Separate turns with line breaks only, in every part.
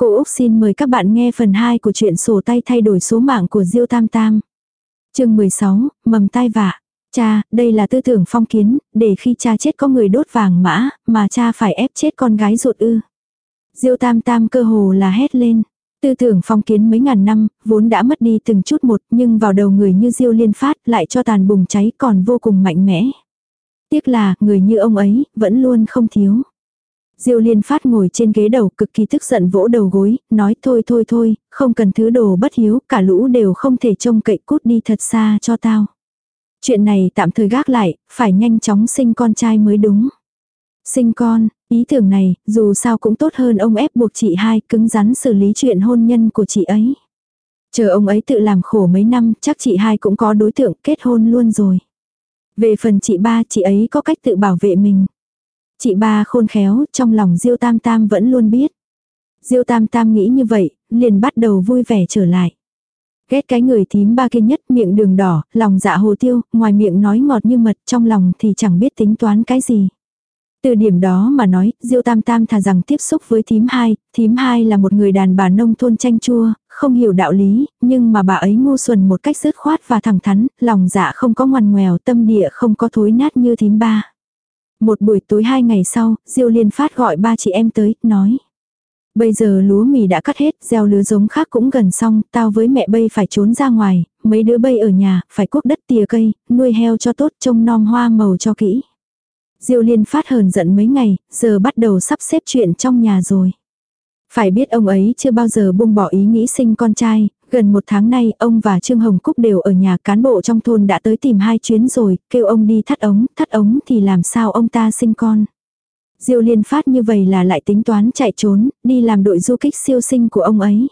Cô Úc xin mời các bạn nghe phần 2 của truyện sổ tay thay đổi số mạng của Diêu Tam Tam. chương 16, mầm tai vạ. Cha, đây là tư tưởng phong kiến, để khi cha chết có người đốt vàng mã, mà cha phải ép chết con gái ruột ư. Diêu Tam Tam cơ hồ là hét lên. Tư tưởng phong kiến mấy ngàn năm, vốn đã mất đi từng chút một, nhưng vào đầu người như Diêu Liên Phát lại cho tàn bùng cháy còn vô cùng mạnh mẽ. Tiếc là, người như ông ấy, vẫn luôn không thiếu. Diêu liên phát ngồi trên ghế đầu cực kỳ tức giận vỗ đầu gối, nói thôi thôi thôi, không cần thứ đồ bất hiếu, cả lũ đều không thể trông cậy cút đi thật xa cho tao. Chuyện này tạm thời gác lại, phải nhanh chóng sinh con trai mới đúng. Sinh con, ý tưởng này, dù sao cũng tốt hơn ông ép buộc chị hai cứng rắn xử lý chuyện hôn nhân của chị ấy. Chờ ông ấy tự làm khổ mấy năm, chắc chị hai cũng có đối tượng kết hôn luôn rồi. Về phần chị ba, chị ấy có cách tự bảo vệ mình. Chị ba khôn khéo, trong lòng Diêu Tam Tam vẫn luôn biết. Diêu Tam Tam nghĩ như vậy, liền bắt đầu vui vẻ trở lại. Ghét cái người thím ba kia nhất miệng đường đỏ, lòng dạ hồ tiêu, ngoài miệng nói ngọt như mật trong lòng thì chẳng biết tính toán cái gì. Từ điểm đó mà nói, Diêu Tam Tam thà rằng tiếp xúc với thím hai, thím hai là một người đàn bà nông thôn chanh chua, không hiểu đạo lý, nhưng mà bà ấy ngu xuẩn một cách dứt khoát và thẳng thắn, lòng dạ không có ngoằn ngoèo, tâm địa không có thối nát như thím ba. Một buổi tối hai ngày sau, Diêu Liên Phát gọi ba chị em tới, nói. Bây giờ lúa mì đã cắt hết, gieo lứa giống khác cũng gần xong, tao với mẹ bây phải trốn ra ngoài, mấy đứa bây ở nhà, phải cuốc đất tìa cây, nuôi heo cho tốt, trông nom hoa màu cho kỹ. Diêu Liên Phát hờn giận mấy ngày, giờ bắt đầu sắp xếp chuyện trong nhà rồi. Phải biết ông ấy chưa bao giờ buông bỏ ý nghĩ sinh con trai, gần một tháng nay ông và Trương Hồng Cúc đều ở nhà cán bộ trong thôn đã tới tìm hai chuyến rồi, kêu ông đi thắt ống, thắt ống thì làm sao ông ta sinh con. Diêu liên phát như vậy là lại tính toán chạy trốn, đi làm đội du kích siêu sinh của ông ấy.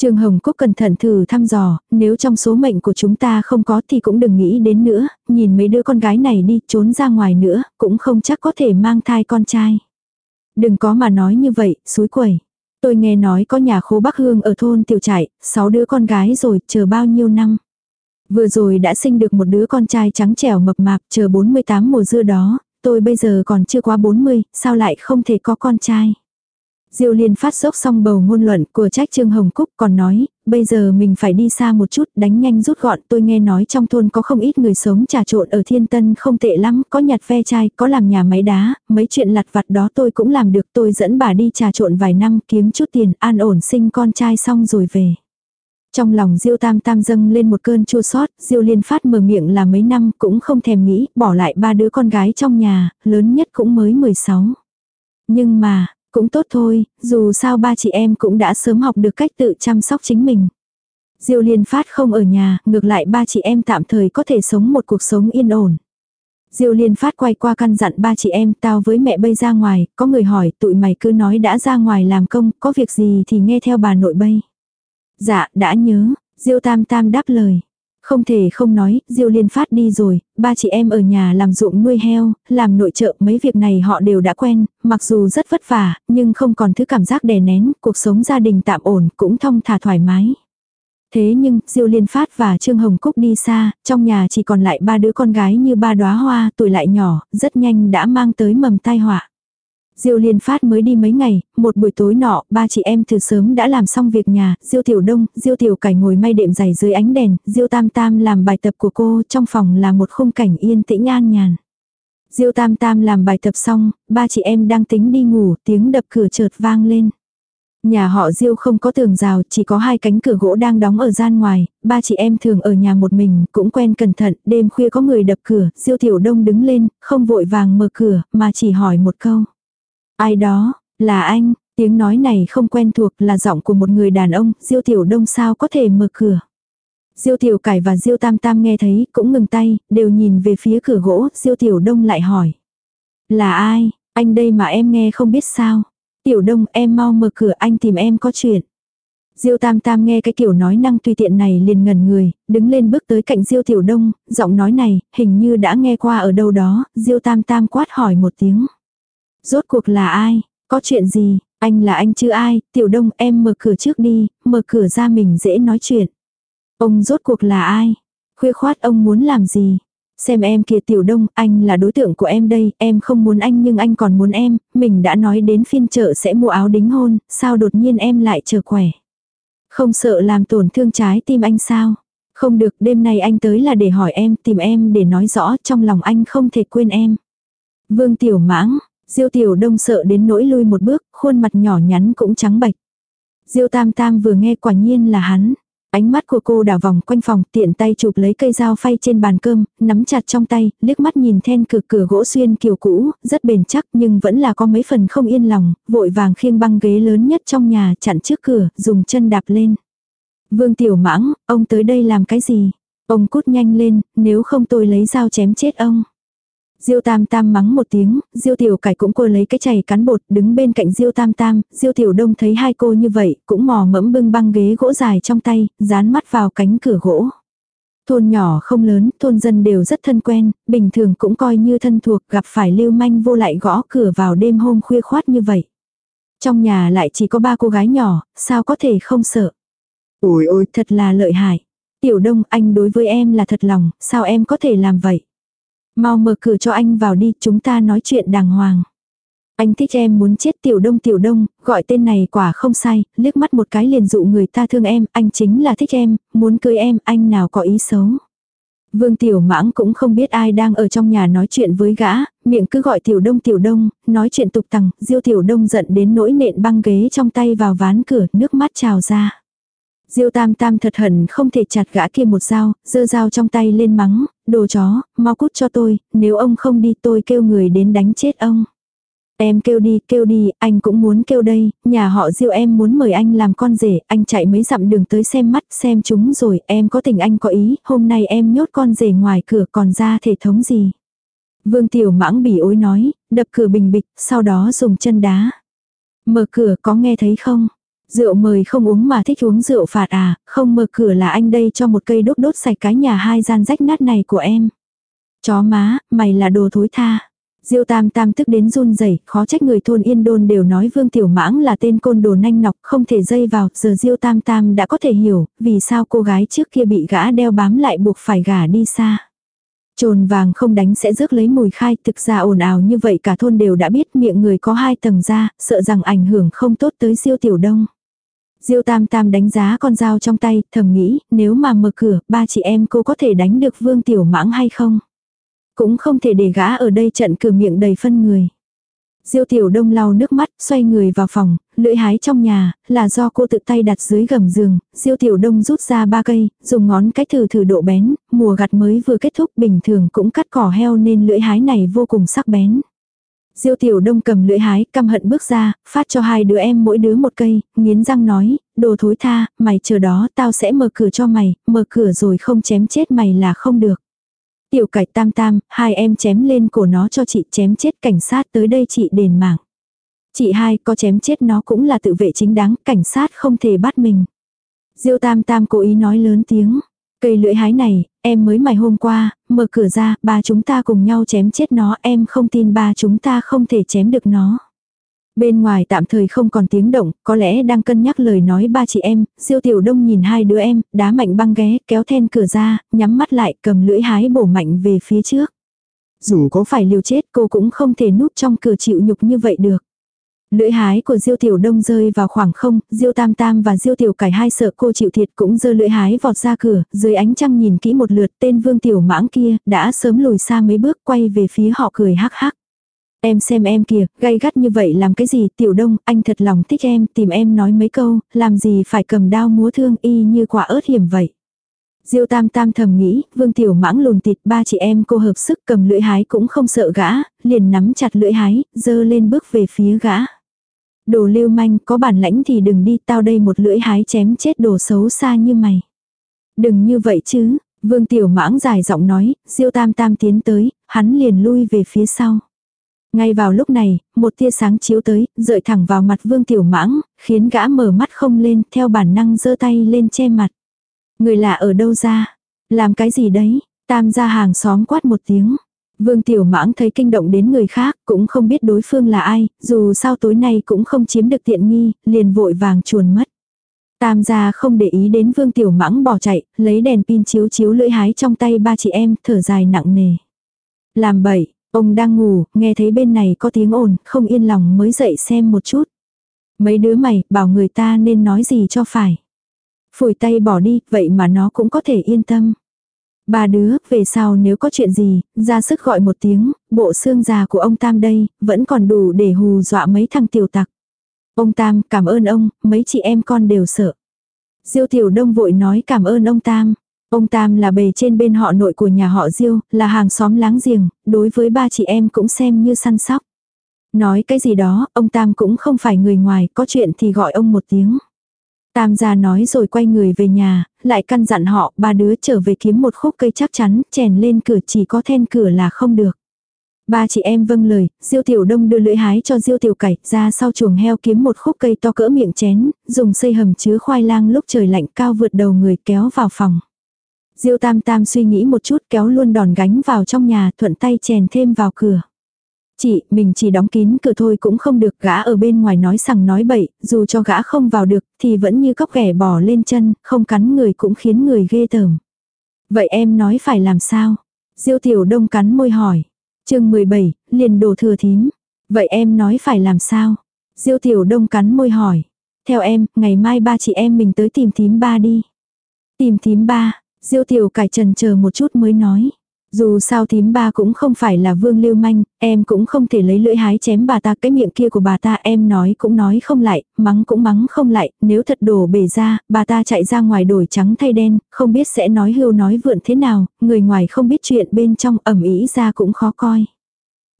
Trương Hồng Cúc cẩn thận thử thăm dò, nếu trong số mệnh của chúng ta không có thì cũng đừng nghĩ đến nữa, nhìn mấy đứa con gái này đi trốn ra ngoài nữa, cũng không chắc có thể mang thai con trai. Đừng có mà nói như vậy, suối quẩy. Tôi nghe nói có nhà khô Bắc Hương ở thôn tiểu trại, sáu đứa con gái rồi, chờ bao nhiêu năm. Vừa rồi đã sinh được một đứa con trai trắng trẻo mập mạp, chờ 48 mùa dưa đó, tôi bây giờ còn chưa quá 40, sao lại không thể có con trai. Diêu liên phát sốc xong bầu ngôn luận của trách Trương Hồng Cúc còn nói, bây giờ mình phải đi xa một chút, đánh nhanh rút gọn. Tôi nghe nói trong thôn có không ít người sống trà trộn ở thiên tân không tệ lắm, có nhặt ve chai, có làm nhà máy đá, mấy chuyện lặt vặt đó tôi cũng làm được. Tôi dẫn bà đi trà trộn vài năm kiếm chút tiền, an ổn sinh con trai xong rồi về. Trong lòng Diêu Tam Tam dâng lên một cơn chua xót. Diêu Liên Phát mở miệng là mấy năm cũng không thèm nghĩ, bỏ lại ba đứa con gái trong nhà, lớn nhất cũng mới 16. Nhưng mà, cũng tốt thôi, dù sao ba chị em cũng đã sớm học được cách tự chăm sóc chính mình. Diêu liên phát không ở nhà, ngược lại ba chị em tạm thời có thể sống một cuộc sống yên ổn. Diêu liên phát quay qua căn dặn ba chị em tao với mẹ bây ra ngoài, có người hỏi tụi mày cứ nói đã ra ngoài làm công, có việc gì thì nghe theo bà nội bây. Dạ, đã nhớ, Diêu tam tam đáp lời. Không thể không nói, Diêu Liên phát đi rồi, ba chị em ở nhà làm ruộng nuôi heo, làm nội trợ, mấy việc này họ đều đã quen, mặc dù rất vất vả, nhưng không còn thứ cảm giác đè nén, cuộc sống gia đình tạm ổn, cũng thông thả thoải mái. Thế nhưng, Diêu Liên Phát và Trương Hồng Cúc đi xa, trong nhà chỉ còn lại ba đứa con gái như ba đóa hoa, tuổi lại nhỏ, rất nhanh đã mang tới mầm tai họa. Diêu Liên Phát mới đi mấy ngày, một buổi tối nọ, ba chị em từ sớm đã làm xong việc nhà, Diêu Tiểu Đông, Diêu Tiểu Cải ngồi may đệm giày dưới ánh đèn, Diêu Tam Tam làm bài tập của cô, trong phòng là một khung cảnh yên tĩnh an nhàn. Diêu Tam Tam làm bài tập xong, ba chị em đang tính đi ngủ, tiếng đập cửa chợt vang lên. Nhà họ Diêu không có tường rào, chỉ có hai cánh cửa gỗ đang đóng ở gian ngoài, ba chị em thường ở nhà một mình, cũng quen cẩn thận, đêm khuya có người đập cửa, Diêu Tiểu Đông đứng lên, không vội vàng mở cửa, mà chỉ hỏi một câu. Ai đó, là anh, tiếng nói này không quen thuộc là giọng của một người đàn ông, Diêu Tiểu Đông sao có thể mở cửa. Diêu Tiểu Cải và Diêu Tam Tam nghe thấy, cũng ngừng tay, đều nhìn về phía cửa gỗ, Diêu Tiểu Đông lại hỏi. Là ai, anh đây mà em nghe không biết sao. Tiểu Đông em mau mở cửa anh tìm em có chuyện. Diêu Tam Tam nghe cái kiểu nói năng tùy tiện này liền ngần người, đứng lên bước tới cạnh Diêu Tiểu Đông, giọng nói này, hình như đã nghe qua ở đâu đó, Diêu Tam Tam quát hỏi một tiếng. Rốt cuộc là ai? Có chuyện gì? Anh là anh chứ ai? Tiểu đông em mở cửa trước đi, mở cửa ra mình dễ nói chuyện. Ông rốt cuộc là ai? Khuya khoát ông muốn làm gì? Xem em kìa tiểu đông, anh là đối tượng của em đây, em không muốn anh nhưng anh còn muốn em, mình đã nói đến phiên chợ sẽ mua áo đính hôn, sao đột nhiên em lại chờ khỏe. Không sợ làm tổn thương trái tim anh sao? Không được, đêm nay anh tới là để hỏi em, tìm em để nói rõ trong lòng anh không thể quên em. Vương tiểu mãng, diêu tiểu đông sợ đến nỗi lui một bước, khuôn mặt nhỏ nhắn cũng trắng bệch. Diêu tam tam vừa nghe quả nhiên là hắn. Ánh mắt của cô đảo vòng quanh phòng tiện tay chụp lấy cây dao phay trên bàn cơm, nắm chặt trong tay, liếc mắt nhìn then cửa cửa gỗ xuyên kiểu cũ, rất bền chắc nhưng vẫn là có mấy phần không yên lòng, vội vàng khiêng băng ghế lớn nhất trong nhà chặn trước cửa, dùng chân đạp lên. Vương Tiểu Mãng, ông tới đây làm cái gì? Ông cút nhanh lên, nếu không tôi lấy dao chém chết ông. Diêu Tam Tam mắng một tiếng, Diêu Tiểu Cải cũng cô lấy cái chày cán bột, đứng bên cạnh Diêu Tam Tam, Diêu Tiểu Đông thấy hai cô như vậy, cũng mò mẫm bưng băng ghế gỗ dài trong tay, dán mắt vào cánh cửa gỗ. Thôn nhỏ không lớn, thôn dân đều rất thân quen, bình thường cũng coi như thân thuộc, gặp phải lưu manh vô lại gõ cửa vào đêm hôm khuya khoát như vậy. Trong nhà lại chỉ có ba cô gái nhỏ, sao có thể không sợ. Ôi ôi, thật là lợi hại. Tiểu Đông, anh đối với em là thật lòng, sao em có thể làm vậy? Mau mở cửa cho anh vào đi, chúng ta nói chuyện đàng hoàng. Anh thích em muốn chết tiểu đông tiểu đông, gọi tên này quả không sai, liếc mắt một cái liền dụ người ta thương em, anh chính là thích em, muốn cưới em, anh nào có ý xấu. Vương Tiểu Mãng cũng không biết ai đang ở trong nhà nói chuyện với gã, miệng cứ gọi Tiểu Đông Tiểu Đông, nói chuyện tục tằng, Diêu Tiểu Đông giận đến nỗi nện băng ghế trong tay vào ván cửa, nước mắt trào ra. Diêu tam tam thật hận không thể chặt gã kia một dao, giơ dao trong tay lên mắng, đồ chó, mau cút cho tôi, nếu ông không đi tôi kêu người đến đánh chết ông. Em kêu đi, kêu đi, anh cũng muốn kêu đây, nhà họ Diêu em muốn mời anh làm con rể, anh chạy mấy dặm đường tới xem mắt, xem chúng rồi, em có tình anh có ý, hôm nay em nhốt con rể ngoài cửa còn ra thể thống gì. Vương Tiểu Mãng bỉ ối nói, đập cửa bình bịch, sau đó dùng chân đá. Mở cửa có nghe thấy không? Rượu mời không uống mà thích uống rượu phạt à, không mở cửa là anh đây cho một cây đốt đốt sạch cái nhà hai gian rách nát này của em. Chó má, mày là đồ thối tha. Diêu tam tam tức đến run rẩy khó trách người thôn yên đôn đều nói vương tiểu mãng là tên côn đồ nanh nọc, không thể dây vào, giờ diêu tam tam đã có thể hiểu, vì sao cô gái trước kia bị gã đeo bám lại buộc phải gả đi xa. Trồn vàng không đánh sẽ rước lấy mùi khai, thực ra ồn ào như vậy cả thôn đều đã biết miệng người có hai tầng da. sợ rằng ảnh hưởng không tốt tới diêu tiểu đông. Diêu Tam Tam đánh giá con dao trong tay, thầm nghĩ, nếu mà mở cửa, ba chị em cô có thể đánh được Vương Tiểu Mãng hay không? Cũng không thể để gã ở đây trận cửa miệng đầy phân người. Diêu Tiểu Đông lau nước mắt, xoay người vào phòng, lưỡi hái trong nhà, là do cô tự tay đặt dưới gầm giường, Diêu Tiểu Đông rút ra ba cây, dùng ngón cái thử thử độ bén, mùa gặt mới vừa kết thúc bình thường cũng cắt cỏ heo nên lưỡi hái này vô cùng sắc bén. Diêu Tiểu Đông cầm lưỡi hái, căm hận bước ra, phát cho hai đứa em mỗi đứa một cây, nghiến răng nói, đồ thối tha, mày chờ đó, tao sẽ mở cửa cho mày, mở cửa rồi không chém chết mày là không được. Tiểu cải tam tam, hai em chém lên cổ nó cho chị chém chết cảnh sát tới đây chị đền mạng. Chị hai có chém chết nó cũng là tự vệ chính đáng, cảnh sát không thể bắt mình. Diêu tam tam cố ý nói lớn tiếng. Cây lưỡi hái này, em mới mày hôm qua, mở cửa ra, ba chúng ta cùng nhau chém chết nó, em không tin ba chúng ta không thể chém được nó. Bên ngoài tạm thời không còn tiếng động, có lẽ đang cân nhắc lời nói ba chị em, siêu tiểu đông nhìn hai đứa em, đá mạnh băng ghé, kéo then cửa ra, nhắm mắt lại, cầm lưỡi hái bổ mạnh về phía trước. Dù có phải liều chết cô cũng không thể núp trong cửa chịu nhục như vậy được. Lưỡi hái của Diêu Tiểu Đông rơi vào khoảng không, Diêu Tam Tam và Diêu Tiểu Cải hai sợ cô chịu thiệt cũng giơ lưỡi hái vọt ra cửa, dưới ánh trăng nhìn kỹ một lượt tên Vương Tiểu Mãng kia, đã sớm lùi xa mấy bước quay về phía họ cười hắc hắc. Em xem em kìa, gay gắt như vậy làm cái gì, Tiểu Đông, anh thật lòng thích em, tìm em nói mấy câu, làm gì phải cầm đao múa thương y như quả ớt hiểm vậy. Diêu Tam Tam thầm nghĩ, Vương Tiểu Mãng lùn tịt ba chị em cô hợp sức cầm lưỡi hái cũng không sợ gã, liền nắm chặt lưỡi hái, dơ lên bước về phía gã. Đồ lưu manh có bản lãnh thì đừng đi tao đây một lưỡi hái chém chết đồ xấu xa như mày. Đừng như vậy chứ, vương tiểu mãng dài giọng nói, diêu tam tam tiến tới, hắn liền lui về phía sau. Ngay vào lúc này, một tia sáng chiếu tới, rợi thẳng vào mặt vương tiểu mãng, khiến gã mở mắt không lên, theo bản năng giơ tay lên che mặt. Người lạ ở đâu ra? Làm cái gì đấy? Tam ra hàng xóm quát một tiếng. Vương Tiểu Mãng thấy kinh động đến người khác, cũng không biết đối phương là ai, dù sao tối nay cũng không chiếm được tiện nghi, liền vội vàng chuồn mất. Tam gia không để ý đến vương tiểu mãng bỏ chạy, lấy đèn pin chiếu chiếu lưỡi hái trong tay ba chị em, thở dài nặng nề. Làm bậy, ông đang ngủ, nghe thấy bên này có tiếng ồn, không yên lòng mới dậy xem một chút. Mấy đứa mày, bảo người ta nên nói gì cho phải. Phủi tay bỏ đi, vậy mà nó cũng có thể yên tâm. Ba đứa, về sau nếu có chuyện gì, ra sức gọi một tiếng, bộ xương già của ông Tam đây, vẫn còn đủ để hù dọa mấy thằng tiểu tặc. Ông Tam, cảm ơn ông, mấy chị em con đều sợ. Diêu Tiểu Đông vội nói cảm ơn ông Tam. Ông Tam là bề trên bên họ nội của nhà họ Diêu, là hàng xóm láng giềng, đối với ba chị em cũng xem như săn sóc. Nói cái gì đó, ông Tam cũng không phải người ngoài, có chuyện thì gọi ông một tiếng. Tam gia nói rồi quay người về nhà, lại căn dặn họ ba đứa trở về kiếm một khúc cây chắc chắn, chèn lên cửa chỉ có then cửa là không được. Ba chị em vâng lời, Diêu Tiểu Đông đưa lưỡi hái cho Diêu Tiểu Cải ra sau chuồng heo kiếm một khúc cây to cỡ miệng chén, dùng xây hầm chứa khoai lang lúc trời lạnh cao vượt đầu người kéo vào phòng. Diêu Tam Tam suy nghĩ một chút kéo luôn đòn gánh vào trong nhà thuận tay chèn thêm vào cửa. Chị, mình chỉ đóng kín cửa thôi cũng không được gã ở bên ngoài nói sằng nói bậy, dù cho gã không vào được thì vẫn như cóc ghẻ bò lên chân, không cắn người cũng khiến người ghê tởm. Vậy em nói phải làm sao? Diêu Tiểu Đông cắn môi hỏi chương 17, liền đồ thừa thím. Vậy em nói phải làm sao? Diêu tiểu đông cắn môi hỏi. Theo em, ngày mai ba chị em mình tới tìm thím ba đi. Tìm thím ba, diêu tiểu cải trần chờ một chút mới nói. Dù sao thím ba cũng không phải là vương lưu manh, em cũng không thể lấy lưỡi hái chém bà ta cái miệng kia của bà ta em nói cũng nói không lại, mắng cũng mắng không lại, nếu thật đổ bể ra, bà ta chạy ra ngoài đổi trắng thay đen, không biết sẽ nói hưu nói vượn thế nào, người ngoài không biết chuyện bên trong ẩm ý ra cũng khó coi.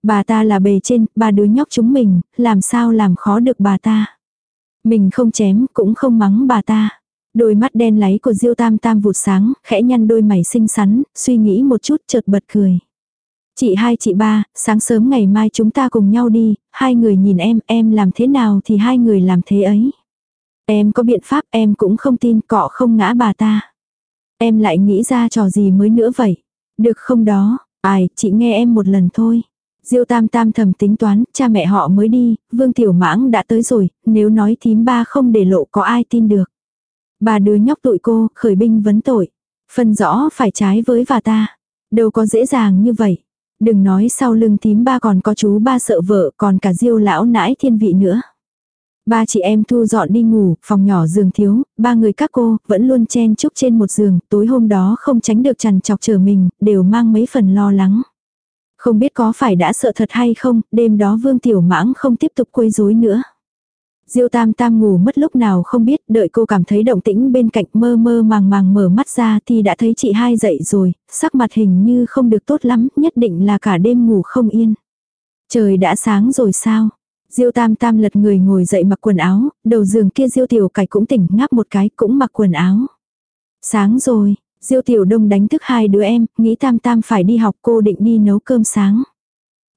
Bà ta là bề trên, ba đứa nhóc chúng mình, làm sao làm khó được bà ta. Mình không chém, cũng không mắng bà ta. Đôi mắt đen láy của Diêu Tam Tam vụt sáng, khẽ nhăn đôi mày xinh xắn, suy nghĩ một chút chợt bật cười. Chị hai chị ba, sáng sớm ngày mai chúng ta cùng nhau đi, hai người nhìn em, em làm thế nào thì hai người làm thế ấy. Em có biện pháp em cũng không tin cọ không ngã bà ta. Em lại nghĩ ra trò gì mới nữa vậy. Được không đó, ai, chị nghe em một lần thôi. Diêu tam tam thầm tính toán, cha mẹ họ mới đi, vương tiểu mãng đã tới rồi, nếu nói thím ba không để lộ có ai tin được. Bà đứa nhóc tụi cô, khởi binh vấn tội. Phân rõ phải trái với và ta. Đâu có dễ dàng như vậy. Đừng nói sau lưng tím ba còn có chú ba sợ vợ còn cả diêu lão nãi thiên vị nữa. Ba chị em thu dọn đi ngủ, phòng nhỏ giường thiếu, ba người các cô vẫn luôn chen chúc trên một giường, tối hôm đó không tránh được chằn chọc chờ mình, đều mang mấy phần lo lắng. Không biết có phải đã sợ thật hay không, đêm đó vương tiểu mãng không tiếp tục quấy rối nữa. Diêu tam tam ngủ mất lúc nào không biết, đợi cô cảm thấy động tĩnh bên cạnh mơ mơ màng màng mở mắt ra thì đã thấy chị hai dậy rồi, sắc mặt hình như không được tốt lắm, nhất định là cả đêm ngủ không yên. Trời đã sáng rồi sao? Diêu tam tam lật người ngồi dậy mặc quần áo, đầu giường kia diêu tiểu cải cũng tỉnh ngáp một cái cũng mặc quần áo. Sáng rồi, diêu tiểu đông đánh thức hai đứa em, nghĩ tam tam phải đi học cô định đi nấu cơm sáng.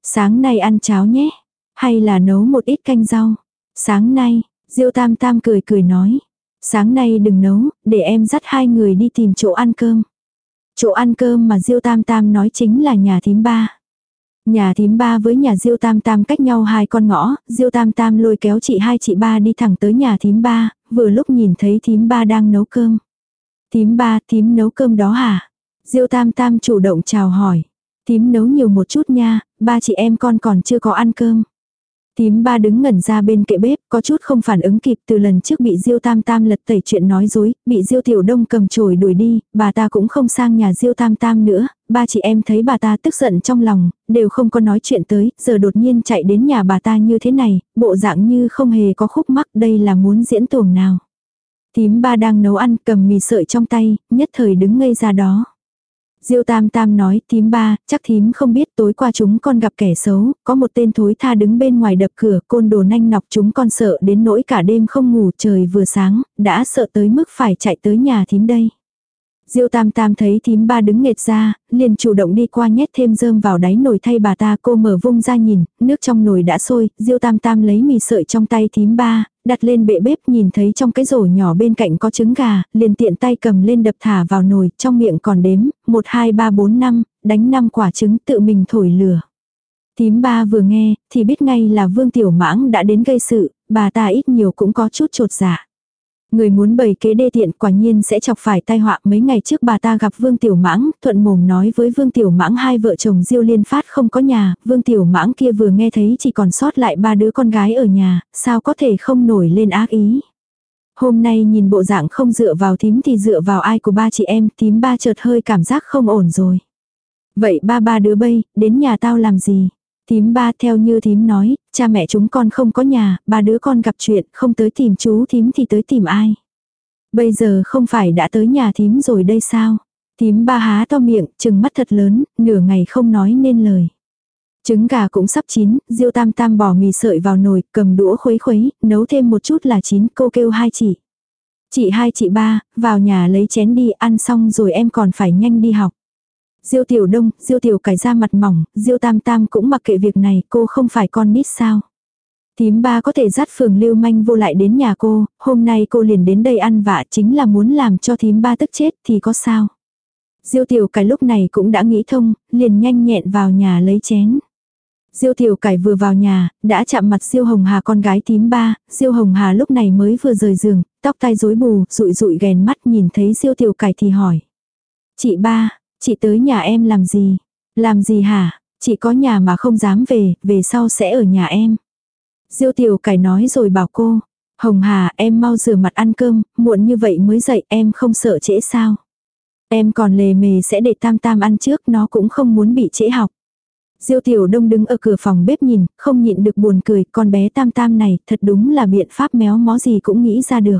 Sáng nay ăn cháo nhé, hay là nấu một ít canh rau. Sáng nay, Diêu Tam Tam cười cười nói. Sáng nay đừng nấu, để em dắt hai người đi tìm chỗ ăn cơm. Chỗ ăn cơm mà Diêu Tam Tam nói chính là nhà thím ba. Nhà thím ba với nhà Diêu Tam Tam cách nhau hai con ngõ, Diêu Tam Tam lôi kéo chị hai chị ba đi thẳng tới nhà thím ba, vừa lúc nhìn thấy thím ba đang nấu cơm. Thím ba, thím nấu cơm đó hả? Diêu Tam Tam chủ động chào hỏi. Thím nấu nhiều một chút nha, ba chị em con còn chưa có ăn cơm. Tím ba đứng ngẩn ra bên kệ bếp, có chút không phản ứng kịp từ lần trước bị Diêu Tam Tam lật tẩy chuyện nói dối, bị Diêu Tiểu Đông cầm chổi đuổi đi, bà ta cũng không sang nhà Diêu Tam Tam nữa, ba chị em thấy bà ta tức giận trong lòng, đều không có nói chuyện tới, giờ đột nhiên chạy đến nhà bà ta như thế này, bộ dạng như không hề có khúc mắc đây là muốn diễn tuồng nào. Tím ba đang nấu ăn cầm mì sợi trong tay, nhất thời đứng ngây ra đó. Diêu Tam Tam nói, thím ba, chắc thím không biết tối qua chúng con gặp kẻ xấu, có một tên thối tha đứng bên ngoài đập cửa, côn đồ nanh nọc chúng con sợ đến nỗi cả đêm không ngủ trời vừa sáng, đã sợ tới mức phải chạy tới nhà thím đây. Diêu Tam Tam thấy thím ba đứng nghệt ra, liền chủ động đi qua nhét thêm rơm vào đáy nồi thay bà ta cô mở vung ra nhìn, nước trong nồi đã sôi, Diêu Tam Tam lấy mì sợi trong tay thím ba, đặt lên bệ bếp nhìn thấy trong cái rổ nhỏ bên cạnh có trứng gà, liền tiện tay cầm lên đập thả vào nồi, trong miệng còn đếm, 1, 2, 3, 4, 5, đánh 5 quả trứng tự mình thổi lửa. Thím ba vừa nghe, thì biết ngay là Vương Tiểu Mãng đã đến gây sự, bà ta ít nhiều cũng có chút trột dạ. Người muốn bày kế đê tiện quả nhiên sẽ chọc phải tai họa mấy ngày trước bà ta gặp Vương Tiểu Mãng, thuận mồm nói với Vương Tiểu Mãng hai vợ chồng Diêu Liên Phát không có nhà, Vương Tiểu Mãng kia vừa nghe thấy chỉ còn sót lại ba đứa con gái ở nhà, sao có thể không nổi lên ác ý. Hôm nay nhìn bộ dạng không dựa vào thím thì dựa vào ai của ba chị em, thím ba chợt hơi cảm giác không ổn rồi. Vậy ba ba đứa bây đến nhà tao làm gì? Thím ba theo như thím nói, cha mẹ chúng con không có nhà, ba đứa con gặp chuyện, không tới tìm chú thím thì tới tìm ai. Bây giờ không phải đã tới nhà thím rồi đây sao? Thím ba há to miệng, trừng mắt thật lớn, nửa ngày không nói nên lời. Trứng gà cũng sắp chín, Diêu Tam Tam bỏ mì sợi vào nồi, cầm đũa khuấy khuấy, nấu thêm một chút là chín, cô kêu hai chị. Chị hai chị ba, vào nhà lấy chén đi, ăn xong rồi em còn phải nhanh đi học. Diêu Tiểu Đông, Diêu Tiểu cải ra mặt mỏng, Diêu Tam Tam cũng mặc kệ việc này, cô không phải con nít sao. Tím ba có thể dắt phường lưu manh vô lại đến nhà cô, hôm nay cô liền đến đây ăn vạ chính là muốn làm cho thím ba tức chết thì có sao. Diêu tiểu cải lúc này cũng đã nghĩ thông, liền nhanh nhẹn vào nhà lấy chén. Diêu tiểu cải vừa vào nhà, đã chạm mặt Diêu Hồng Hà con gái tím ba, Diêu Hồng Hà lúc này mới vừa rời giường, tóc tai rối bù, rụi rụi ghèn mắt nhìn thấy Diêu tiểu cải thì hỏi. Chị ba, chị tới nhà em làm gì? Làm gì hả? Chị có nhà mà không dám về, về sau sẽ ở nhà em. Diêu tiểu cải nói rồi bảo cô. Hồng Hà em mau rửa mặt ăn cơm, muộn như vậy mới dậy em không sợ trễ sao. Em còn lề mề sẽ để tam tam ăn trước nó cũng không muốn bị trễ học. Diêu tiểu đông đứng ở cửa phòng bếp nhìn, không nhịn được buồn cười, con bé tam tam này thật đúng là biện pháp méo mó gì cũng nghĩ ra được.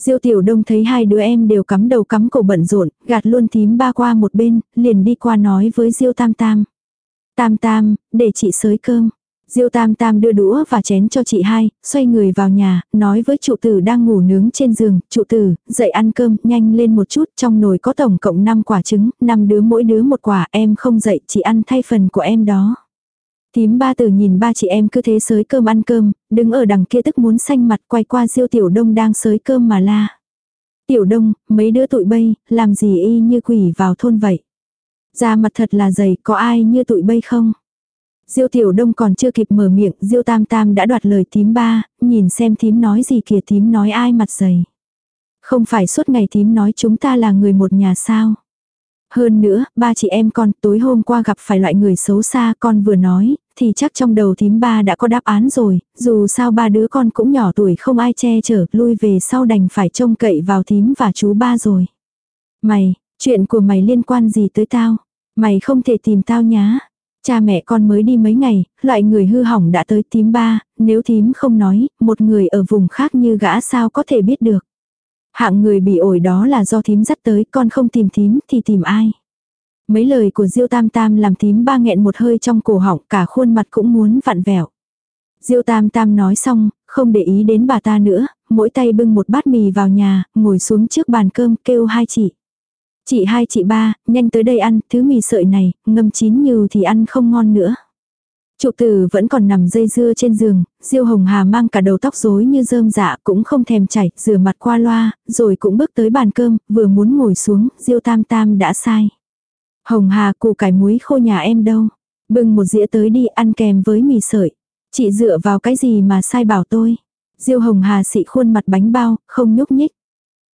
Diêu tiểu đông thấy hai đứa em đều cắm đầu cắm cổ bận rộn, gạt luôn thím ba qua một bên, liền đi qua nói với Diêu tam tam. Tam tam, để chị sới cơm. Diêu Tam Tam đưa đũa và chén cho chị hai, xoay người vào nhà, nói với trụ tử đang ngủ nướng trên giường, trụ tử, dậy ăn cơm, nhanh lên một chút, trong nồi có tổng cộng 5 quả trứng, 5 đứa mỗi đứa một quả, em không dậy, chị ăn thay phần của em đó. Tím ba tử nhìn ba chị em cứ thế sới cơm ăn cơm, đứng ở đằng kia tức muốn xanh mặt quay qua Diêu Tiểu Đông đang sới cơm mà la. Tiểu Đông, mấy đứa tụi bay, làm gì y như quỷ vào thôn vậy? Da mặt thật là dày, có ai như tụi bay không? Diêu Tiểu Đông còn chưa kịp mở miệng, Diêu Tam Tam đã đoạt lời thím ba, nhìn xem thím nói gì kìa thím nói ai mặt dày. Không phải suốt ngày thím nói chúng ta là người một nhà sao. Hơn nữa, ba chị em con tối hôm qua gặp phải loại người xấu xa con vừa nói, thì chắc trong đầu thím ba đã có đáp án rồi, dù sao ba đứa con cũng nhỏ tuổi không ai che chở, lui về sau đành phải trông cậy vào thím và chú ba rồi. Mày, chuyện của mày liên quan gì tới tao? Mày không thể tìm tao nhá. Cha mẹ con mới đi mấy ngày, loại người hư hỏng đã tới thím ba, nếu thím không nói, một người ở vùng khác như gã sao có thể biết được. Hạng người bị ổi đó là do thím dắt tới, con không tìm thím thì tìm ai. Mấy lời của Diêu Tam Tam làm thím ba nghẹn một hơi trong cổ họng, cả khuôn mặt cũng muốn vặn vẹo. Diêu Tam Tam nói xong, không để ý đến bà ta nữa, mỗi tay bưng một bát mì vào nhà, ngồi xuống trước bàn cơm kêu hai chị. Chị hai chị ba, nhanh tới đây ăn, thứ mì sợi này, ngâm chín như thì ăn không ngon nữa. Trụ tử vẫn còn nằm dây dưa trên giường, Diêu Hồng Hà mang cả đầu tóc rối như rơm dạ cũng không thèm chảy, rửa mặt qua loa, rồi cũng bước tới bàn cơm, vừa muốn ngồi xuống, Diêu Tam Tam đã sai. Hồng Hà củ cải muối khô nhà em đâu? Bưng một dĩa tới đi ăn kèm với mì sợi. Chị dựa vào cái gì mà sai bảo tôi? Diêu Hồng Hà xị khuôn mặt bánh bao, không nhúc nhích.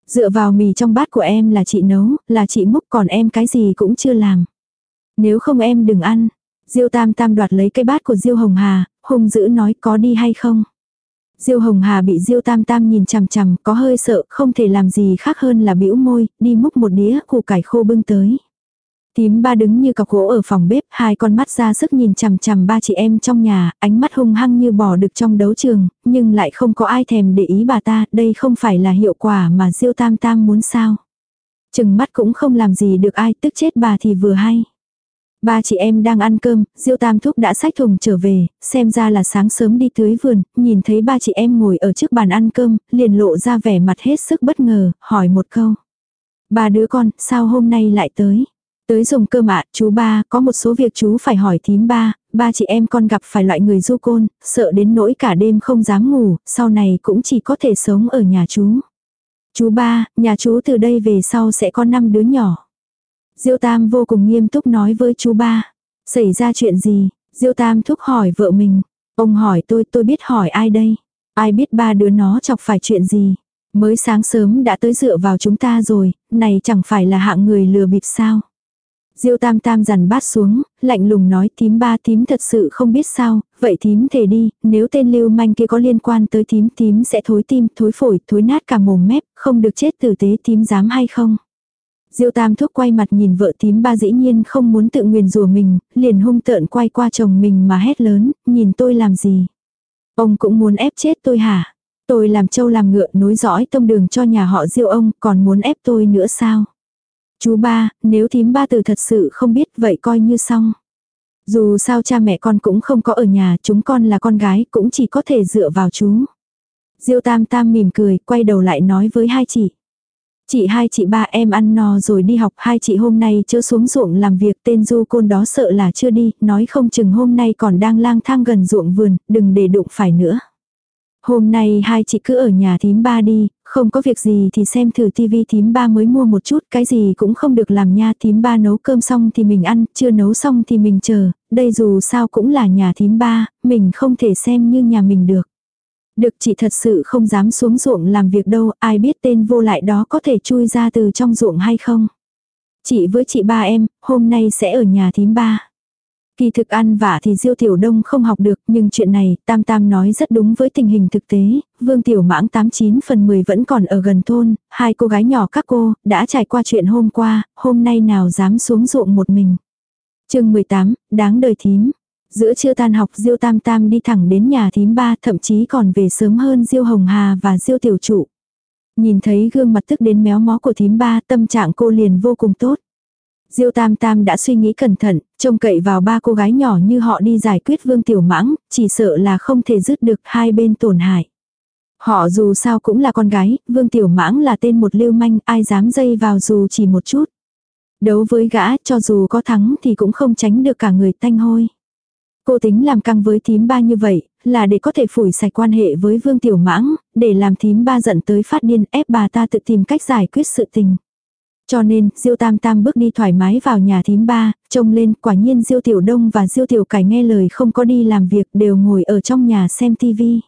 Dựa vào mì trong bát của em là chị nấu, là chị múc còn em cái gì cũng chưa làm. Nếu không em đừng ăn. Diêu Tam Tam đoạt lấy cái bát của Diêu Hồng Hà, hung dữ nói có đi hay không. Diêu Hồng Hà bị Diêu Tam Tam nhìn chằm chằm, có hơi sợ, không thể làm gì khác hơn là bĩu môi, đi múc một đĩa củ cải khô bưng tới. Tím ba đứng như cọc gỗ ở phòng bếp, hai con mắt ra sức nhìn chằm chằm ba chị em trong nhà, ánh mắt hung hăng như bò được trong đấu trường, nhưng lại không có ai thèm để ý bà ta, đây không phải là hiệu quả mà Diêu Tam Tam muốn sao. Chừng mắt cũng không làm gì được ai, tức chết bà thì vừa hay. Ba chị em đang ăn cơm, Diêu Tam Thúc đã xách thùng trở về, xem ra là sáng sớm đi tưới vườn, nhìn thấy ba chị em ngồi ở trước bàn ăn cơm, liền lộ ra vẻ mặt hết sức bất ngờ, hỏi một câu. Ba đứa con, sao hôm nay lại tới? Tới dùng cơm ạ, chú ba, có một số việc chú phải hỏi thím ba, ba chị em con gặp phải loại người du côn, sợ đến nỗi cả đêm không dám ngủ, sau này cũng chỉ có thể sống ở nhà chú. Chú ba, nhà chú từ đây về sau sẽ có 5 đứa nhỏ. Diêu Tam vô cùng nghiêm túc nói với chú ba. Xảy ra chuyện gì? Diêu Tam thúc hỏi vợ mình. Ông hỏi tôi, tôi biết hỏi ai đây? Ai biết ba đứa nó chọc phải chuyện gì? Mới sáng sớm đã tới dựa vào chúng ta rồi, này chẳng phải là hạng người lừa bịp sao. Diêu tam tam dằn bát xuống, lạnh lùng nói tím ba tím thật sự không biết sao, vậy tím thề đi, nếu tên lưu manh kia có liên quan tới tím tím sẽ thối tim, thối phổi, thối nát cả mồm mép, không được chết tử tế tím dám hay không. Diêu tam thuốc quay mặt nhìn vợ tím ba dĩ nhiên không muốn tự nguyền rủa mình, liền hung tợn quay qua chồng mình mà hét lớn, nhìn tôi làm gì. Ông cũng muốn ép chết tôi hả? Tôi làm trâu làm ngựa nối dõi tông đường cho nhà họ diêu ông còn muốn ép tôi nữa sao? Chú ba, nếu thím ba từ thật sự không biết vậy coi như xong. Dù sao cha mẹ con cũng không có ở nhà, chúng con là con gái cũng chỉ có thể dựa vào chú. Diêu tam tam mỉm cười, quay đầu lại nói với hai chị. Chị hai chị ba em ăn no rồi đi học, hai chị hôm nay chưa xuống ruộng làm việc. Tên du côn đó sợ là chưa đi, nói không chừng hôm nay còn đang lang thang gần ruộng vườn, đừng để đụng phải nữa. Hôm nay hai chị cứ ở nhà thím ba đi, không có việc gì thì xem thử tivi. Thím ba mới mua một chút, cái gì cũng không được làm nha, thím ba nấu cơm xong thì mình ăn, chưa nấu xong thì mình chờ, đây dù sao cũng là nhà thím ba, mình không thể xem như nhà mình được. Được chị thật sự không dám xuống ruộng làm việc đâu, ai biết tên vô lại đó có thể chui ra từ trong ruộng hay không. Chị với chị ba em, hôm nay sẽ ở nhà thím ba. Kỳ thực ăn vả thì Diêu Tiểu Đông không học được, nhưng chuyện này, Tam Tam nói rất đúng với tình hình thực tế, Vương Tiểu Mãng 89 phần 10 vẫn còn ở gần thôn, hai cô gái nhỏ các cô, đã trải qua chuyện hôm qua, hôm nay nào dám xuống ruộng một mình. chương 18, đáng đời thím. Giữa trưa tan học Diêu Tam Tam đi thẳng đến nhà thím ba, thậm chí còn về sớm hơn Diêu Hồng Hà và Diêu Tiểu Trụ. Nhìn thấy gương mặt tức đến méo mó của thím ba, tâm trạng cô liền vô cùng tốt. Diêu Tam Tam đã suy nghĩ cẩn thận, trông cậy vào ba cô gái nhỏ như họ đi giải quyết Vương Tiểu Mãng, chỉ sợ là không thể dứt được hai bên tổn hại. Họ dù sao cũng là con gái, Vương Tiểu Mãng là tên một lưu manh, ai dám dây vào dù chỉ một chút. Đấu với gã, cho dù có thắng thì cũng không tránh được cả người tanh hôi. Cô tính làm căng với thím ba như vậy, là để có thể phủi sạch quan hệ với Vương Tiểu Mãng, để làm thím ba giận tới phát điên ép bà ta tự tìm cách giải quyết sự tình. Cho nên, Diêu Tam Tam bước đi thoải mái vào nhà thím ba, trông lên, quả nhiên Diêu Tiểu Đông và Diêu Tiểu Cải nghe lời không có đi làm việc đều ngồi ở trong nhà xem tivi.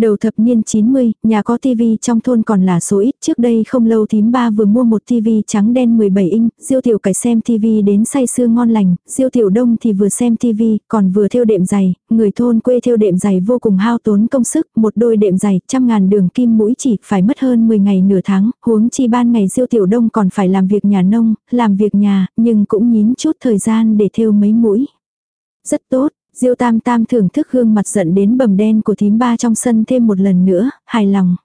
Đầu thập niên 90, nhà có tivi trong thôn còn là số ít, trước đây không lâu thím ba vừa mua một tivi trắng đen 17 inch, Diêu Tiểu Cải xem tivi đến say sưa ngon lành, Diêu Tiểu Đông thì vừa xem tivi, còn vừa thêu đệm giày, người thôn quê thêu đệm giày vô cùng hao tốn công sức, một đôi đệm giày, trăm ngàn đường kim mũi chỉ phải mất hơn 10 ngày nửa tháng, huống chi ban ngày Diêu Tiểu Đông còn phải làm việc nhà nông, làm việc nhà, nhưng cũng nhín chút thời gian để thêu mấy mũi. Rất tốt, Diêu tam tam thưởng thức gương mặt giận đến bầm đen của thím ba trong sân thêm một lần nữa, hài lòng.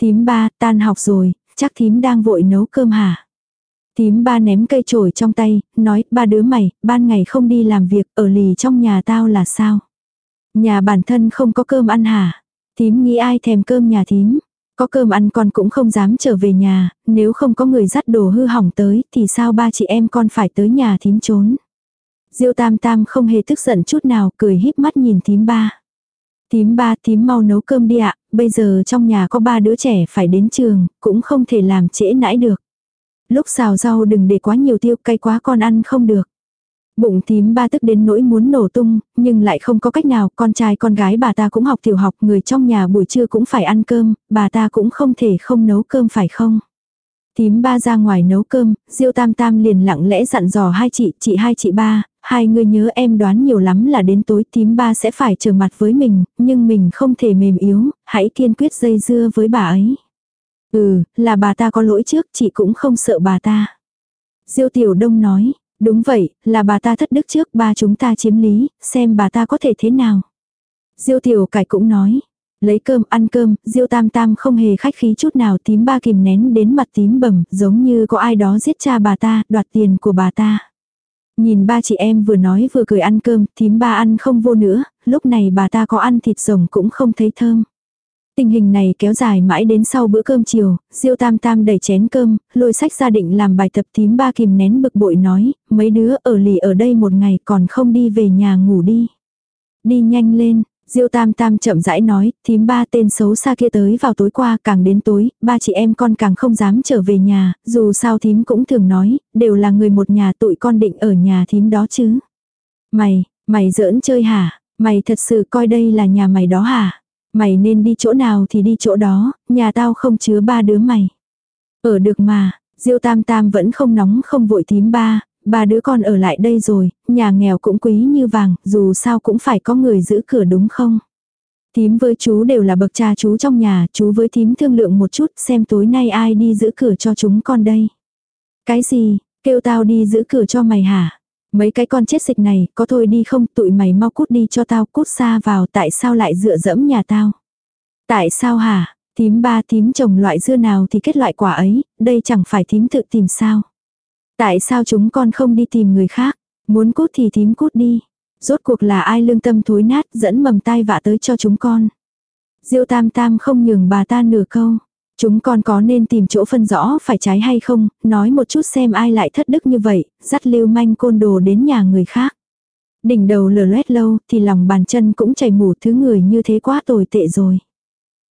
Thím ba, tan học rồi, chắc thím đang vội nấu cơm hả? Thím ba ném cây chổi trong tay, nói, ba đứa mày, ban ngày không đi làm việc, ở lì trong nhà tao là sao? Nhà bản thân không có cơm ăn hả? Thím nghĩ ai thèm cơm nhà thím? Có cơm ăn con cũng không dám trở về nhà, nếu không có người dắt đồ hư hỏng tới, thì sao ba chị em con phải tới nhà thím trốn? Diêu tam tam không hề tức giận chút nào, cười híp mắt nhìn thím ba. Thím ba thím mau nấu cơm đi ạ, bây giờ trong nhà có ba đứa trẻ phải đến trường, cũng không thể làm trễ nãi được. Lúc xào rau đừng để quá nhiều tiêu cay quá con ăn không được. Bụng thím ba tức đến nỗi muốn nổ tung, nhưng lại không có cách nào, con trai con gái bà ta cũng học tiểu học, người trong nhà buổi trưa cũng phải ăn cơm, bà ta cũng không thể không nấu cơm phải không? Thím ba ra ngoài nấu cơm, Diêu Tam Tam liền lặng lẽ dặn dò hai chị, chị hai chị ba, hai người nhớ em đoán nhiều lắm là đến tối tím ba sẽ phải trở mặt với mình, nhưng mình không thể mềm yếu, hãy kiên quyết dây dưa với bà ấy. Ừ, là bà ta có lỗi trước, chị cũng không sợ bà ta. Diêu Tiểu Đông nói, đúng vậy, là bà ta thất đức trước, ba chúng ta chiếm lý, xem bà ta có thể thế nào. Diêu Tiểu Cải cũng nói, lấy cơm ăn cơm, Diêu Tam Tam không hề khách khí chút nào tím ba kìm nén đến mặt tím bầm, giống như có ai đó giết cha bà ta, đoạt tiền của bà ta. Nhìn ba chị em vừa nói vừa cười ăn cơm, thím ba ăn không vô nữa, lúc này bà ta có ăn thịt rồng cũng không thấy thơm. Tình hình này kéo dài mãi đến sau bữa cơm chiều, Diêu Tam Tam đẩy chén cơm, lôi sách gia định làm bài tập thím ba kìm nén bực bội nói, mấy đứa ở lì ở đây một ngày còn không đi về nhà ngủ đi. Đi nhanh lên, Diêu Tam Tam chậm rãi nói, thím ba tên xấu xa kia tới vào tối qua càng đến tối, ba chị em con càng không dám trở về nhà, dù sao thím cũng thường nói, đều là người một nhà tụi con định ở nhà thím đó chứ. Mày, mày giỡn chơi hả? Mày thật sự coi đây là nhà mày đó hả? Mày nên đi chỗ nào thì đi chỗ đó, nhà tao không chứa ba đứa mày. Ở được mà, Diêu Tam Tam vẫn không nóng không vội thím ba, ba đứa con ở lại đây rồi, nhà nghèo cũng quý như vàng, dù sao cũng phải có người giữ cửa đúng không? Tím với chú đều là bậc cha chú trong nhà, chú với tím thương lượng một chút xem tối nay ai đi giữ cửa cho chúng con đây. Cái gì, kêu tao đi giữ cửa cho mày hả? Mấy cái con chết dịch này, có thôi đi không, tụi mày mau cút đi cho tao, cút xa vào, tại sao lại dựa dẫm nhà tao? Tại sao hả? Tím ba tím trồng loại dưa nào thì kết loại quả ấy, đây chẳng phải tím tự tìm sao? Tại sao chúng con không đi tìm người khác? Muốn cút thì thím cút đi. Rốt cuộc là ai lương tâm thối nát dẫn mầm tai vạ tới cho chúng con. Diêu tam tam không nhường bà ta nửa câu. Chúng con có nên tìm chỗ phân rõ phải trái hay không, nói một chút xem ai lại thất đức như vậy, dắt lưu manh côn đồ đến nhà người khác. Đỉnh đầu lờ loét lâu thì lòng bàn chân cũng chảy mù thứ người như thế quá tồi tệ rồi.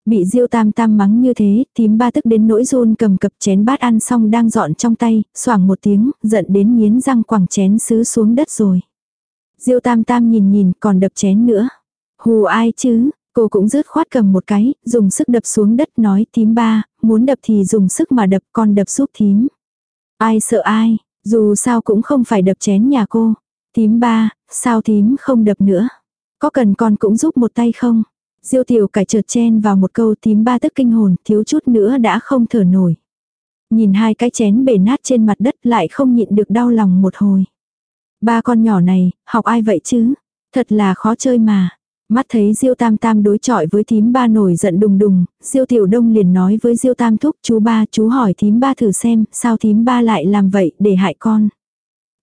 Bị diêu tam tam mắng như thế, tím ba tức đến nỗi run cầm cập chén bát ăn xong đang dọn trong tay, xoảng một tiếng, giận đến nghiến răng quẳng chén sứ xuống đất rồi. Diêu tam tam nhìn nhìn còn đập chén nữa. Hù ai chứ, cô cũng rớt khoát cầm một cái, dùng sức đập xuống đất nói tím ba, muốn đập thì dùng sức mà đập con đập giúp thím. Ai sợ ai, dù sao cũng không phải đập chén nhà cô. Tím ba, sao thím không đập nữa? Có cần con cũng giúp một tay không? Diêu tiểu cải chợt chen vào một câu tím ba tức kinh hồn, thiếu chút nữa đã không thở nổi. Nhìn hai cái chén bể nát trên mặt đất lại không nhịn được đau lòng một hồi. Ba con nhỏ này, học ai vậy chứ? Thật là khó chơi mà. Mắt thấy Diêu Tam Tam đối chọi với thím ba nổi giận đùng đùng, Diêu Tiểu Đông liền nói với Diêu Tam Thúc chú ba chú hỏi thím ba thử xem sao thím ba lại làm vậy để hại con.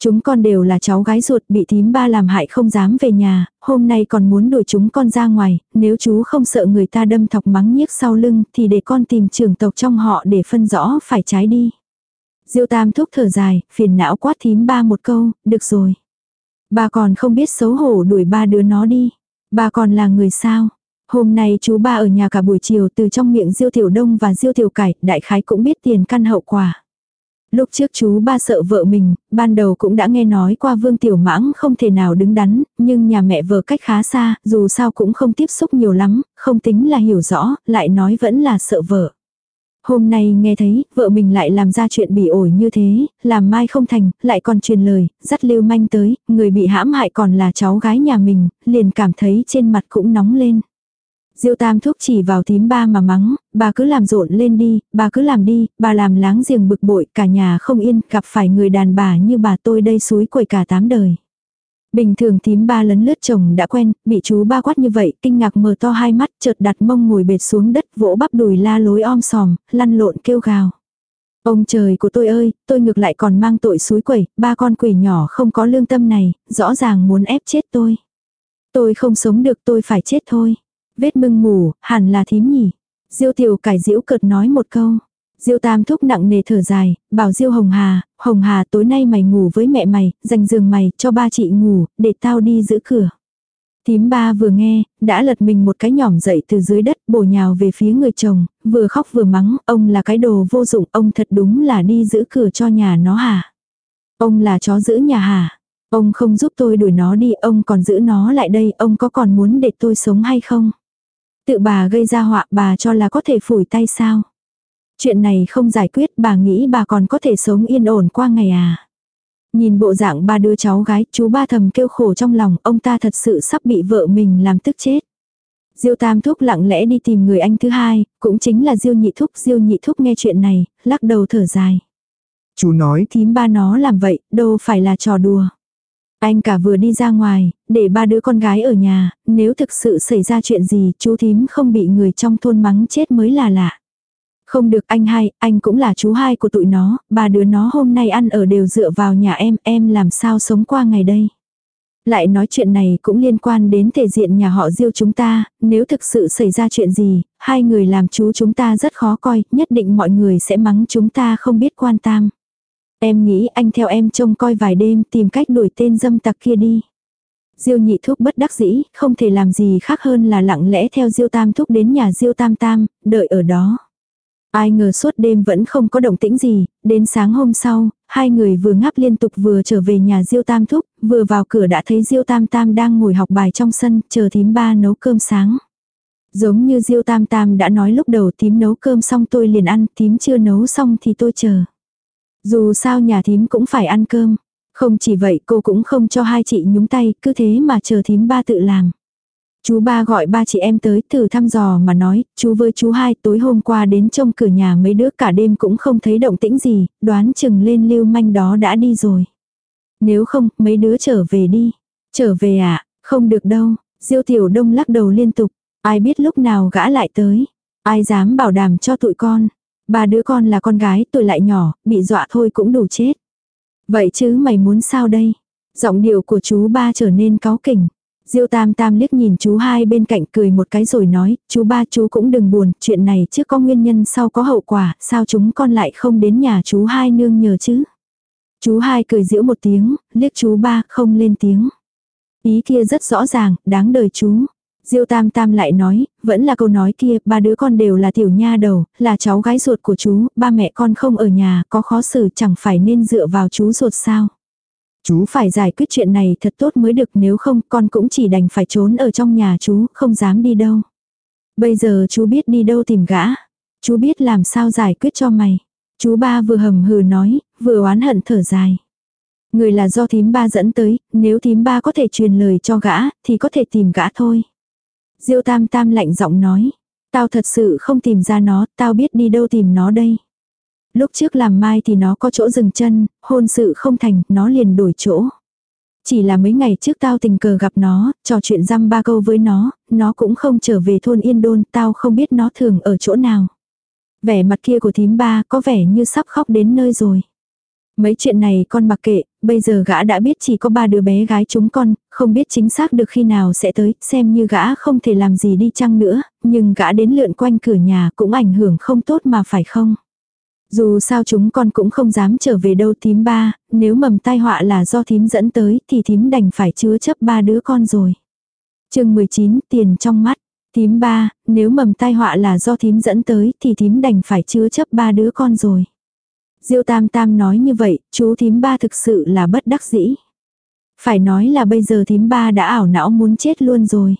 Chúng con đều là cháu gái ruột bị thím ba làm hại không dám về nhà, hôm nay còn muốn đuổi chúng con ra ngoài, nếu chú không sợ người ta đâm thọc mắng nhiếc sau lưng thì để con tìm trưởng tộc trong họ để phân rõ phải trái đi. Diêu tam thúc thở dài, phiền não quát thím ba một câu, được rồi. Bà còn không biết xấu hổ đuổi ba đứa nó đi. Bà còn là người sao? Hôm nay chú ba ở nhà cả buổi chiều từ trong miệng Diêu Tiểu Đông và Diêu Tiểu Cải, đại khái cũng biết tiền căn hậu quả. Lúc trước chú ba sợ vợ mình, ban đầu cũng đã nghe nói qua Vương Tiểu Mãng không thể nào đứng đắn, nhưng nhà mẹ vợ cách khá xa, dù sao cũng không tiếp xúc nhiều lắm, không tính là hiểu rõ, lại nói vẫn là sợ vợ. Hôm nay nghe thấy, vợ mình lại làm ra chuyện bị ổi như thế, làm mai không thành, lại còn truyền lời, dắt lưu manh tới, người bị hãm hại còn là cháu gái nhà mình, liền cảm thấy trên mặt cũng nóng lên. Diêu tam thúc chỉ vào thím ba mà mắng, bà cứ làm rộn lên đi, bà cứ làm đi, bà làm láng giềng bực bội, cả nhà không yên, gặp phải người đàn bà như bà tôi đây suối quẩy cả tám đời. Bình thường thím ba lấn lướt chồng đã quen, bị chú ba quát như vậy, kinh ngạc mở to hai mắt, chợt đặt mông ngồi bệt xuống đất, vỗ bắp đùi la lối om sòm, lăn lộn kêu gào. Ông trời của tôi ơi, tôi ngược lại còn mang tội suối quẩy, ba con quỷ nhỏ không có lương tâm này, rõ ràng muốn ép chết tôi. Tôi không sống được tôi phải chết thôi. Vết mưng mù, hẳn là thím nhỉ. Diêu tiểu cải diễu cợt nói một câu. Diêu Tam thúc nặng nề thở dài, bảo Diêu Hồng Hà, Hồng Hà tối nay mày ngủ với mẹ mày, dành giường mày, cho ba chị ngủ, để tao đi giữ cửa. Tím ba vừa nghe, đã lật mình một cái nhỏm dậy từ dưới đất bổ nhào về phía người chồng, vừa khóc vừa mắng, ông là cái đồ vô dụng, ông thật đúng là đi giữ cửa cho nhà nó hả? Ông là chó giữ nhà hả? Ông không giúp tôi đuổi nó đi, ông còn giữ nó lại đây, ông có còn muốn để tôi sống hay không? Tự bà gây ra họa bà cho là có thể phủi tay sao? Chuyện này không giải quyết bà nghĩ bà còn có thể sống yên ổn qua ngày à. Nhìn bộ dạng ba đứa cháu gái, chú ba thầm kêu khổ trong lòng, ông ta thật sự sắp bị vợ mình làm tức chết. Diêu Tam Thúc lặng lẽ đi tìm người anh thứ hai, cũng chính là Diêu Nhị Thúc. Diêu Nhị Thúc nghe chuyện này, lắc đầu thở dài.
Chú nói
thím ba nó làm vậy, đâu phải là trò đùa. Anh cả vừa đi ra ngoài, để ba đứa con gái ở nhà, nếu thực sự xảy ra chuyện gì chú thím không bị người trong thôn mắng chết mới là lạ. Không được anh hai, anh cũng là chú hai của tụi nó, ba đứa nó hôm nay ăn ở đều dựa vào nhà em, em làm sao sống qua ngày đây. Lại nói chuyện này cũng liên quan đến thể diện nhà họ diêu chúng ta, nếu thực sự xảy ra chuyện gì, hai người làm chú chúng ta rất khó coi, nhất định mọi người sẽ mắng chúng ta không biết quan tam. Em nghĩ anh theo em trông coi vài đêm tìm cách đuổi tên dâm tặc kia đi. Diêu nhị thúc bất đắc dĩ, không thể làm gì khác hơn là lặng lẽ theo Diêu tam thúc đến nhà Diêu tam tam, đợi ở đó. Ai ngờ suốt đêm vẫn không có động tĩnh gì, đến sáng hôm sau, hai người vừa ngáp liên tục vừa trở về nhà Diêu Tam Thúc, vừa vào cửa đã thấy Diêu Tam Tam đang ngồi học bài trong sân, chờ thím ba nấu cơm sáng. Giống như Diêu Tam Tam đã nói lúc đầu thím nấu cơm xong tôi liền ăn, thím chưa nấu xong thì tôi chờ. Dù sao nhà thím cũng phải ăn cơm. Không chỉ vậy cô cũng không cho hai chị nhúng tay, cứ thế mà chờ thím ba tự làm. Chú ba gọi ba chị em tới thử thăm dò mà nói, chú với chú hai tối hôm qua đến trông cửa nhà mấy đứa cả đêm cũng không thấy động tĩnh gì, đoán chừng lên lưu manh đó đã đi rồi. Nếu không, mấy đứa trở về đi. Trở về à, không được đâu, Diêu Tiểu Đông lắc đầu liên tục, ai biết lúc nào gã lại tới, ai dám bảo đảm cho tụi con. Ba đứa con là con gái, tuổi lại nhỏ, bị dọa thôi cũng đủ chết. Vậy chứ mày muốn sao đây? Giọng điệu của chú ba trở nên cáu kỉnh. Diêu tam tam liếc nhìn chú hai bên cạnh cười một cái rồi nói, chú ba chú cũng đừng buồn, chuyện này trước có nguyên nhân sau có hậu quả, sao chúng con lại không đến nhà chú hai nương nhờ chứ? Chú hai cười giễu một tiếng, liếc chú ba không lên tiếng. Ý kia rất rõ ràng, đáng đời chú. Diêu Tam Tam lại nói, vẫn là câu nói kia, ba đứa con đều là tiểu nha đầu, là cháu gái ruột của chú, ba mẹ con không ở nhà, có khó xử chẳng phải nên dựa vào chú ruột sao. Chú phải giải quyết chuyện này thật tốt mới được nếu không con cũng chỉ đành phải trốn ở trong nhà chú, không dám đi đâu. Bây giờ chú biết đi đâu tìm gã. Chú biết làm sao giải quyết cho mày. Chú ba vừa hầm hừ nói, vừa oán hận thở dài. Người là do thím ba dẫn tới, nếu thím ba có thể truyền lời cho gã, thì có thể tìm gã thôi. Diêu tam tam lạnh giọng nói. Tao thật sự không tìm ra nó, tao biết đi đâu tìm nó đây. Lúc trước làm mai thì nó có chỗ dừng chân, hôn sự không thành, nó liền đổi chỗ. Chỉ là mấy ngày trước tao tình cờ gặp nó, trò chuyện răm ba câu với nó, nó cũng không trở về thôn Yên Đôn, tao không biết nó thường ở chỗ nào. Vẻ mặt kia của thím ba có vẻ như sắp khóc đến nơi rồi. Mấy chuyện này con mặc kệ, bây giờ gã đã biết chỉ có ba đứa bé gái chúng con, không biết chính xác được khi nào sẽ tới, xem như gã không thể làm gì đi chăng nữa, nhưng gã đến lượn quanh cửa nhà cũng ảnh hưởng không tốt mà phải không? Dù sao chúng con cũng không dám trở về đâu thím ba, nếu mầm tai họa là do thím dẫn tới thì thím đành phải chứa chấp ba đứa con rồi. chương 19 tiền trong mắt. Thím ba, nếu mầm tai họa là do thím dẫn tới thì thím đành phải chứa chấp ba đứa con rồi. Diêu Tam Tam nói như vậy, chú thím ba thực sự là bất đắc dĩ. Phải nói là bây giờ thím ba đã ảo não muốn chết luôn rồi.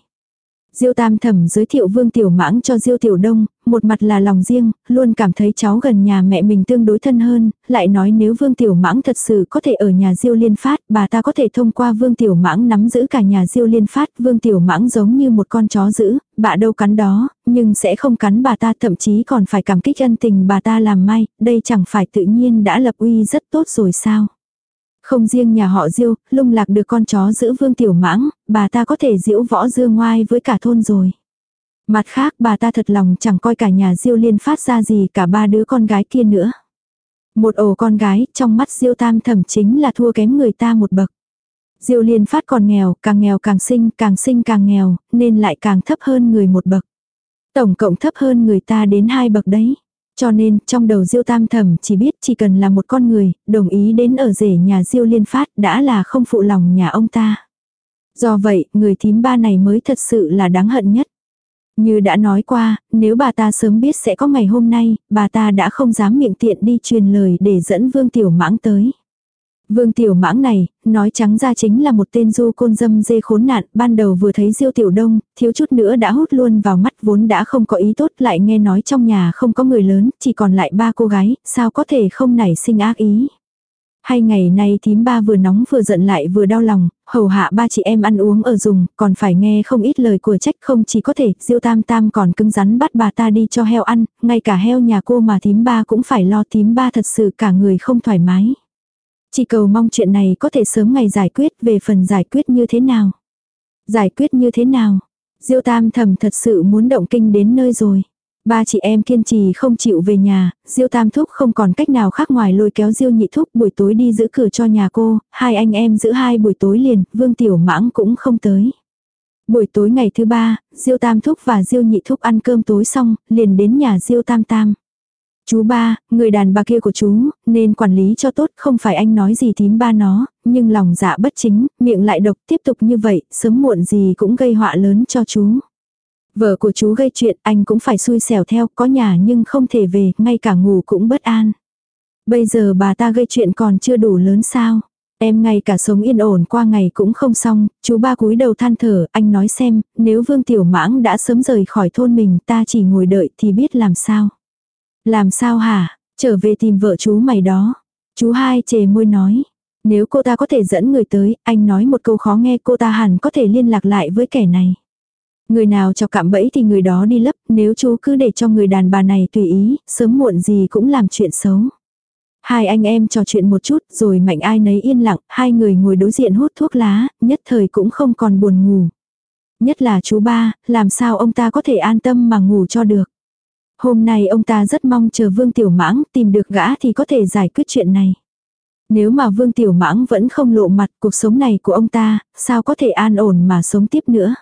Diêu Tam Thẩm giới thiệu Vương Tiểu Mãng cho Diêu Tiểu Đông, một mặt là lòng riêng, luôn cảm thấy cháu gần nhà mẹ mình tương đối thân hơn, lại nói nếu Vương Tiểu Mãng thật sự có thể ở nhà Diêu Liên Phát, bà ta có thể thông qua Vương Tiểu Mãng nắm giữ cả nhà Diêu Liên Phát, Vương Tiểu Mãng giống như một con chó dữ, bà đâu cắn đó, nhưng sẽ không cắn bà ta thậm chí còn phải cảm kích ân tình bà ta làm may, đây chẳng phải tự nhiên đã lập uy rất tốt rồi sao. Không riêng nhà họ Diêu, lung lạc được con chó giữ vương tiểu mãng, bà ta có thể diễu võ dương ngoai với cả thôn rồi. Mặt khác bà ta thật lòng chẳng coi cả nhà Diêu liên phát ra gì cả ba đứa con gái kia nữa. Một ổ con gái, trong mắt Diêu tam thẩm chính là thua kém người ta một bậc. Diêu liên phát còn nghèo, càng nghèo càng sinh, càng sinh càng nghèo, nên lại càng thấp hơn người một bậc. Tổng cộng thấp hơn người ta đến hai bậc đấy. Cho nên, trong đầu Diêu Tam Thẩm chỉ biết chỉ cần là một con người, đồng ý đến ở rể nhà Diêu Liên Phát đã là không phụ lòng nhà ông ta. Do vậy, người thím ba này mới thật sự là đáng hận nhất. Như đã nói qua, nếu bà ta sớm biết sẽ có ngày hôm nay, bà ta đã không dám miệng tiện đi truyền lời để dẫn Vương Tiểu Mãng tới. Vương tiểu mãng này, nói trắng ra chính là một tên du côn dâm dê khốn nạn, ban đầu vừa thấy diêu tiểu đông, thiếu chút nữa đã hút luôn vào mắt vốn đã không có ý tốt lại nghe nói trong nhà không có người lớn, chỉ còn lại ba cô gái, sao có thể không nảy sinh ác ý. hai ngày nay thím ba vừa nóng vừa giận lại vừa đau lòng, hầu hạ ba chị em ăn uống ở dùng, còn phải nghe không ít lời của trách không chỉ có thể, diêu tam tam còn cứng rắn bắt bà ta đi cho heo ăn, ngay cả heo nhà cô mà thím ba cũng phải lo thím ba thật sự cả người không thoải mái. Chỉ cầu mong chuyện này có thể sớm ngày giải quyết về phần giải quyết như thế nào. Giải quyết như thế nào. Diêu tam thầm thật sự muốn động kinh đến nơi rồi. Ba chị em kiên trì không chịu về nhà, Diêu Tam Thúc không còn cách nào khác ngoài lôi kéo Diêu Nhị Thúc buổi tối đi giữ cửa cho nhà cô, hai anh em giữ hai buổi tối liền, Vương Tiểu Mãng cũng không tới. Buổi tối ngày thứ ba, Diêu Tam Thúc và Diêu Nhị Thúc ăn cơm tối xong, liền đến nhà Diêu Tam Tam. Chú ba, người đàn bà kia của chú, nên quản lý cho tốt, không phải anh nói gì thím ba nó, nhưng lòng dạ bất chính, miệng lại độc tiếp tục như vậy, sớm muộn gì cũng gây họa lớn cho chú. Vợ của chú gây chuyện, anh cũng phải xui xẻo theo, có nhà nhưng không thể về, ngay cả ngủ cũng bất an. Bây giờ bà ta gây chuyện còn chưa đủ lớn sao. Em ngay cả sống yên ổn qua ngày cũng không xong, chú ba cúi đầu than thở, anh nói xem, nếu Vương Tiểu Mãng đã sớm rời khỏi thôn mình ta chỉ ngồi đợi thì biết làm sao. Làm sao hả, trở về tìm vợ chú mày đó. Chú hai chề môi nói, nếu cô ta có thể dẫn người tới, anh nói một câu khó nghe cô ta hẳn có thể liên lạc lại với kẻ này. Người nào cho cạm bẫy thì người đó đi lấp, nếu chú cứ để cho người đàn bà này tùy ý, sớm muộn gì cũng làm chuyện xấu. Hai anh em trò chuyện một chút rồi mạnh ai nấy yên lặng, hai người ngồi đối diện hút thuốc lá, nhất thời cũng không còn buồn ngủ. Nhất là chú ba, làm sao ông ta có thể an tâm mà ngủ cho được. Hôm nay ông ta rất mong chờ Vương Tiểu Mãng tìm được gã thì có thể giải quyết chuyện này. Nếu mà Vương Tiểu Mãng vẫn không lộ mặt cuộc sống này của ông ta, sao có thể an ổn mà sống tiếp nữa.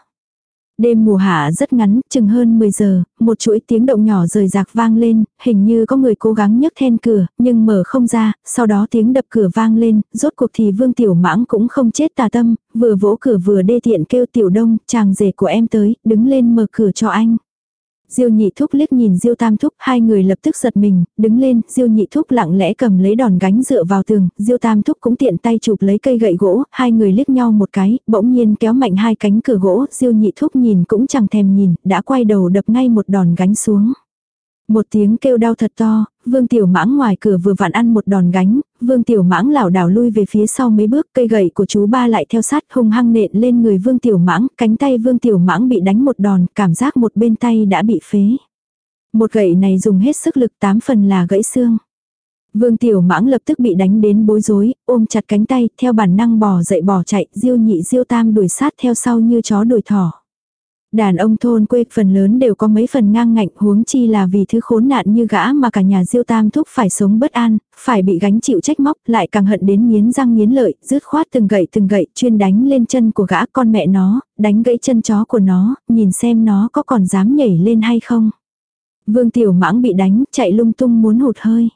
Đêm mùa hạ rất ngắn, chừng hơn 10 giờ, một chuỗi tiếng động nhỏ rời rạc vang lên, hình như có người cố gắng nhấc then cửa, nhưng mở không ra, sau đó tiếng đập cửa vang lên, rốt cuộc thì Vương Tiểu Mãng cũng không chết tà tâm, vừa vỗ cửa vừa đê tiện kêu Tiểu Đông, chàng rể của em tới, đứng lên mở cửa cho anh. Diêu nhị thúc liếc nhìn Diêu tam thúc, hai người lập tức giật mình, đứng lên, Diêu nhị thúc lặng lẽ cầm lấy đòn gánh dựa vào tường, Diêu tam thúc cũng tiện tay chụp lấy cây gậy gỗ, hai người liếc nhau một cái, bỗng nhiên kéo mạnh hai cánh cửa gỗ, Diêu nhị thúc nhìn cũng chẳng thèm nhìn, đã quay đầu đập ngay một đòn gánh xuống. Một tiếng kêu đau thật to, Vương Tiểu Mãng ngoài cửa vừa vặn ăn một đòn gánh, Vương Tiểu Mãng lảo đảo lui về phía sau mấy bước, cây gậy của chú ba lại theo sát hung hăng nện lên người Vương Tiểu Mãng, cánh tay Vương Tiểu Mãng bị đánh một đòn, cảm giác một bên tay đã bị phế. Một gậy này dùng hết sức lực tám phần là gãy xương. Vương Tiểu Mãng lập tức bị đánh đến bối rối, ôm chặt cánh tay, theo bản năng bò dậy bò chạy, Diêu Nhị Diêu Tam đuổi sát theo sau như chó đuổi thỏ. Đàn ông thôn quê phần lớn đều có mấy phần ngang ngạnh huống chi là vì thứ khốn nạn như gã mà cả nhà diêu tam thúc phải sống bất an, phải bị gánh chịu trách móc, lại càng hận đến miến răng miến lợi, rứt khoát từng gậy từng gậy chuyên đánh lên chân của gã con mẹ nó, đánh gãy chân chó của nó, nhìn xem nó có còn dám nhảy lên hay không. Vương tiểu mãng bị đánh, chạy lung tung muốn hụt hơi.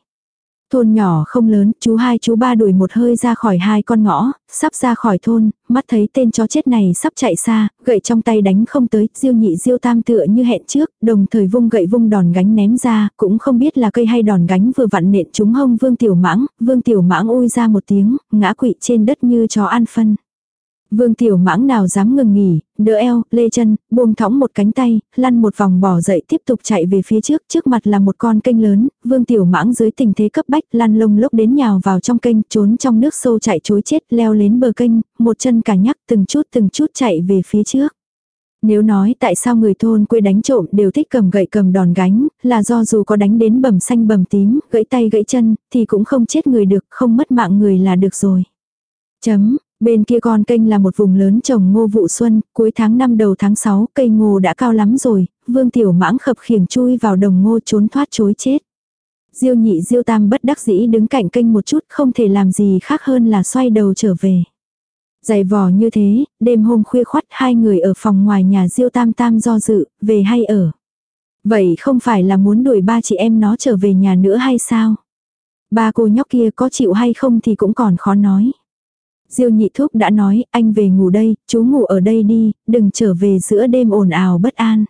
Thôn nhỏ không lớn, chú hai chú ba đuổi một hơi ra khỏi hai con ngõ, sắp ra khỏi thôn, mắt thấy tên chó chết này sắp chạy xa, gậy trong tay đánh không tới, diêu nhị diêu tam tựa như hẹn trước, đồng thời vung gậy vung đòn gánh ném ra, cũng không biết là cây hay đòn gánh vừa vặn nện trúng hông vương tiểu mãng, vương tiểu mãng ui ra một tiếng, ngã quỵ trên đất như chó ăn phân. Vương tiểu mãng nào dám ngừng nghỉ, đỡ eo, lê chân, buông thõng một cánh tay, lăn một vòng bỏ dậy tiếp tục chạy về phía trước, trước mặt là một con kênh lớn, vương tiểu mãng dưới tình thế cấp bách lăn lông lốc đến nhào vào trong kênh, trốn trong nước sâu chạy chối chết, leo lên bờ kênh, một chân cả nhắc từng chút từng chút chạy về phía trước. Nếu nói tại sao người thôn quê đánh trộm đều thích cầm gậy cầm đòn gánh, là do dù có đánh đến bầm xanh bầm tím, gãy tay gãy chân, thì cũng không chết người được, không mất mạng người là được rồi. Chấm, Bên kia con kênh là một vùng lớn trồng ngô vụ xuân, cuối tháng 5 đầu tháng 6 cây ngô đã cao lắm rồi, vương tiểu mãng khập khiểng chui vào đồng ngô trốn thoát chối chết. Diêu nhị diêu tam bất đắc dĩ đứng cạnh kênh một chút không thể làm gì khác hơn là xoay đầu trở về. Dày vò như thế, đêm hôm khuya khoắt hai người ở phòng ngoài nhà diêu tam tam do dự, về hay ở. Vậy không phải là muốn đuổi ba chị em nó trở về nhà nữa hay sao? Ba cô nhóc kia có chịu hay không thì cũng còn khó nói. Diêu nhị thúc đã nói, anh về ngủ đây, chú ngủ ở đây đi, đừng trở về giữa đêm ồn ào bất an.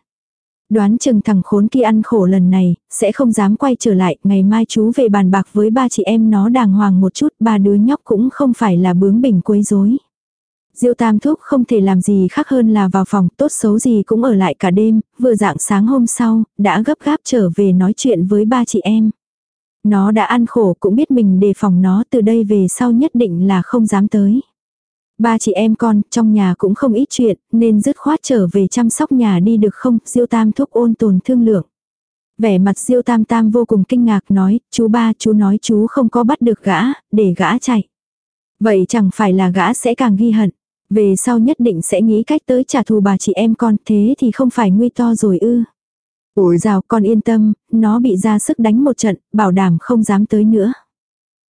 Đoán chừng thằng khốn kia ăn khổ lần này, sẽ không dám quay trở lại, ngày mai chú về bàn bạc với ba chị em nó đàng hoàng một chút, ba đứa nhóc cũng không phải là bướng bỉnh quấy rối. Diêu Tam Thúc không thể làm gì khác hơn là vào phòng, tốt xấu gì cũng ở lại cả đêm, vừa dạng sáng hôm sau, đã gấp gáp trở về nói chuyện với ba chị em. Nó đã ăn khổ cũng biết mình đề phòng nó từ đây về sau nhất định là không dám tới. Ba chị em con, trong nhà cũng không ít chuyện, nên dứt khoát trở về chăm sóc nhà đi được không, Diêu Tam thúc ôn tồn thương lượng. Vẻ mặt Diêu Tam Tam vô cùng kinh ngạc nói, chú ba chú nói chú không có bắt được gã, để gã chạy. Vậy chẳng phải là gã sẽ càng ghi hận. Về sau nhất định sẽ nghĩ cách tới trả thù bà chị em con, thế thì không phải nguy to rồi ư. Ủi rào con yên tâm, nó bị ra sức đánh một trận, bảo đảm không dám tới nữa.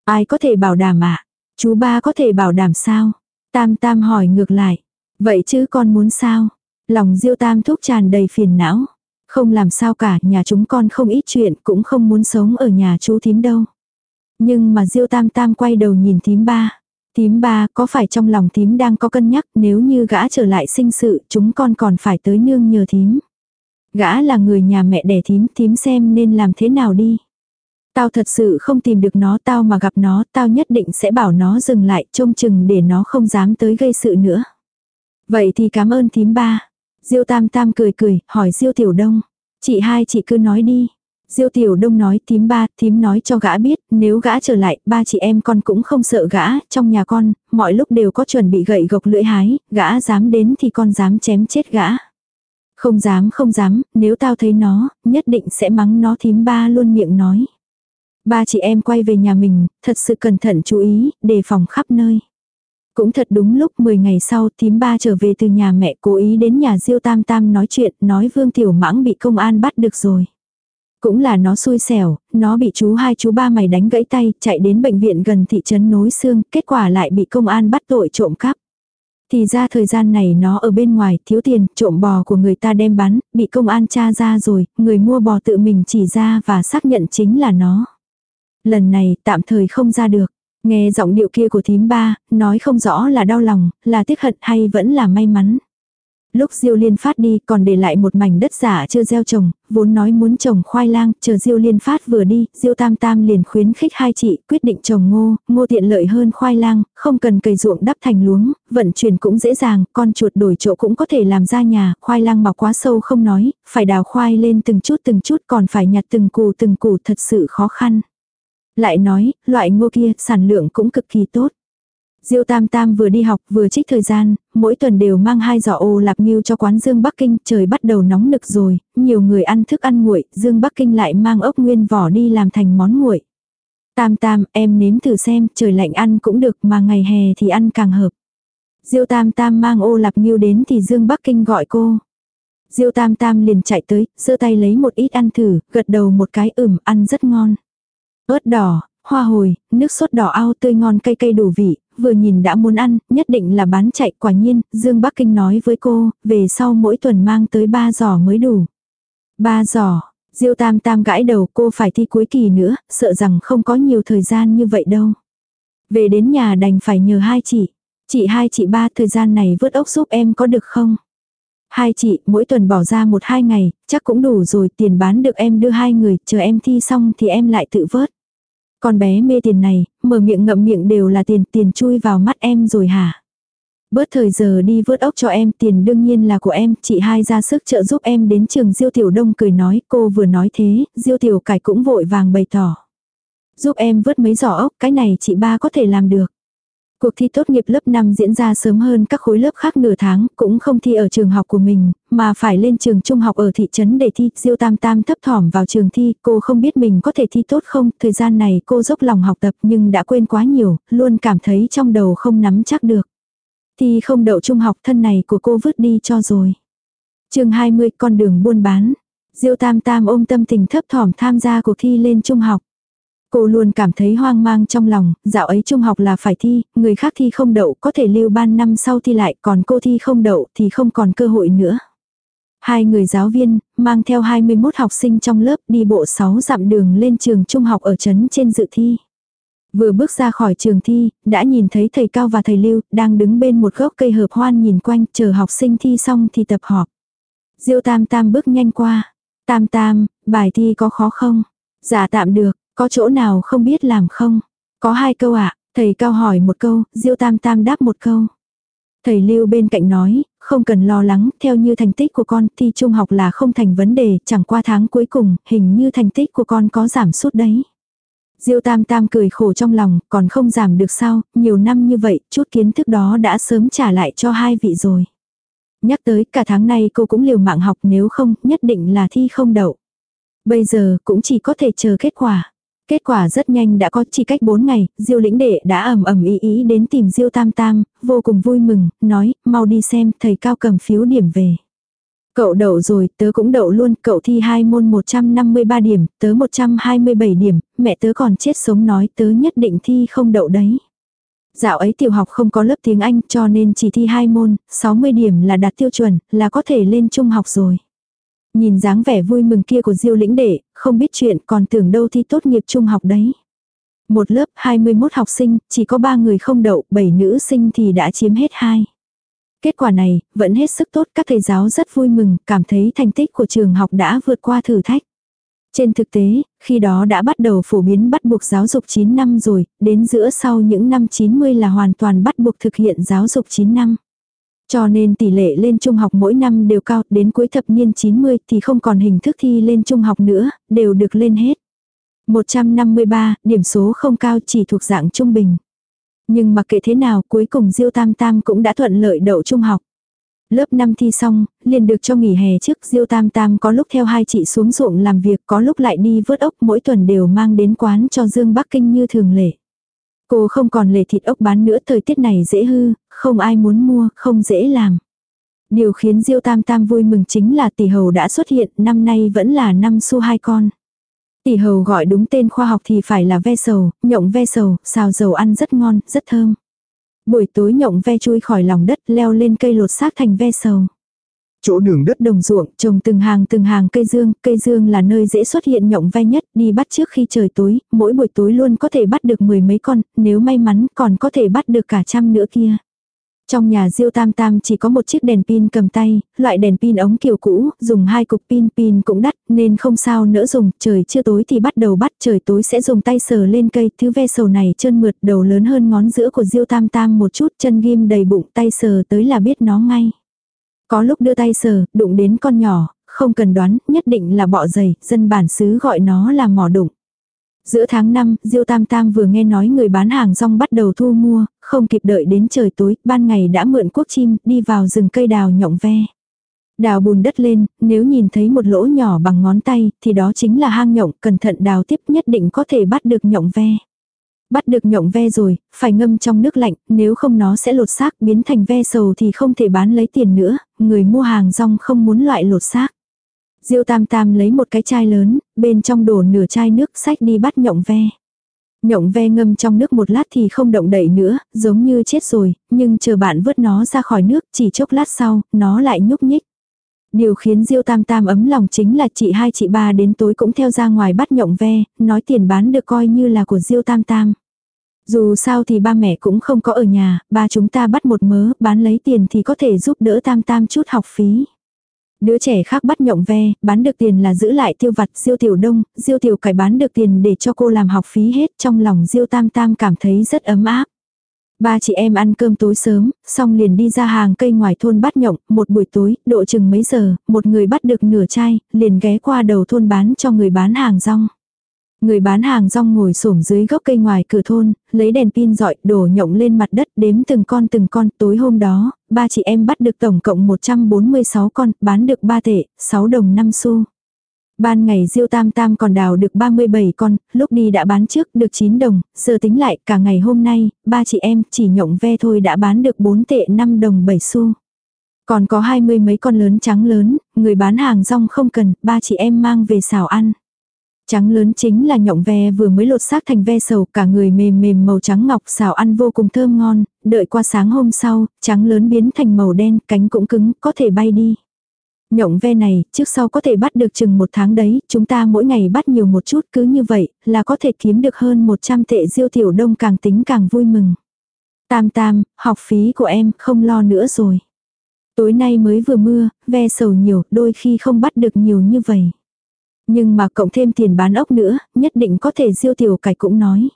Ai có thể bảo đảm ạ? À? Chú ba có thể bảo đảm sao? Tam tam hỏi ngược lại. Vậy chứ con muốn sao? Lòng diêu tam thúc tràn đầy phiền não. Không làm sao cả, nhà chúng con không ít chuyện, cũng không muốn sống ở nhà chú thím đâu. Nhưng mà diêu tam tam quay đầu nhìn thím ba. Thím ba, có phải trong lòng thím đang có cân nhắc nếu như gã trở lại sinh sự, chúng con còn phải tới nương nhờ thím. Gã là người nhà mẹ đẻ thím, thím xem nên làm thế nào đi. Tao thật sự không tìm được nó, tao mà gặp nó, tao nhất định sẽ bảo nó dừng lại, trông chừng để nó không dám tới gây sự nữa. Vậy thì cảm ơn thím ba. Diêu Tam Tam cười cười, hỏi Diêu Tiểu Đông. Chị hai chị cứ nói đi. Diêu Tiểu Đông nói thím ba, thím nói cho gã biết, nếu gã trở lại, ba chị em con cũng không sợ gã, trong nhà con, mọi lúc đều có chuẩn bị gậy gộc lưỡi hái, gã dám đến thì con dám chém chết gã. Không dám không dám, nếu tao thấy nó, nhất định sẽ mắng nó thím ba luôn miệng nói. Ba chị em quay về nhà mình, thật sự cẩn thận chú ý, đề phòng khắp nơi. Cũng thật đúng lúc 10 ngày sau thím ba trở về từ nhà mẹ cố ý đến nhà Diêu Tam Tam nói chuyện, nói Vương Tiểu Mãng bị công an bắt được rồi. Cũng là nó xui xẻo, nó bị chú hai chú ba mày đánh gãy tay, chạy đến bệnh viện gần thị trấn nối xương, kết quả lại bị công an bắt tội trộm cắp. Thì ra thời gian này nó ở bên ngoài, thiếu tiền, trộm bò của người ta đem bán, bị công an tra ra rồi, người mua bò tự mình chỉ ra và xác nhận chính là nó. Lần này, tạm thời không ra được. Nghe giọng điệu kia của thím ba, nói không rõ là đau lòng, là tiếc hận hay vẫn là may mắn. Lúc Diêu Liên Phát đi còn để lại một mảnh đất giả chưa gieo trồng, vốn nói muốn trồng khoai lang, chờ Diêu Liên Phát vừa đi, Diêu Tam Tam liền khuyến khích hai chị quyết định trồng ngô, ngô tiện lợi hơn khoai lang, không cần cày ruộng đắp thành luống, vận chuyển cũng dễ dàng, con chuột đổi chỗ cũng có thể làm ra nhà, khoai lang mọc quá sâu không nói, phải đào khoai lên từng chút từng chút còn phải nhặt từng củ từng củ thật sự khó khăn. Lại nói, loại ngô kia sản lượng cũng cực kỳ tốt. Diêu Tam Tam vừa đi học vừa trích thời gian, mỗi tuần đều mang hai giỏ ô lạp nghiêu cho quán Dương Bắc Kinh, trời bắt đầu nóng nực rồi, nhiều người ăn thức ăn nguội, Dương Bắc Kinh lại mang ốc nguyên vỏ đi làm thành món nguội. Tam Tam, em nếm thử xem, trời lạnh ăn cũng được mà ngày hè thì ăn càng hợp. Diêu Tam Tam mang ô lạp nghiêu đến thì Dương Bắc Kinh gọi cô. Diêu Tam Tam liền chạy tới, giơ tay lấy một ít ăn thử, gật đầu một cái ửm, ăn rất ngon. ớt đỏ, hoa hồi, nước sốt đỏ ao tươi ngon cay cay đủ vị, vừa nhìn đã muốn ăn, nhất định là bán chạy quả nhiên, Dương Bắc Kinh nói với cô, về sau mỗi tuần mang tới ba giỏ mới đủ. Ba giỏ, Diêu Tam Tam gãi đầu cô phải thi cuối kỳ nữa, sợ rằng không có nhiều thời gian như vậy đâu. Về đến nhà đành phải nhờ hai chị. Chị hai chị ba thời gian này vớt ốc giúp em có được không? Hai chị mỗi tuần bỏ ra một hai ngày, chắc cũng đủ rồi tiền bán được em đưa hai người, chờ em thi xong thì em lại tự vớt. Con bé mê tiền này, mở miệng ngậm miệng đều là tiền, tiền chui vào mắt em rồi hả? Bớt thời giờ đi vớt ốc cho em, tiền đương nhiên là của em, chị hai ra sức trợ giúp em đến trường Diêu Tiểu Đông cười nói, cô vừa nói thế, Diêu Tiểu Cải cũng vội vàng bày tỏ. Giúp em vớt mấy giỏ ốc, cái này chị ba có thể làm được. Cuộc thi tốt nghiệp lớp 5 diễn ra sớm hơn các khối lớp khác nửa tháng, cũng không thi ở trường học của mình, mà phải lên trường trung học ở thị trấn để thi. Diêu Tam Tam thấp thỏm vào trường thi, cô không biết mình có thể thi tốt không, thời gian này cô dốc lòng học tập nhưng đã quên quá nhiều, luôn cảm thấy trong đầu không nắm chắc được. Thi không đậu trung học thân này của cô vứt đi cho rồi. chương 20 con đường buôn bán. Diêu Tam Tam ôm tâm tình thấp thỏm tham gia cuộc thi lên trung học. Cô luôn cảm thấy hoang mang trong lòng, dạo ấy trung học là phải thi, người khác thi không đậu có thể lưu ban năm sau thi lại, còn cô thi không đậu thì không còn cơ hội nữa. Hai người giáo viên, mang theo 21 học sinh trong lớp đi bộ 6 dặm đường lên trường trung học ở trấn trên dự thi. Vừa bước ra khỏi trường thi, đã nhìn thấy thầy Cao và thầy Lưu, đang đứng bên một gốc cây hợp hoan nhìn quanh, chờ học sinh thi xong thì tập họp. Diêu Tam Tam bước nhanh qua. Tam Tam, bài thi có khó không? Dạ tạm được, có chỗ nào không biết làm không? Có hai câu ạ, à? thầy cao hỏi một câu, Diêu Tam Tam đáp một câu. Thầy Lưu bên cạnh nói, không cần lo lắng, theo như thành tích của con, thi trung học là không thành vấn đề, chẳng qua tháng cuối cùng, hình như thành tích của con có giảm sút đấy. Diêu Tam Tam cười khổ trong lòng, còn không giảm được sao, nhiều năm như vậy, chút kiến thức đó đã sớm trả lại cho hai vị rồi. Nhắc tới cả tháng nay cô cũng liều mạng học nếu không, nhất định là thi không đậu. Bây giờ cũng chỉ có thể chờ kết quả. Kết quả rất nhanh đã có chỉ cách 4 ngày, Diêu lĩnh đệ đã ầm ầm ý ý đến tìm Diêu Tam Tam, vô cùng vui mừng, nói, mau đi xem, thầy cao cầm phiếu điểm về. Cậu đậu rồi, tớ cũng đậu luôn, cậu thi hai môn 153 điểm, tớ 127 điểm, mẹ tớ còn chết sống nói tớ nhất định thi không đậu đấy. Dạo ấy tiểu học không có lớp tiếng Anh cho nên chỉ thi hai môn, 60 điểm là đạt tiêu chuẩn, là có thể lên trung học rồi. Nhìn dáng vẻ vui mừng kia của Diêu lĩnh đệ, không biết chuyện còn tưởng đâu thi tốt nghiệp trung học đấy. Một lớp 21 học sinh, chỉ có 3 người không đậu, 7 nữ sinh thì đã chiếm hết hai. Kết quả này, vẫn hết sức tốt, các thầy giáo rất vui mừng, cảm thấy thành tích của trường học đã vượt qua thử thách. Trên thực tế, khi đó đã bắt đầu phổ biến bắt buộc giáo dục 9 năm rồi, đến giữa sau những năm 90 là hoàn toàn bắt buộc thực hiện giáo dục 9 năm. Cho nên tỷ lệ lên trung học mỗi năm đều cao, đến cuối thập niên 90 thì không còn hình thức thi lên trung học nữa, đều được lên hết. 153, điểm số không cao chỉ thuộc dạng trung bình. Nhưng mặc kệ thế nào cuối cùng Diêu Tam Tam cũng đã thuận lợi đậu trung học. Lớp 5 thi xong, liền được cho nghỉ hè trước Diêu Tam Tam có lúc theo hai chị xuống ruộng làm việc có lúc lại đi vớt ốc mỗi tuần đều mang đến quán cho Dương Bắc Kinh như thường lệ. Cô không còn lề thịt ốc bán nữa thời tiết này dễ hư, không ai muốn mua, không dễ làm. Điều khiến Diêu Tam Tam vui mừng chính là tỷ hầu đã xuất hiện, năm nay vẫn là năm xu hai con. Tỷ hầu gọi đúng tên khoa học thì phải là ve sầu, nhộng ve sầu, xào dầu ăn rất ngon, rất thơm. Buổi tối nhộng ve chui khỏi lòng đất leo lên cây lột xác thành ve sầu.
Chỗ đường đất
Đồng ruộng trồng từng hàng từng hàng cây dương, cây dương là nơi dễ xuất hiện nhộng ve nhất, đi bắt trước khi trời tối, mỗi buổi tối luôn có thể bắt được mười mấy con, nếu may mắn còn có thể bắt được cả trăm nữa kia. Trong nhà Diêu Tam Tam chỉ có một chiếc đèn pin cầm tay, loại đèn pin ống kiểu cũ, dùng hai cục pin pin cũng đắt nên không sao nỡ dùng, trời chưa tối thì bắt đầu bắt, trời tối sẽ dùng tay sờ lên cây, thứ ve sầu này chân mượt đầu lớn hơn ngón giữa của Diêu Tam Tam một chút, chân ghim đầy bụng, tay sờ tới là biết nó ngay. Có lúc đưa tay sờ, đụng đến con nhỏ, không cần đoán, nhất định là bọ dày, dân bản xứ gọi nó là mỏ đụng. Giữa tháng 5, Diêu Tam Tam vừa nghe nói người bán hàng rong bắt đầu thu mua, không kịp đợi đến trời tối, ban ngày đã mượn quốc chim, đi vào rừng cây đào nhộng ve. Đào bùn đất lên, nếu nhìn thấy một lỗ nhỏ bằng ngón tay, thì đó chính là hang nhộng, cẩn thận đào tiếp nhất định có thể bắt được nhộng ve. Bắt được nhộng ve rồi, phải ngâm trong nước lạnh, nếu không nó sẽ lột xác biến thành ve sầu thì không thể bán lấy tiền nữa, người mua hàng rong không muốn loại lột xác. Diêu Tam Tam lấy một cái chai lớn, bên trong đổ nửa chai nước sách đi bắt nhộng ve. Nhộng ve ngâm trong nước một lát thì không động đậy nữa, giống như chết rồi, nhưng chờ bạn vớt nó ra khỏi nước chỉ chốc lát sau, nó lại nhúc nhích. Điều khiến Diêu Tam Tam ấm lòng chính là chị hai chị ba đến tối cũng theo ra ngoài bắt nhộng ve, nói tiền bán được coi như là của Diêu Tam Tam. Dù sao thì ba mẹ cũng không có ở nhà, ba chúng ta bắt một mớ, bán lấy tiền thì có thể giúp đỡ Tam Tam chút học phí. Đứa trẻ khác bắt nhộng ve, bán được tiền là giữ lại tiêu vặt diêu tiểu đông, diêu tiểu cải bán được tiền để cho cô làm học phí hết trong lòng diêu tam tam cảm thấy rất ấm áp. Ba chị em ăn cơm tối sớm, xong liền đi ra hàng cây ngoài thôn bắt nhộng, một buổi tối, độ chừng mấy giờ, một người bắt được nửa chai, liền ghé qua đầu thôn bán cho người bán hàng rong. Người bán hàng rong ngồi xổm dưới gốc cây ngoài cửa thôn, lấy đèn pin dọi đổ nhộng lên mặt đất đếm từng con từng con. Tối hôm đó, ba chị em bắt được tổng cộng 146 con, bán được 3 tệ, 6 đồng 5 xu. Ban ngày Diêu Tam Tam còn đào được 37 con, lúc đi đã bán trước được 9 đồng, giờ tính lại cả ngày hôm nay, ba chị em chỉ nhộng ve thôi đã bán được 4 tệ 5 đồng 7 xu. Còn có hai mươi mấy con lớn trắng lớn, người bán hàng rong không cần, ba chị em mang về xào ăn. Trắng lớn chính là nhộng ve vừa mới lột xác thành ve sầu, cả người mềm mềm màu trắng ngọc xào ăn vô cùng thơm ngon, đợi qua sáng hôm sau, trắng lớn biến thành màu đen, cánh cũng cứng, có thể bay đi. Nhộng ve này, trước sau có thể bắt được chừng một tháng đấy, chúng ta mỗi ngày bắt nhiều một chút cứ như vậy, là có thể kiếm được hơn 100 tệ diêu tiểu đông càng tính càng vui mừng. Tam tam, học phí của em không lo nữa rồi. Tối nay mới vừa mưa, ve sầu nhiều, đôi khi không bắt được nhiều như vậy. Nhưng mà cộng thêm tiền bán ốc nữa, nhất định có thể diêu tiểu cải cũng nói.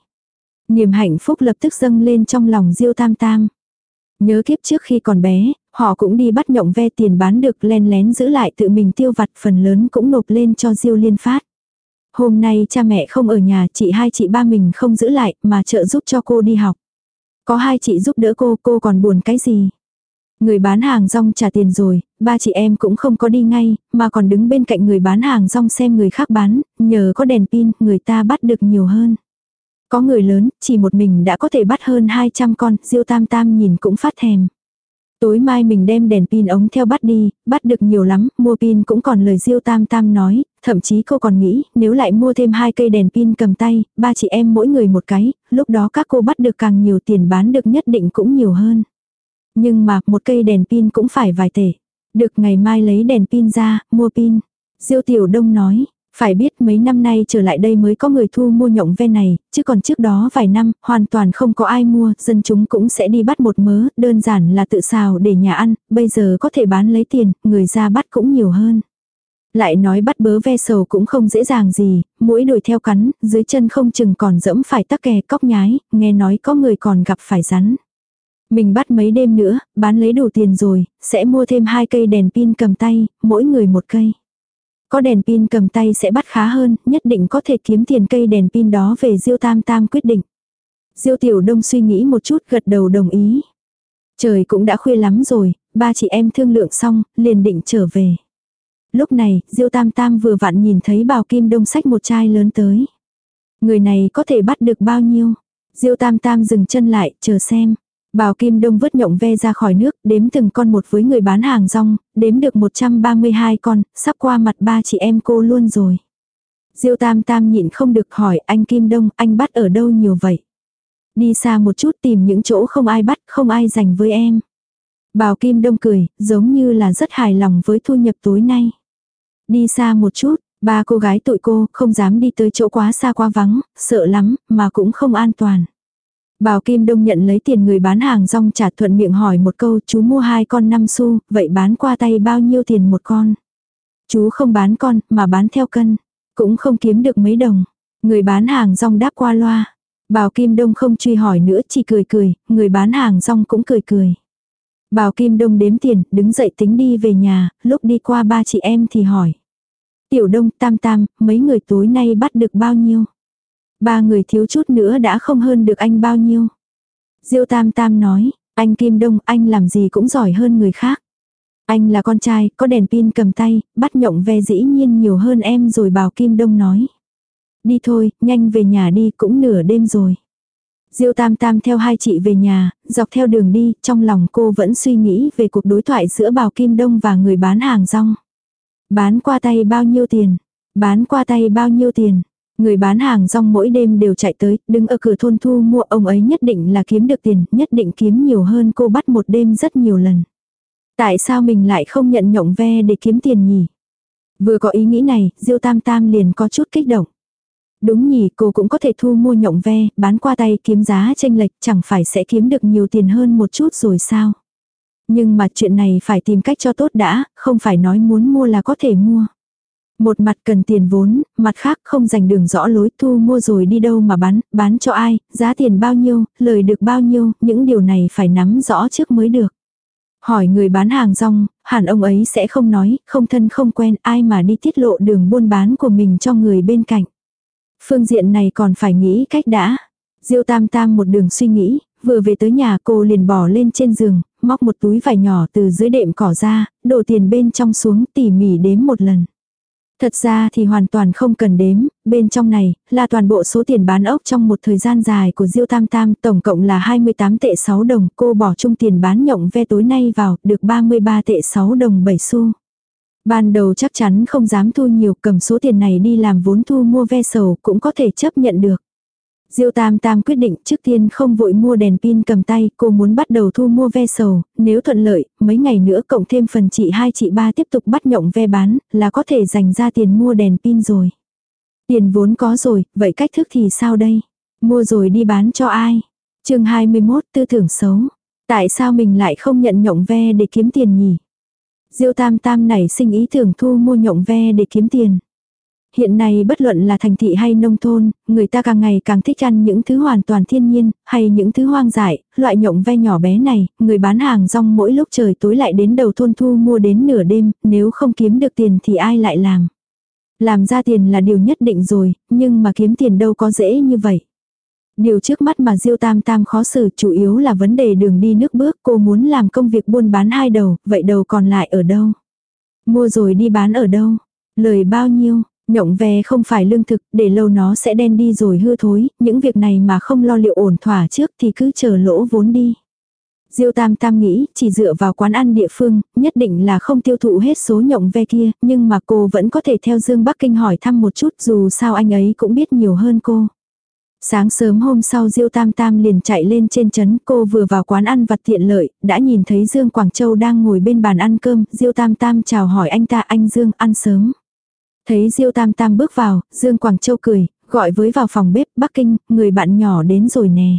Niềm hạnh phúc lập tức dâng lên trong lòng diêu tam tam. Nhớ kiếp trước khi còn bé, họ cũng đi bắt nhộng ve tiền bán được len lén giữ lại tự mình tiêu vặt phần lớn cũng nộp lên cho diêu liên phát. Hôm nay cha mẹ không ở nhà, chị hai chị ba mình không giữ lại mà trợ giúp cho cô đi học. Có hai chị giúp đỡ cô, cô còn buồn cái gì? Người bán hàng rong trả tiền rồi, ba chị em cũng không có đi ngay, mà còn đứng bên cạnh người bán hàng rong xem người khác bán, nhờ có đèn pin, người ta bắt được nhiều hơn. Có người lớn, chỉ một mình đã có thể bắt hơn 200 con, Diêu Tam Tam nhìn cũng phát thèm. Tối mai mình đem đèn pin ống theo bắt đi, bắt được nhiều lắm, mua pin cũng còn lời Diêu Tam Tam nói, thậm chí cô còn nghĩ, nếu lại mua thêm hai cây đèn pin cầm tay, ba chị em mỗi người một cái, lúc đó các cô bắt được càng nhiều tiền bán được nhất định cũng nhiều hơn. Nhưng mà một cây đèn pin cũng phải vài tể. Được ngày mai lấy đèn pin ra, mua pin. Diêu Tiểu Đông nói, phải biết mấy năm nay trở lại đây mới có người thu mua nhộng ve này, chứ còn trước đó vài năm, hoàn toàn không có ai mua, dân chúng cũng sẽ đi bắt một mớ, đơn giản là tự xào để nhà ăn, bây giờ có thể bán lấy tiền, người ra bắt cũng nhiều hơn. Lại nói bắt bớ ve sầu cũng không dễ dàng gì, mũi đuổi theo cắn, dưới chân không chừng còn dẫm phải tắc kè cóc nhái, nghe nói có người còn gặp phải rắn. Mình bắt mấy đêm nữa, bán lấy đủ tiền rồi, sẽ mua thêm hai cây đèn pin cầm tay, mỗi người một cây. Có đèn pin cầm tay sẽ bắt khá hơn, nhất định có thể kiếm tiền cây đèn pin đó về Diêu Tam Tam quyết định. Diêu Tiểu Đông suy nghĩ một chút gật đầu đồng ý. Trời cũng đã khuya lắm rồi, ba chị em thương lượng xong, liền định trở về. Lúc này, Diêu Tam Tam vừa vặn nhìn thấy Bào Kim Đông sách một chai lớn tới. Người này có thể bắt được bao nhiêu? Diêu Tam Tam dừng chân lại, chờ xem. Bào Kim Đông vứt nhộng ve ra khỏi nước, đếm từng con một với người bán hàng rong, đếm được 132 con, sắp qua mặt ba chị em cô luôn rồi. Diêu Tam Tam nhịn không được hỏi anh Kim Đông, anh bắt ở đâu nhiều vậy? Đi xa một chút tìm những chỗ không ai bắt, không ai dành với em. Bào Kim Đông cười, giống như là rất hài lòng với thu nhập tối nay. Đi xa một chút, ba cô gái tụi cô không dám đi tới chỗ quá xa quá vắng, sợ lắm, mà cũng không an toàn. Bào Kim Đông nhận lấy tiền người bán hàng rong trả thuận miệng hỏi một câu chú mua hai con năm xu, vậy bán qua tay bao nhiêu tiền một con? Chú không bán con, mà bán theo cân. Cũng không kiếm được mấy đồng. Người bán hàng rong đáp qua loa. Bào Kim Đông không truy hỏi nữa chỉ cười cười, người bán hàng rong cũng cười cười. Bào Kim Đông đếm tiền, đứng dậy tính đi về nhà, lúc đi qua ba chị em thì hỏi. Tiểu Đông, Tam Tam, mấy người tối nay bắt được bao nhiêu? Ba người thiếu chút nữa đã không hơn được anh bao nhiêu. Diêu Tam Tam nói, anh Kim Đông anh làm gì cũng giỏi hơn người khác. Anh là con trai, có đèn pin cầm tay, bắt nhộng ve dĩ nhiên nhiều hơn em rồi bào Kim Đông nói. Đi thôi, nhanh về nhà đi, cũng nửa đêm rồi. Diêu Tam Tam theo hai chị về nhà, dọc theo đường đi, trong lòng cô vẫn suy nghĩ về cuộc đối thoại giữa Bào Kim Đông và người bán hàng rong. Bán qua tay bao nhiêu tiền? Bán qua tay bao nhiêu tiền? Người bán hàng rong mỗi đêm đều chạy tới, đứng ở cửa thôn thu mua ông ấy nhất định là kiếm được tiền, nhất định kiếm nhiều hơn cô bắt một đêm rất nhiều lần. Tại sao mình lại không nhận nhộng ve để kiếm tiền nhỉ? Vừa có ý nghĩ này, Diêu Tam Tam liền có chút kích động. Đúng nhỉ, cô cũng có thể thu mua nhộng ve, bán qua tay kiếm giá tranh lệch, chẳng phải sẽ kiếm được nhiều tiền hơn một chút rồi sao? Nhưng mà chuyện này phải tìm cách cho tốt đã, không phải nói muốn mua là có thể mua. Một mặt cần tiền vốn, mặt khác không giành đường rõ lối thu mua rồi đi đâu mà bán, bán cho ai, giá tiền bao nhiêu, lời được bao nhiêu, những điều này phải nắm rõ trước mới được. Hỏi người bán hàng rong, hẳn ông ấy sẽ không nói, không thân không quen ai mà đi tiết lộ đường buôn bán của mình cho người bên cạnh. Phương diện này còn phải nghĩ cách đã. Diêu tam tam một đường suy nghĩ, vừa về tới nhà cô liền bỏ lên trên giường, móc một túi vải nhỏ từ dưới đệm cỏ ra, đổ tiền bên trong xuống tỉ mỉ đếm một lần. Thật ra thì hoàn toàn không cần đếm, bên trong này là toàn bộ số tiền bán ốc trong một thời gian dài của Diêu Tam Tam, tổng cộng là 28 tệ 6 đồng, cô bỏ chung tiền bán nhộng ve tối nay vào, được 33 tệ 6 đồng 7 xu. Ban đầu chắc chắn không dám thu nhiều, cầm số tiền này đi làm vốn thu mua ve sầu cũng có thể chấp nhận được. Diêu Tam Tam quyết định trước tiên không vội mua đèn pin cầm tay, cô muốn bắt đầu thu mua ve sầu, nếu thuận lợi, mấy ngày nữa cộng thêm phần chị hai chị ba tiếp tục bắt nhộng ve bán, là có thể dành ra tiền mua đèn pin rồi. Tiền vốn có rồi, vậy cách thức thì sao đây? Mua rồi đi bán cho ai? chương 21 tư tưởng xấu. Tại sao mình lại không nhận nhộng ve để kiếm tiền nhỉ? Diêu Tam Tam này sinh ý tưởng thu mua nhộng ve để kiếm tiền. Hiện nay bất luận là thành thị hay nông thôn, người ta càng ngày càng thích ăn những thứ hoàn toàn thiên nhiên, hay những thứ hoang dại, loại nhộng ve nhỏ bé này, người bán hàng rong mỗi lúc trời tối lại đến đầu thôn thu mua đến nửa đêm, nếu không kiếm được tiền thì ai lại làm. Làm ra tiền là điều nhất định rồi, nhưng mà kiếm tiền đâu có dễ như vậy. Điều trước mắt mà Diêu Tam Tam khó xử chủ yếu là vấn đề đường đi nước bước cô muốn làm công việc buôn bán hai đầu, vậy đầu còn lại ở đâu? Mua rồi đi bán ở đâu? Lời bao nhiêu? Nhộng ve không phải lương thực, để lâu nó sẽ đen đi rồi hư thối, những việc này mà không lo liệu ổn thỏa trước thì cứ chờ lỗ vốn đi. Diêu Tam Tam nghĩ, chỉ dựa vào quán ăn địa phương, nhất định là không tiêu thụ hết số nhộng ve kia, nhưng mà cô vẫn có thể theo Dương Bắc Kinh hỏi thăm một chút dù sao anh ấy cũng biết nhiều hơn cô. Sáng sớm hôm sau Diêu Tam Tam liền chạy lên trên chấn cô vừa vào quán ăn vặt tiện lợi, đã nhìn thấy Dương Quảng Châu đang ngồi bên bàn ăn cơm, Diêu Tam Tam chào hỏi anh ta anh Dương ăn sớm. Thấy Diêu Tam Tam bước vào, Dương Quảng Châu cười, gọi với vào phòng bếp Bắc Kinh, người bạn nhỏ đến rồi nè.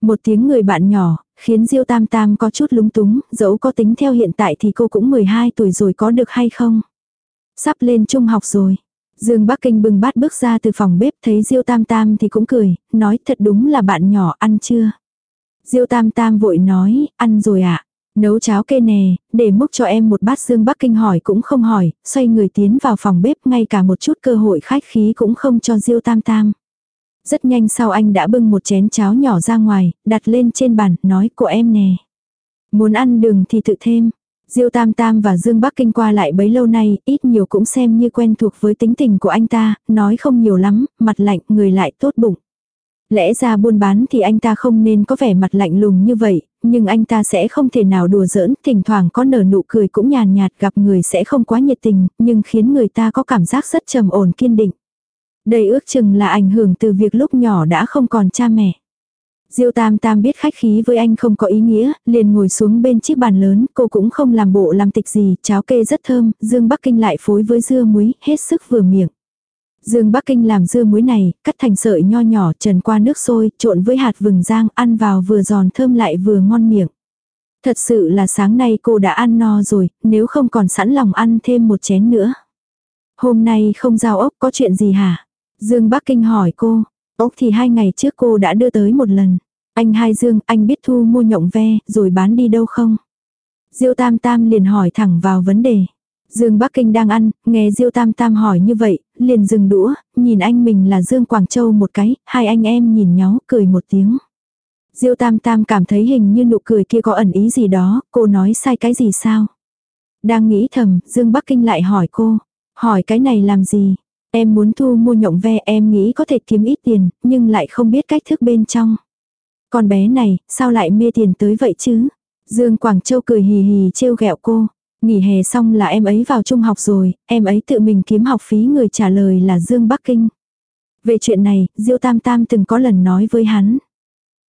Một tiếng người bạn nhỏ, khiến Diêu Tam Tam có chút lúng túng, dẫu có tính theo hiện tại thì cô cũng 12 tuổi rồi có được hay không. Sắp lên trung học rồi. Dương Bắc Kinh bừng bát bước ra từ phòng bếp thấy Diêu Tam Tam thì cũng cười, nói thật đúng là bạn nhỏ ăn chưa. Diêu Tam Tam vội nói, ăn rồi ạ. À? Nấu cháo kê nè, để múc cho em một bát Dương Bắc Kinh hỏi cũng không hỏi, xoay người tiến vào phòng bếp ngay cả một chút cơ hội khách khí cũng không cho Diêu Tam Tam. Rất nhanh sau anh đã bưng một chén cháo nhỏ ra ngoài, đặt lên trên bàn, nói của em nè. Muốn ăn đường thì tự thêm. Diêu Tam Tam và Dương Bắc Kinh qua lại bấy lâu nay, ít nhiều cũng xem như quen thuộc với tính tình của anh ta, nói không nhiều lắm, mặt lạnh, người lại tốt bụng. Lẽ ra buôn bán thì anh ta không nên có vẻ mặt lạnh lùng như vậy, nhưng anh ta sẽ không thể nào đùa giỡn, thỉnh thoảng có nở nụ cười cũng nhàn nhạt gặp người sẽ không quá nhiệt tình, nhưng khiến người ta có cảm giác rất trầm ổn kiên định. Đây ước chừng là ảnh hưởng từ việc lúc nhỏ đã không còn cha mẹ. Diêu Tam Tam biết khách khí với anh không có ý nghĩa, liền ngồi xuống bên chiếc bàn lớn, cô cũng không làm bộ làm tịch gì, cháo kê rất thơm, Dương Bắc Kinh lại phối với dưa muối, hết sức vừa miệng. Dương Bắc Kinh làm dưa muối này, cắt thành sợi nho nhỏ, trần qua nước sôi, trộn với hạt vừng rang, ăn vào vừa giòn thơm lại vừa ngon miệng. Thật sự là sáng nay cô đã ăn no rồi, nếu không còn sẵn lòng ăn thêm một chén nữa. Hôm nay không giao ốc có chuyện gì hả? Dương Bắc Kinh hỏi cô. Ốc thì hai ngày trước cô đã đưa tới một lần. Anh hai Dương, anh biết thu mua nhộng ve, rồi bán đi đâu không? Diêu Tam Tam liền hỏi thẳng vào vấn đề. Dương Bắc Kinh đang ăn, nghe Diêu Tam Tam hỏi như vậy, liền dừng đũa, nhìn anh mình là Dương Quảng Châu một cái, hai anh em nhìn nhau, cười một tiếng. Diêu Tam Tam cảm thấy hình như nụ cười kia có ẩn ý gì đó, cô nói sai cái gì sao? Đang nghĩ thầm, Dương Bắc Kinh lại hỏi cô, hỏi cái này làm gì? Em muốn thu mua nhộng ve em nghĩ có thể kiếm ít tiền, nhưng lại không biết cách thức bên trong. Con bé này, sao lại mê tiền tới vậy chứ? Dương Quảng Châu cười hì hì trêu ghẹo cô. Nghỉ hè xong là em ấy vào trung học rồi, em ấy tự mình kiếm học phí người trả lời là Dương Bắc Kinh. Về chuyện này, Diêu Tam Tam từng có lần nói với hắn.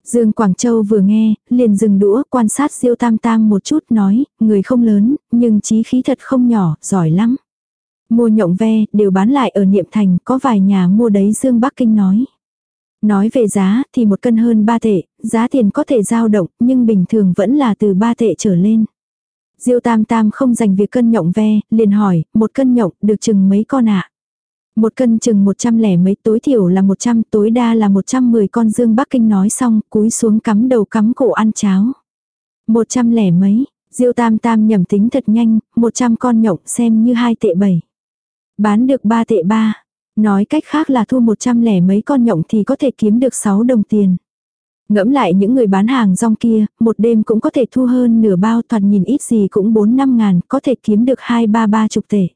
Dương Quảng Châu vừa nghe, liền dừng đũa quan sát Diêu Tam Tam một chút nói, người không lớn, nhưng trí khí thật không nhỏ, giỏi lắm. Mua nhộng ve, đều bán lại ở Niệm Thành, có vài nhà mua đấy Dương Bắc Kinh nói. Nói về giá thì một cân hơn 3 tệ, giá tiền có thể dao động, nhưng bình thường vẫn là từ 3 tệ trở lên. Diêu Tam Tam không dành việc cân nhộng ve, liền hỏi, một cân nhộng được chừng mấy con ạ? À? Một cân chừng 100 lẻ mấy tối thiểu là 100 tối đa là 110 con Dương Bắc Kinh nói xong cúi xuống cắm đầu cắm cổ ăn cháo. 100 lẻ mấy, Diêu Tam Tam nhầm tính thật nhanh, 100 con nhộng xem như hai tệ bảy, Bán được 3 tệ 3. Nói cách khác là thu 100 lẻ mấy con nhộng thì có thể kiếm được 6 đồng tiền. Ngẫm lại những người bán hàng rong kia, một đêm cũng có thể thu hơn nửa bao thoạt nhìn ít gì cũng 4-5 ngàn, có thể kiếm được 2-3-3 chục tể.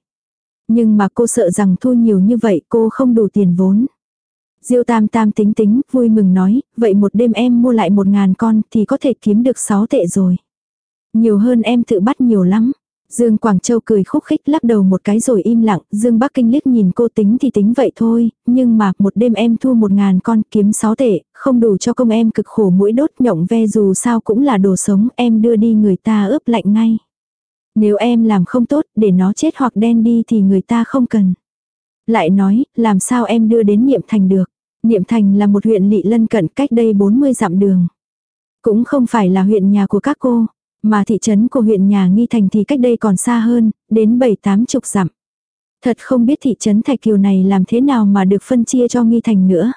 Nhưng mà cô sợ rằng thu nhiều như vậy cô không đủ tiền vốn. Diêu tam tam tính tính, vui mừng nói, vậy một đêm em mua lại một ngàn con thì có thể kiếm được 6 tệ rồi. Nhiều hơn em tự bắt nhiều lắm. Dương Quảng Châu cười khúc khích lắc đầu một cái rồi im lặng, Dương Bắc Kinh liếc nhìn cô tính thì tính vậy thôi, nhưng mà một đêm em thu một ngàn con kiếm sáu tệ, không đủ cho công em cực khổ mũi đốt nhộng ve dù sao cũng là đồ sống em đưa đi người ta ướp lạnh ngay. Nếu em làm không tốt để nó chết hoặc đen đi thì người ta không cần. Lại nói, làm sao em đưa đến Niệm Thành được. Niệm Thành là một huyện lỵ lân cận cách đây 40 dặm đường. Cũng không phải là huyện nhà của các cô, mà thị trấn của huyện nhà nghi thành thì cách đây còn xa hơn, đến bảy tám chục dặm. Thật không biết thị trấn Thạch Kiều này làm thế nào mà được phân chia cho nghi thành nữa.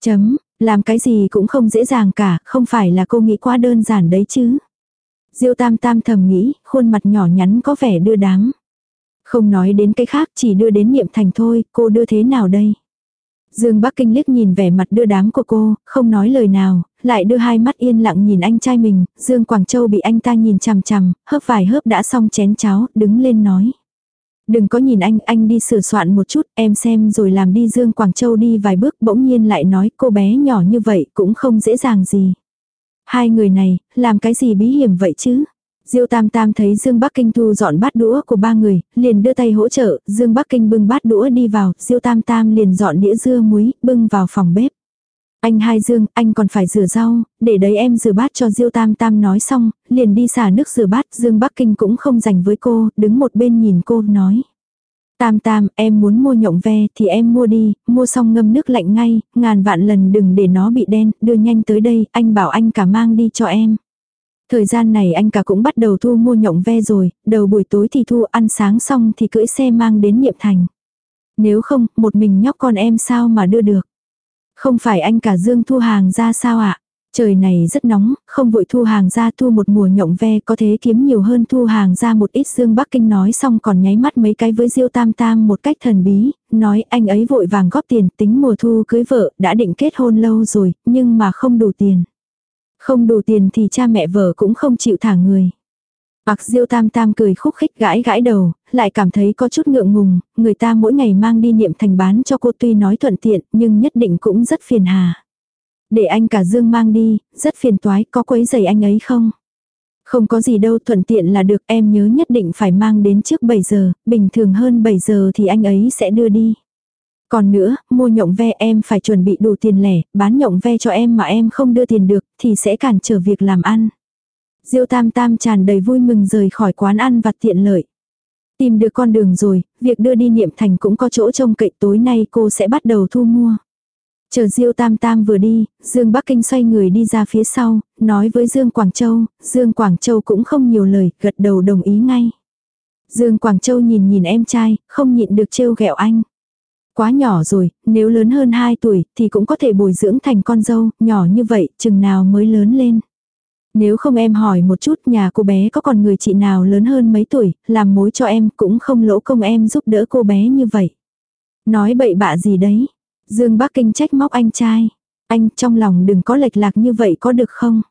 Chấm, làm cái gì cũng không dễ dàng cả, không phải là cô nghĩ quá đơn giản đấy chứ. Diêu tam tam thầm nghĩ, khuôn mặt nhỏ nhắn có vẻ đưa đám. Không nói đến cái khác, chỉ đưa đến niệm thành thôi, cô đưa thế nào đây? Dương Bắc Kinh liếc nhìn vẻ mặt đưa đám của cô, không nói lời nào, lại đưa hai mắt yên lặng nhìn anh trai mình, Dương Quảng Châu bị anh ta nhìn chằm chằm, hớp vài hớp đã xong chén cháo, đứng lên nói. Đừng có nhìn anh, anh đi sửa soạn một chút, em xem rồi làm đi Dương Quảng Châu đi vài bước bỗng nhiên lại nói cô bé nhỏ như vậy cũng không dễ dàng gì. Hai người này, làm cái gì bí hiểm vậy chứ? Diêu Tam Tam thấy Dương Bắc Kinh thu dọn bát đũa của ba người, liền đưa tay hỗ trợ, Dương Bắc Kinh bưng bát đũa đi vào, Diêu Tam Tam liền dọn đĩa dưa muối, bưng vào phòng bếp. Anh hai Dương, anh còn phải rửa rau, để đấy em rửa bát cho Diêu Tam Tam nói xong, liền đi xả nước rửa bát, Dương Bắc Kinh cũng không dành với cô, đứng một bên nhìn cô, nói. Tam Tam, em muốn mua nhộng ve thì em mua đi, mua xong ngâm nước lạnh ngay, ngàn vạn lần đừng để nó bị đen, đưa nhanh tới đây, anh bảo anh cả mang đi cho em. Thời gian này anh cả cũng bắt đầu thu mua nhộng ve rồi, đầu buổi tối thì thu ăn sáng xong thì cưỡi xe mang đến Niệm Thành. Nếu không, một mình nhóc con em sao mà đưa được. Không phải anh cả Dương thu hàng ra sao ạ? Trời này rất nóng, không vội thu hàng ra thu một mùa nhộng ve có thế kiếm nhiều hơn thu hàng ra một ít Dương Bắc Kinh nói xong còn nháy mắt mấy cái với Diêu Tam Tam một cách thần bí, nói anh ấy vội vàng góp tiền tính mùa thu cưới vợ đã định kết hôn lâu rồi, nhưng mà không đủ tiền. Không đủ tiền thì cha mẹ vợ cũng không chịu thả người. Bạc Diêu Tam Tam cười khúc khích gãi gãi đầu, lại cảm thấy có chút ngượng ngùng, người ta mỗi ngày mang đi niệm thành bán cho cô tuy nói thuận tiện nhưng nhất định cũng rất phiền hà. Để anh cả Dương mang đi, rất phiền toái, có quấy giày anh ấy không? Không có gì đâu thuận tiện là được em nhớ nhất định phải mang đến trước 7 giờ, bình thường hơn 7 giờ thì anh ấy sẽ đưa đi. Còn nữa, mua nhộng ve em phải chuẩn bị đủ tiền lẻ, bán nhộng ve cho em mà em không đưa tiền được thì sẽ cản trở việc làm ăn. Diêu Tam Tam tràn đầy vui mừng rời khỏi quán ăn vặt tiện lợi. Tìm được con đường rồi, việc đưa đi niệm thành cũng có chỗ trông cậy tối nay cô sẽ bắt đầu thu mua. Chờ Diêu Tam Tam vừa đi, Dương Bắc Kinh xoay người đi ra phía sau, nói với Dương Quảng Châu, Dương Quảng Châu cũng không nhiều lời, gật đầu đồng ý ngay. Dương Quảng Châu nhìn nhìn em trai, không nhịn được trêu ghẹo anh. Quá nhỏ rồi, nếu lớn hơn 2 tuổi thì cũng có thể bồi dưỡng thành con dâu, nhỏ như vậy, chừng nào mới lớn lên. Nếu không em hỏi một chút nhà cô bé có còn người chị nào lớn hơn mấy tuổi, làm mối cho em cũng không lỗ công em giúp đỡ cô bé như vậy. Nói bậy bạ gì đấy. Dương Bắc Kinh trách móc anh trai. Anh trong lòng đừng có lệch lạc như vậy có được không?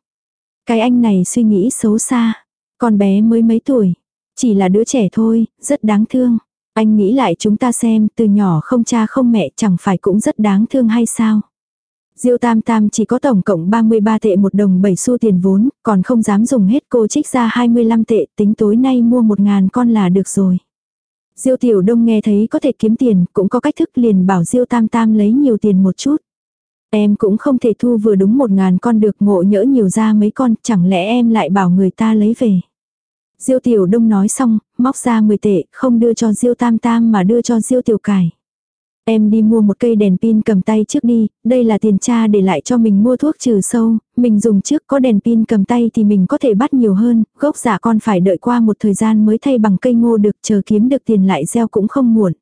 Cái anh này suy nghĩ xấu xa. Con bé mới mấy tuổi. Chỉ là đứa trẻ thôi, rất đáng thương. Anh nghĩ lại chúng ta xem, từ nhỏ không cha không mẹ chẳng phải cũng rất đáng thương hay sao? Diêu Tam Tam chỉ có tổng cộng 33 tệ một đồng 7 xu tiền vốn, còn không dám dùng hết cô trích ra 25 tệ, tính tối nay mua một ngàn con là được rồi. Diêu Tiểu Đông nghe thấy có thể kiếm tiền, cũng có cách thức liền bảo Diêu Tam Tam lấy nhiều tiền một chút. Em cũng không thể thu vừa đúng một ngàn con được ngộ nhỡ nhiều ra mấy con, chẳng lẽ em lại bảo người ta lấy về. Diêu Tiểu Đông nói xong, móc ra 10 tệ, không đưa cho Diêu Tam Tam mà đưa cho Diêu Tiểu Cải. Em đi mua một cây đèn pin cầm tay trước đi, đây là tiền cha để lại cho mình mua thuốc trừ sâu, mình dùng trước có đèn pin cầm tay thì mình có thể bắt nhiều hơn, gốc giả con phải đợi qua một thời gian mới thay bằng cây ngô được chờ kiếm được tiền lại gieo cũng không muộn.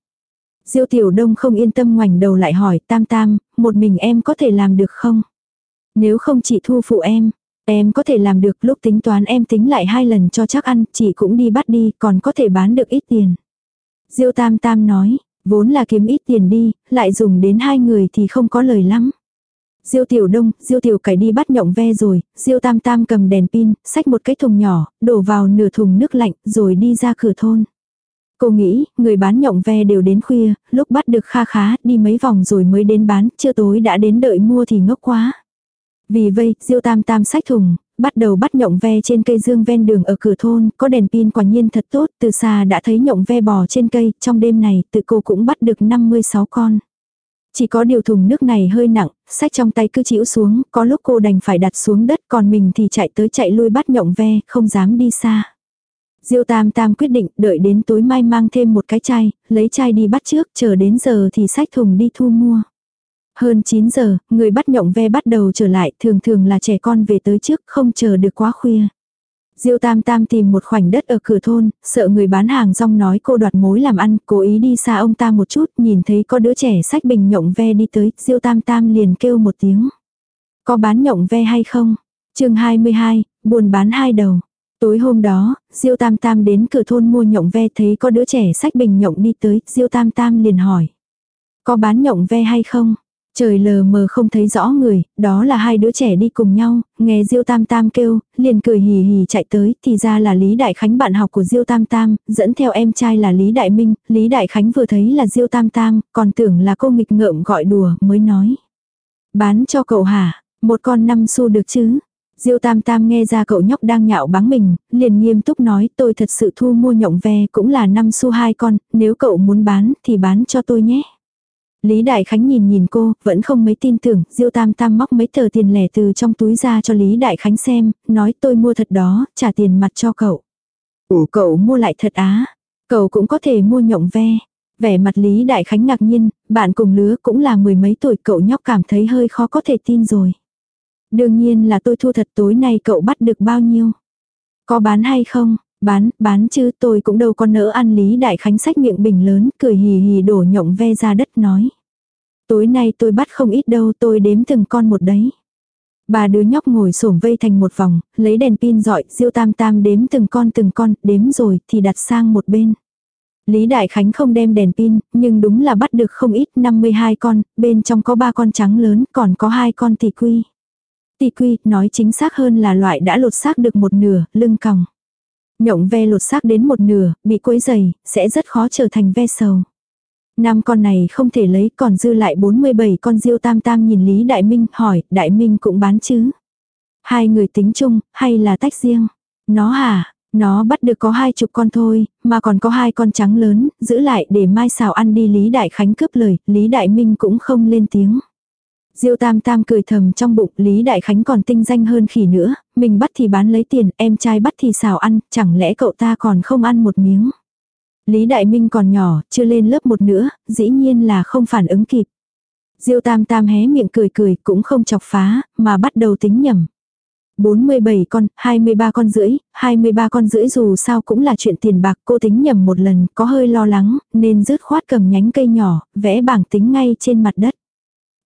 Diêu tiểu đông không yên tâm ngoảnh đầu lại hỏi tam tam, một mình em có thể làm được không? Nếu không chị thu phụ em, em có thể làm được lúc tính toán em tính lại hai lần cho chắc ăn, chị cũng đi bắt đi, còn có thể bán được ít tiền. Diêu tam tam nói, Vốn là kiếm ít tiền đi, lại dùng đến hai người thì không có lời lắm. Diêu tiểu đông, diêu tiểu cải đi bắt nhộng ve rồi, diêu tam tam cầm đèn pin, xách một cái thùng nhỏ, đổ vào nửa thùng nước lạnh, rồi đi ra cửa thôn. Cô nghĩ, người bán nhộng ve đều đến khuya, lúc bắt được kha khá, đi mấy vòng rồi mới đến bán, chưa tối đã đến đợi mua thì ngốc quá. Vì vậy, diêu tam tam sách thùng, bắt đầu bắt nhộng ve trên cây dương ven đường ở cửa thôn, có đèn pin quả nhiên thật tốt, từ xa đã thấy nhộng ve bò trên cây, trong đêm này tự cô cũng bắt được 56 con. Chỉ có điều thùng nước này hơi nặng, sách trong tay cứ chịu xuống, có lúc cô đành phải đặt xuống đất còn mình thì chạy tới chạy lui bắt nhộng ve, không dám đi xa. Diêu Tam Tam quyết định đợi đến tối mai mang thêm một cái chai, lấy chai đi bắt trước, chờ đến giờ thì sách thùng đi thu mua. Hơn 9 giờ, người bắt nhộng ve bắt đầu trở lại, thường thường là trẻ con về tới trước, không chờ được quá khuya. Diêu Tam Tam tìm một khoảnh đất ở cửa thôn, sợ người bán hàng rong nói cô đoạt mối làm ăn, cố ý đi xa ông ta một chút, nhìn thấy có đứa trẻ sách bình nhộng ve đi tới, Diêu Tam Tam liền kêu một tiếng. Có bán nhộng ve hay không? chương 22, buồn bán hai đầu. Tối hôm đó, Diêu Tam Tam đến cửa thôn mua nhộng ve thấy có đứa trẻ sách bình nhộng đi tới, Diêu Tam Tam liền hỏi. Có bán nhộng ve hay không? Trời lờ mờ không thấy rõ người, đó là hai đứa trẻ đi cùng nhau, nghe Diêu Tam Tam kêu, liền cười hì hì chạy tới, thì ra là Lý Đại Khánh bạn học của Diêu Tam Tam, dẫn theo em trai là Lý Đại Minh, Lý Đại Khánh vừa thấy là Diêu Tam Tam, còn tưởng là cô nghịch ngợm gọi đùa, mới nói. Bán cho cậu hả, một con năm xu được chứ? Diêu Tam Tam nghe ra cậu nhóc đang nhạo báng mình, liền nghiêm túc nói tôi thật sự thu mua nhộng ve cũng là năm xu hai con, nếu cậu muốn bán thì bán cho tôi nhé. Lý Đại Khánh nhìn nhìn cô, vẫn không mấy tin tưởng, Diêu Tam Tam móc mấy tờ tiền lẻ từ trong túi ra cho Lý Đại Khánh xem, nói tôi mua thật đó, trả tiền mặt cho cậu. Ủa cậu mua lại thật á, cậu cũng có thể mua nhộng ve. Vẻ mặt Lý Đại Khánh ngạc nhiên, bạn cùng lứa cũng là mười mấy tuổi cậu nhóc cảm thấy hơi khó có thể tin rồi. Đương nhiên là tôi thua thật tối nay cậu bắt được bao nhiêu. Có bán hay không? Bán, bán chứ tôi cũng đâu có nỡ ăn Lý Đại Khánh sách miệng bình lớn, cười hì hì đổ nhộng ve ra đất nói. Tối nay tôi bắt không ít đâu tôi đếm từng con một đấy. bà đứa nhóc ngồi xổm vây thành một vòng, lấy đèn pin dọi, diêu tam tam đếm từng con từng con, đếm rồi thì đặt sang một bên. Lý Đại Khánh không đem đèn pin, nhưng đúng là bắt được không ít 52 con, bên trong có 3 con trắng lớn, còn có 2 con tỷ quy. Tỷ quy, nói chính xác hơn là loại đã lột xác được một nửa, lưng còng. Nhộng ve lột xác đến một nửa, bị quấy dày, sẽ rất khó trở thành ve sầu. Năm con này không thể lấy còn dư lại 47 con diêu tam tam nhìn Lý Đại Minh hỏi, Đại Minh cũng bán chứ? Hai người tính chung, hay là tách riêng? Nó hả? Nó bắt được có hai chục con thôi, mà còn có hai con trắng lớn, giữ lại để mai xào ăn đi Lý Đại Khánh cướp lời, Lý Đại Minh cũng không lên tiếng. Diêu Tam Tam cười thầm trong bụng, Lý Đại Khánh còn tinh danh hơn khỉ nữa, mình bắt thì bán lấy tiền, em trai bắt thì xào ăn, chẳng lẽ cậu ta còn không ăn một miếng. Lý Đại Minh còn nhỏ, chưa lên lớp một nữa, dĩ nhiên là không phản ứng kịp. Diêu Tam Tam hé miệng cười cười, cũng không chọc phá, mà bắt đầu tính nhầm. 47 con, 23 con rưỡi, 23 con rưỡi dù sao cũng là chuyện tiền bạc cô tính nhầm một lần, có hơi lo lắng, nên rứt khoát cầm nhánh cây nhỏ, vẽ bảng tính ngay trên mặt đất.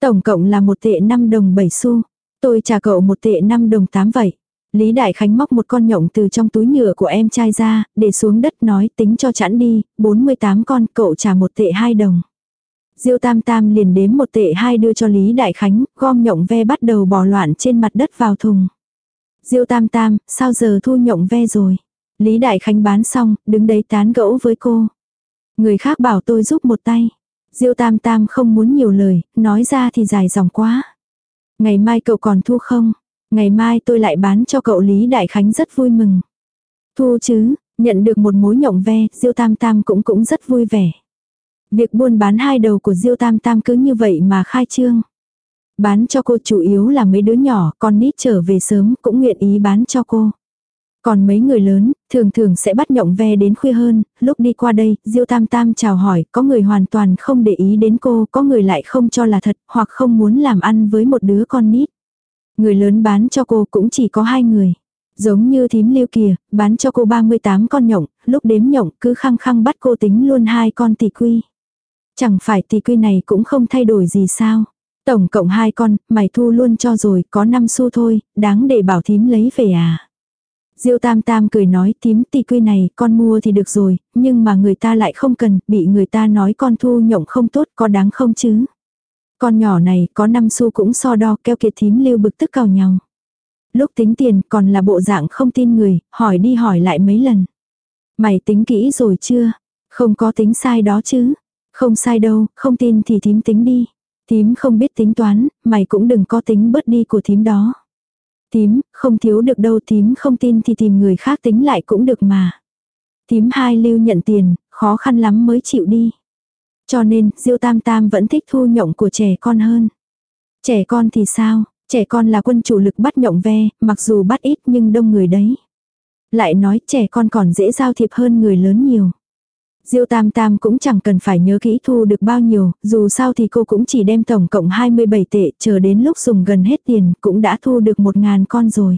Tổng cộng là một tệ 5 đồng 7 xu. Tôi trả cậu một tệ 5 đồng 8 vậy. Lý Đại Khánh móc một con nhộng từ trong túi nhựa của em trai ra, để xuống đất nói tính cho chẵn đi, 48 con cậu trả một tệ 2 đồng. Diêu Tam Tam liền đếm một tệ hai đưa cho Lý Đại Khánh, gom nhộng ve bắt đầu bỏ loạn trên mặt đất vào thùng. Diêu Tam Tam, sao giờ thu nhộng ve rồi? Lý Đại Khánh bán xong, đứng đấy tán gẫu với cô. Người khác bảo tôi giúp một tay. Diêu Tam Tam không muốn nhiều lời, nói ra thì dài dòng quá. Ngày mai cậu còn thu không? Ngày mai tôi lại bán cho cậu Lý Đại Khánh rất vui mừng. Thu chứ, nhận được một mối nhộng ve, Diêu Tam Tam cũng cũng rất vui vẻ. Việc buôn bán hai đầu của Diêu Tam Tam cứ như vậy mà khai trương. Bán cho cô chủ yếu là mấy đứa nhỏ, con nít trở về sớm cũng nguyện ý bán cho cô. Còn mấy người lớn, thường thường sẽ bắt nhộng ve đến khuya hơn, lúc đi qua đây, Diêu Tam Tam chào hỏi, có người hoàn toàn không để ý đến cô, có người lại không cho là thật, hoặc không muốn làm ăn với một đứa con nít. Người lớn bán cho cô cũng chỉ có hai người. Giống như thím liêu kìa, bán cho cô 38 con nhộng, lúc đếm nhộng cứ khăng khăng bắt cô tính luôn hai con tỷ quy. Chẳng phải tỷ quy này cũng không thay đổi gì sao. Tổng cộng hai con, mày thu luôn cho rồi, có năm xu thôi, đáng để bảo thím lấy về à. Diêu Tam Tam cười nói tím tì quy này con mua thì được rồi, nhưng mà người ta lại không cần, bị người ta nói con thu nhộng không tốt có đáng không chứ. Con nhỏ này có năm xu cũng so đo keo kiệt thím lưu bực tức cào nhau. Lúc tính tiền còn là bộ dạng không tin người, hỏi đi hỏi lại mấy lần. Mày tính kỹ rồi chưa? Không có tính sai đó chứ. Không sai đâu, không tin thì thím tính đi. Thím không biết tính toán, mày cũng đừng có tính bớt đi của thím đó tím không thiếu được đâu tím không tin thì tìm người khác tính lại cũng được mà. tím hai lưu nhận tiền, khó khăn lắm mới chịu đi. Cho nên, Diêu Tam Tam vẫn thích thu nhộng của trẻ con hơn. Trẻ con thì sao? Trẻ con là quân chủ lực bắt nhộng ve, mặc dù bắt ít nhưng đông người đấy. Lại nói trẻ con còn dễ giao thiệp hơn người lớn nhiều. Diêu Tam Tam cũng chẳng cần phải nhớ kỹ thu được bao nhiêu, dù sao thì cô cũng chỉ đem tổng cộng 27 tệ, chờ đến lúc dùng gần hết tiền cũng đã thu được 1.000 con rồi.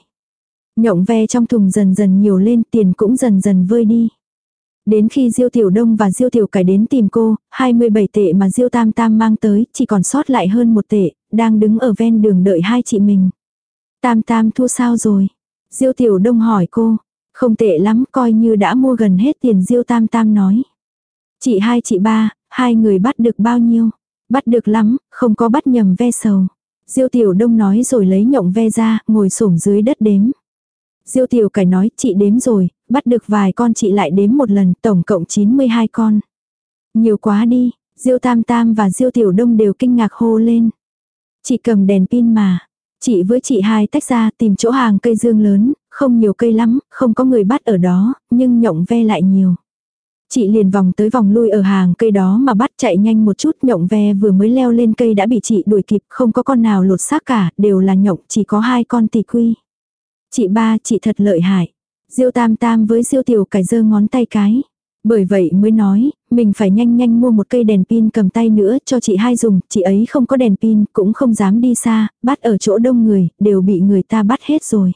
Nhộng ve trong thùng dần dần nhiều lên, tiền cũng dần dần vơi đi. Đến khi Diêu Tiểu Đông và Diêu Tiểu Cải đến tìm cô, 27 tệ mà Diêu Tam Tam mang tới, chỉ còn sót lại hơn một tệ, đang đứng ở ven đường đợi hai chị mình. Tam Tam thu sao rồi? Diêu Tiểu Đông hỏi cô. Không tệ lắm, coi như đã mua gần hết tiền Diêu Tam Tam nói. Chị hai chị ba, hai người bắt được bao nhiêu? Bắt được lắm, không có bắt nhầm ve sầu. Diêu Tiểu Đông nói rồi lấy nhộng ve ra, ngồi sổm dưới đất đếm. Diêu Tiểu Cải nói, chị đếm rồi, bắt được vài con chị lại đếm một lần, tổng cộng 92 con. Nhiều quá đi, Diêu Tam Tam và Diêu Tiểu Đông đều kinh ngạc hô lên. Chị cầm đèn pin mà. Chị với chị hai tách ra tìm chỗ hàng cây dương lớn, không nhiều cây lắm, không có người bắt ở đó, nhưng nhộng ve lại nhiều. Chị liền vòng tới vòng lui ở hàng cây đó mà bắt chạy nhanh một chút nhộng ve vừa mới leo lên cây đã bị chị đuổi kịp không có con nào lột xác cả đều là nhộng chỉ có hai con tỳ quy. Chị ba chị thật lợi hại. Diêu tam tam với diêu tiểu cải giơ ngón tay cái. Bởi vậy mới nói, mình phải nhanh nhanh mua một cây đèn pin cầm tay nữa cho chị hai dùng, chị ấy không có đèn pin, cũng không dám đi xa, bắt ở chỗ đông người, đều bị người ta bắt hết rồi.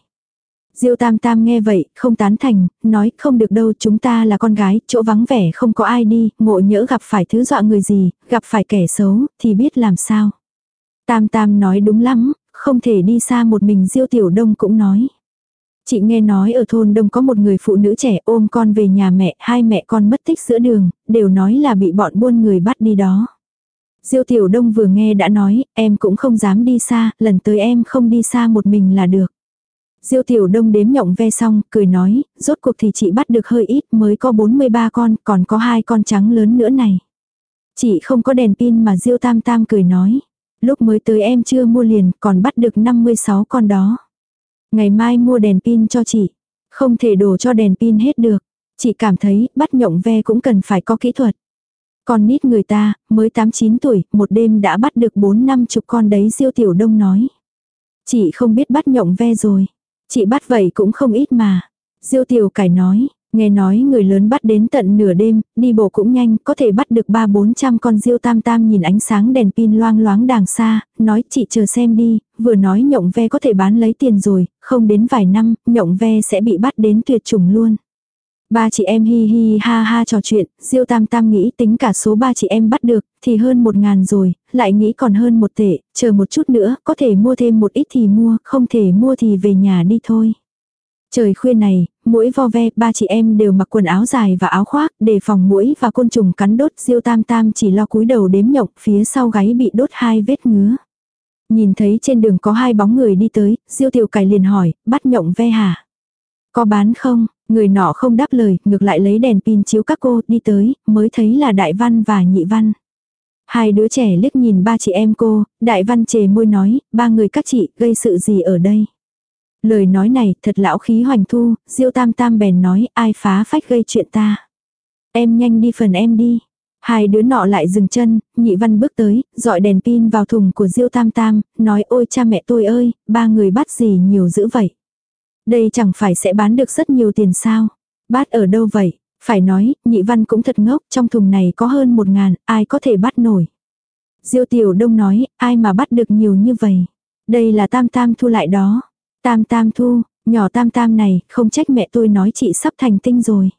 Diêu Tam Tam nghe vậy, không tán thành, nói không được đâu chúng ta là con gái, chỗ vắng vẻ không có ai đi, ngộ nhỡ gặp phải thứ dọa người gì, gặp phải kẻ xấu, thì biết làm sao. Tam Tam nói đúng lắm, không thể đi xa một mình Diêu Tiểu Đông cũng nói. Chị nghe nói ở thôn đông có một người phụ nữ trẻ ôm con về nhà mẹ, hai mẹ con mất tích giữa đường, đều nói là bị bọn buôn người bắt đi đó. Diêu Tiểu Đông vừa nghe đã nói, em cũng không dám đi xa, lần tới em không đi xa một mình là được. Diêu Tiểu Đông đếm nhộng ve xong, cười nói, rốt cuộc thì chị bắt được hơi ít mới có 43 con, còn có hai con trắng lớn nữa này. Chị không có đèn pin mà Diêu Tam Tam cười nói. Lúc mới tới em chưa mua liền, còn bắt được 56 con đó. Ngày mai mua đèn pin cho chị. Không thể đổ cho đèn pin hết được. Chị cảm thấy bắt nhộng ve cũng cần phải có kỹ thuật. Con nít người ta, mới 8-9 tuổi, một đêm đã bắt được 4 năm chục con đấy Diêu Tiểu Đông nói. Chị không biết bắt nhộng ve rồi. Chị bắt vậy cũng không ít mà. Diêu tiểu cải nói, nghe nói người lớn bắt đến tận nửa đêm, đi bộ cũng nhanh, có thể bắt được ba bốn trăm con diêu tam tam nhìn ánh sáng đèn pin loang loáng đàng xa, nói chị chờ xem đi, vừa nói nhộng ve có thể bán lấy tiền rồi, không đến vài năm, nhộng ve sẽ bị bắt đến tuyệt chủng luôn. Ba chị em hi hi ha ha trò chuyện, Diêu Tam Tam nghĩ tính cả số ba chị em bắt được, thì hơn một ngàn rồi, lại nghĩ còn hơn một tệ, chờ một chút nữa, có thể mua thêm một ít thì mua, không thể mua thì về nhà đi thôi. Trời khuya này, mũi vo ve, ba chị em đều mặc quần áo dài và áo khoác, để phòng mũi và côn trùng cắn đốt, Diêu Tam Tam chỉ lo cúi đầu đếm nhộng, phía sau gáy bị đốt hai vết ngứa. Nhìn thấy trên đường có hai bóng người đi tới, Diêu Tiểu Cải liền hỏi, bắt nhộng ve hả? Có bán không? Người nọ không đáp lời, ngược lại lấy đèn pin chiếu các cô đi tới, mới thấy là Đại Văn và Nhị Văn. Hai đứa trẻ liếc nhìn ba chị em cô, Đại Văn chề môi nói, ba người các chị gây sự gì ở đây. Lời nói này thật lão khí hoành thu, Diêu Tam Tam bèn nói ai phá phách gây chuyện ta. Em nhanh đi phần em đi. Hai đứa nọ lại dừng chân, nhị văn bước tới, dọi đèn pin vào thùng của Diêu Tam Tam, nói ôi cha mẹ tôi ơi, ba người bắt gì nhiều dữ vậy. Đây chẳng phải sẽ bán được rất nhiều tiền sao. Bát ở đâu vậy? Phải nói, nhị văn cũng thật ngốc, trong thùng này có hơn một ngàn, ai có thể bắt nổi. Diêu tiểu đông nói, ai mà bắt được nhiều như vậy. Đây là tam tam thu lại đó. Tam tam thu, nhỏ tam tam này, không trách mẹ tôi nói chị sắp thành tinh rồi.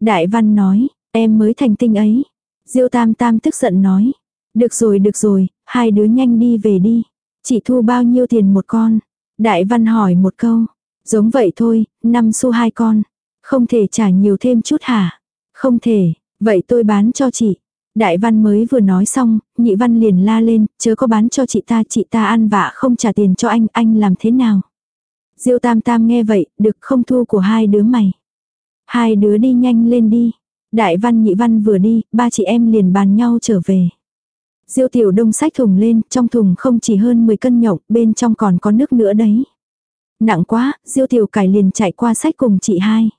Đại văn nói, em mới thành tinh ấy. Diêu tam tam tức giận nói. Được rồi được rồi, hai đứa nhanh đi về đi. Chị thu bao nhiêu tiền một con? Đại văn hỏi một câu. Giống vậy thôi, năm xu hai con. Không thể trả nhiều thêm chút hả? Không thể, vậy tôi bán cho chị. Đại văn mới vừa nói xong, nhị văn liền la lên, chớ có bán cho chị ta, chị ta ăn vạ không trả tiền cho anh, anh làm thế nào? Diêu tam tam nghe vậy, được không thu của hai đứa mày. Hai đứa đi nhanh lên đi. Đại văn nhị văn vừa đi, ba chị em liền bàn nhau trở về. Diêu tiểu đông sách thùng lên, trong thùng không chỉ hơn 10 cân nhộng, bên trong còn có nước nữa đấy. Nặng quá, Diêu tiểu cải liền chạy qua sách cùng chị hai.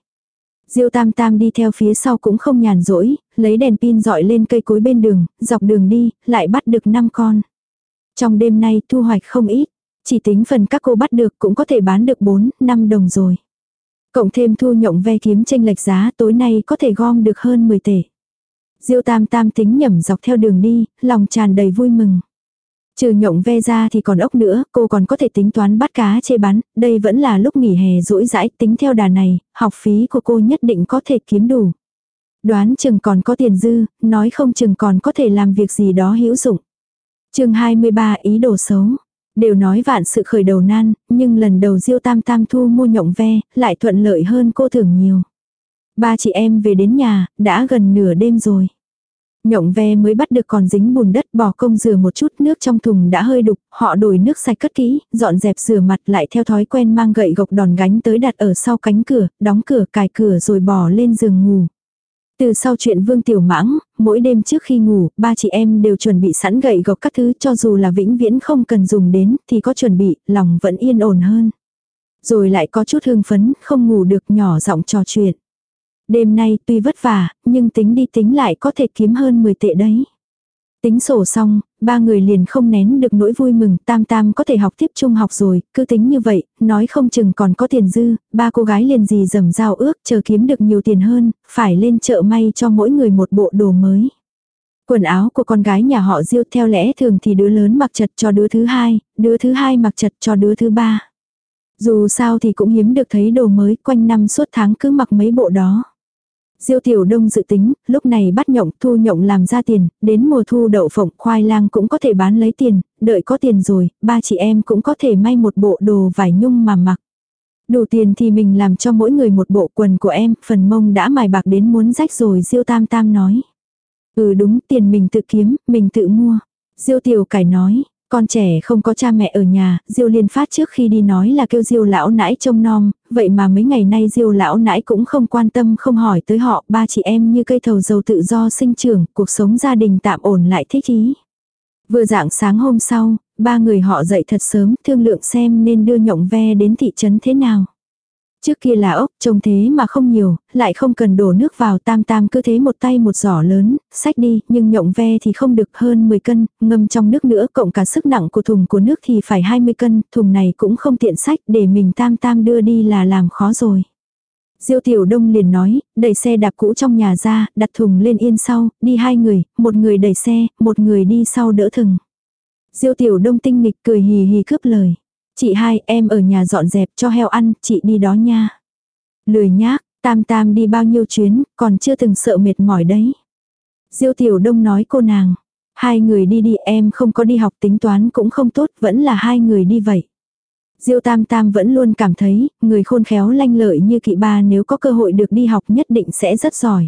Diêu tam tam đi theo phía sau cũng không nhàn rỗi, lấy đèn pin dọi lên cây cối bên đường, dọc đường đi, lại bắt được 5 con. Trong đêm nay thu hoạch không ít, chỉ tính phần các cô bắt được cũng có thể bán được 4, 5 đồng rồi. Cộng thêm thu nhộng ve kiếm tranh lệch giá tối nay có thể gom được hơn 10 tể. Diêu tam tam tính nhẩm dọc theo đường đi, lòng tràn đầy vui mừng. Trừ nhộng ve ra thì còn ốc nữa, cô còn có thể tính toán bắt cá chê bán, đây vẫn là lúc nghỉ hè rỗi rãi tính theo đà này, học phí của cô nhất định có thể kiếm đủ. Đoán chừng còn có tiền dư, nói không chừng còn có thể làm việc gì đó hữu dụng. chương 23 ý đồ xấu. Đều nói vạn sự khởi đầu nan, nhưng lần đầu Diêu Tam Tam thu mua nhộng ve, lại thuận lợi hơn cô thường nhiều. Ba chị em về đến nhà, đã gần nửa đêm rồi. Nhộng ve mới bắt được còn dính bùn đất bỏ công rửa một chút nước trong thùng đã hơi đục, họ đổi nước sạch cất kỹ, dọn dẹp rửa mặt lại theo thói quen mang gậy gộc đòn gánh tới đặt ở sau cánh cửa, đóng cửa cài cửa rồi bỏ lên giường ngủ. Từ sau chuyện Vương Tiểu Mãng, mỗi đêm trước khi ngủ, ba chị em đều chuẩn bị sẵn gậy gộc các thứ cho dù là vĩnh viễn không cần dùng đến thì có chuẩn bị, lòng vẫn yên ổn hơn. Rồi lại có chút hương phấn, không ngủ được nhỏ giọng trò chuyện. Đêm nay tuy vất vả, nhưng tính đi tính lại có thể kiếm hơn 10 tệ đấy. Tính sổ xong, ba người liền không nén được nỗi vui mừng, tam tam có thể học tiếp trung học rồi, cứ tính như vậy, nói không chừng còn có tiền dư, ba cô gái liền gì dầm giao ước chờ kiếm được nhiều tiền hơn, phải lên chợ may cho mỗi người một bộ đồ mới. Quần áo của con gái nhà họ Diêu theo lẽ thường thì đứa lớn mặc chật cho đứa thứ hai, đứa thứ hai mặc chật cho đứa thứ ba. Dù sao thì cũng hiếm được thấy đồ mới, quanh năm suốt tháng cứ mặc mấy bộ đó. Diêu Tiểu Đông dự tính, lúc này bắt nhộng, thu nhộng làm ra tiền, đến mùa thu đậu phộng, khoai lang cũng có thể bán lấy tiền, đợi có tiền rồi, ba chị em cũng có thể may một bộ đồ vải nhung mà mặc. Đủ tiền thì mình làm cho mỗi người một bộ quần của em, phần mông đã mài bạc đến muốn rách rồi Diêu Tam Tam nói. Ừ đúng, tiền mình tự kiếm, mình tự mua. Diêu Tiểu Cải nói, con trẻ không có cha mẹ ở nhà, Diêu Liên Phát trước khi đi nói là kêu Diêu lão nãi trông nom, vậy mà mấy ngày nay Diêu lão nãi cũng không quan tâm không hỏi tới họ, ba chị em như cây thầu dầu tự do sinh trưởng, cuộc sống gia đình tạm ổn lại thích ý. Vừa dạng sáng hôm sau, ba người họ dậy thật sớm thương lượng xem nên đưa nhộng ve đến thị trấn thế nào. Trước kia là ốc, trông thế mà không nhiều, lại không cần đổ nước vào tam tam cứ thế một tay một giỏ lớn, sách đi, nhưng nhộng ve thì không được hơn 10 cân, ngâm trong nước nữa cộng cả sức nặng của thùng của nước thì phải 20 cân, thùng này cũng không tiện sách để mình tam tam đưa đi là làm khó rồi. Diêu Tiểu Đông liền nói, đẩy xe đạp cũ trong nhà ra, đặt thùng lên yên sau, đi hai người, một người đẩy xe, một người đi sau đỡ thừng. Diêu Tiểu Đông tinh nghịch cười hì hì cướp lời. Chị hai em ở nhà dọn dẹp cho heo ăn, chị đi đó nha. Lười nhác, tam tam đi bao nhiêu chuyến, còn chưa từng sợ mệt mỏi đấy. Diêu tiểu đông nói cô nàng. Hai người đi đi em không có đi học tính toán cũng không tốt, vẫn là hai người đi vậy. Diêu Tam Tam vẫn luôn cảm thấy, người khôn khéo lanh lợi như kỵ ba nếu có cơ hội được đi học nhất định sẽ rất giỏi.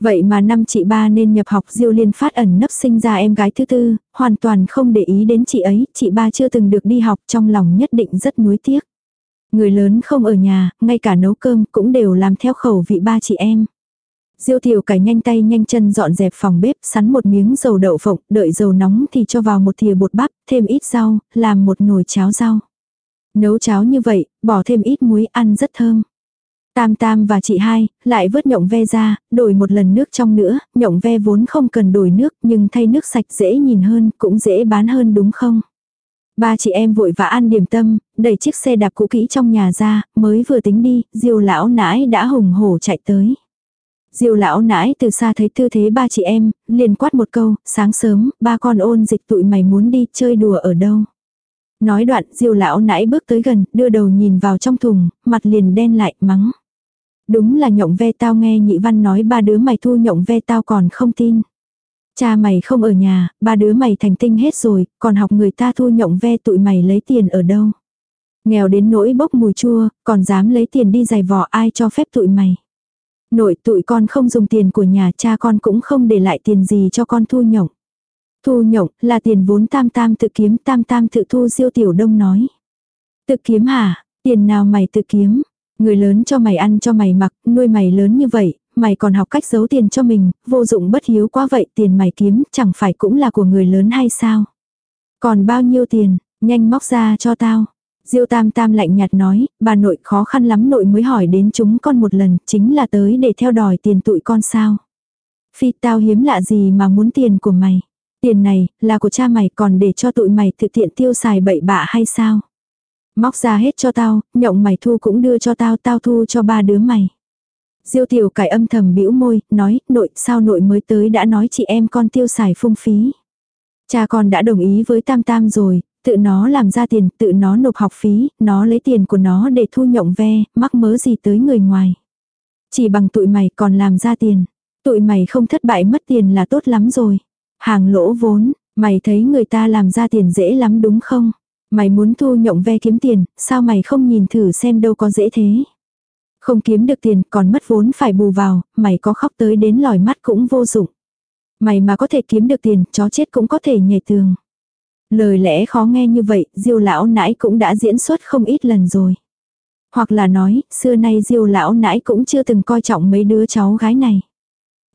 Vậy mà năm chị ba nên nhập học Diêu Liên phát ẩn nấp sinh ra em gái thứ tư, hoàn toàn không để ý đến chị ấy, chị ba chưa từng được đi học trong lòng nhất định rất nuối tiếc. Người lớn không ở nhà, ngay cả nấu cơm cũng đều làm theo khẩu vị ba chị em. Diêu tiểu cải nhanh tay nhanh chân dọn dẹp phòng bếp, sắn một miếng dầu đậu phộng, đợi dầu nóng thì cho vào một thìa bột bắp, thêm ít rau, làm một nồi cháo rau. Nấu cháo như vậy, bỏ thêm ít muối ăn rất thơm. Tam Tam và chị hai, lại vớt nhộng ve ra, đổi một lần nước trong nữa, nhộng ve vốn không cần đổi nước nhưng thay nước sạch dễ nhìn hơn, cũng dễ bán hơn đúng không? Ba chị em vội vã ăn điểm tâm, đẩy chiếc xe đạp cũ kỹ trong nhà ra, mới vừa tính đi, diêu lão nãi đã hùng hổ chạy tới. Diêu lão nãi từ xa thấy tư thế ba chị em, liền quát một câu, sáng sớm, ba con ôn dịch tụi mày muốn đi chơi đùa ở đâu. Nói đoạn, diêu lão nãi bước tới gần, đưa đầu nhìn vào trong thùng, mặt liền đen lại, mắng. Đúng là nhộng ve tao nghe nhị văn nói ba đứa mày thu nhộng ve tao còn không tin. Cha mày không ở nhà, ba đứa mày thành tinh hết rồi, còn học người ta thu nhộng ve tụi mày lấy tiền ở đâu. Nghèo đến nỗi bốc mùi chua, còn dám lấy tiền đi giày vò ai cho phép tụi mày. Nội tụi con không dùng tiền của nhà cha con cũng không để lại tiền gì cho con thu nhộng. Thu nhộng là tiền vốn tam tam tự kiếm tam tam tự thu siêu tiểu đông nói. Tự kiếm hả, tiền nào mày tự kiếm, Người lớn cho mày ăn cho mày mặc, nuôi mày lớn như vậy, mày còn học cách giấu tiền cho mình, vô dụng bất hiếu quá vậy tiền mày kiếm chẳng phải cũng là của người lớn hay sao? Còn bao nhiêu tiền, nhanh móc ra cho tao. Diêu tam tam lạnh nhạt nói, bà nội khó khăn lắm nội mới hỏi đến chúng con một lần, chính là tới để theo đòi tiền tụi con sao. Phi tao hiếm lạ gì mà muốn tiền của mày. Tiền này, là của cha mày còn để cho tụi mày thực tiện tiêu xài bậy bạ hay sao? Móc ra hết cho tao, nhộng mày thu cũng đưa cho tao, tao thu cho ba đứa mày. Diêu tiểu cải âm thầm bĩu môi, nói, nội, sao nội mới tới đã nói chị em con tiêu xài phung phí. Cha con đã đồng ý với tam tam rồi, tự nó làm ra tiền, tự nó nộp học phí, nó lấy tiền của nó để thu nhộng ve, mắc mớ gì tới người ngoài. Chỉ bằng tụi mày còn làm ra tiền. Tụi mày không thất bại mất tiền là tốt lắm rồi. Hàng lỗ vốn, mày thấy người ta làm ra tiền dễ lắm đúng không? Mày muốn thu nhộng ve kiếm tiền, sao mày không nhìn thử xem đâu có dễ thế. Không kiếm được tiền còn mất vốn phải bù vào, mày có khóc tới đến lòi mắt cũng vô dụng. Mày mà có thể kiếm được tiền, chó chết cũng có thể nhảy tường. Lời lẽ khó nghe như vậy, diêu lão nãi cũng đã diễn xuất không ít lần rồi. Hoặc là nói, xưa nay diêu lão nãi cũng chưa từng coi trọng mấy đứa cháu gái này.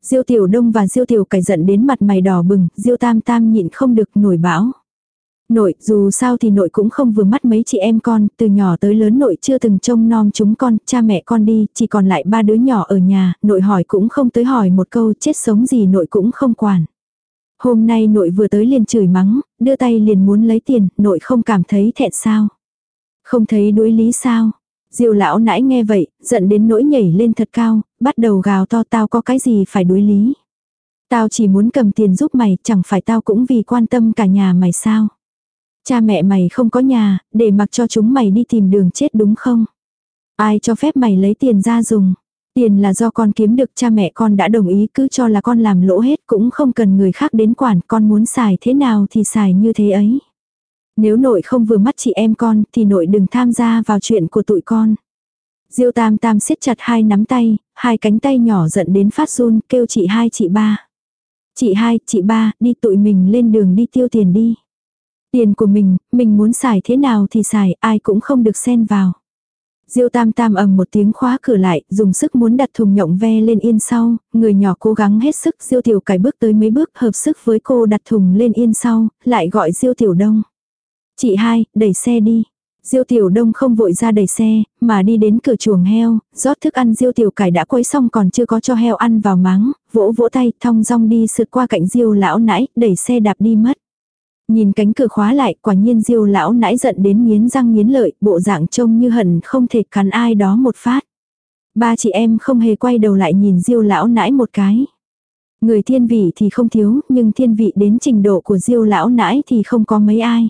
Diêu tiểu đông và diêu tiểu cải giận đến mặt mày đỏ bừng, diêu tam tam nhịn không được nổi bão. Nội, dù sao thì nội cũng không vừa mắt mấy chị em con, từ nhỏ tới lớn nội chưa từng trông nom chúng con, cha mẹ con đi, chỉ còn lại ba đứa nhỏ ở nhà, nội hỏi cũng không tới hỏi một câu chết sống gì nội cũng không quản. Hôm nay nội vừa tới liền chửi mắng, đưa tay liền muốn lấy tiền, nội không cảm thấy thẹn sao. Không thấy đối lý sao. Diệu lão nãy nghe vậy, giận đến nỗi nhảy lên thật cao, bắt đầu gào to tao có cái gì phải đối lý. Tao chỉ muốn cầm tiền giúp mày, chẳng phải tao cũng vì quan tâm cả nhà mày sao. Cha mẹ mày không có nhà, để mặc cho chúng mày đi tìm đường chết đúng không? Ai cho phép mày lấy tiền ra dùng? Tiền là do con kiếm được cha mẹ con đã đồng ý cứ cho là con làm lỗ hết cũng không cần người khác đến quản con muốn xài thế nào thì xài như thế ấy. Nếu nội không vừa mắt chị em con thì nội đừng tham gia vào chuyện của tụi con. Diêu tam tam siết chặt hai nắm tay, hai cánh tay nhỏ giận đến phát run kêu chị hai chị ba. Chị hai, chị ba, đi tụi mình lên đường đi tiêu tiền đi. Tiền của mình, mình muốn xài thế nào thì xài, ai cũng không được xen vào. Diêu tam tam ầm một tiếng khóa cửa lại, dùng sức muốn đặt thùng nhộng ve lên yên sau, người nhỏ cố gắng hết sức, diêu tiểu cải bước tới mấy bước hợp sức với cô đặt thùng lên yên sau, lại gọi diêu tiểu đông. Chị hai, đẩy xe đi. Diêu Tiểu Đông không vội ra đẩy xe, mà đi đến cửa chuồng heo, rót thức ăn Diêu Tiểu Cải đã quấy xong còn chưa có cho heo ăn vào máng, vỗ vỗ tay, thong dong đi sượt qua cạnh Diêu lão nãy, đẩy xe đạp đi mất. Nhìn cánh cửa khóa lại, quả nhiên Diêu lão nãy giận đến nghiến răng nghiến lợi, bộ dạng trông như hận không thể cắn ai đó một phát. Ba chị em không hề quay đầu lại nhìn Diêu lão nãy một cái. Người thiên vị thì không thiếu, nhưng thiên vị đến trình độ của Diêu lão nãy thì không có mấy ai.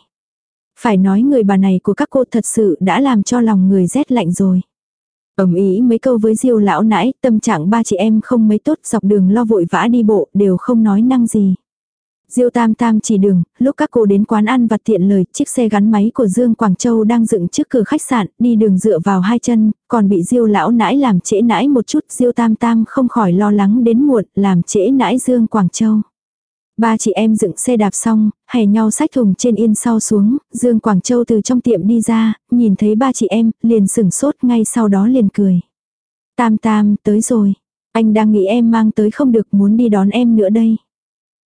Phải nói người bà này của các cô thật sự đã làm cho lòng người rét lạnh rồi. Ẩm ý mấy câu với diêu lão nãi, tâm trạng ba chị em không mấy tốt dọc đường lo vội vã đi bộ, đều không nói năng gì. Diêu Tam Tam chỉ đường, lúc các cô đến quán ăn vặt tiện lời, chiếc xe gắn máy của Dương Quảng Châu đang dựng trước cửa khách sạn, đi đường dựa vào hai chân, còn bị Diêu lão nãi làm trễ nãi một chút, Diêu Tam Tam không khỏi lo lắng đến muộn, làm trễ nãi Dương Quảng Châu. Ba chị em dựng xe đạp xong, hè nhau sách thùng trên yên sau xuống, Dương Quảng Châu từ trong tiệm đi ra, nhìn thấy ba chị em, liền sửng sốt ngay sau đó liền cười. Tam tam, tới rồi. Anh đang nghĩ em mang tới không được muốn đi đón em nữa đây.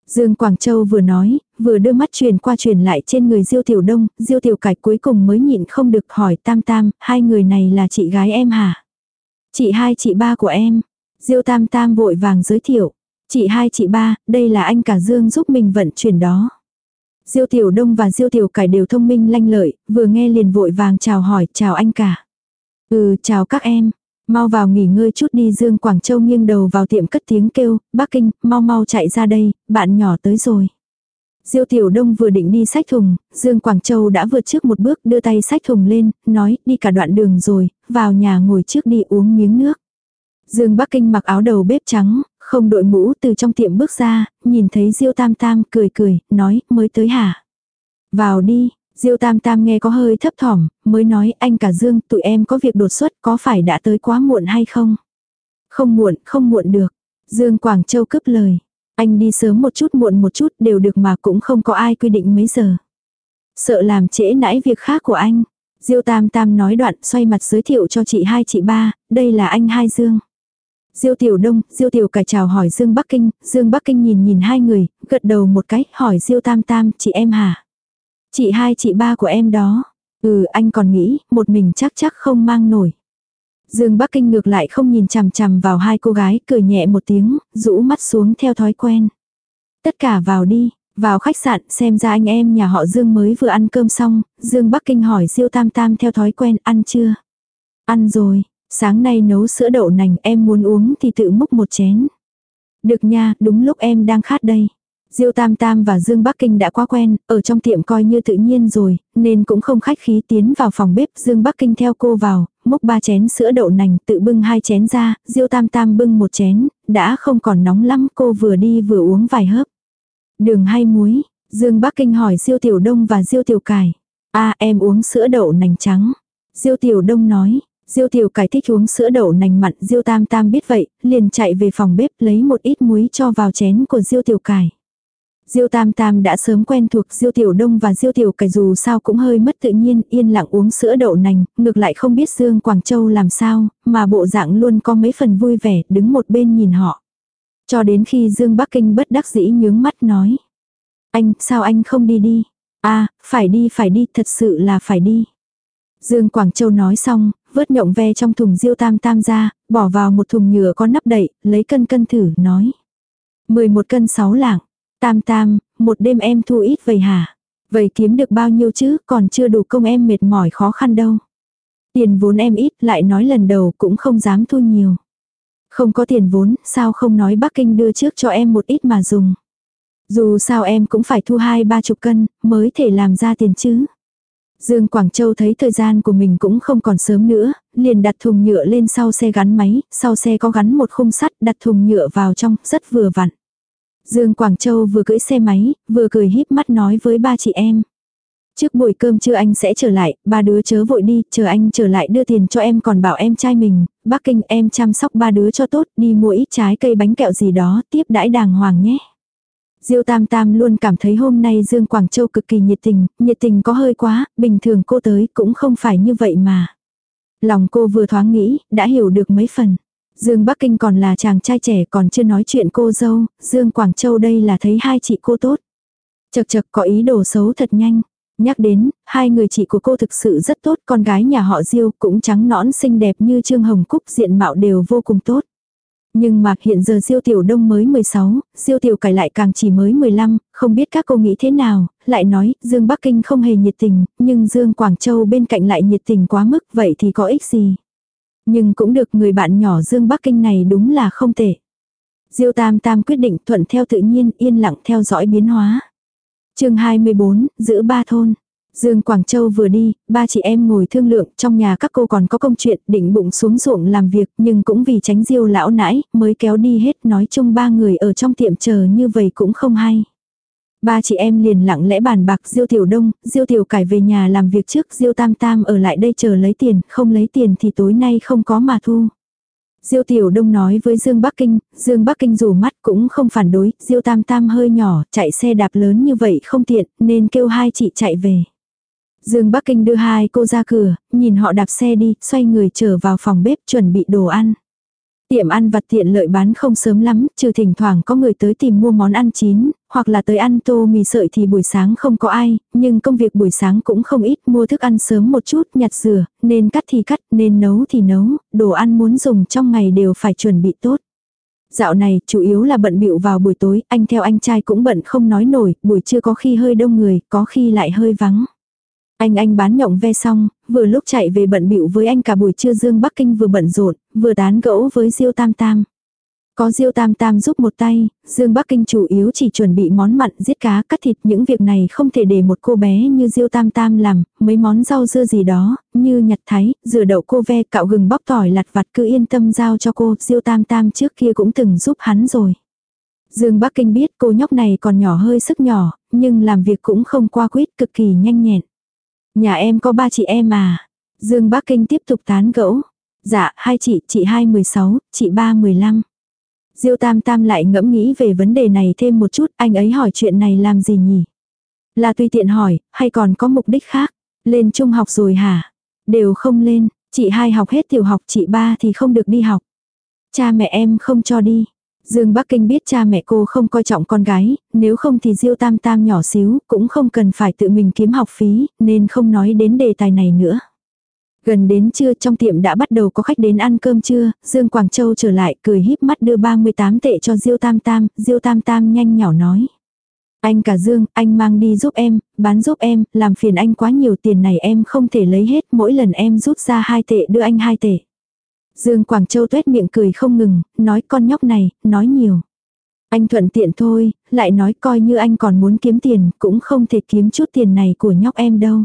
Dương Quảng Châu vừa nói, vừa đưa mắt truyền qua truyền lại trên người Diêu Tiểu Đông, Diêu Tiểu Cải cuối cùng mới nhịn không được hỏi Tam Tam, hai người này là chị gái em hả? Chị hai chị ba của em. Diêu Tam Tam vội vàng giới thiệu. Chị hai chị ba, đây là anh cả Dương giúp mình vận chuyển đó. Diêu Tiểu Đông và Diêu Tiểu Cải đều thông minh lanh lợi, vừa nghe liền vội vàng chào hỏi, chào anh cả. Ừ, chào các em. Mau vào nghỉ ngơi chút đi Dương Quảng Châu nghiêng đầu vào tiệm cất tiếng kêu, Bắc Kinh, mau mau chạy ra đây, bạn nhỏ tới rồi. Diêu Tiểu Đông vừa định đi sách thùng, Dương Quảng Châu đã vượt trước một bước đưa tay sách thùng lên, nói đi cả đoạn đường rồi, vào nhà ngồi trước đi uống miếng nước. Dương Bắc Kinh mặc áo đầu bếp trắng, không đội mũ từ trong tiệm bước ra, nhìn thấy Diêu Tam Tam cười cười, nói, mới tới hả? Vào đi, Diêu Tam Tam nghe có hơi thấp thỏm, mới nói anh cả Dương, tụi em có việc đột xuất, có phải đã tới quá muộn hay không? Không muộn, không muộn được. Dương Quảng Châu cướp lời. Anh đi sớm một chút muộn một chút đều được mà cũng không có ai quy định mấy giờ. Sợ làm trễ nãi việc khác của anh. Diêu Tam Tam nói đoạn xoay mặt giới thiệu cho chị hai chị ba, đây là anh hai Dương. Diêu Tiểu Đông, Diêu Tiểu cải chào hỏi Dương Bắc Kinh, Dương Bắc Kinh nhìn nhìn hai người, gật đầu một cái, hỏi Diêu Tam Tam, chị em hả? Chị hai chị ba của em đó. Ừ, anh còn nghĩ, một mình chắc chắc không mang nổi. Dương Bắc Kinh ngược lại không nhìn chằm chằm vào hai cô gái, cười nhẹ một tiếng, rũ mắt xuống theo thói quen. Tất cả vào đi, vào khách sạn xem ra anh em nhà họ Dương mới vừa ăn cơm xong, Dương Bắc Kinh hỏi Diêu Tam Tam theo thói quen ăn chưa? Ăn rồi, Sáng nay nấu sữa đậu nành em muốn uống thì tự múc một chén. Được nha, đúng lúc em đang khát đây. Diêu Tam Tam và Dương Bắc Kinh đã quá quen, ở trong tiệm coi như tự nhiên rồi, nên cũng không khách khí tiến vào phòng bếp. Dương Bắc Kinh theo cô vào, múc ba chén sữa đậu nành tự bưng hai chén ra, Diêu Tam Tam bưng một chén, đã không còn nóng lắm cô vừa đi vừa uống vài hớp. Đường hay muối, Dương Bắc Kinh hỏi Diêu Tiểu Đông và Diêu Tiểu Cải. a em uống sữa đậu nành trắng. Diêu Tiểu Đông nói, Diêu tiểu cải thích uống sữa đậu nành mặn, Diêu tam tam biết vậy, liền chạy về phòng bếp lấy một ít muối cho vào chén của Diêu tiểu cải. Diêu tam tam đã sớm quen thuộc Diêu tiểu đông và Diêu tiểu cải dù sao cũng hơi mất tự nhiên, yên lặng uống sữa đậu nành, ngược lại không biết Dương Quảng Châu làm sao, mà bộ dạng luôn có mấy phần vui vẻ, đứng một bên nhìn họ. Cho đến khi Dương Bắc Kinh bất đắc dĩ nhướng mắt nói. Anh, sao anh không đi đi? a phải đi phải đi, thật sự là phải đi. Dương Quảng Châu nói xong, vớt nhộng ve trong thùng diêu tam tam ra, bỏ vào một thùng nhựa có nắp đậy, lấy cân cân thử, nói. 11 cân 6 lạng. Tam tam, một đêm em thu ít vậy hả? Vậy kiếm được bao nhiêu chứ, còn chưa đủ công em mệt mỏi khó khăn đâu. Tiền vốn em ít, lại nói lần đầu cũng không dám thu nhiều. Không có tiền vốn, sao không nói Bắc Kinh đưa trước cho em một ít mà dùng. Dù sao em cũng phải thu hai ba chục cân, mới thể làm ra tiền chứ. Dương Quảng Châu thấy thời gian của mình cũng không còn sớm nữa, liền đặt thùng nhựa lên sau xe gắn máy, sau xe có gắn một khung sắt đặt thùng nhựa vào trong, rất vừa vặn. Dương Quảng Châu vừa cưỡi xe máy, vừa cười híp mắt nói với ba chị em. Trước buổi cơm trưa anh sẽ trở lại, ba đứa chớ vội đi, chờ anh trở lại đưa tiền cho em còn bảo em trai mình, Bắc Kinh em chăm sóc ba đứa cho tốt, đi mua ít trái cây bánh kẹo gì đó, tiếp đãi đàng hoàng nhé. Diêu Tam Tam luôn cảm thấy hôm nay Dương Quảng Châu cực kỳ nhiệt tình, nhiệt tình có hơi quá, bình thường cô tới cũng không phải như vậy mà. Lòng cô vừa thoáng nghĩ, đã hiểu được mấy phần. Dương Bắc Kinh còn là chàng trai trẻ còn chưa nói chuyện cô dâu, Dương Quảng Châu đây là thấy hai chị cô tốt. Chật chật có ý đồ xấu thật nhanh. Nhắc đến, hai người chị của cô thực sự rất tốt, con gái nhà họ Diêu cũng trắng nõn xinh đẹp như Trương Hồng Cúc diện mạo đều vô cùng tốt. Nhưng mà hiện giờ Diêu Tiểu Đông mới 16, Diêu Tiểu Cải lại càng chỉ mới 15, không biết các cô nghĩ thế nào, lại nói Dương Bắc Kinh không hề nhiệt tình, nhưng Dương Quảng Châu bên cạnh lại nhiệt tình quá mức, vậy thì có ích gì. Nhưng cũng được người bạn nhỏ Dương Bắc Kinh này đúng là không tệ. Diêu Tam Tam quyết định thuận theo tự nhiên yên lặng theo dõi biến hóa. chương 24, giữ ba thôn. Dương Quảng Châu vừa đi, ba chị em ngồi thương lượng, trong nhà các cô còn có công chuyện, định bụng xuống ruộng làm việc, nhưng cũng vì tránh diêu lão nãi, mới kéo đi hết, nói chung ba người ở trong tiệm chờ như vậy cũng không hay. Ba chị em liền lặng lẽ bàn bạc Diêu Tiểu Đông, Diêu Tiểu Cải về nhà làm việc trước, Diêu Tam Tam ở lại đây chờ lấy tiền, không lấy tiền thì tối nay không có mà thu. Diêu Tiểu Đông nói với Dương Bắc Kinh, Dương Bắc Kinh dù mắt cũng không phản đối, Diêu Tam Tam hơi nhỏ, chạy xe đạp lớn như vậy không tiện, nên kêu hai chị chạy về. Dương Bắc Kinh đưa hai cô ra cửa, nhìn họ đạp xe đi, xoay người trở vào phòng bếp chuẩn bị đồ ăn. Tiệm ăn vặt tiện lợi bán không sớm lắm, trừ thỉnh thoảng có người tới tìm mua món ăn chín, hoặc là tới ăn tô mì sợi thì buổi sáng không có ai, nhưng công việc buổi sáng cũng không ít mua thức ăn sớm một chút, nhặt rửa, nên cắt thì cắt, nên nấu thì nấu, đồ ăn muốn dùng trong ngày đều phải chuẩn bị tốt. Dạo này chủ yếu là bận bịu vào buổi tối, anh theo anh trai cũng bận không nói nổi, buổi trưa có khi hơi đông người, có khi lại hơi vắng. Anh anh bán nhộng ve xong, vừa lúc chạy về bận bịu với anh cả buổi trưa Dương Bắc Kinh vừa bận rộn, vừa tán gẫu với Diêu Tam Tam. Có Diêu Tam Tam giúp một tay, Dương Bắc Kinh chủ yếu chỉ chuẩn bị món mặn, giết cá, cắt thịt, những việc này không thể để một cô bé như Diêu Tam Tam làm, mấy món rau dưa gì đó, như nhặt thái, rửa đậu cô ve, cạo gừng bóc tỏi lặt vặt cứ yên tâm giao cho cô, Diêu Tam Tam trước kia cũng từng giúp hắn rồi. Dương Bắc Kinh biết cô nhóc này còn nhỏ hơi sức nhỏ, nhưng làm việc cũng không qua quyết cực kỳ nhanh nhẹn. Nhà em có ba chị em à? Dương Bắc Kinh tiếp tục tán gẫu. Dạ, hai chị, chị hai 16, chị ba 15. Diêu Tam Tam lại ngẫm nghĩ về vấn đề này thêm một chút, anh ấy hỏi chuyện này làm gì nhỉ? Là tùy tiện hỏi, hay còn có mục đích khác? Lên trung học rồi hả? Đều không lên, chị hai học hết tiểu học, chị ba thì không được đi học. Cha mẹ em không cho đi. Dương Bắc Kinh biết cha mẹ cô không coi trọng con gái, nếu không thì Diêu Tam Tam nhỏ xíu, cũng không cần phải tự mình kiếm học phí, nên không nói đến đề tài này nữa. Gần đến trưa trong tiệm đã bắt đầu có khách đến ăn cơm trưa, Dương Quảng Châu trở lại cười híp mắt đưa 38 tệ cho Diêu Tam Tam, Diêu Tam Tam nhanh nhỏ nói. Anh cả Dương, anh mang đi giúp em, bán giúp em, làm phiền anh quá nhiều tiền này em không thể lấy hết, mỗi lần em rút ra 2 tệ đưa anh 2 tệ. Dương Quảng Châu tuét miệng cười không ngừng, nói con nhóc này, nói nhiều. Anh thuận tiện thôi, lại nói coi như anh còn muốn kiếm tiền, cũng không thể kiếm chút tiền này của nhóc em đâu.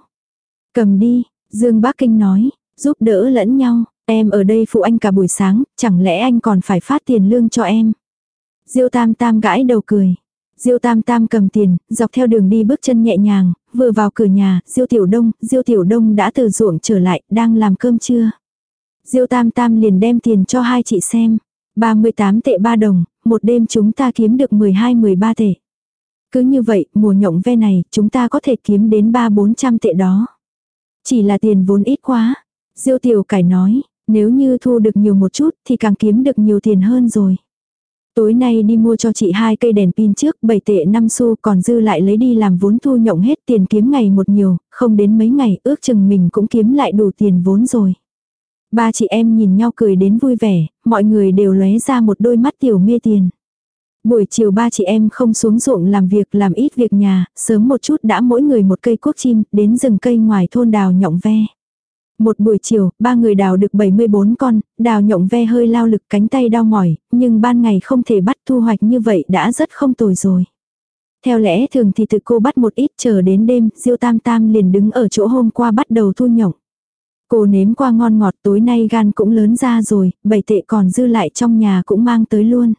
Cầm đi, Dương Bác Kinh nói, giúp đỡ lẫn nhau, em ở đây phụ anh cả buổi sáng, chẳng lẽ anh còn phải phát tiền lương cho em. Diêu Tam Tam gãi đầu cười. Diêu Tam Tam cầm tiền, dọc theo đường đi bước chân nhẹ nhàng, vừa vào cửa nhà, Diêu Tiểu Đông, Diêu Tiểu Đông đã từ ruộng trở lại, đang làm cơm trưa. Diêu Tam Tam liền đem tiền cho hai chị xem. 38 tệ 3 đồng, một đêm chúng ta kiếm được 12-13 tệ. Cứ như vậy, mùa nhộng ve này, chúng ta có thể kiếm đến 3-400 tệ đó. Chỉ là tiền vốn ít quá. Diêu Tiểu Cải nói, nếu như thu được nhiều một chút thì càng kiếm được nhiều tiền hơn rồi. Tối nay đi mua cho chị hai cây đèn pin trước 7 tệ 5 xu còn dư lại lấy đi làm vốn thu nhộng hết tiền kiếm ngày một nhiều, không đến mấy ngày ước chừng mình cũng kiếm lại đủ tiền vốn rồi. Ba chị em nhìn nhau cười đến vui vẻ, mọi người đều lóe ra một đôi mắt tiểu mê tiền. Buổi chiều ba chị em không xuống ruộng làm việc làm ít việc nhà, sớm một chút đã mỗi người một cây cuốc chim, đến rừng cây ngoài thôn đào nhộng ve. Một buổi chiều, ba người đào được 74 con, đào nhộng ve hơi lao lực cánh tay đau mỏi, nhưng ban ngày không thể bắt thu hoạch như vậy đã rất không tồi rồi. Theo lẽ thường thì tự cô bắt một ít chờ đến đêm, Diêu Tam Tam liền đứng ở chỗ hôm qua bắt đầu thu nhộng. Cô nếm qua ngon ngọt tối nay gan cũng lớn ra rồi, bảy tệ còn dư lại trong nhà cũng mang tới luôn.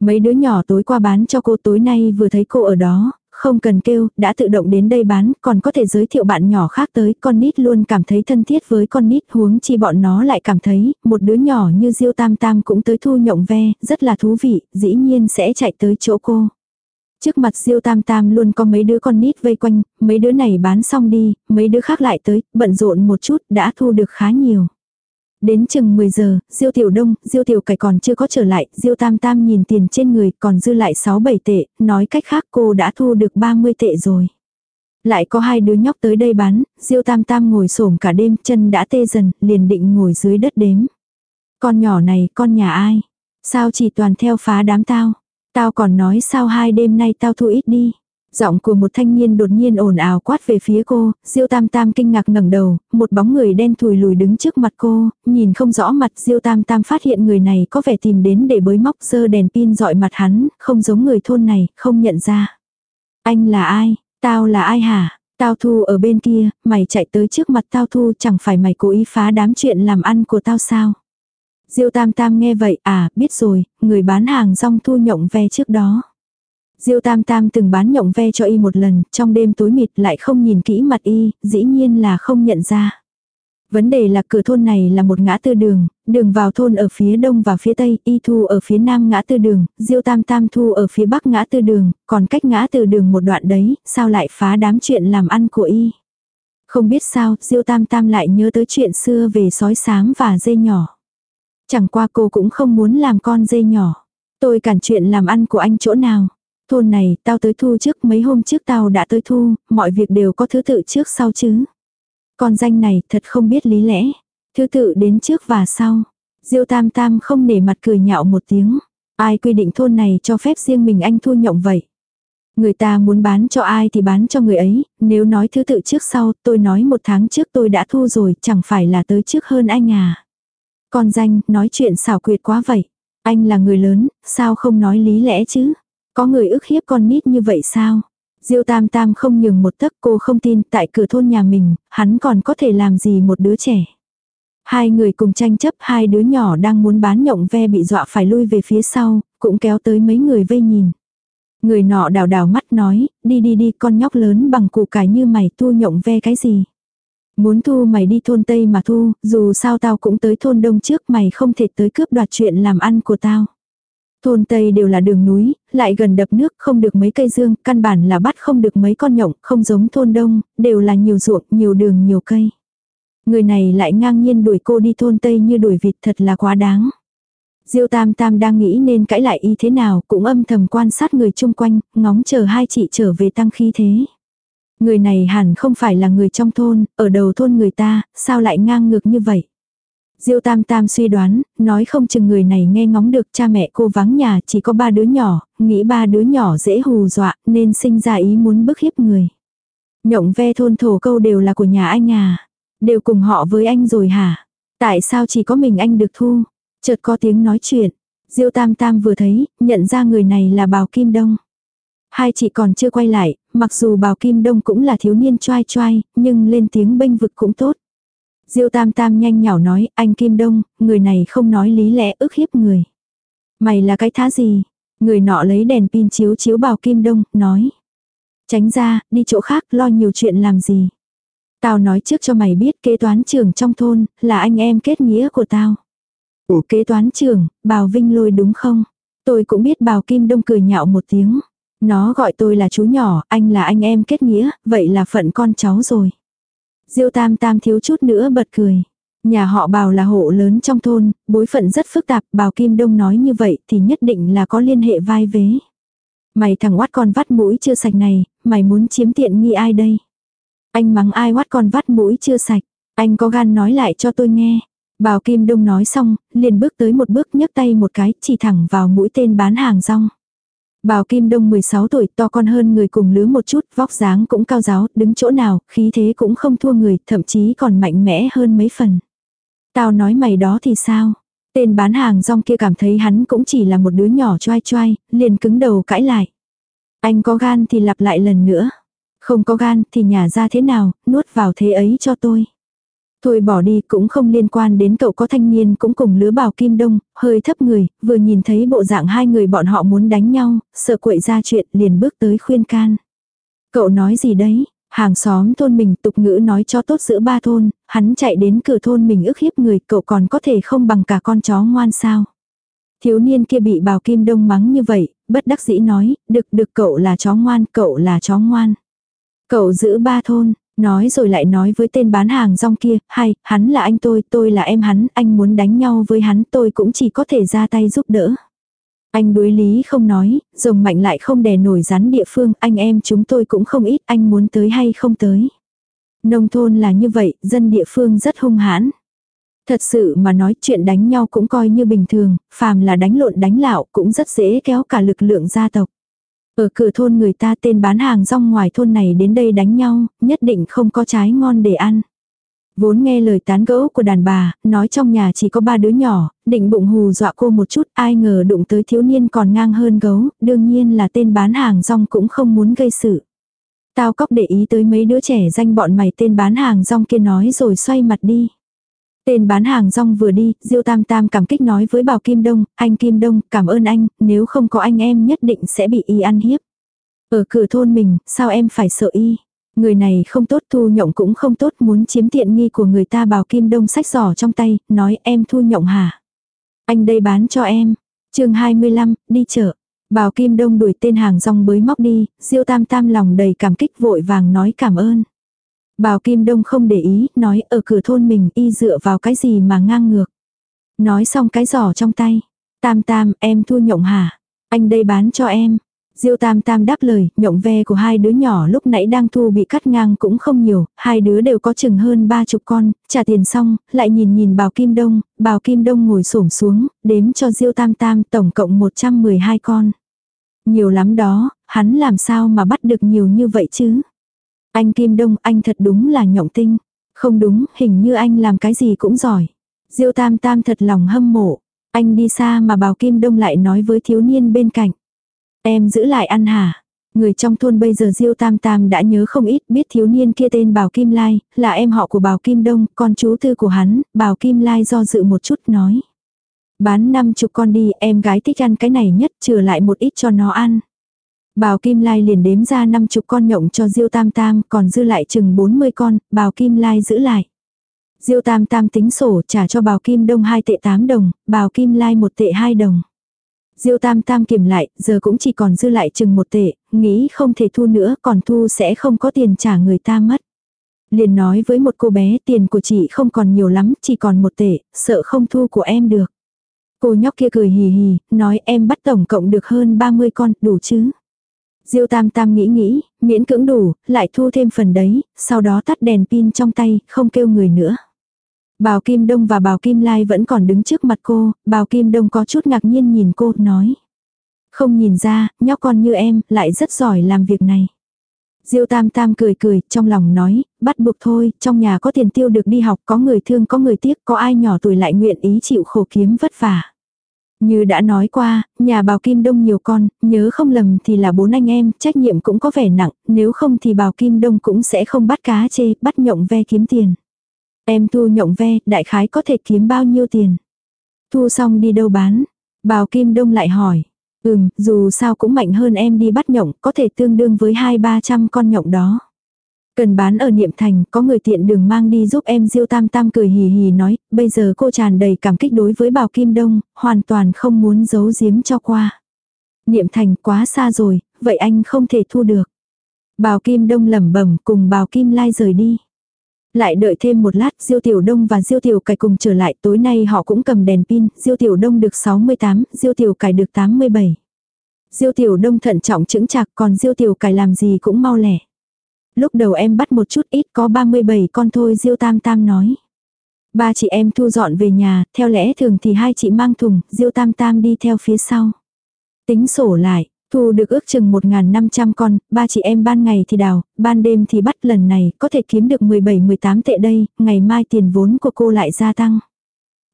Mấy đứa nhỏ tối qua bán cho cô tối nay vừa thấy cô ở đó, không cần kêu, đã tự động đến đây bán, còn có thể giới thiệu bạn nhỏ khác tới, con nít luôn cảm thấy thân thiết với con nít huống chi bọn nó lại cảm thấy, một đứa nhỏ như Diêu Tam Tam cũng tới thu nhộng ve, rất là thú vị, dĩ nhiên sẽ chạy tới chỗ cô. Trước mặt Diêu Tam Tam luôn có mấy đứa con nít vây quanh, mấy đứa này bán xong đi, mấy đứa khác lại tới, bận rộn một chút, đã thu được khá nhiều. Đến chừng 10 giờ, Diêu Tiểu Đông, Diêu Tiểu Cải còn chưa có trở lại, Diêu Tam Tam nhìn tiền trên người còn dư lại 6-7 tệ, nói cách khác cô đã thu được 30 tệ rồi. Lại có hai đứa nhóc tới đây bán, Diêu Tam Tam ngồi xổm cả đêm, chân đã tê dần, liền định ngồi dưới đất đếm. Con nhỏ này, con nhà ai? Sao chỉ toàn theo phá đám tao? Tao còn nói sao hai đêm nay tao thu ít đi. Giọng của một thanh niên đột nhiên ồn ào quát về phía cô, Diêu Tam Tam kinh ngạc ngẩng đầu, một bóng người đen thùi lùi đứng trước mặt cô, nhìn không rõ mặt Diêu Tam Tam phát hiện người này có vẻ tìm đến để bới móc sơ đèn pin dọi mặt hắn, không giống người thôn này, không nhận ra. Anh là ai? Tao là ai hả? Tao thu ở bên kia, mày chạy tới trước mặt tao thu chẳng phải mày cố ý phá đám chuyện làm ăn của tao sao? Diêu Tam Tam nghe vậy, à, biết rồi, người bán hàng rong thu nhộng ve trước đó. Diêu Tam Tam từng bán nhộng ve cho y một lần, trong đêm tối mịt lại không nhìn kỹ mặt y, dĩ nhiên là không nhận ra. Vấn đề là cửa thôn này là một ngã tư đường, đường vào thôn ở phía đông và phía tây, y thu ở phía nam ngã tư đường, Diêu Tam Tam thu ở phía bắc ngã tư đường, còn cách ngã tư đường một đoạn đấy, sao lại phá đám chuyện làm ăn của y. Không biết sao, Diêu Tam Tam lại nhớ tới chuyện xưa về sói xám và dây nhỏ. Chẳng qua cô cũng không muốn làm con dê nhỏ. Tôi cản chuyện làm ăn của anh chỗ nào. Thôn này, tao tới thu trước mấy hôm trước tao đã tới thu, mọi việc đều có thứ tự trước sau chứ. Con danh này thật không biết lý lẽ. Thứ tự đến trước và sau. Diêu tam tam không nể mặt cười nhạo một tiếng. Ai quy định thôn này cho phép riêng mình anh thu nhộng vậy. Người ta muốn bán cho ai thì bán cho người ấy, nếu nói thứ tự trước sau, tôi nói một tháng trước tôi đã thu rồi, chẳng phải là tới trước hơn anh à. Con danh, nói chuyện xảo quyệt quá vậy. Anh là người lớn, sao không nói lý lẽ chứ? Có người ức hiếp con nít như vậy sao? Diêu Tam Tam không nhường một tấc cô không tin tại cửa thôn nhà mình, hắn còn có thể làm gì một đứa trẻ. Hai người cùng tranh chấp hai đứa nhỏ đang muốn bán nhộng ve bị dọa phải lui về phía sau, cũng kéo tới mấy người vây nhìn. Người nọ đào đào mắt nói, đi đi đi con nhóc lớn bằng củ cải như mày tu nhộng ve cái gì. Muốn thu mày đi thôn Tây mà thu, dù sao tao cũng tới thôn Đông trước mày không thể tới cướp đoạt chuyện làm ăn của tao. Thôn Tây đều là đường núi, lại gần đập nước, không được mấy cây dương, căn bản là bắt không được mấy con nhộng, không giống thôn Đông, đều là nhiều ruộng, nhiều đường, nhiều cây. Người này lại ngang nhiên đuổi cô đi thôn Tây như đuổi vịt thật là quá đáng. Diêu Tam Tam đang nghĩ nên cãi lại y thế nào, cũng âm thầm quan sát người chung quanh, ngóng chờ hai chị trở về tăng khí thế. Người này hẳn không phải là người trong thôn, ở đầu thôn người ta, sao lại ngang ngược như vậy. Diêu Tam Tam suy đoán, nói không chừng người này nghe ngóng được cha mẹ cô vắng nhà chỉ có ba đứa nhỏ, nghĩ ba đứa nhỏ dễ hù dọa nên sinh ra ý muốn bức hiếp người. Nhộng ve thôn thổ câu đều là của nhà anh à, đều cùng họ với anh rồi hả? Tại sao chỉ có mình anh được thu? Chợt có tiếng nói chuyện, Diêu Tam Tam vừa thấy, nhận ra người này là Bào Kim Đông. Hai chị còn chưa quay lại, mặc dù Bào Kim Đông cũng là thiếu niên choai choai, nhưng lên tiếng bênh vực cũng tốt. Diêu Tam Tam nhanh nhảu nói, anh Kim Đông, người này không nói lý lẽ ức hiếp người. Mày là cái thá gì? Người nọ lấy đèn pin chiếu chiếu Bào Kim Đông, nói. Tránh ra, đi chỗ khác, lo nhiều chuyện làm gì. Tao nói trước cho mày biết kế toán trưởng trong thôn, là anh em kết nghĩa của tao. Ủa kế toán trưởng, Bào Vinh lôi đúng không? Tôi cũng biết Bào Kim Đông cười nhạo một tiếng. Nó gọi tôi là chú nhỏ, anh là anh em kết nghĩa, vậy là phận con cháu rồi. Diêu tam tam thiếu chút nữa bật cười. Nhà họ bào là hộ lớn trong thôn, bối phận rất phức tạp, bào Kim Đông nói như vậy thì nhất định là có liên hệ vai vế. Mày thằng oát con vắt mũi chưa sạch này, mày muốn chiếm tiện nghi ai đây? Anh mắng ai oát con vắt mũi chưa sạch, anh có gan nói lại cho tôi nghe. Bào Kim Đông nói xong, liền bước tới một bước nhấc tay một cái, chỉ thẳng vào mũi tên bán hàng rong. Bào Kim Đông 16 tuổi, to con hơn người cùng lứa một chút, vóc dáng cũng cao giáo, đứng chỗ nào, khí thế cũng không thua người, thậm chí còn mạnh mẽ hơn mấy phần. Tao nói mày đó thì sao? Tên bán hàng rong kia cảm thấy hắn cũng chỉ là một đứa nhỏ choai choai, liền cứng đầu cãi lại. Anh có gan thì lặp lại lần nữa. Không có gan thì nhả ra thế nào, nuốt vào thế ấy cho tôi. Thôi bỏ đi cũng không liên quan đến cậu có thanh niên cũng cùng lứa bảo Kim Đông, hơi thấp người, vừa nhìn thấy bộ dạng hai người bọn họ muốn đánh nhau, sợ quậy ra chuyện liền bước tới khuyên can. Cậu nói gì đấy? Hàng xóm thôn mình tục ngữ nói cho tốt giữa ba thôn, hắn chạy đến cửa thôn mình ức hiếp người cậu còn có thể không bằng cả con chó ngoan sao. Thiếu niên kia bị bào kim đông mắng như vậy, bất đắc dĩ nói, được được cậu là chó ngoan, cậu là chó ngoan. Cậu giữ ba thôn, nói rồi lại nói với tên bán hàng rong kia, hay, hắn là anh tôi, tôi là em hắn, anh muốn đánh nhau với hắn tôi cũng chỉ có thể ra tay giúp đỡ. Anh đối lý không nói, rồng mạnh lại không đè nổi rắn địa phương, anh em chúng tôi cũng không ít, anh muốn tới hay không tới. Nông thôn là như vậy, dân địa phương rất hung hãn. Thật sự mà nói chuyện đánh nhau cũng coi như bình thường, phàm là đánh lộn đánh lạo cũng rất dễ kéo cả lực lượng gia tộc. Ở cửa thôn người ta tên bán hàng rong ngoài thôn này đến đây đánh nhau, nhất định không có trái ngon để ăn. Vốn nghe lời tán gẫu của đàn bà, nói trong nhà chỉ có ba đứa nhỏ, định bụng hù dọa cô một chút, ai ngờ đụng tới thiếu niên còn ngang hơn gấu, đương nhiên là tên bán hàng rong cũng không muốn gây sự. Tao cóc để ý tới mấy đứa trẻ danh bọn mày tên bán hàng rong kia nói rồi xoay mặt đi. Tên bán hàng rong vừa đi, Diêu Tam Tam cảm kích nói với Bảo Kim Đông, anh Kim Đông, cảm ơn anh, nếu không có anh em nhất định sẽ bị y ăn hiếp. Ở cửa thôn mình, sao em phải sợ y? Người này không tốt thu nhộng cũng không tốt muốn chiếm tiện nghi của người ta Bảo Kim Đông sách giỏ trong tay, nói em thu nhộng hả? Anh đây bán cho em. chương 25, đi chợ. Bảo Kim Đông đuổi tên hàng rong bới móc đi, Diêu Tam Tam lòng đầy cảm kích vội vàng nói cảm ơn. Bào Kim Đông không để ý, nói ở cửa thôn mình y dựa vào cái gì mà ngang ngược. Nói xong cái giỏ trong tay. Tam tam, em thu nhộng hả? Anh đây bán cho em. Diêu tam tam đáp lời, nhộng ve của hai đứa nhỏ lúc nãy đang thu bị cắt ngang cũng không nhiều, hai đứa đều có chừng hơn ba chục con, trả tiền xong, lại nhìn nhìn bào kim đông, bào kim đông ngồi xổm xuống, đếm cho diêu tam tam tổng cộng 112 con. Nhiều lắm đó, hắn làm sao mà bắt được nhiều như vậy chứ? Anh Kim Đông, anh thật đúng là nhộng tinh. Không đúng, hình như anh làm cái gì cũng giỏi. Diêu Tam Tam thật lòng hâm mộ. Anh đi xa mà bào Kim Đông lại nói với thiếu niên bên cạnh. Em giữ lại ăn hả? Người trong thôn bây giờ Diêu Tam Tam đã nhớ không ít biết thiếu niên kia tên Bào Kim Lai, là em họ của Bào Kim Đông, con chú tư của hắn, Bào Kim Lai do dự một chút nói. Bán năm chục con đi, em gái thích ăn cái này nhất, trừ lại một ít cho nó ăn. Bào Kim Lai liền đếm ra năm chục con nhộng cho Diêu Tam Tam, còn dư lại chừng 40 con, Bào Kim Lai giữ lại. Diêu Tam Tam tính sổ trả cho Bào Kim Đông 2 tệ 8 đồng, Bào Kim Lai 1 tệ 2 đồng. Diêu Tam Tam kiểm lại, giờ cũng chỉ còn dư lại chừng một tệ, nghĩ không thể thu nữa, còn thu sẽ không có tiền trả người ta mất. Liền nói với một cô bé tiền của chị không còn nhiều lắm, chỉ còn một tệ, sợ không thu của em được. Cô nhóc kia cười hì hì, nói em bắt tổng cộng được hơn 30 con, đủ chứ. Diêu Tam Tam nghĩ nghĩ, miễn cưỡng đủ, lại thu thêm phần đấy, sau đó tắt đèn pin trong tay, không kêu người nữa. Bào Kim Đông và Bào Kim Lai vẫn còn đứng trước mặt cô, Bào Kim Đông có chút ngạc nhiên nhìn cô, nói. Không nhìn ra, nhóc con như em, lại rất giỏi làm việc này. Diêu Tam Tam cười cười, trong lòng nói, bắt buộc thôi, trong nhà có tiền tiêu được đi học, có người thương có người tiếc, có ai nhỏ tuổi lại nguyện ý chịu khổ kiếm vất vả. Như đã nói qua, nhà bào Kim Đông nhiều con, nhớ không lầm thì là bốn anh em, trách nhiệm cũng có vẻ nặng, nếu không thì bào Kim Đông cũng sẽ không bắt cá chê, bắt nhộng ve kiếm tiền. Em thu nhộng ve, đại khái có thể kiếm bao nhiêu tiền. Thu xong đi đâu bán. Bào Kim Đông lại hỏi. Ừm, dù sao cũng mạnh hơn em đi bắt nhộng, có thể tương đương với hai ba trăm con nhộng đó. Cần bán ở Niệm Thành, có người tiện đường mang đi giúp em Diêu Tam Tam cười hì hì nói, bây giờ cô tràn đầy cảm kích đối với Bảo Kim Đông, hoàn toàn không muốn giấu giếm cho qua. Niệm Thành quá xa rồi, vậy anh không thể thu được. Bảo Kim Đông lẩm bẩm cùng Bảo Kim Lai rời đi. Lại đợi thêm một lát, Diêu Tiểu Đông và Diêu Tiểu Cải cùng trở lại, tối nay họ cũng cầm đèn pin, Diêu Tiểu Đông được 68, Diêu Tiểu Cải được 87. Diêu Tiểu Đông thận trọng chững chạc, còn Diêu Tiểu Cải làm gì cũng mau lẻ. Lúc đầu em bắt một chút ít có 37 con thôi Diêu Tam Tam nói. Ba chị em thu dọn về nhà, theo lẽ thường thì hai chị mang thùng, Diêu Tam Tam đi theo phía sau. Tính sổ lại, thu được ước chừng 1.500 con, ba chị em ban ngày thì đào, ban đêm thì bắt lần này có thể kiếm được 17-18 tệ đây, ngày mai tiền vốn của cô lại gia tăng.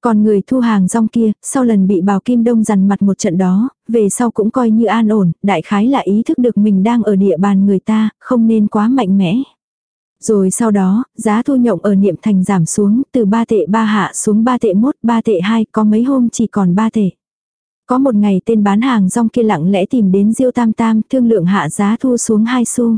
Còn người thu hàng rong kia, sau lần bị bào kim đông dằn mặt một trận đó, về sau cũng coi như an ổn, đại khái là ý thức được mình đang ở địa bàn người ta, không nên quá mạnh mẽ. Rồi sau đó, giá thu nhộng ở niệm thành giảm xuống, từ 3 tệ 3 hạ xuống 3 tệ 1, 3 tệ 2, có mấy hôm chỉ còn 3 tệ. Có một ngày tên bán hàng rong kia lặng lẽ tìm đến Diêu Tam Tam, thương lượng hạ giá thu xuống 2 xu.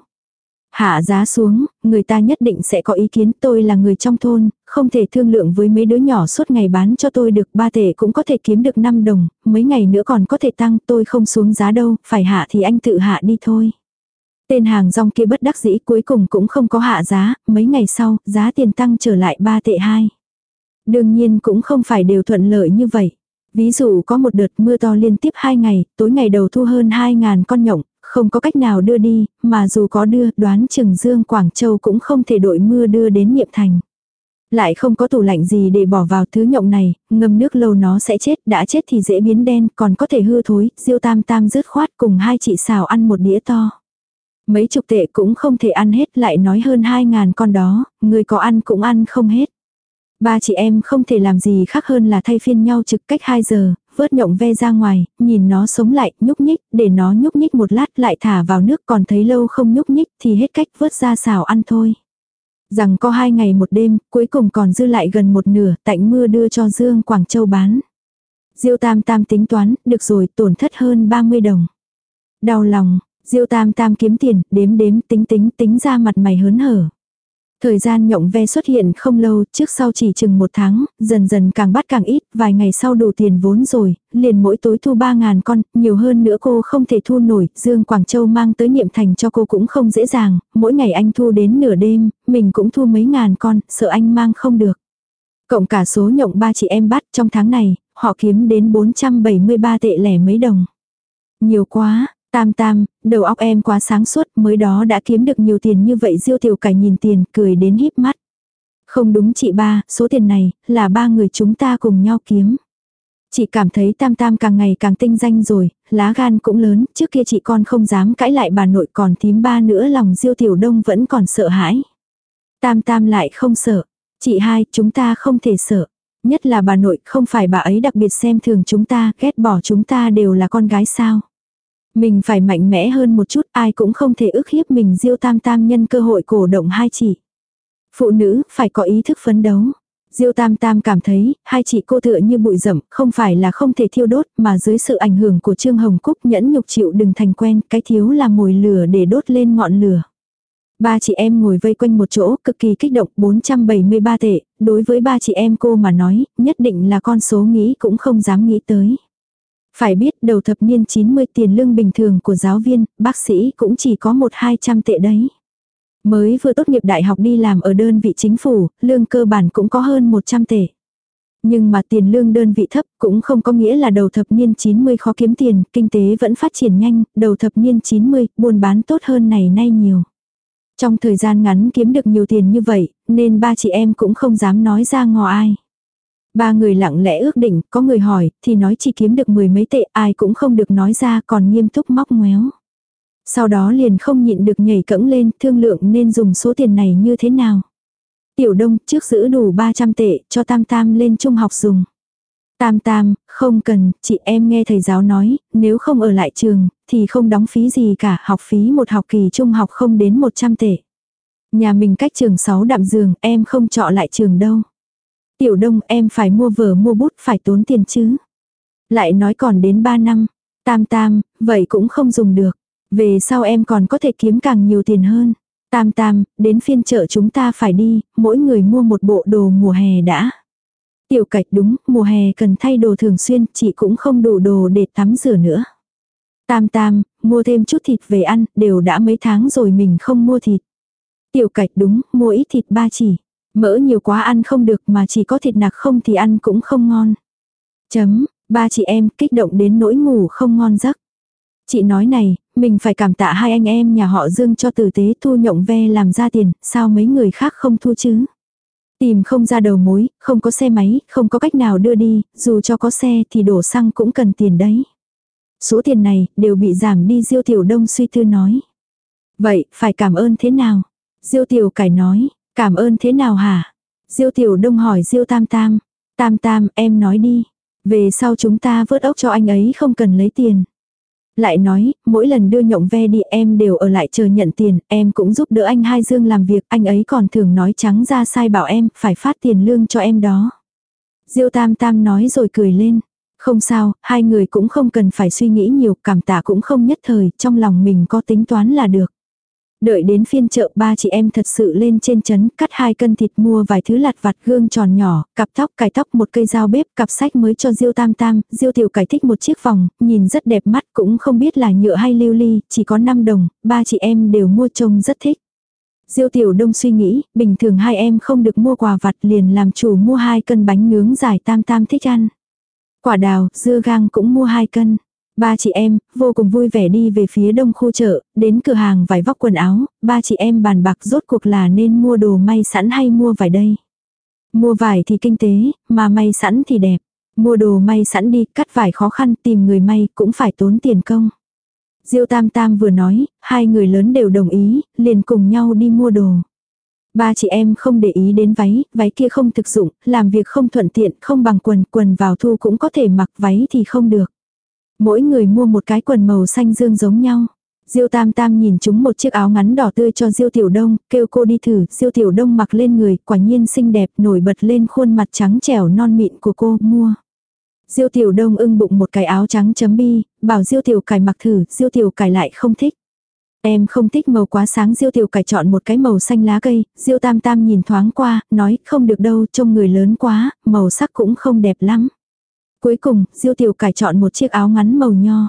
Hạ giá xuống, người ta nhất định sẽ có ý kiến tôi là người trong thôn, không thể thương lượng với mấy đứa nhỏ suốt ngày bán cho tôi được ba tệ cũng có thể kiếm được 5 đồng, mấy ngày nữa còn có thể tăng tôi không xuống giá đâu, phải hạ thì anh tự hạ đi thôi. Tên hàng rong kia bất đắc dĩ cuối cùng cũng không có hạ giá, mấy ngày sau, giá tiền tăng trở lại 3 tệ 2. Đương nhiên cũng không phải đều thuận lợi như vậy. Ví dụ có một đợt mưa to liên tiếp 2 ngày, tối ngày đầu thu hơn 2.000 con nhộng, không có cách nào đưa đi, mà dù có đưa, đoán chừng Dương Quảng Châu cũng không thể đội mưa đưa đến nhiệm Thành. Lại không có tủ lạnh gì để bỏ vào thứ nhộng này, ngâm nước lâu nó sẽ chết, đã chết thì dễ biến đen, còn có thể hư thối, diêu tam tam rứt khoát cùng hai chị xào ăn một đĩa to. Mấy chục tệ cũng không thể ăn hết lại nói hơn hai ngàn con đó, người có ăn cũng ăn không hết. Ba chị em không thể làm gì khác hơn là thay phiên nhau trực cách 2 giờ, vớt nhộng ve ra ngoài, nhìn nó sống lại, nhúc nhích, để nó nhúc nhích một lát lại thả vào nước còn thấy lâu không nhúc nhích thì hết cách vớt ra xào ăn thôi. Rằng có hai ngày một đêm, cuối cùng còn dư lại gần một nửa, tạnh mưa đưa cho Dương Quảng Châu bán. Diêu Tam Tam tính toán, được rồi, tổn thất hơn 30 đồng. Đau lòng, Diêu Tam Tam kiếm tiền, đếm đếm tính tính tính ra mặt mày hớn hở. Thời gian nhộng ve xuất hiện không lâu, trước sau chỉ chừng một tháng, dần dần càng bắt càng ít, vài ngày sau đủ tiền vốn rồi, liền mỗi tối thu 3.000 con, nhiều hơn nữa cô không thể thu nổi, Dương Quảng Châu mang tới niệm thành cho cô cũng không dễ dàng, mỗi ngày anh thu đến nửa đêm, mình cũng thu mấy ngàn con, sợ anh mang không được. Cộng cả số nhộng ba chị em bắt trong tháng này, họ kiếm đến 473 tệ lẻ mấy đồng. Nhiều quá, Tam tam, đầu óc em quá sáng suốt, mới đó đã kiếm được nhiều tiền như vậy diêu tiểu cải nhìn tiền, cười đến híp mắt. Không đúng chị ba, số tiền này, là ba người chúng ta cùng nhau kiếm. Chị cảm thấy tam tam càng ngày càng tinh danh rồi, lá gan cũng lớn, trước kia chị con không dám cãi lại bà nội còn thím ba nữa lòng diêu tiểu đông vẫn còn sợ hãi. Tam tam lại không sợ, chị hai, chúng ta không thể sợ. Nhất là bà nội, không phải bà ấy đặc biệt xem thường chúng ta, ghét bỏ chúng ta đều là con gái sao. Mình phải mạnh mẽ hơn một chút, ai cũng không thể ức hiếp mình diêu tam tam nhân cơ hội cổ động hai chị. Phụ nữ phải có ý thức phấn đấu. Diêu Tam Tam cảm thấy, hai chị cô tựa như bụi rậm, không phải là không thể thiêu đốt, mà dưới sự ảnh hưởng của Trương Hồng Cúc nhẫn nhục chịu đừng thành quen, cái thiếu là mồi lửa để đốt lên ngọn lửa. Ba chị em ngồi vây quanh một chỗ, cực kỳ kích động, 473 tệ, đối với ba chị em cô mà nói, nhất định là con số nghĩ cũng không dám nghĩ tới. Phải biết đầu thập niên 90 tiền lương bình thường của giáo viên, bác sĩ cũng chỉ có một hai trăm tệ đấy. Mới vừa tốt nghiệp đại học đi làm ở đơn vị chính phủ, lương cơ bản cũng có hơn 100 tệ. Nhưng mà tiền lương đơn vị thấp cũng không có nghĩa là đầu thập niên 90 khó kiếm tiền, kinh tế vẫn phát triển nhanh, đầu thập niên 90, buôn bán tốt hơn này nay nhiều. Trong thời gian ngắn kiếm được nhiều tiền như vậy, nên ba chị em cũng không dám nói ra ngò ai. Ba người lặng lẽ ước định, có người hỏi, thì nói chỉ kiếm được mười mấy tệ, ai cũng không được nói ra, còn nghiêm túc móc ngoéo. Sau đó liền không nhịn được nhảy cẫng lên, thương lượng nên dùng số tiền này như thế nào. Tiểu đông trước giữ đủ 300 tệ, cho tam tam lên trung học dùng. Tam tam, không cần, chị em nghe thầy giáo nói, nếu không ở lại trường, thì không đóng phí gì cả, học phí một học kỳ trung học không đến 100 tệ. Nhà mình cách trường 6 đạm giường, em không chọn lại trường đâu. Tiểu đông em phải mua vở mua bút phải tốn tiền chứ. Lại nói còn đến 3 năm. Tam tam, vậy cũng không dùng được. Về sau em còn có thể kiếm càng nhiều tiền hơn. Tam tam, đến phiên chợ chúng ta phải đi, mỗi người mua một bộ đồ mùa hè đã. Tiểu cạch đúng, mùa hè cần thay đồ thường xuyên, chị cũng không đủ đồ để tắm rửa nữa. Tam tam, mua thêm chút thịt về ăn, đều đã mấy tháng rồi mình không mua thịt. Tiểu cạch đúng, mua ít thịt ba chỉ. Mỡ nhiều quá ăn không được mà chỉ có thịt nạc không thì ăn cũng không ngon. Chấm, ba chị em kích động đến nỗi ngủ không ngon giấc. Chị nói này, mình phải cảm tạ hai anh em nhà họ Dương cho tử tế thu nhộng ve làm ra tiền, sao mấy người khác không thu chứ? Tìm không ra đầu mối, không có xe máy, không có cách nào đưa đi, dù cho có xe thì đổ xăng cũng cần tiền đấy. Số tiền này đều bị giảm đi Diêu Tiểu Đông suy tư nói. Vậy, phải cảm ơn thế nào? Diêu Tiểu Cải nói, Cảm ơn thế nào hả? Diêu Tiểu Đông hỏi Diêu Tam Tam. Tam tam, em nói đi. Về sau chúng ta vớt ốc cho anh ấy không cần lấy tiền. Lại nói, mỗi lần đưa nhộng ve đi em đều ở lại chờ nhận tiền, em cũng giúp đỡ anh Hai Dương làm việc, anh ấy còn thường nói trắng ra sai bảo em, phải phát tiền lương cho em đó. Diêu Tam Tam nói rồi cười lên. Không sao, hai người cũng không cần phải suy nghĩ nhiều, cảm tạ cũng không nhất thời, trong lòng mình có tính toán là được. Đợi đến phiên chợ ba chị em thật sự lên trên chấn, cắt hai cân thịt mua vài thứ lặt vặt gương tròn nhỏ, cặp tóc cải tóc một cây dao bếp, cặp sách mới cho Diêu Tam Tam, Diêu Tiểu cải thích một chiếc vòng, nhìn rất đẹp mắt cũng không biết là nhựa hay lưu ly, chỉ có 5 đồng, ba chị em đều mua trông rất thích. Diêu Tiểu Đông suy nghĩ, bình thường hai em không được mua quà vặt liền làm chủ mua hai cân bánh nướng giải Tam Tam thích ăn. Quả đào, dưa gang cũng mua hai cân. Ba chị em, vô cùng vui vẻ đi về phía đông khu chợ, đến cửa hàng vải vóc quần áo, ba chị em bàn bạc rốt cuộc là nên mua đồ may sẵn hay mua vải đây. Mua vải thì kinh tế, mà may sẵn thì đẹp. Mua đồ may sẵn đi, cắt vải khó khăn, tìm người may cũng phải tốn tiền công. Diêu Tam Tam vừa nói, hai người lớn đều đồng ý, liền cùng nhau đi mua đồ. Ba chị em không để ý đến váy, váy kia không thực dụng, làm việc không thuận tiện, không bằng quần, quần vào thu cũng có thể mặc váy thì không được. Mỗi người mua một cái quần màu xanh dương giống nhau. Diêu Tam Tam nhìn chúng một chiếc áo ngắn đỏ tươi cho Diêu Tiểu Đông, kêu cô đi thử, Diêu Tiểu Đông mặc lên người, quả nhiên xinh đẹp, nổi bật lên khuôn mặt trắng trẻo non mịn của cô, mua. Diêu Tiểu Đông ưng bụng một cái áo trắng chấm bi, bảo Diêu Tiểu Cải mặc thử, Diêu Tiểu Cải lại không thích. Em không thích màu quá sáng Diêu Tiểu Cải chọn một cái màu xanh lá cây, Diêu Tam Tam nhìn thoáng qua, nói không được đâu, trông người lớn quá, màu sắc cũng không đẹp lắm. Cuối cùng, Diêu Tiểu Cải chọn một chiếc áo ngắn màu nho.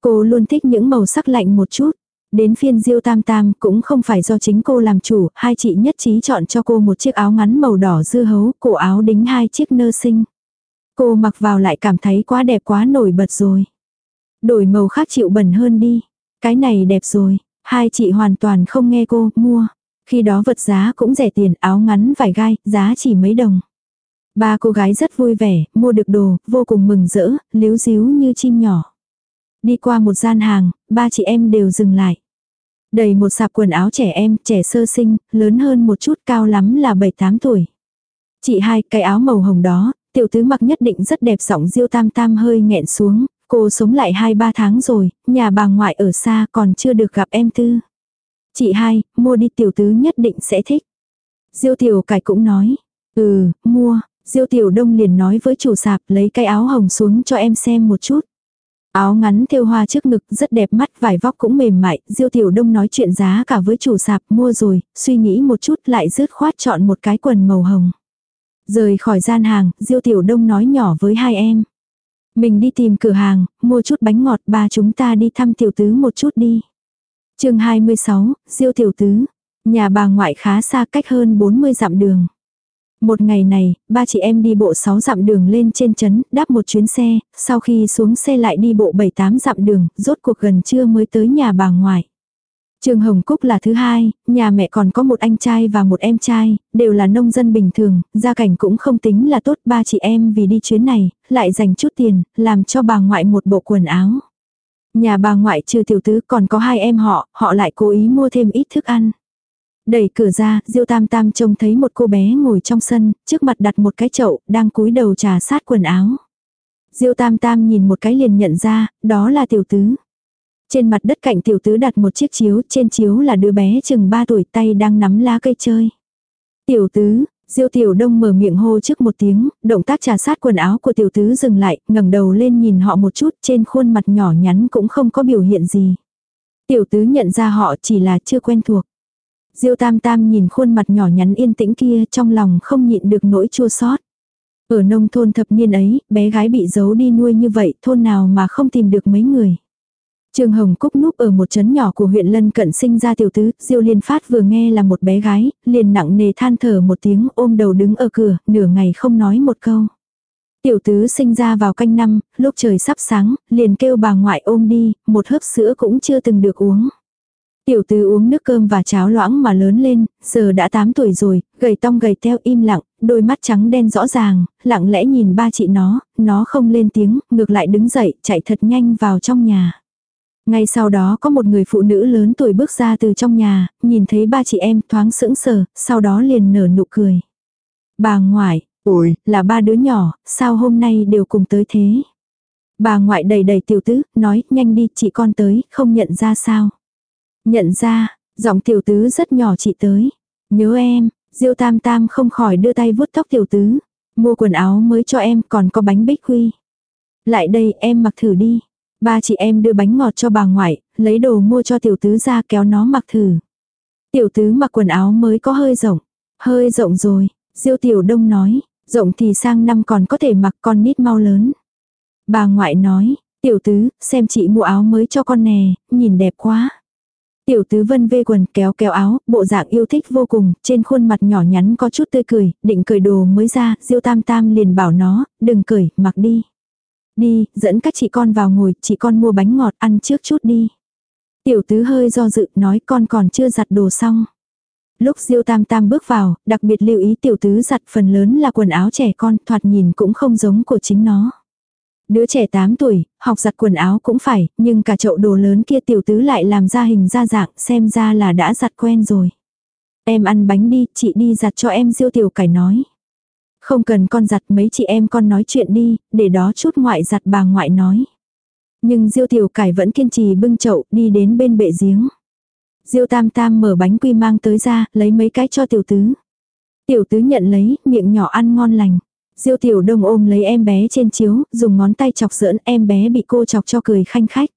Cô luôn thích những màu sắc lạnh một chút. Đến phiên Diêu Tam Tam cũng không phải do chính cô làm chủ, hai chị nhất trí chọn cho cô một chiếc áo ngắn màu đỏ dưa hấu, cổ áo đính hai chiếc nơ sinh. Cô mặc vào lại cảm thấy quá đẹp quá nổi bật rồi. Đổi màu khác chịu bẩn hơn đi. Cái này đẹp rồi. Hai chị hoàn toàn không nghe cô, mua. Khi đó vật giá cũng rẻ tiền, áo ngắn vải gai, giá chỉ mấy đồng. Ba cô gái rất vui vẻ, mua được đồ, vô cùng mừng rỡ, liếu díu như chim nhỏ. Đi qua một gian hàng, ba chị em đều dừng lại. Đầy một sạp quần áo trẻ em, trẻ sơ sinh, lớn hơn một chút cao lắm là 7-8 tuổi. Chị hai, cái áo màu hồng đó, tiểu tứ mặc nhất định rất đẹp giọng diêu tam tam hơi nghẹn xuống, cô sống lại 2-3 tháng rồi, nhà bà ngoại ở xa còn chưa được gặp em tư. Chị hai, mua đi tiểu tứ nhất định sẽ thích. Diêu tiểu cải cũng nói, ừ, mua, Diêu Tiểu Đông liền nói với chủ sạp lấy cái áo hồng xuống cho em xem một chút. Áo ngắn thêu hoa trước ngực rất đẹp mắt vải vóc cũng mềm mại, Diêu Tiểu Đông nói chuyện giá cả với chủ sạp mua rồi, suy nghĩ một chút lại rứt khoát chọn một cái quần màu hồng. Rời khỏi gian hàng, Diêu Tiểu Đông nói nhỏ với hai em. Mình đi tìm cửa hàng, mua chút bánh ngọt ba chúng ta đi thăm tiểu tứ một chút đi. chương 26, Diêu Tiểu Tứ. Nhà bà ngoại khá xa cách hơn 40 dặm đường. Một ngày này, ba chị em đi bộ 6 dặm đường lên trên chấn, đáp một chuyến xe, sau khi xuống xe lại đi bộ 7-8 dặm đường, rốt cuộc gần trưa mới tới nhà bà ngoại. Trương Hồng Cúc là thứ hai, nhà mẹ còn có một anh trai và một em trai, đều là nông dân bình thường, gia cảnh cũng không tính là tốt ba chị em vì đi chuyến này, lại dành chút tiền, làm cho bà ngoại một bộ quần áo. Nhà bà ngoại trừ tiểu tứ còn có hai em họ, họ lại cố ý mua thêm ít thức ăn. Đẩy cửa ra, Diêu Tam Tam trông thấy một cô bé ngồi trong sân, trước mặt đặt một cái chậu, đang cúi đầu trà sát quần áo. Diêu Tam Tam nhìn một cái liền nhận ra, đó là tiểu tứ. Trên mặt đất cạnh tiểu tứ đặt một chiếc chiếu, trên chiếu là đứa bé chừng 3 tuổi tay đang nắm lá cây chơi. Tiểu tứ, Diêu Tiểu Đông mở miệng hô trước một tiếng, động tác trà sát quần áo của tiểu tứ dừng lại, ngẩng đầu lên nhìn họ một chút, trên khuôn mặt nhỏ nhắn cũng không có biểu hiện gì. Tiểu tứ nhận ra họ chỉ là chưa quen thuộc. Diêu Tam Tam nhìn khuôn mặt nhỏ nhắn yên tĩnh kia trong lòng không nhịn được nỗi chua xót. Ở nông thôn thập niên ấy, bé gái bị giấu đi nuôi như vậy, thôn nào mà không tìm được mấy người. Trường Hồng Cúc núp ở một trấn nhỏ của huyện Lân Cận sinh ra tiểu tứ, Diêu Liên Phát vừa nghe là một bé gái, liền nặng nề than thở một tiếng ôm đầu đứng ở cửa, nửa ngày không nói một câu. Tiểu tứ sinh ra vào canh năm, lúc trời sắp sáng, liền kêu bà ngoại ôm đi, một hớp sữa cũng chưa từng được uống. Tiểu tứ uống nước cơm và cháo loãng mà lớn lên, giờ đã 8 tuổi rồi, gầy tong gầy teo im lặng, đôi mắt trắng đen rõ ràng, lặng lẽ nhìn ba chị nó, nó không lên tiếng, ngược lại đứng dậy, chạy thật nhanh vào trong nhà. Ngay sau đó có một người phụ nữ lớn tuổi bước ra từ trong nhà, nhìn thấy ba chị em thoáng sững sờ, sau đó liền nở nụ cười. Bà ngoại, Ôi, là ba đứa nhỏ, sao hôm nay đều cùng tới thế? Bà ngoại đầy đầy tiểu tứ, nói, nhanh đi, chị con tới, không nhận ra sao. Nhận ra, giọng tiểu tứ rất nhỏ chị tới. Nhớ em, Diêu Tam Tam không khỏi đưa tay vuốt tóc tiểu tứ. Mua quần áo mới cho em còn có bánh bích quy. Lại đây em mặc thử đi. Ba chị em đưa bánh ngọt cho bà ngoại, lấy đồ mua cho tiểu tứ ra kéo nó mặc thử. Tiểu tứ mặc quần áo mới có hơi rộng. Hơi rộng rồi, Diêu Tiểu Đông nói, rộng thì sang năm còn có thể mặc con nít mau lớn. Bà ngoại nói, tiểu tứ, xem chị mua áo mới cho con nè, nhìn đẹp quá. Tiểu tứ vân vê quần kéo kéo áo, bộ dạng yêu thích vô cùng, trên khuôn mặt nhỏ nhắn có chút tươi cười, định cười đồ mới ra, diêu tam tam liền bảo nó, đừng cười, mặc đi. Đi, dẫn các chị con vào ngồi, chị con mua bánh ngọt ăn trước chút đi. Tiểu tứ hơi do dự nói con còn chưa giặt đồ xong. Lúc Diêu Tam Tam bước vào, đặc biệt lưu ý tiểu tứ giặt phần lớn là quần áo trẻ con, thoạt nhìn cũng không giống của chính nó. Đứa trẻ 8 tuổi, học giặt quần áo cũng phải, nhưng cả chậu đồ lớn kia tiểu tứ lại làm ra hình ra dạng, xem ra là đã giặt quen rồi. Em ăn bánh đi, chị đi giặt cho em Diêu tiểu cải nói. Không cần con giặt mấy chị em con nói chuyện đi, để đó chút ngoại giặt bà ngoại nói. Nhưng Diêu tiểu cải vẫn kiên trì bưng chậu đi đến bên bệ giếng. Diêu tam tam mở bánh quy mang tới ra, lấy mấy cái cho tiểu tứ. Tiểu tứ nhận lấy, miệng nhỏ ăn ngon lành. Diêu tiểu đông ôm lấy em bé trên chiếu, dùng ngón tay chọc giỡn em bé bị cô chọc cho cười khanh khách.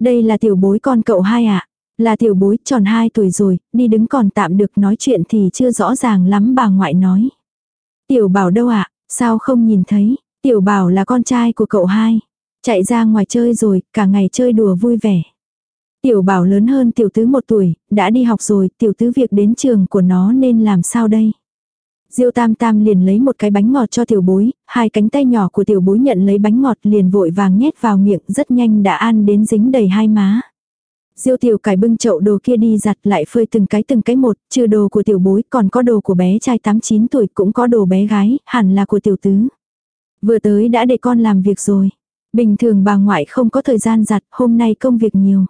Đây là tiểu bối con cậu hai ạ. À? Là tiểu bối tròn 2 tuổi rồi, đi đứng còn tạm được nói chuyện thì chưa rõ ràng lắm bà ngoại nói. Tiểu bảo đâu ạ, à? sao không nhìn thấy, tiểu bảo là con trai của cậu hai. Chạy ra ngoài chơi rồi, cả ngày chơi đùa vui vẻ. Tiểu bảo lớn hơn tiểu tứ một tuổi, đã đi học rồi, tiểu tứ việc đến trường của nó nên làm sao đây? Diêu tam tam liền lấy một cái bánh ngọt cho tiểu bối, hai cánh tay nhỏ của tiểu bối nhận lấy bánh ngọt liền vội vàng nhét vào miệng rất nhanh đã ăn đến dính đầy hai má. Diêu tiểu cải bưng chậu đồ kia đi giặt lại phơi từng cái từng cái một, trừ đồ của tiểu bối còn có đồ của bé trai 8-9 tuổi cũng có đồ bé gái, hẳn là của tiểu tứ. Vừa tới đã để con làm việc rồi. Bình thường bà ngoại không có thời gian giặt, hôm nay công việc nhiều.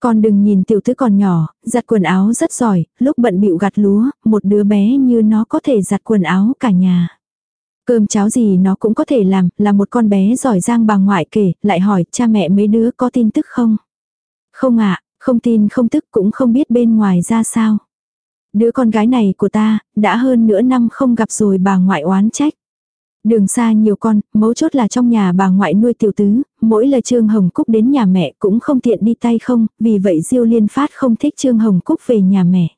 Con đừng nhìn tiểu thứ còn nhỏ, giặt quần áo rất giỏi, lúc bận bịu gặt lúa, một đứa bé như nó có thể giặt quần áo cả nhà. Cơm cháo gì nó cũng có thể làm, là một con bé giỏi giang bà ngoại kể, lại hỏi cha mẹ mấy đứa có tin tức không? Không ạ, không tin không tức cũng không biết bên ngoài ra sao. Đứa con gái này của ta, đã hơn nửa năm không gặp rồi bà ngoại oán trách. Đường xa nhiều con, mấu chốt là trong nhà bà ngoại nuôi tiểu tứ, mỗi lời Trương Hồng Cúc đến nhà mẹ cũng không tiện đi tay không, vì vậy Diêu Liên Phát không thích Trương Hồng Cúc về nhà mẹ.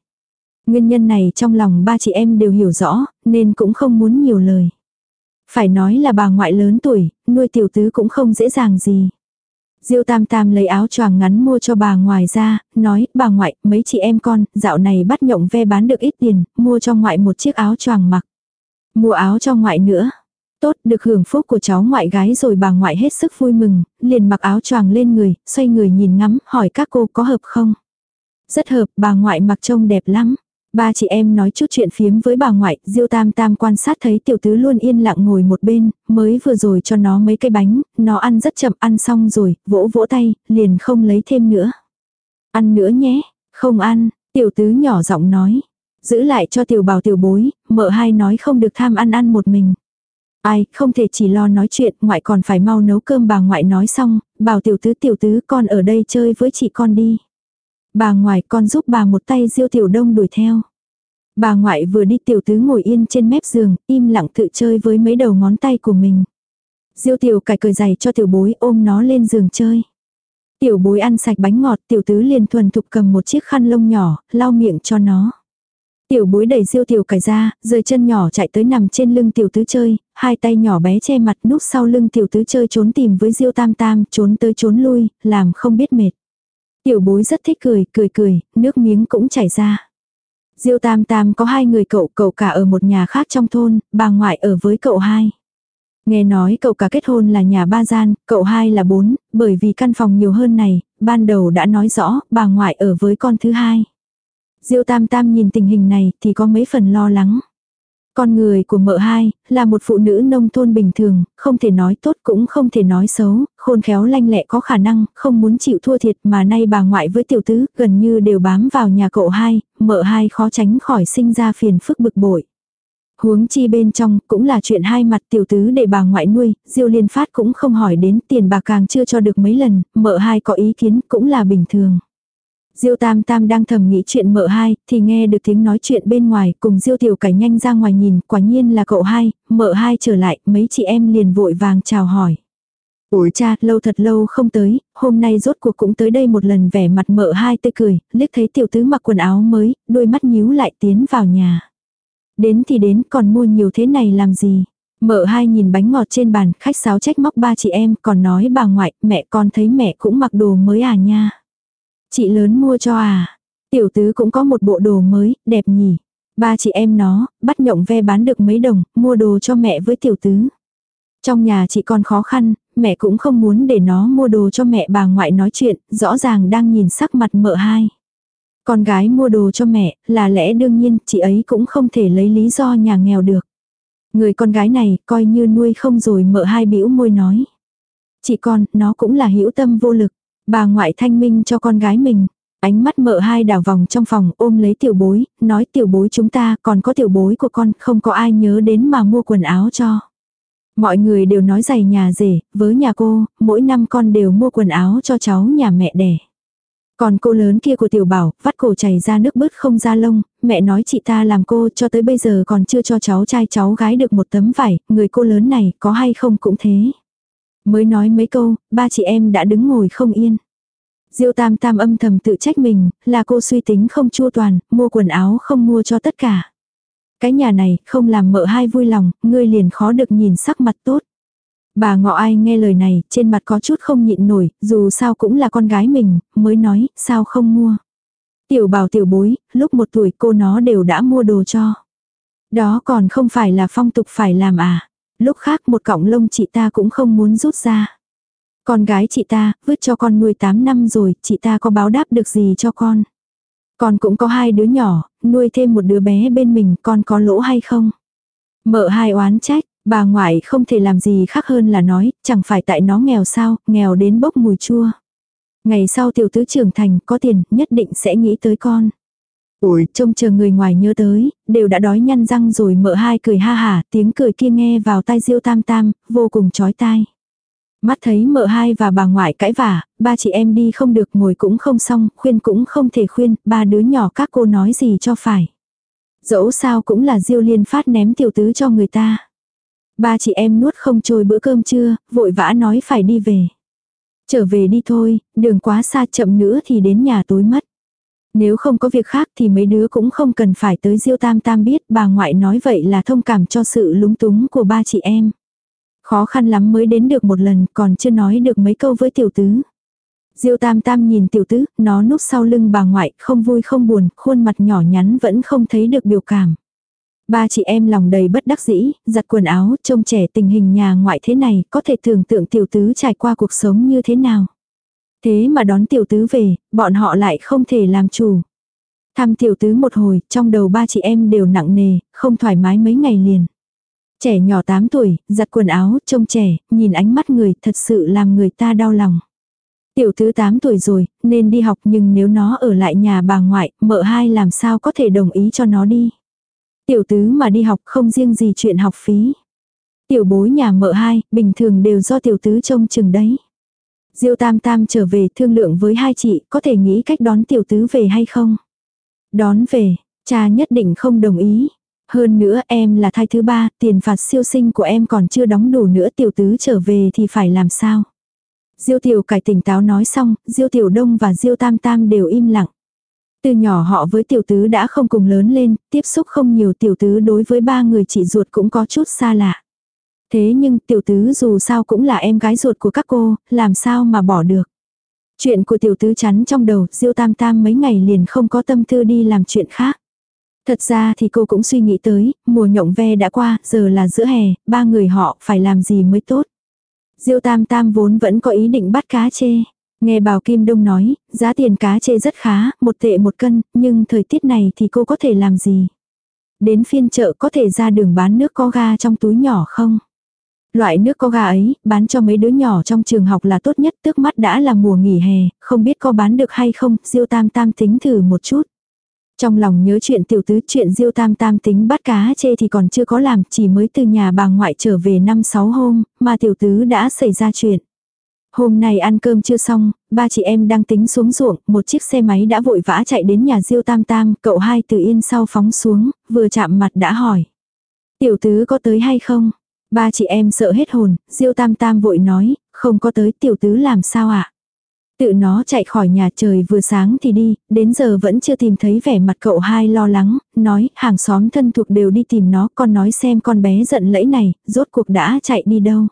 Nguyên nhân này trong lòng ba chị em đều hiểu rõ, nên cũng không muốn nhiều lời. Phải nói là bà ngoại lớn tuổi, nuôi tiểu tứ cũng không dễ dàng gì. Diêu Tam Tam lấy áo choàng ngắn mua cho bà ngoài ra, nói, bà ngoại, mấy chị em con, dạo này bắt nhộng ve bán được ít tiền, mua cho ngoại một chiếc áo choàng mặc. Mua áo cho ngoại nữa, Tốt, được hưởng phúc của cháu ngoại gái rồi bà ngoại hết sức vui mừng, liền mặc áo choàng lên người, xoay người nhìn ngắm, hỏi các cô có hợp không? Rất hợp, bà ngoại mặc trông đẹp lắm. Ba chị em nói chút chuyện phiếm với bà ngoại, Diêu Tam Tam quan sát thấy tiểu tứ luôn yên lặng ngồi một bên, mới vừa rồi cho nó mấy cái bánh, nó ăn rất chậm ăn xong rồi, vỗ vỗ tay, liền không lấy thêm nữa. Ăn nữa nhé, không ăn, tiểu tứ nhỏ giọng nói. Giữ lại cho tiểu bảo tiểu bối, mợ hai nói không được tham ăn ăn một mình. Ai, không thể chỉ lo nói chuyện, ngoại còn phải mau nấu cơm bà ngoại nói xong, bảo tiểu tứ tiểu tứ con ở đây chơi với chị con đi. Bà ngoại con giúp bà một tay diêu tiểu đông đuổi theo. Bà ngoại vừa đi tiểu tứ ngồi yên trên mép giường, im lặng tự chơi với mấy đầu ngón tay của mình. Diêu tiểu cải cười giày cho tiểu bối ôm nó lên giường chơi. Tiểu bối ăn sạch bánh ngọt tiểu tứ liền thuần thục cầm một chiếc khăn lông nhỏ, lau miệng cho nó. Tiểu bối đẩy siêu tiểu cải ra, rời chân nhỏ chạy tới nằm trên lưng tiểu tứ chơi, hai tay nhỏ bé che mặt núp sau lưng tiểu tứ chơi trốn tìm với diêu tam tam, trốn tới trốn lui, làm không biết mệt. Tiểu bối rất thích cười, cười cười, nước miếng cũng chảy ra. Diêu tam tam có hai người cậu, cậu cả ở một nhà khác trong thôn, bà ngoại ở với cậu hai. Nghe nói cậu cả kết hôn là nhà ba gian, cậu hai là bốn, bởi vì căn phòng nhiều hơn này, ban đầu đã nói rõ, bà ngoại ở với con thứ hai. Diêu Tam Tam nhìn tình hình này thì có mấy phần lo lắng. Con người của mợ hai, là một phụ nữ nông thôn bình thường, không thể nói tốt cũng không thể nói xấu, khôn khéo lanh lẹ có khả năng, không muốn chịu thua thiệt mà nay bà ngoại với tiểu tứ gần như đều bám vào nhà cậu hai, mợ hai khó tránh khỏi sinh ra phiền phức bực bội. Huống chi bên trong cũng là chuyện hai mặt tiểu tứ để bà ngoại nuôi, Diêu Liên Phát cũng không hỏi đến tiền bà càng chưa cho được mấy lần, mợ hai có ý kiến cũng là bình thường. Diêu Tam Tam đang thầm nghĩ chuyện mợ hai, thì nghe được tiếng nói chuyện bên ngoài, cùng Diêu Tiểu Cải nhanh ra ngoài nhìn, quả nhiên là cậu hai, mợ hai trở lại, mấy chị em liền vội vàng chào hỏi. Ủi cha, lâu thật lâu không tới, hôm nay rốt cuộc cũng tới đây một lần vẻ mặt mợ hai tươi cười, liếc thấy tiểu tứ mặc quần áo mới, đôi mắt nhíu lại tiến vào nhà. Đến thì đến, còn mua nhiều thế này làm gì? Mợ hai nhìn bánh ngọt trên bàn, khách sáo trách móc ba chị em, còn nói bà ngoại, mẹ con thấy mẹ cũng mặc đồ mới à nha. Chị lớn mua cho à. Tiểu tứ cũng có một bộ đồ mới, đẹp nhỉ. Ba chị em nó, bắt nhộng ve bán được mấy đồng, mua đồ cho mẹ với tiểu tứ. Trong nhà chị con khó khăn, mẹ cũng không muốn để nó mua đồ cho mẹ bà ngoại nói chuyện, rõ ràng đang nhìn sắc mặt mợ hai. Con gái mua đồ cho mẹ, là lẽ đương nhiên, chị ấy cũng không thể lấy lý do nhà nghèo được. Người con gái này, coi như nuôi không rồi mợ hai bĩu môi nói. Chị con, nó cũng là hữu tâm vô lực. Bà ngoại thanh minh cho con gái mình. Ánh mắt mợ hai đảo vòng trong phòng ôm lấy tiểu bối, nói tiểu bối chúng ta còn có tiểu bối của con, không có ai nhớ đến mà mua quần áo cho. Mọi người đều nói giày nhà rể, với nhà cô, mỗi năm con đều mua quần áo cho cháu nhà mẹ đẻ. Còn cô lớn kia của tiểu bảo, vắt cổ chảy ra nước bớt không ra lông, mẹ nói chị ta làm cô cho tới bây giờ còn chưa cho cháu trai cháu gái được một tấm vải, người cô lớn này có hay không cũng thế. Mới nói mấy câu, ba chị em đã đứng ngồi không yên. Diêu tam tam âm thầm tự trách mình, là cô suy tính không chua toàn, mua quần áo không mua cho tất cả. Cái nhà này không làm mợ hai vui lòng, ngươi liền khó được nhìn sắc mặt tốt. Bà ngọ ai nghe lời này, trên mặt có chút không nhịn nổi, dù sao cũng là con gái mình, mới nói, sao không mua. Tiểu bảo tiểu bối, lúc một tuổi cô nó đều đã mua đồ cho. Đó còn không phải là phong tục phải làm à. Lúc khác một cọng lông chị ta cũng không muốn rút ra. Con gái chị ta, vứt cho con nuôi 8 năm rồi, chị ta có báo đáp được gì cho con. Con cũng có hai đứa nhỏ, nuôi thêm một đứa bé bên mình, con có lỗ hay không? Mợ hai oán trách, bà ngoại không thể làm gì khác hơn là nói, chẳng phải tại nó nghèo sao, nghèo đến bốc mùi chua. Ngày sau tiểu tứ trưởng thành, có tiền, nhất định sẽ nghĩ tới con. Ủi, trông chờ người ngoài nhớ tới, đều đã đói nhăn răng rồi mợ hai cười ha hả, tiếng cười kia nghe vào tai diêu tam tam, vô cùng chói tai. Mắt thấy mợ hai và bà ngoại cãi vả, ba chị em đi không được ngồi cũng không xong, khuyên cũng không thể khuyên, ba đứa nhỏ các cô nói gì cho phải. Dẫu sao cũng là diêu liên phát ném tiểu tứ cho người ta. Ba chị em nuốt không trôi bữa cơm trưa, vội vã nói phải đi về. Trở về đi thôi, đường quá xa chậm nữa thì đến nhà tối mất. Nếu không có việc khác thì mấy đứa cũng không cần phải tới diêu tam tam biết bà ngoại nói vậy là thông cảm cho sự lúng túng của ba chị em. Khó khăn lắm mới đến được một lần còn chưa nói được mấy câu với tiểu tứ. Diêu tam tam nhìn tiểu tứ, nó núp sau lưng bà ngoại, không vui không buồn, khuôn mặt nhỏ nhắn vẫn không thấy được biểu cảm. Ba chị em lòng đầy bất đắc dĩ, giặt quần áo, trông trẻ tình hình nhà ngoại thế này, có thể tưởng tượng tiểu tứ trải qua cuộc sống như thế nào. Thế mà đón tiểu tứ về, bọn họ lại không thể làm chủ. Thăm tiểu tứ một hồi, trong đầu ba chị em đều nặng nề, không thoải mái mấy ngày liền. Trẻ nhỏ 8 tuổi, giặt quần áo, trông trẻ, nhìn ánh mắt người thật sự làm người ta đau lòng. Tiểu tứ 8 tuổi rồi, nên đi học nhưng nếu nó ở lại nhà bà ngoại, mợ hai làm sao có thể đồng ý cho nó đi. Tiểu tứ mà đi học không riêng gì chuyện học phí. Tiểu bối nhà mợ hai, bình thường đều do tiểu tứ trông chừng đấy. Diêu tam tam trở về thương lượng với hai chị, có thể nghĩ cách đón tiểu tứ về hay không? Đón về, cha nhất định không đồng ý. Hơn nữa em là thai thứ ba, tiền phạt siêu sinh của em còn chưa đóng đủ nữa tiểu tứ trở về thì phải làm sao? Diêu tiểu cải tỉnh táo nói xong, Diêu tiểu đông và Diêu tam tam đều im lặng. Từ nhỏ họ với tiểu tứ đã không cùng lớn lên, tiếp xúc không nhiều tiểu tứ đối với ba người chị ruột cũng có chút xa lạ. Thế nhưng tiểu tứ dù sao cũng là em gái ruột của các cô, làm sao mà bỏ được. Chuyện của tiểu tứ chắn trong đầu, Diêu tam tam mấy ngày liền không có tâm tư đi làm chuyện khác. Thật ra thì cô cũng suy nghĩ tới, mùa nhộng ve đã qua, giờ là giữa hè, ba người họ phải làm gì mới tốt. Diêu Tam Tam vốn vẫn có ý định bắt cá chê. Nghe Bào Kim Đông nói, giá tiền cá chê rất khá, một tệ một cân, nhưng thời tiết này thì cô có thể làm gì? Đến phiên chợ có thể ra đường bán nước có ga trong túi nhỏ không? Loại nước có gà ấy, bán cho mấy đứa nhỏ trong trường học là tốt nhất, tức mắt đã là mùa nghỉ hè, không biết có bán được hay không, Diêu Tam Tam tính thử một chút. Trong lòng nhớ chuyện tiểu tứ chuyện diêu tam tam tính bắt cá chê thì còn chưa có làm, chỉ mới từ nhà bà ngoại trở về năm sáu hôm, mà tiểu tứ đã xảy ra chuyện. Hôm nay ăn cơm chưa xong, ba chị em đang tính xuống ruộng, một chiếc xe máy đã vội vã chạy đến nhà Diêu Tam Tam, cậu hai từ yên sau phóng xuống, vừa chạm mặt đã hỏi. Tiểu tứ có tới hay không? Ba chị em sợ hết hồn, Diêu Tam Tam vội nói, không có tới tiểu tứ làm sao ạ? À? Tự nó chạy khỏi nhà trời vừa sáng thì đi, đến giờ vẫn chưa tìm thấy vẻ mặt cậu hai lo lắng, nói hàng xóm thân thuộc đều đi tìm nó, con nói xem con bé giận lẫy này, rốt cuộc đã chạy đi đâu.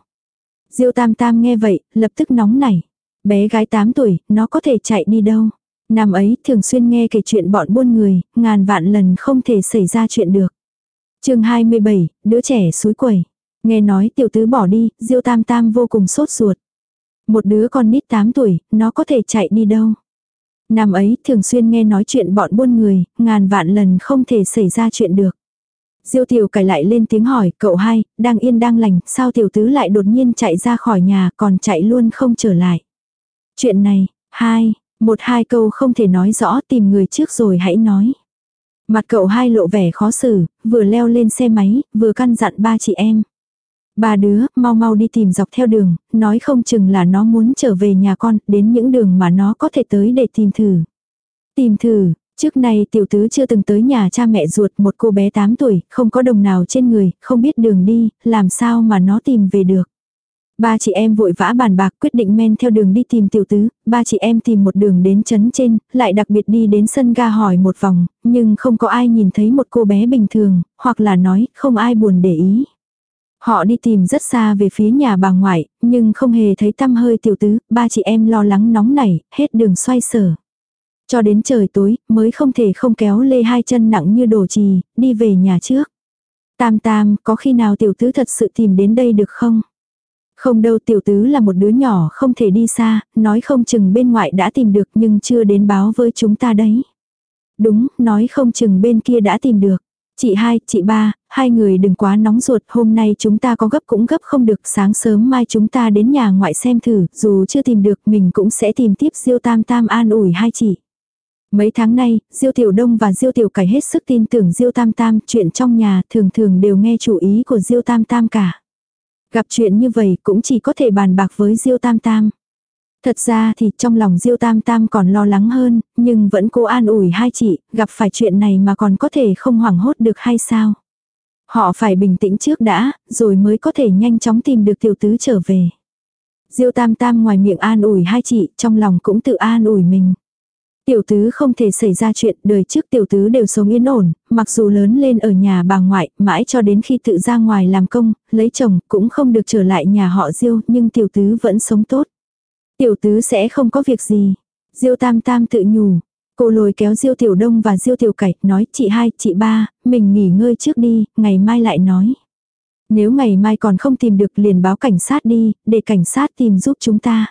Diêu Tam Tam nghe vậy, lập tức nóng nảy. Bé gái 8 tuổi, nó có thể chạy đi đâu. Năm ấy thường xuyên nghe kể chuyện bọn buôn người, ngàn vạn lần không thể xảy ra chuyện được. chương 27, đứa trẻ suối quẩy. Nghe nói tiểu tứ bỏ đi, Diêu Tam Tam vô cùng sốt ruột. Một đứa con nít 8 tuổi, nó có thể chạy đi đâu. Năm ấy thường xuyên nghe nói chuyện bọn buôn người, ngàn vạn lần không thể xảy ra chuyện được. Diêu tiểu cải lại lên tiếng hỏi, cậu hai, đang yên đang lành, sao tiểu tứ lại đột nhiên chạy ra khỏi nhà còn chạy luôn không trở lại. Chuyện này, hai, một hai câu không thể nói rõ tìm người trước rồi hãy nói. Mặt cậu hai lộ vẻ khó xử, vừa leo lên xe máy, vừa căn dặn ba chị em. Ba đứa, mau mau đi tìm dọc theo đường, nói không chừng là nó muốn trở về nhà con, đến những đường mà nó có thể tới để tìm thử. Tìm thử, Trước nay tiểu tứ chưa từng tới nhà cha mẹ ruột một cô bé 8 tuổi, không có đồng nào trên người, không biết đường đi, làm sao mà nó tìm về được. Ba chị em vội vã bàn bạc quyết định men theo đường đi tìm tiểu tứ, ba chị em tìm một đường đến chấn trên, lại đặc biệt đi đến sân ga hỏi một vòng, nhưng không có ai nhìn thấy một cô bé bình thường, hoặc là nói không ai buồn để ý. Họ đi tìm rất xa về phía nhà bà ngoại, nhưng không hề thấy tăm hơi tiểu tứ, ba chị em lo lắng nóng nảy, hết đường xoay sở. Cho đến trời tối, mới không thể không kéo lê hai chân nặng như đồ trì, đi về nhà trước. Tam tam, có khi nào tiểu tứ thật sự tìm đến đây được không? Không đâu tiểu tứ là một đứa nhỏ không thể đi xa, nói không chừng bên ngoại đã tìm được nhưng chưa đến báo với chúng ta đấy. Đúng, nói không chừng bên kia đã tìm được. Chị hai, chị ba, hai người đừng quá nóng ruột, hôm nay chúng ta có gấp cũng gấp không được, sáng sớm mai chúng ta đến nhà ngoại xem thử, dù chưa tìm được mình cũng sẽ tìm tiếp diêu tam tam an ủi hai chị. Mấy tháng nay, Diêu Tiểu Đông và Diêu Tiểu Cải hết sức tin tưởng Diêu Tam Tam, chuyện trong nhà thường thường đều nghe chủ ý của Diêu Tam Tam cả. Gặp chuyện như vậy cũng chỉ có thể bàn bạc với Diêu Tam Tam. Thật ra thì trong lòng Diêu Tam Tam còn lo lắng hơn, nhưng vẫn cố an ủi hai chị, gặp phải chuyện này mà còn có thể không hoảng hốt được hay sao? Họ phải bình tĩnh trước đã, rồi mới có thể nhanh chóng tìm được tiểu tứ trở về. Diêu Tam Tam ngoài miệng an ủi hai chị, trong lòng cũng tự an ủi mình. Tiểu tứ không thể xảy ra chuyện, đời trước tiểu tứ đều sống yên ổn, mặc dù lớn lên ở nhà bà ngoại, mãi cho đến khi tự ra ngoài làm công, lấy chồng, cũng không được trở lại nhà họ Diêu, nhưng tiểu tứ vẫn sống tốt. Tiểu tứ sẽ không có việc gì. Diêu tam tam tự nhủ. Cô lôi kéo Diêu tiểu đông và Diêu tiểu cải, nói chị hai, chị ba, mình nghỉ ngơi trước đi, ngày mai lại nói. Nếu ngày mai còn không tìm được liền báo cảnh sát đi, để cảnh sát tìm giúp chúng ta.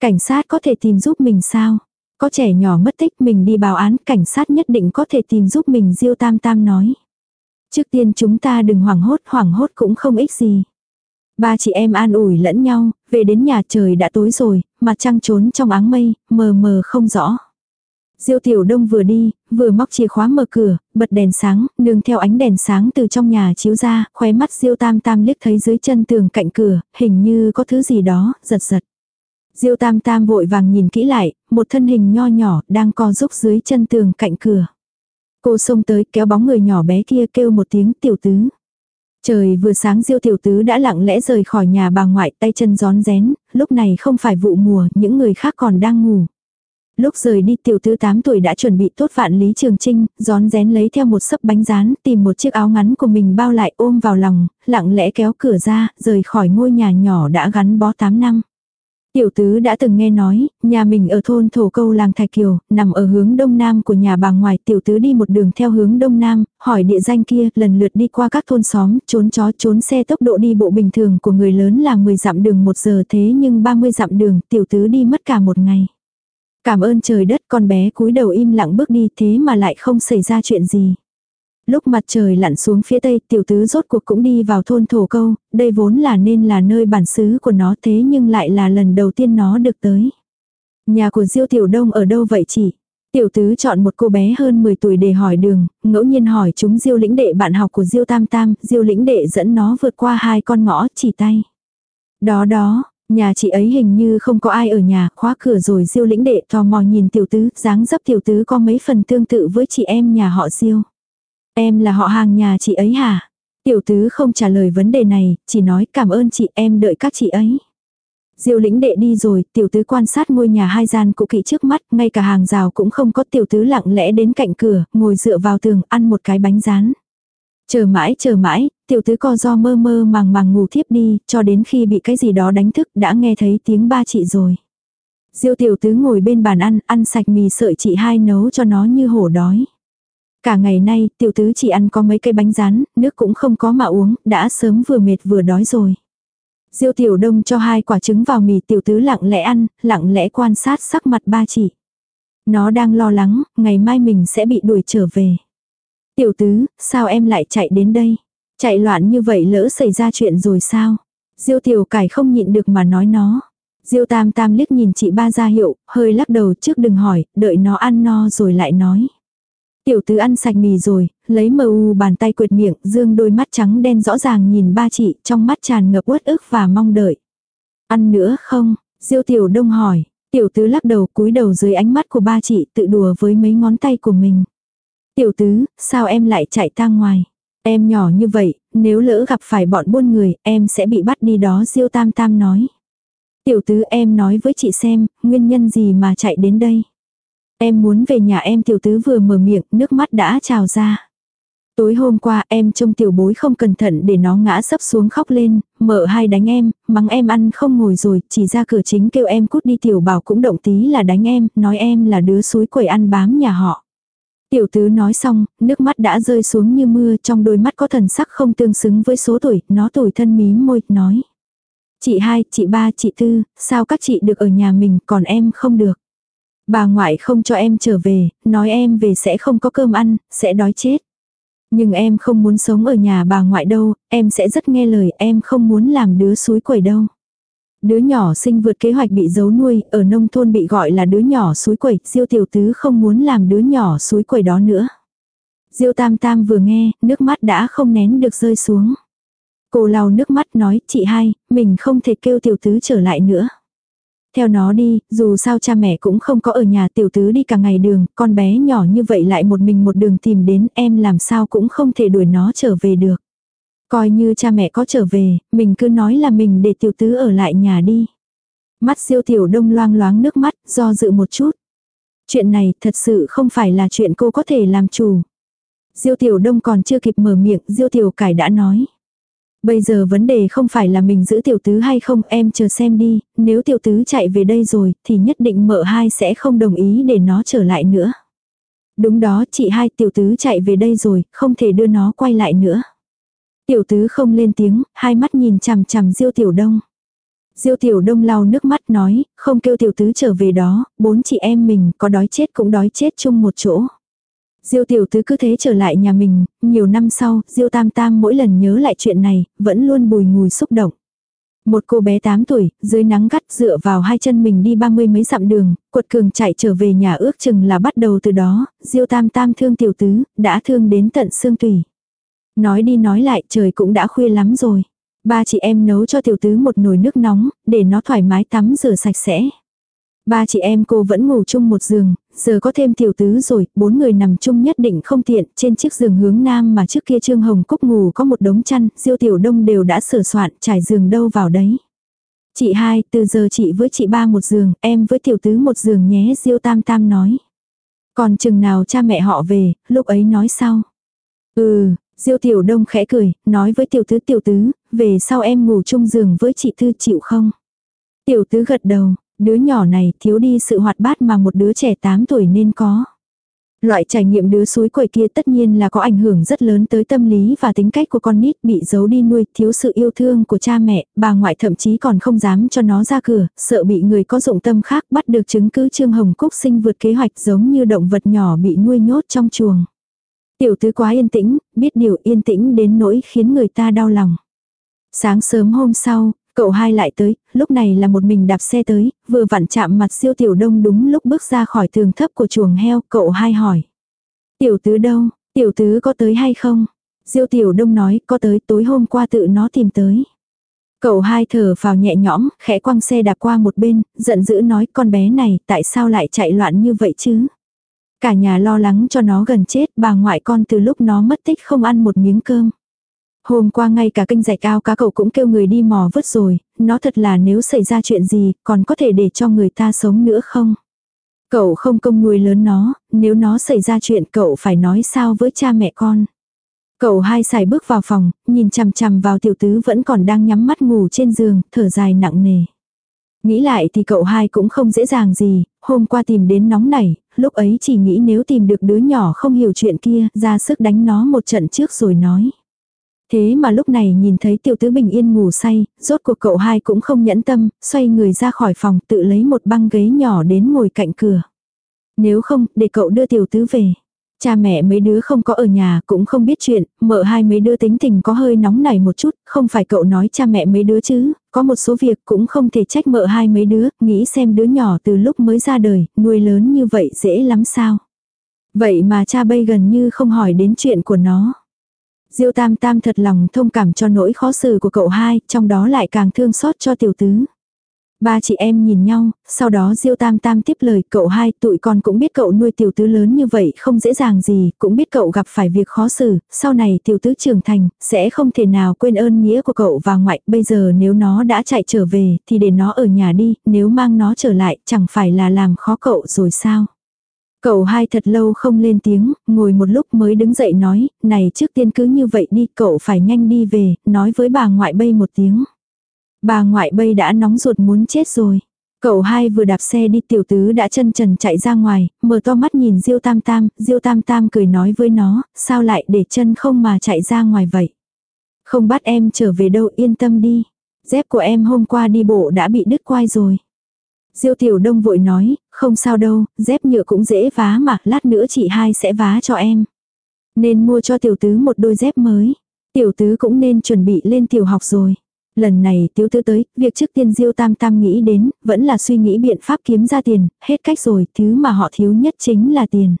Cảnh sát có thể tìm giúp mình sao? Có trẻ nhỏ mất tích mình đi báo án cảnh sát nhất định có thể tìm giúp mình Diêu Tam Tam nói. Trước tiên chúng ta đừng hoảng hốt, hoảng hốt cũng không ích gì. Ba chị em an ủi lẫn nhau, về đến nhà trời đã tối rồi, mặt trăng trốn trong áng mây, mờ mờ không rõ. Diêu Tiểu Đông vừa đi, vừa móc chìa khóa mở cửa, bật đèn sáng, nương theo ánh đèn sáng từ trong nhà chiếu ra, khóe mắt Diêu Tam Tam liếc thấy dưới chân tường cạnh cửa, hình như có thứ gì đó, giật giật. Diêu tam tam vội vàng nhìn kỹ lại, một thân hình nho nhỏ đang co rúc dưới chân tường cạnh cửa. Cô xông tới kéo bóng người nhỏ bé kia kêu một tiếng tiểu tứ. Trời vừa sáng diêu tiểu tứ đã lặng lẽ rời khỏi nhà bà ngoại tay chân gión rén, lúc này không phải vụ mùa, những người khác còn đang ngủ. Lúc rời đi tiểu tứ 8 tuổi đã chuẩn bị tốt vạn lý trường trinh, gión rén lấy theo một sấp bánh rán, tìm một chiếc áo ngắn của mình bao lại ôm vào lòng, lặng lẽ kéo cửa ra, rời khỏi ngôi nhà nhỏ đã gắn bó 8 năm. Tiểu tứ đã từng nghe nói, nhà mình ở thôn thổ câu làng Thạch Kiều, nằm ở hướng đông nam của nhà bà ngoài. Tiểu tứ đi một đường theo hướng đông nam, hỏi địa danh kia, lần lượt đi qua các thôn xóm, trốn chó trốn xe tốc độ đi bộ bình thường của người lớn là 10 dặm đường một giờ thế nhưng 30 dặm đường, tiểu tứ đi mất cả một ngày. Cảm ơn trời đất con bé cúi đầu im lặng bước đi thế mà lại không xảy ra chuyện gì. Lúc mặt trời lặn xuống phía tây, tiểu tứ rốt cuộc cũng đi vào thôn thổ câu, đây vốn là nên là nơi bản xứ của nó thế nhưng lại là lần đầu tiên nó được tới. Nhà của Diêu Tiểu Đông ở đâu vậy chị? Tiểu tứ chọn một cô bé hơn 10 tuổi để hỏi đường, ngẫu nhiên hỏi chúng diêu lĩnh đệ bạn học của diêu tam tam, diêu lĩnh đệ dẫn nó vượt qua hai con ngõ chỉ tay. Đó đó, nhà chị ấy hình như không có ai ở nhà, khóa cửa rồi diêu lĩnh đệ tò mò nhìn tiểu tứ, dáng dấp tiểu tứ có mấy phần tương tự với chị em nhà họ diêu. Em là họ hàng nhà chị ấy hả? Tiểu tứ không trả lời vấn đề này, chỉ nói cảm ơn chị em đợi các chị ấy. Diêu lĩnh đệ đi rồi, tiểu tứ quan sát ngôi nhà hai gian cũ kỹ trước mắt, ngay cả hàng rào cũng không có tiểu tứ lặng lẽ đến cạnh cửa, ngồi dựa vào tường, ăn một cái bánh rán. Chờ mãi chờ mãi, tiểu tứ co do mơ mơ màng màng ngủ thiếp đi, cho đến khi bị cái gì đó đánh thức đã nghe thấy tiếng ba chị rồi. Diêu tiểu tứ ngồi bên bàn ăn, ăn sạch mì sợi chị hai nấu cho nó như hổ đói. Cả ngày nay, tiểu tứ chỉ ăn có mấy cây bánh rán, nước cũng không có mà uống, đã sớm vừa mệt vừa đói rồi. Diêu tiểu đông cho hai quả trứng vào mì tiểu tứ lặng lẽ ăn, lặng lẽ quan sát sắc mặt ba chị. Nó đang lo lắng, ngày mai mình sẽ bị đuổi trở về. Tiểu tứ, sao em lại chạy đến đây? Chạy loạn như vậy lỡ xảy ra chuyện rồi sao? Diêu tiểu cải không nhịn được mà nói nó. Diêu tam tam liếc nhìn chị ba ra hiệu, hơi lắc đầu trước đừng hỏi, đợi nó ăn no rồi lại nói. Tiểu tứ ăn sạch mì rồi, lấy mờ u bàn tay quệt miệng, dương đôi mắt trắng đen rõ ràng nhìn ba chị, trong mắt tràn ngập uất ức và mong đợi. Ăn nữa không? Diêu tiểu đông hỏi. Tiểu tứ lắc đầu cúi đầu dưới ánh mắt của ba chị tự đùa với mấy ngón tay của mình. Tiểu tứ, sao em lại chạy ta ngoài? Em nhỏ như vậy, nếu lỡ gặp phải bọn buôn người, em sẽ bị bắt đi đó Diêu tam tam nói. Tiểu tứ em nói với chị xem, nguyên nhân gì mà chạy đến đây? Em muốn về nhà em tiểu tứ vừa mở miệng, nước mắt đã trào ra. Tối hôm qua em trông tiểu bối không cẩn thận để nó ngã sấp xuống khóc lên, mợ hai đánh em, mắng em ăn không ngồi rồi, chỉ ra cửa chính kêu em cút đi tiểu bảo cũng động tí là đánh em, nói em là đứa suối quẩy ăn bám nhà họ. Tiểu tứ nói xong, nước mắt đã rơi xuống như mưa trong đôi mắt có thần sắc không tương xứng với số tuổi, nó tuổi thân mím môi, nói. Chị hai, chị ba, chị tư, sao các chị được ở nhà mình còn em không được. Bà ngoại không cho em trở về, nói em về sẽ không có cơm ăn, sẽ đói chết. Nhưng em không muốn sống ở nhà bà ngoại đâu, em sẽ rất nghe lời, em không muốn làm đứa suối quẩy đâu. Đứa nhỏ sinh vượt kế hoạch bị giấu nuôi, ở nông thôn bị gọi là đứa nhỏ suối quẩy, diêu tiểu tứ không muốn làm đứa nhỏ suối quẩy đó nữa. Diêu tam tam vừa nghe, nước mắt đã không nén được rơi xuống. Cô lau nước mắt nói, chị hai, mình không thể kêu tiểu tứ trở lại nữa. Theo nó đi, dù sao cha mẹ cũng không có ở nhà tiểu tứ đi cả ngày đường, con bé nhỏ như vậy lại một mình một đường tìm đến em làm sao cũng không thể đuổi nó trở về được. Coi như cha mẹ có trở về, mình cứ nói là mình để tiểu tứ ở lại nhà đi. Mắt siêu tiểu đông loang loáng nước mắt, do dự một chút. Chuyện này thật sự không phải là chuyện cô có thể làm chủ. Diêu tiểu đông còn chưa kịp mở miệng, diêu tiểu cải đã nói. Bây giờ vấn đề không phải là mình giữ tiểu tứ hay không em chờ xem đi, nếu tiểu tứ chạy về đây rồi thì nhất định mợ hai sẽ không đồng ý để nó trở lại nữa. Đúng đó chị hai tiểu tứ chạy về đây rồi, không thể đưa nó quay lại nữa. Tiểu tứ không lên tiếng, hai mắt nhìn chằm chằm diêu tiểu đông. Diêu tiểu đông lau nước mắt nói, không kêu tiểu tứ trở về đó, bốn chị em mình có đói chết cũng đói chết chung một chỗ. Diêu tiểu tứ cứ thế trở lại nhà mình, nhiều năm sau, Diêu tam tam mỗi lần nhớ lại chuyện này, vẫn luôn bùi ngùi xúc động. Một cô bé 8 tuổi, dưới nắng gắt dựa vào hai chân mình đi ba mươi mấy dặm đường, cuột cường chạy trở về nhà ước chừng là bắt đầu từ đó, Diêu tam tam thương tiểu tứ, đã thương đến tận xương tủy. Nói đi nói lại trời cũng đã khuya lắm rồi. Ba chị em nấu cho tiểu tứ một nồi nước nóng, để nó thoải mái tắm rửa sạch sẽ. Ba chị em cô vẫn ngủ chung một giường, giờ có thêm tiểu tứ rồi, bốn người nằm chung nhất định không tiện, trên chiếc giường hướng nam mà trước kia Trương Hồng Cúc ngủ có một đống chăn, diêu tiểu đông đều đã sửa soạn, trải giường đâu vào đấy. Chị hai, từ giờ chị với chị ba một giường, em với tiểu tứ một giường nhé, diêu tam tam nói. Còn chừng nào cha mẹ họ về, lúc ấy nói sau. Ừ, diêu tiểu đông khẽ cười, nói với tiểu tứ tiểu tứ, về sau em ngủ chung giường với chị thư chịu không? Tiểu tứ gật đầu, Đứa nhỏ này thiếu đi sự hoạt bát mà một đứa trẻ 8 tuổi nên có. Loại trải nghiệm đứa suối quẩy kia tất nhiên là có ảnh hưởng rất lớn tới tâm lý và tính cách của con nít bị giấu đi nuôi, thiếu sự yêu thương của cha mẹ, bà ngoại thậm chí còn không dám cho nó ra cửa, sợ bị người có dụng tâm khác bắt được chứng cứ Trương Hồng Cúc sinh vượt kế hoạch giống như động vật nhỏ bị nuôi nhốt trong chuồng. Tiểu tứ quá yên tĩnh, biết điều yên tĩnh đến nỗi khiến người ta đau lòng. Sáng sớm hôm sau, Cậu hai lại tới, lúc này là một mình đạp xe tới, vừa vặn chạm mặt siêu tiểu đông đúng lúc bước ra khỏi tường thấp của chuồng heo, cậu hai hỏi. Tiểu tứ đâu, tiểu tứ có tới hay không? Diêu tiểu đông nói có tới tối hôm qua tự nó tìm tới. Cậu hai thở vào nhẹ nhõm, khẽ quăng xe đạp qua một bên, giận dữ nói con bé này tại sao lại chạy loạn như vậy chứ? Cả nhà lo lắng cho nó gần chết, bà ngoại con từ lúc nó mất tích không ăn một miếng cơm. Hôm qua ngay cả kênh rạch cao, cá cậu cũng kêu người đi mò vứt rồi, nó thật là nếu xảy ra chuyện gì, còn có thể để cho người ta sống nữa không? Cậu không công nuôi lớn nó, nếu nó xảy ra chuyện cậu phải nói sao với cha mẹ con. Cậu hai xài bước vào phòng, nhìn chằm chằm vào tiểu tứ vẫn còn đang nhắm mắt ngủ trên giường, thở dài nặng nề. Nghĩ lại thì cậu hai cũng không dễ dàng gì, hôm qua tìm đến nóng nảy, lúc ấy chỉ nghĩ nếu tìm được đứa nhỏ không hiểu chuyện kia, ra sức đánh nó một trận trước rồi nói. Thế mà lúc này nhìn thấy tiểu tứ bình yên ngủ say, rốt cuộc cậu hai cũng không nhẫn tâm, xoay người ra khỏi phòng tự lấy một băng ghế nhỏ đến ngồi cạnh cửa. Nếu không, để cậu đưa tiểu tứ về. Cha mẹ mấy đứa không có ở nhà cũng không biết chuyện, mợ hai mấy đứa tính tình có hơi nóng nảy một chút, không phải cậu nói cha mẹ mấy đứa chứ, có một số việc cũng không thể trách mợ hai mấy đứa, nghĩ xem đứa nhỏ từ lúc mới ra đời, nuôi lớn như vậy dễ lắm sao. Vậy mà cha bây gần như không hỏi đến chuyện của nó. Diêu Tam Tam thật lòng thông cảm cho nỗi khó xử của cậu hai, trong đó lại càng thương xót cho tiểu tứ. Ba chị em nhìn nhau, sau đó Diêu Tam Tam tiếp lời cậu hai tụi con cũng biết cậu nuôi tiểu tứ lớn như vậy không dễ dàng gì, cũng biết cậu gặp phải việc khó xử, sau này tiểu tứ trưởng thành, sẽ không thể nào quên ơn nghĩa của cậu và ngoại, bây giờ nếu nó đã chạy trở về thì để nó ở nhà đi, nếu mang nó trở lại chẳng phải là làm khó cậu rồi sao. Cậu hai thật lâu không lên tiếng, ngồi một lúc mới đứng dậy nói, này trước tiên cứ như vậy đi, cậu phải nhanh đi về, nói với bà ngoại bay một tiếng. Bà ngoại bay đã nóng ruột muốn chết rồi. Cậu hai vừa đạp xe đi tiểu tứ đã chân trần chạy ra ngoài, mở to mắt nhìn Diêu Tam Tam, Diêu Tam Tam cười nói với nó, sao lại để chân không mà chạy ra ngoài vậy. Không bắt em trở về đâu yên tâm đi. Dép của em hôm qua đi bộ đã bị đứt quai rồi. Diêu Tiểu Đông vội nói, không sao đâu, dép nhựa cũng dễ vá mà, lát nữa chị hai sẽ vá cho em. Nên mua cho tiểu tứ một đôi dép mới. Tiểu tứ cũng nên chuẩn bị lên tiểu học rồi. Lần này tiểu tứ tới, việc trước tiên Diêu Tam Tam nghĩ đến, vẫn là suy nghĩ biện pháp kiếm ra tiền, hết cách rồi, thứ mà họ thiếu nhất chính là tiền.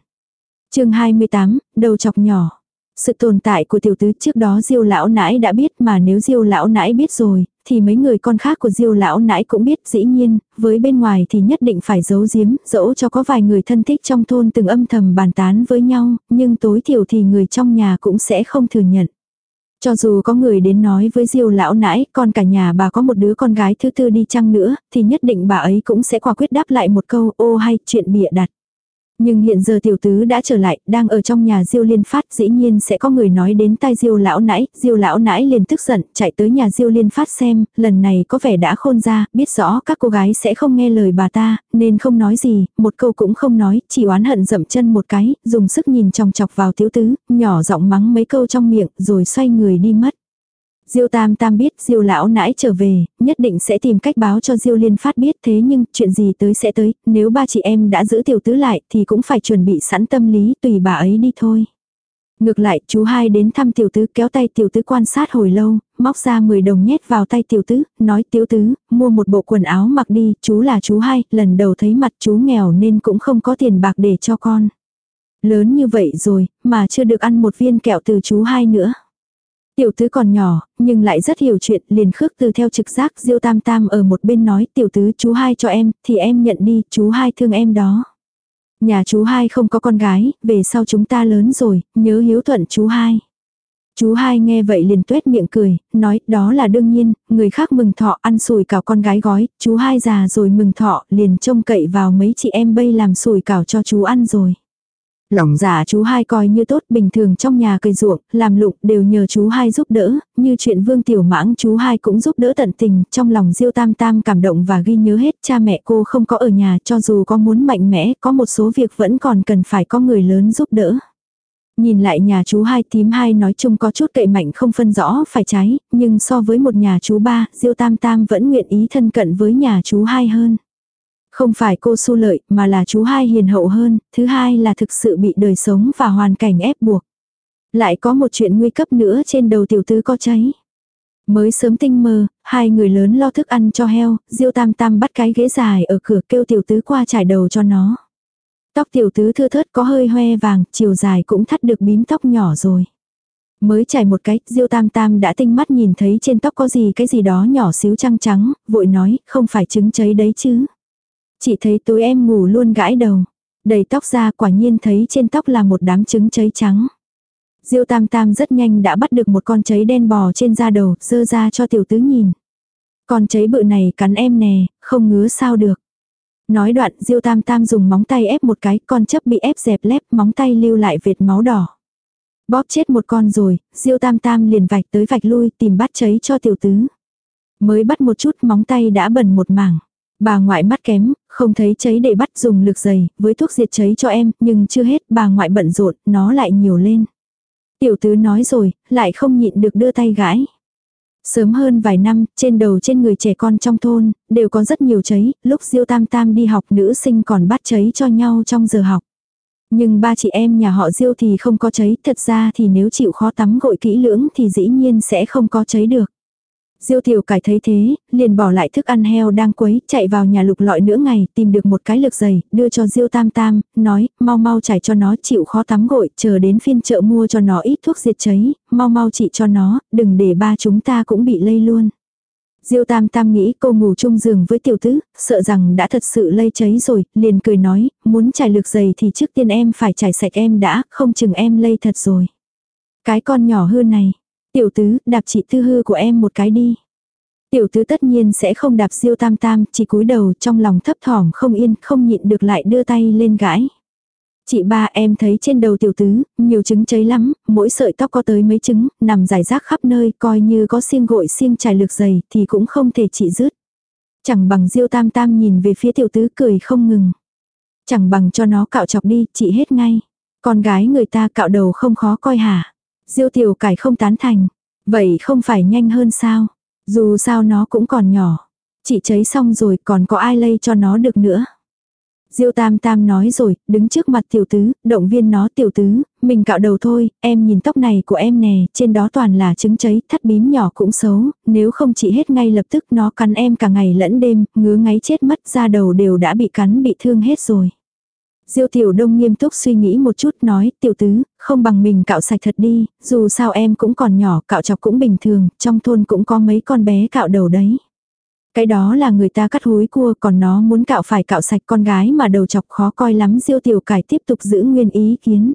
chương 28, đầu chọc nhỏ. Sự tồn tại của tiểu tứ trước đó Diêu lão nãi đã biết mà nếu Diêu lão nãi biết rồi, thì mấy người con khác của Diêu lão nãi cũng biết dĩ nhiên, với bên ngoài thì nhất định phải giấu giếm, dẫu cho có vài người thân thích trong thôn từng âm thầm bàn tán với nhau, nhưng tối thiểu thì người trong nhà cũng sẽ không thừa nhận. Cho dù có người đến nói với Diêu lão nãi, con cả nhà bà có một đứa con gái thứ tư đi chăng nữa, thì nhất định bà ấy cũng sẽ quả quyết đáp lại một câu ô hay chuyện bịa đặt. Nhưng hiện giờ tiểu tứ đã trở lại, đang ở trong nhà Diêu Liên Phát, dĩ nhiên sẽ có người nói đến tai Diêu lão nãi, Diêu lão nãi liền tức giận, chạy tới nhà Diêu Liên Phát xem, lần này có vẻ đã khôn ra, biết rõ các cô gái sẽ không nghe lời bà ta, nên không nói gì, một câu cũng không nói, chỉ oán hận dậm chân một cái, dùng sức nhìn chòng chọc vào tiểu tứ, nhỏ giọng mắng mấy câu trong miệng, rồi xoay người đi mất. Diêu Tam Tam biết Diêu lão nãi trở về, nhất định sẽ tìm cách báo cho Diêu Liên Phát biết thế nhưng chuyện gì tới sẽ tới, nếu ba chị em đã giữ tiểu tứ lại thì cũng phải chuẩn bị sẵn tâm lý tùy bà ấy đi thôi. Ngược lại, chú hai đến thăm tiểu tứ kéo tay tiểu tứ quan sát hồi lâu, móc ra 10 đồng nhét vào tay tiểu tứ, nói tiểu tứ, mua một bộ quần áo mặc đi, chú là chú hai, lần đầu thấy mặt chú nghèo nên cũng không có tiền bạc để cho con. Lớn như vậy rồi, mà chưa được ăn một viên kẹo từ chú hai nữa. Tiểu tứ còn nhỏ, nhưng lại rất hiểu chuyện, liền khước từ theo trực giác diêu tam tam ở một bên nói tiểu tứ chú hai cho em, thì em nhận đi, chú hai thương em đó. Nhà chú hai không có con gái, về sau chúng ta lớn rồi, nhớ hiếu thuận chú hai. Chú hai nghe vậy liền tuét miệng cười, nói đó là đương nhiên, người khác mừng thọ ăn sùi cảo con gái gói, chú hai già rồi mừng thọ liền trông cậy vào mấy chị em bây làm sùi cảo cho chú ăn rồi. Lòng giả chú hai coi như tốt bình thường trong nhà cây ruộng, làm lụng đều nhờ chú hai giúp đỡ, như chuyện vương tiểu mãng chú hai cũng giúp đỡ tận tình, trong lòng diêu tam tam cảm động và ghi nhớ hết cha mẹ cô không có ở nhà cho dù có muốn mạnh mẽ, có một số việc vẫn còn cần phải có người lớn giúp đỡ. Nhìn lại nhà chú hai tím hai nói chung có chút cậy mạnh không phân rõ phải trái, nhưng so với một nhà chú ba, diêu tam tam vẫn nguyện ý thân cận với nhà chú hai hơn. Không phải cô su lợi mà là chú hai hiền hậu hơn, thứ hai là thực sự bị đời sống và hoàn cảnh ép buộc. Lại có một chuyện nguy cấp nữa trên đầu tiểu tứ có cháy. Mới sớm tinh mơ, hai người lớn lo thức ăn cho heo, Diêu Tam Tam bắt cái ghế dài ở cửa kêu tiểu tứ qua trải đầu cho nó. Tóc tiểu tứ thưa thớt có hơi hoe vàng, chiều dài cũng thắt được bím tóc nhỏ rồi. Mới trải một cái, Diêu Tam Tam đã tinh mắt nhìn thấy trên tóc có gì cái gì đó nhỏ xíu trăng trắng, vội nói, không phải trứng cháy đấy chứ chỉ thấy tối em ngủ luôn gãi đầu. Đầy tóc ra quả nhiên thấy trên tóc là một đám trứng cháy trắng. Diêu Tam Tam rất nhanh đã bắt được một con cháy đen bò trên da đầu, dơ ra cho tiểu tứ nhìn. Con cháy bự này cắn em nè, không ngứa sao được. Nói đoạn Diêu Tam Tam dùng móng tay ép một cái, con chấp bị ép dẹp lép, móng tay lưu lại vệt máu đỏ. Bóp chết một con rồi, Diêu Tam Tam liền vạch tới vạch lui tìm bắt cháy cho tiểu tứ. Mới bắt một chút móng tay đã bẩn một mảng. Bà ngoại mắt kém, không thấy cháy để bắt dùng lực dày, với thuốc diệt cháy cho em, nhưng chưa hết, bà ngoại bận rộn, nó lại nhiều lên. Tiểu tứ nói rồi, lại không nhịn được đưa tay gãi. Sớm hơn vài năm, trên đầu trên người trẻ con trong thôn, đều có rất nhiều cháy, lúc Diêu Tam Tam đi học nữ sinh còn bắt cháy cho nhau trong giờ học. Nhưng ba chị em nhà họ Diêu thì không có cháy, thật ra thì nếu chịu khó tắm gội kỹ lưỡng thì dĩ nhiên sẽ không có cháy được. Diêu tiểu cải thấy thế, liền bỏ lại thức ăn heo đang quấy, chạy vào nhà lục lọi nửa ngày, tìm được một cái lược giày đưa cho Diêu tam tam, nói, mau mau trải cho nó chịu khó tắm gội, chờ đến phiên chợ mua cho nó ít thuốc diệt cháy, mau mau trị cho nó, đừng để ba chúng ta cũng bị lây luôn. Diêu tam tam nghĩ cô ngủ chung giường với tiểu tứ, sợ rằng đã thật sự lây cháy rồi, liền cười nói, muốn trải lược giày thì trước tiên em phải trải sạch em đã, không chừng em lây thật rồi. Cái con nhỏ hư này, Tiểu tứ, đạp chị tư hư của em một cái đi. Tiểu tứ tất nhiên sẽ không đạp siêu tam tam, chỉ cúi đầu trong lòng thấp thỏm không yên, không nhịn được lại đưa tay lên gãi. Chị ba em thấy trên đầu tiểu tứ, nhiều trứng cháy lắm, mỗi sợi tóc có tới mấy trứng, nằm rải rác khắp nơi, coi như có xiên gội xiên trải lược dày thì cũng không thể chị dứt. Chẳng bằng diêu tam tam nhìn về phía tiểu tứ cười không ngừng. Chẳng bằng cho nó cạo chọc đi, chị hết ngay. Con gái người ta cạo đầu không khó coi hả. Diêu tiểu cải không tán thành. Vậy không phải nhanh hơn sao? Dù sao nó cũng còn nhỏ. Chị cháy xong rồi còn có ai lây cho nó được nữa. Diêu tam tam nói rồi, đứng trước mặt tiểu tứ, động viên nó tiểu tứ, mình cạo đầu thôi, em nhìn tóc này của em nè, trên đó toàn là trứng cháy, thắt bím nhỏ cũng xấu, nếu không chỉ hết ngay lập tức nó cắn em cả ngày lẫn đêm, ngứa ngáy chết mất da đầu đều đã bị cắn bị thương hết rồi. Diêu tiểu đông nghiêm túc suy nghĩ một chút nói, tiểu tứ, không bằng mình cạo sạch thật đi, dù sao em cũng còn nhỏ, cạo chọc cũng bình thường, trong thôn cũng có mấy con bé cạo đầu đấy. Cái đó là người ta cắt húi cua, còn nó muốn cạo phải cạo sạch con gái mà đầu chọc khó coi lắm Diêu tiểu cải tiếp tục giữ nguyên ý kiến.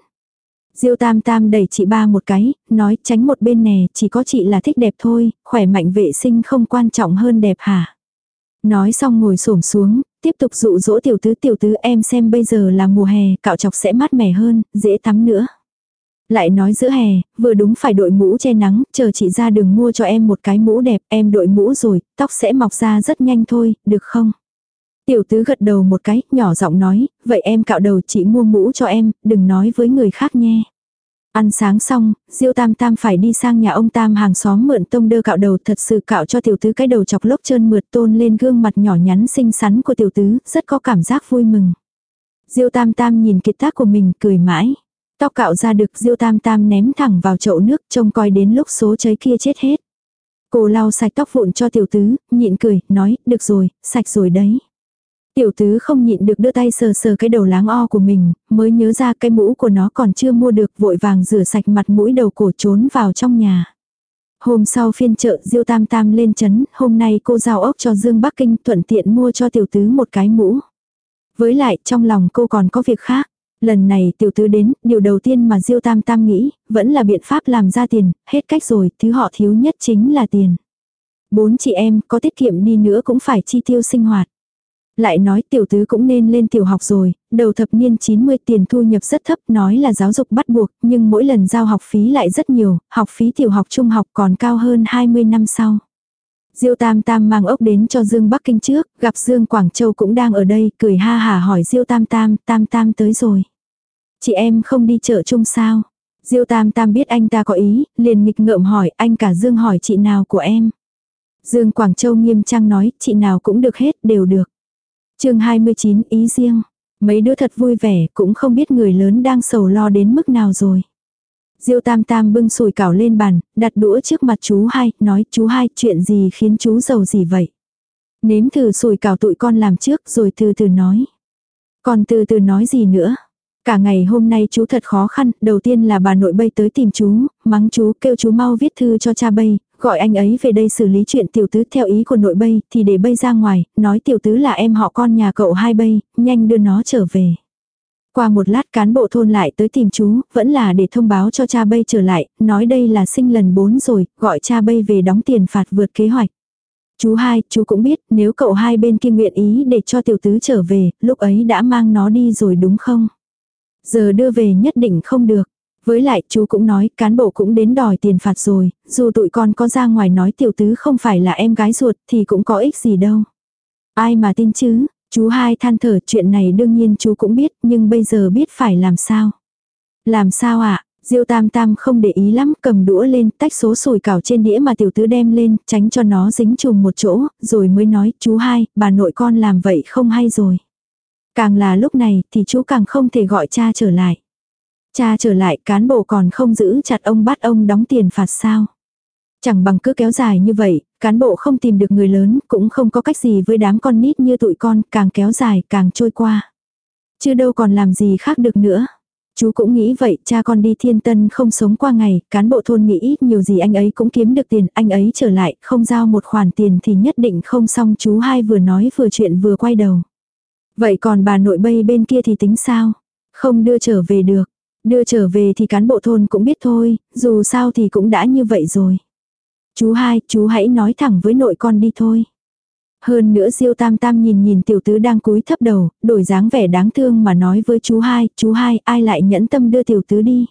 Diêu tam tam đẩy chị ba một cái, nói tránh một bên nè, chỉ có chị là thích đẹp thôi, khỏe mạnh vệ sinh không quan trọng hơn đẹp hả. Nói xong ngồi xổm xuống, tiếp tục dụ dỗ tiểu tứ tiểu tứ em xem bây giờ là mùa hè, cạo chọc sẽ mát mẻ hơn, dễ tắm nữa. Lại nói giữa hè, vừa đúng phải đội mũ che nắng, chờ chị ra đường mua cho em một cái mũ đẹp, em đội mũ rồi, tóc sẽ mọc ra rất nhanh thôi, được không? Tiểu tứ gật đầu một cái, nhỏ giọng nói, vậy em cạo đầu chị mua mũ cho em, đừng nói với người khác nhé. Ăn sáng xong, Diêu Tam Tam phải đi sang nhà ông Tam hàng xóm mượn tông đơ cạo đầu thật sự cạo cho tiểu tứ cái đầu chọc lốc trơn mượt tôn lên gương mặt nhỏ nhắn xinh xắn của tiểu tứ, rất có cảm giác vui mừng. Diêu Tam Tam nhìn kiệt tác của mình cười mãi. Tóc cạo ra được Diêu Tam Tam ném thẳng vào chậu nước trông coi đến lúc số cháy kia chết hết. Cô lau sạch tóc vụn cho tiểu tứ, nhịn cười, nói, được rồi, sạch rồi đấy. Tiểu tứ không nhịn được đưa tay sờ sờ cái đầu láng o của mình, mới nhớ ra cái mũ của nó còn chưa mua được vội vàng rửa sạch mặt mũi đầu cổ trốn vào trong nhà. Hôm sau phiên chợ Diêu Tam Tam lên chấn, hôm nay cô giao ốc cho Dương Bắc Kinh thuận tiện mua cho tiểu tứ một cái mũ. Với lại trong lòng cô còn có việc khác. Lần này tiểu tứ đến, điều đầu tiên mà Diêu Tam Tam nghĩ, vẫn là biện pháp làm ra tiền, hết cách rồi, thứ họ thiếu nhất chính là tiền. Bốn chị em, có tiết kiệm đi nữa cũng phải chi tiêu sinh hoạt. Lại nói tiểu tứ cũng nên lên tiểu học rồi, đầu thập niên 90 tiền thu nhập rất thấp nói là giáo dục bắt buộc, nhưng mỗi lần giao học phí lại rất nhiều, học phí tiểu học trung học còn cao hơn 20 năm sau. Diêu Tam Tam mang ốc đến cho Dương Bắc Kinh trước, gặp Dương Quảng Châu cũng đang ở đây, cười ha hà hỏi Diêu Tam Tam, Tam Tam tới rồi. Chị em không đi chợ chung sao? Diêu Tam Tam biết anh ta có ý, liền nghịch ngợm hỏi anh cả Dương hỏi chị nào của em. Dương Quảng Châu nghiêm trang nói, chị nào cũng được hết, đều được chương 29 ý riêng. Mấy đứa thật vui vẻ cũng không biết người lớn đang sầu lo đến mức nào rồi. Diêu tam tam bưng sùi cảo lên bàn, đặt đũa trước mặt chú hai, nói chú hai chuyện gì khiến chú giàu gì vậy. Nếm thử sùi cảo tụi con làm trước rồi từ từ nói. Còn từ từ nói gì nữa. Cả ngày hôm nay chú thật khó khăn, đầu tiên là bà nội bay tới tìm chú, mắng chú kêu chú mau viết thư cho cha bay, gọi anh ấy về đây xử lý chuyện tiểu tứ theo ý của nội bay, thì để bay ra ngoài, nói tiểu tứ là em họ con nhà cậu hai bay, nhanh đưa nó trở về. Qua một lát cán bộ thôn lại tới tìm chú, vẫn là để thông báo cho cha bay trở lại, nói đây là sinh lần 4 rồi, gọi cha bay về đóng tiền phạt vượt kế hoạch. Chú hai, chú cũng biết, nếu cậu hai bên kia nguyện ý để cho tiểu tứ trở về, lúc ấy đã mang nó đi rồi đúng không? Giờ đưa về nhất định không được. Với lại chú cũng nói cán bộ cũng đến đòi tiền phạt rồi, dù tụi con có ra ngoài nói tiểu tứ không phải là em gái ruột thì cũng có ích gì đâu. Ai mà tin chứ, chú hai than thở chuyện này đương nhiên chú cũng biết nhưng bây giờ biết phải làm sao. Làm sao ạ? À? Diêu tam tam không để ý lắm cầm đũa lên tách số sồi cảo trên đĩa mà tiểu tứ đem lên tránh cho nó dính chùm một chỗ rồi mới nói chú hai bà nội con làm vậy không hay rồi. Càng là lúc này thì chú càng không thể gọi cha trở lại. Cha trở lại cán bộ còn không giữ chặt ông bắt ông đóng tiền phạt sao. Chẳng bằng cứ kéo dài như vậy, cán bộ không tìm được người lớn, cũng không có cách gì với đám con nít như tụi con, càng kéo dài càng trôi qua. Chứ đâu còn làm gì khác được nữa. Chú cũng nghĩ vậy, cha con đi thiên tân không sống qua ngày, cán bộ thôn nghĩ ít nhiều gì anh ấy cũng kiếm được tiền, anh ấy trở lại, không giao một khoản tiền thì nhất định không xong chú hai vừa nói vừa chuyện vừa quay đầu. Vậy còn bà nội bay bên kia thì tính sao? Không đưa trở về được. Đưa trở về thì cán bộ thôn cũng biết thôi, dù sao thì cũng đã như vậy rồi. Chú hai, chú hãy nói thẳng với nội con đi thôi. Hơn nữa diêu tam tam nhìn nhìn tiểu tứ đang cúi thấp đầu, đổi dáng vẻ đáng thương mà nói với chú hai, chú hai ai lại nhẫn tâm đưa tiểu tứ đi.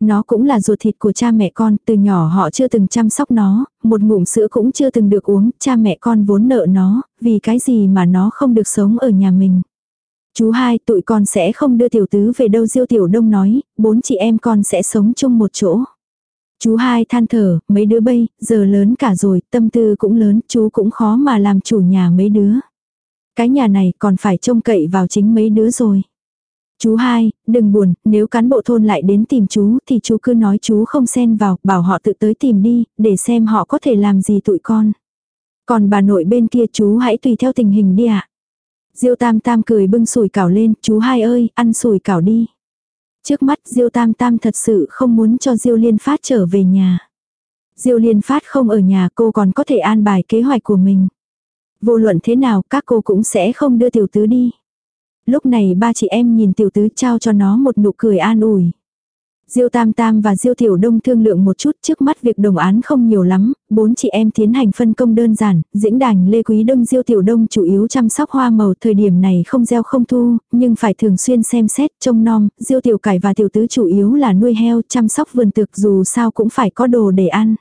Nó cũng là ruột thịt của cha mẹ con, từ nhỏ họ chưa từng chăm sóc nó, một ngụm sữa cũng chưa từng được uống, cha mẹ con vốn nợ nó, vì cái gì mà nó không được sống ở nhà mình. Chú hai, tụi con sẽ không đưa tiểu tứ về đâu Diêu Tiểu Đông nói, bốn chị em con sẽ sống chung một chỗ. Chú hai than thở, mấy đứa bây, giờ lớn cả rồi, tâm tư cũng lớn, chú cũng khó mà làm chủ nhà mấy đứa. Cái nhà này còn phải trông cậy vào chính mấy đứa rồi. Chú hai, đừng buồn, nếu cán bộ thôn lại đến tìm chú thì chú cứ nói chú không xen vào, bảo họ tự tới tìm đi, để xem họ có thể làm gì tụi con. Còn bà nội bên kia chú hãy tùy theo tình hình đi ạ. À. Diêu tam tam cười bưng sủi cảo lên, chú hai ơi, ăn sủi cảo đi. Trước mắt Diêu tam tam thật sự không muốn cho Diêu liên phát trở về nhà. Diêu liên phát không ở nhà cô còn có thể an bài kế hoạch của mình. Vô luận thế nào các cô cũng sẽ không đưa tiểu tứ đi. Lúc này ba chị em nhìn tiểu tứ trao cho nó một nụ cười an ủi. Diêu Tam Tam và Diêu Tiểu Đông thương lượng một chút trước mắt việc đồng án không nhiều lắm, bốn chị em tiến hành phân công đơn giản, dĩnh đành Lê Quý Đông Diêu Tiểu Đông chủ yếu chăm sóc hoa màu thời điểm này không gieo không thu, nhưng phải thường xuyên xem xét, trông nom, Diêu Tiểu Cải và Tiểu Tứ chủ yếu là nuôi heo, chăm sóc vườn tược dù sao cũng phải có đồ để ăn.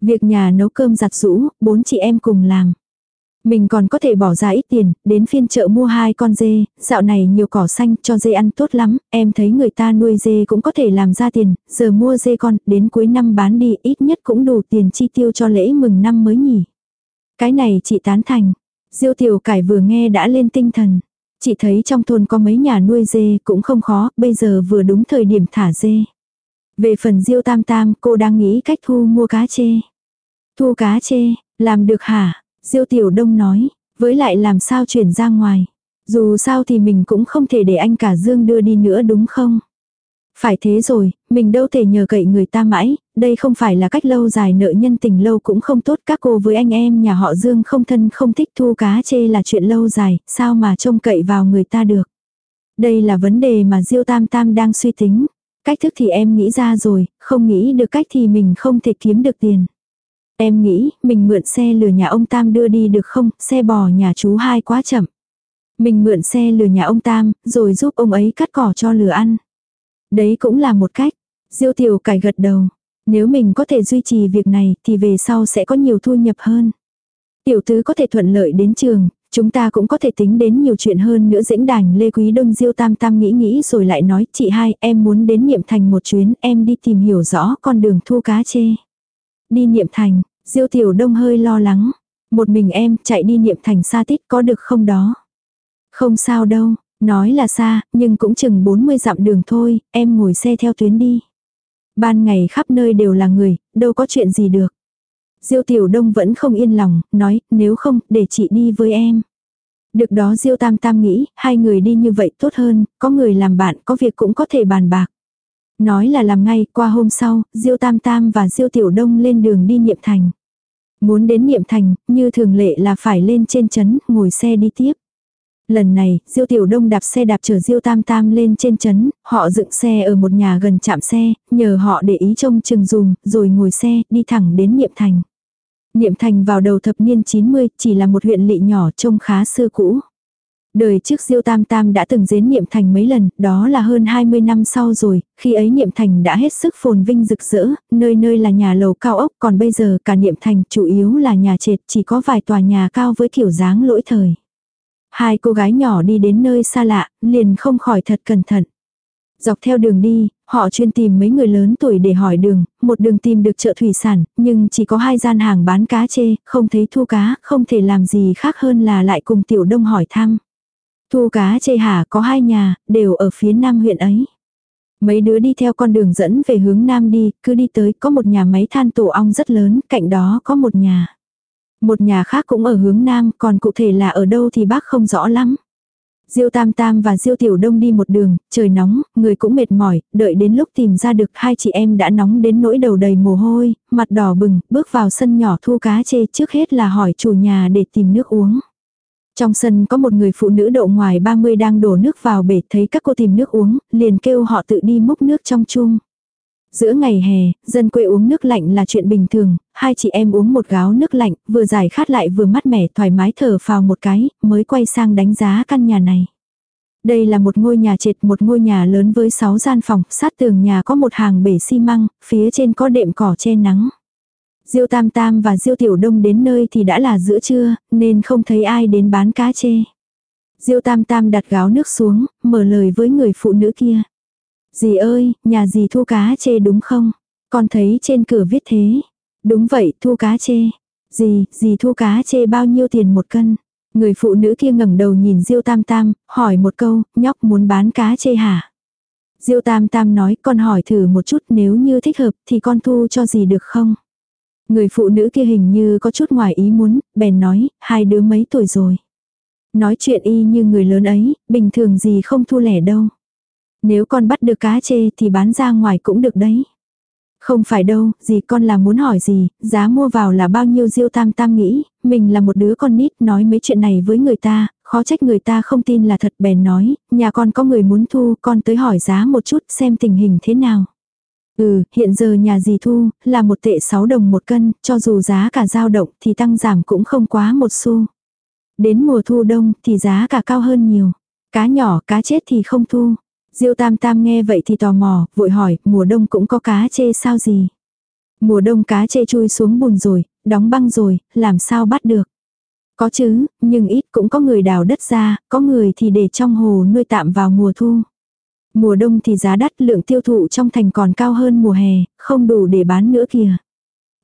Việc nhà nấu cơm giặt rũ, bốn chị em cùng làm. Mình còn có thể bỏ ra ít tiền, đến phiên chợ mua hai con dê, dạo này nhiều cỏ xanh cho dê ăn tốt lắm, em thấy người ta nuôi dê cũng có thể làm ra tiền, giờ mua dê con, đến cuối năm bán đi ít nhất cũng đủ tiền chi tiêu cho lễ mừng năm mới nhỉ. Cái này chị tán thành. Diêu tiểu cải vừa nghe đã lên tinh thần. Chị thấy trong thôn có mấy nhà nuôi dê cũng không khó, bây giờ vừa đúng thời điểm thả dê. Về phần diêu tam tam, cô đang nghĩ cách thu mua cá chê. Thu cá chê, làm được hả? Diêu Tiểu Đông nói, với lại làm sao chuyển ra ngoài. Dù sao thì mình cũng không thể để anh cả Dương đưa đi nữa đúng không? Phải thế rồi, mình đâu thể nhờ cậy người ta mãi, đây không phải là cách lâu dài nợ nhân tình lâu cũng không tốt các cô với anh em nhà họ Dương không thân không thích thu cá chê là chuyện lâu dài, sao mà trông cậy vào người ta được. Đây là vấn đề mà Diêu Tam Tam đang suy tính. Cách thức thì em nghĩ ra rồi, không nghĩ được cách thì mình không thể kiếm được tiền. Em nghĩ, mình mượn xe lừa nhà ông Tam đưa đi được không, xe bò nhà chú hai quá chậm. Mình mượn xe lừa nhà ông Tam, rồi giúp ông ấy cắt cỏ cho lừa ăn. Đấy cũng là một cách. Diêu tiểu cải gật đầu. Nếu mình có thể duy trì việc này thì về sau sẽ có nhiều thu nhập hơn. Tiểu tứ có thể thuận lợi đến trường, chúng ta cũng có thể tính đến nhiều chuyện hơn nữa dĩnh đành Lê Quý Đông Diêu Tam Tam nghĩ nghĩ rồi lại nói chị hai em muốn đến Niệm Thành một chuyến em đi tìm hiểu rõ con đường thu cá chê. Đi Niệm Thành, Diêu Tiểu Đông hơi lo lắng. Một mình em chạy đi niệm thành xa tích có được không đó? Không sao đâu, nói là xa, nhưng cũng chừng 40 dặm đường thôi, em ngồi xe theo tuyến đi. Ban ngày khắp nơi đều là người, đâu có chuyện gì được. Diêu Tiểu Đông vẫn không yên lòng, nói, nếu không, để chị đi với em. Được đó Diêu Tam Tam nghĩ, hai người đi như vậy tốt hơn, có người làm bạn, có việc cũng có thể bàn bạc. Nói là làm ngay, qua hôm sau, Diêu Tam Tam và Diêu Tiểu Đông lên đường đi Niệm Thành. Muốn đến Niệm Thành, như thường lệ là phải lên trên chấn, ngồi xe đi tiếp. Lần này, Diêu Tiểu Đông đạp xe đạp chở Diêu Tam Tam lên trên chấn, họ dựng xe ở một nhà gần trạm xe, nhờ họ để ý trông chừng dùm, rồi ngồi xe, đi thẳng đến Niệm Thành. Niệm Thành vào đầu thập niên 90, chỉ là một huyện lỵ nhỏ trông khá xưa cũ. Đời trước Diêu Tam Tam đã từng dến Niệm Thành mấy lần, đó là hơn 20 năm sau rồi, khi ấy Niệm Thành đã hết sức phồn vinh rực rỡ, nơi nơi là nhà lầu cao ốc, còn bây giờ cả Niệm Thành chủ yếu là nhà trệt, chỉ có vài tòa nhà cao với kiểu dáng lỗi thời. Hai cô gái nhỏ đi đến nơi xa lạ, liền không khỏi thật cẩn thận. Dọc theo đường đi, họ chuyên tìm mấy người lớn tuổi để hỏi đường, một đường tìm được chợ thủy sản, nhưng chỉ có hai gian hàng bán cá chê, không thấy thu cá, không thể làm gì khác hơn là lại cùng tiểu đông hỏi thăm. Thu cá chê hả có hai nhà, đều ở phía nam huyện ấy. Mấy đứa đi theo con đường dẫn về hướng nam đi, cứ đi tới có một nhà máy than tổ ong rất lớn, cạnh đó có một nhà. Một nhà khác cũng ở hướng nam, còn cụ thể là ở đâu thì bác không rõ lắm. Diêu Tam Tam và Diêu Tiểu Đông đi một đường, trời nóng, người cũng mệt mỏi, đợi đến lúc tìm ra được hai chị em đã nóng đến nỗi đầu đầy mồ hôi, mặt đỏ bừng, bước vào sân nhỏ thu cá chê trước hết là hỏi chủ nhà để tìm nước uống. Trong sân có một người phụ nữ độ ngoài 30 đang đổ nước vào bể thấy các cô tìm nước uống, liền kêu họ tự đi múc nước trong chung. Giữa ngày hè, dân quê uống nước lạnh là chuyện bình thường, hai chị em uống một gáo nước lạnh, vừa giải khát lại vừa mát mẻ thoải mái thở phào một cái, mới quay sang đánh giá căn nhà này. Đây là một ngôi nhà trệt, một ngôi nhà lớn với 6 gian phòng, sát tường nhà có một hàng bể xi măng, phía trên có đệm cỏ che nắng. Diêu Tam Tam và Diêu Tiểu Đông đến nơi thì đã là giữa trưa, nên không thấy ai đến bán cá chê. Diêu Tam Tam đặt gáo nước xuống, mở lời với người phụ nữ kia. Dì ơi, nhà dì thu cá chê đúng không? Con thấy trên cửa viết thế. Đúng vậy, thu cá chê. Dì, dì thu cá chê bao nhiêu tiền một cân? Người phụ nữ kia ngẩng đầu nhìn Diêu Tam Tam, hỏi một câu, nhóc muốn bán cá chê hả? Diêu Tam Tam nói, con hỏi thử một chút nếu như thích hợp thì con thu cho dì được không? Người phụ nữ kia hình như có chút ngoài ý muốn, bèn nói, hai đứa mấy tuổi rồi. Nói chuyện y như người lớn ấy, bình thường gì không thu lẻ đâu. Nếu con bắt được cá chê thì bán ra ngoài cũng được đấy. Không phải đâu, gì con là muốn hỏi gì, giá mua vào là bao nhiêu diêu tam tam nghĩ, mình là một đứa con nít nói mấy chuyện này với người ta, khó trách người ta không tin là thật bèn nói, nhà con có người muốn thu, con tới hỏi giá một chút xem tình hình thế nào. Ừ, hiện giờ nhà dì thu, là một tệ 6 đồng một cân, cho dù giá cả dao động thì tăng giảm cũng không quá một xu. Đến mùa thu đông thì giá cả cao hơn nhiều. Cá nhỏ, cá chết thì không thu. Diêu Tam Tam nghe vậy thì tò mò, vội hỏi, mùa đông cũng có cá chê sao gì? Mùa đông cá chê chui xuống bùn rồi, đóng băng rồi, làm sao bắt được? Có chứ, nhưng ít cũng có người đào đất ra, có người thì để trong hồ nuôi tạm vào mùa thu. Mùa đông thì giá đắt lượng tiêu thụ trong thành còn cao hơn mùa hè, không đủ để bán nữa kìa.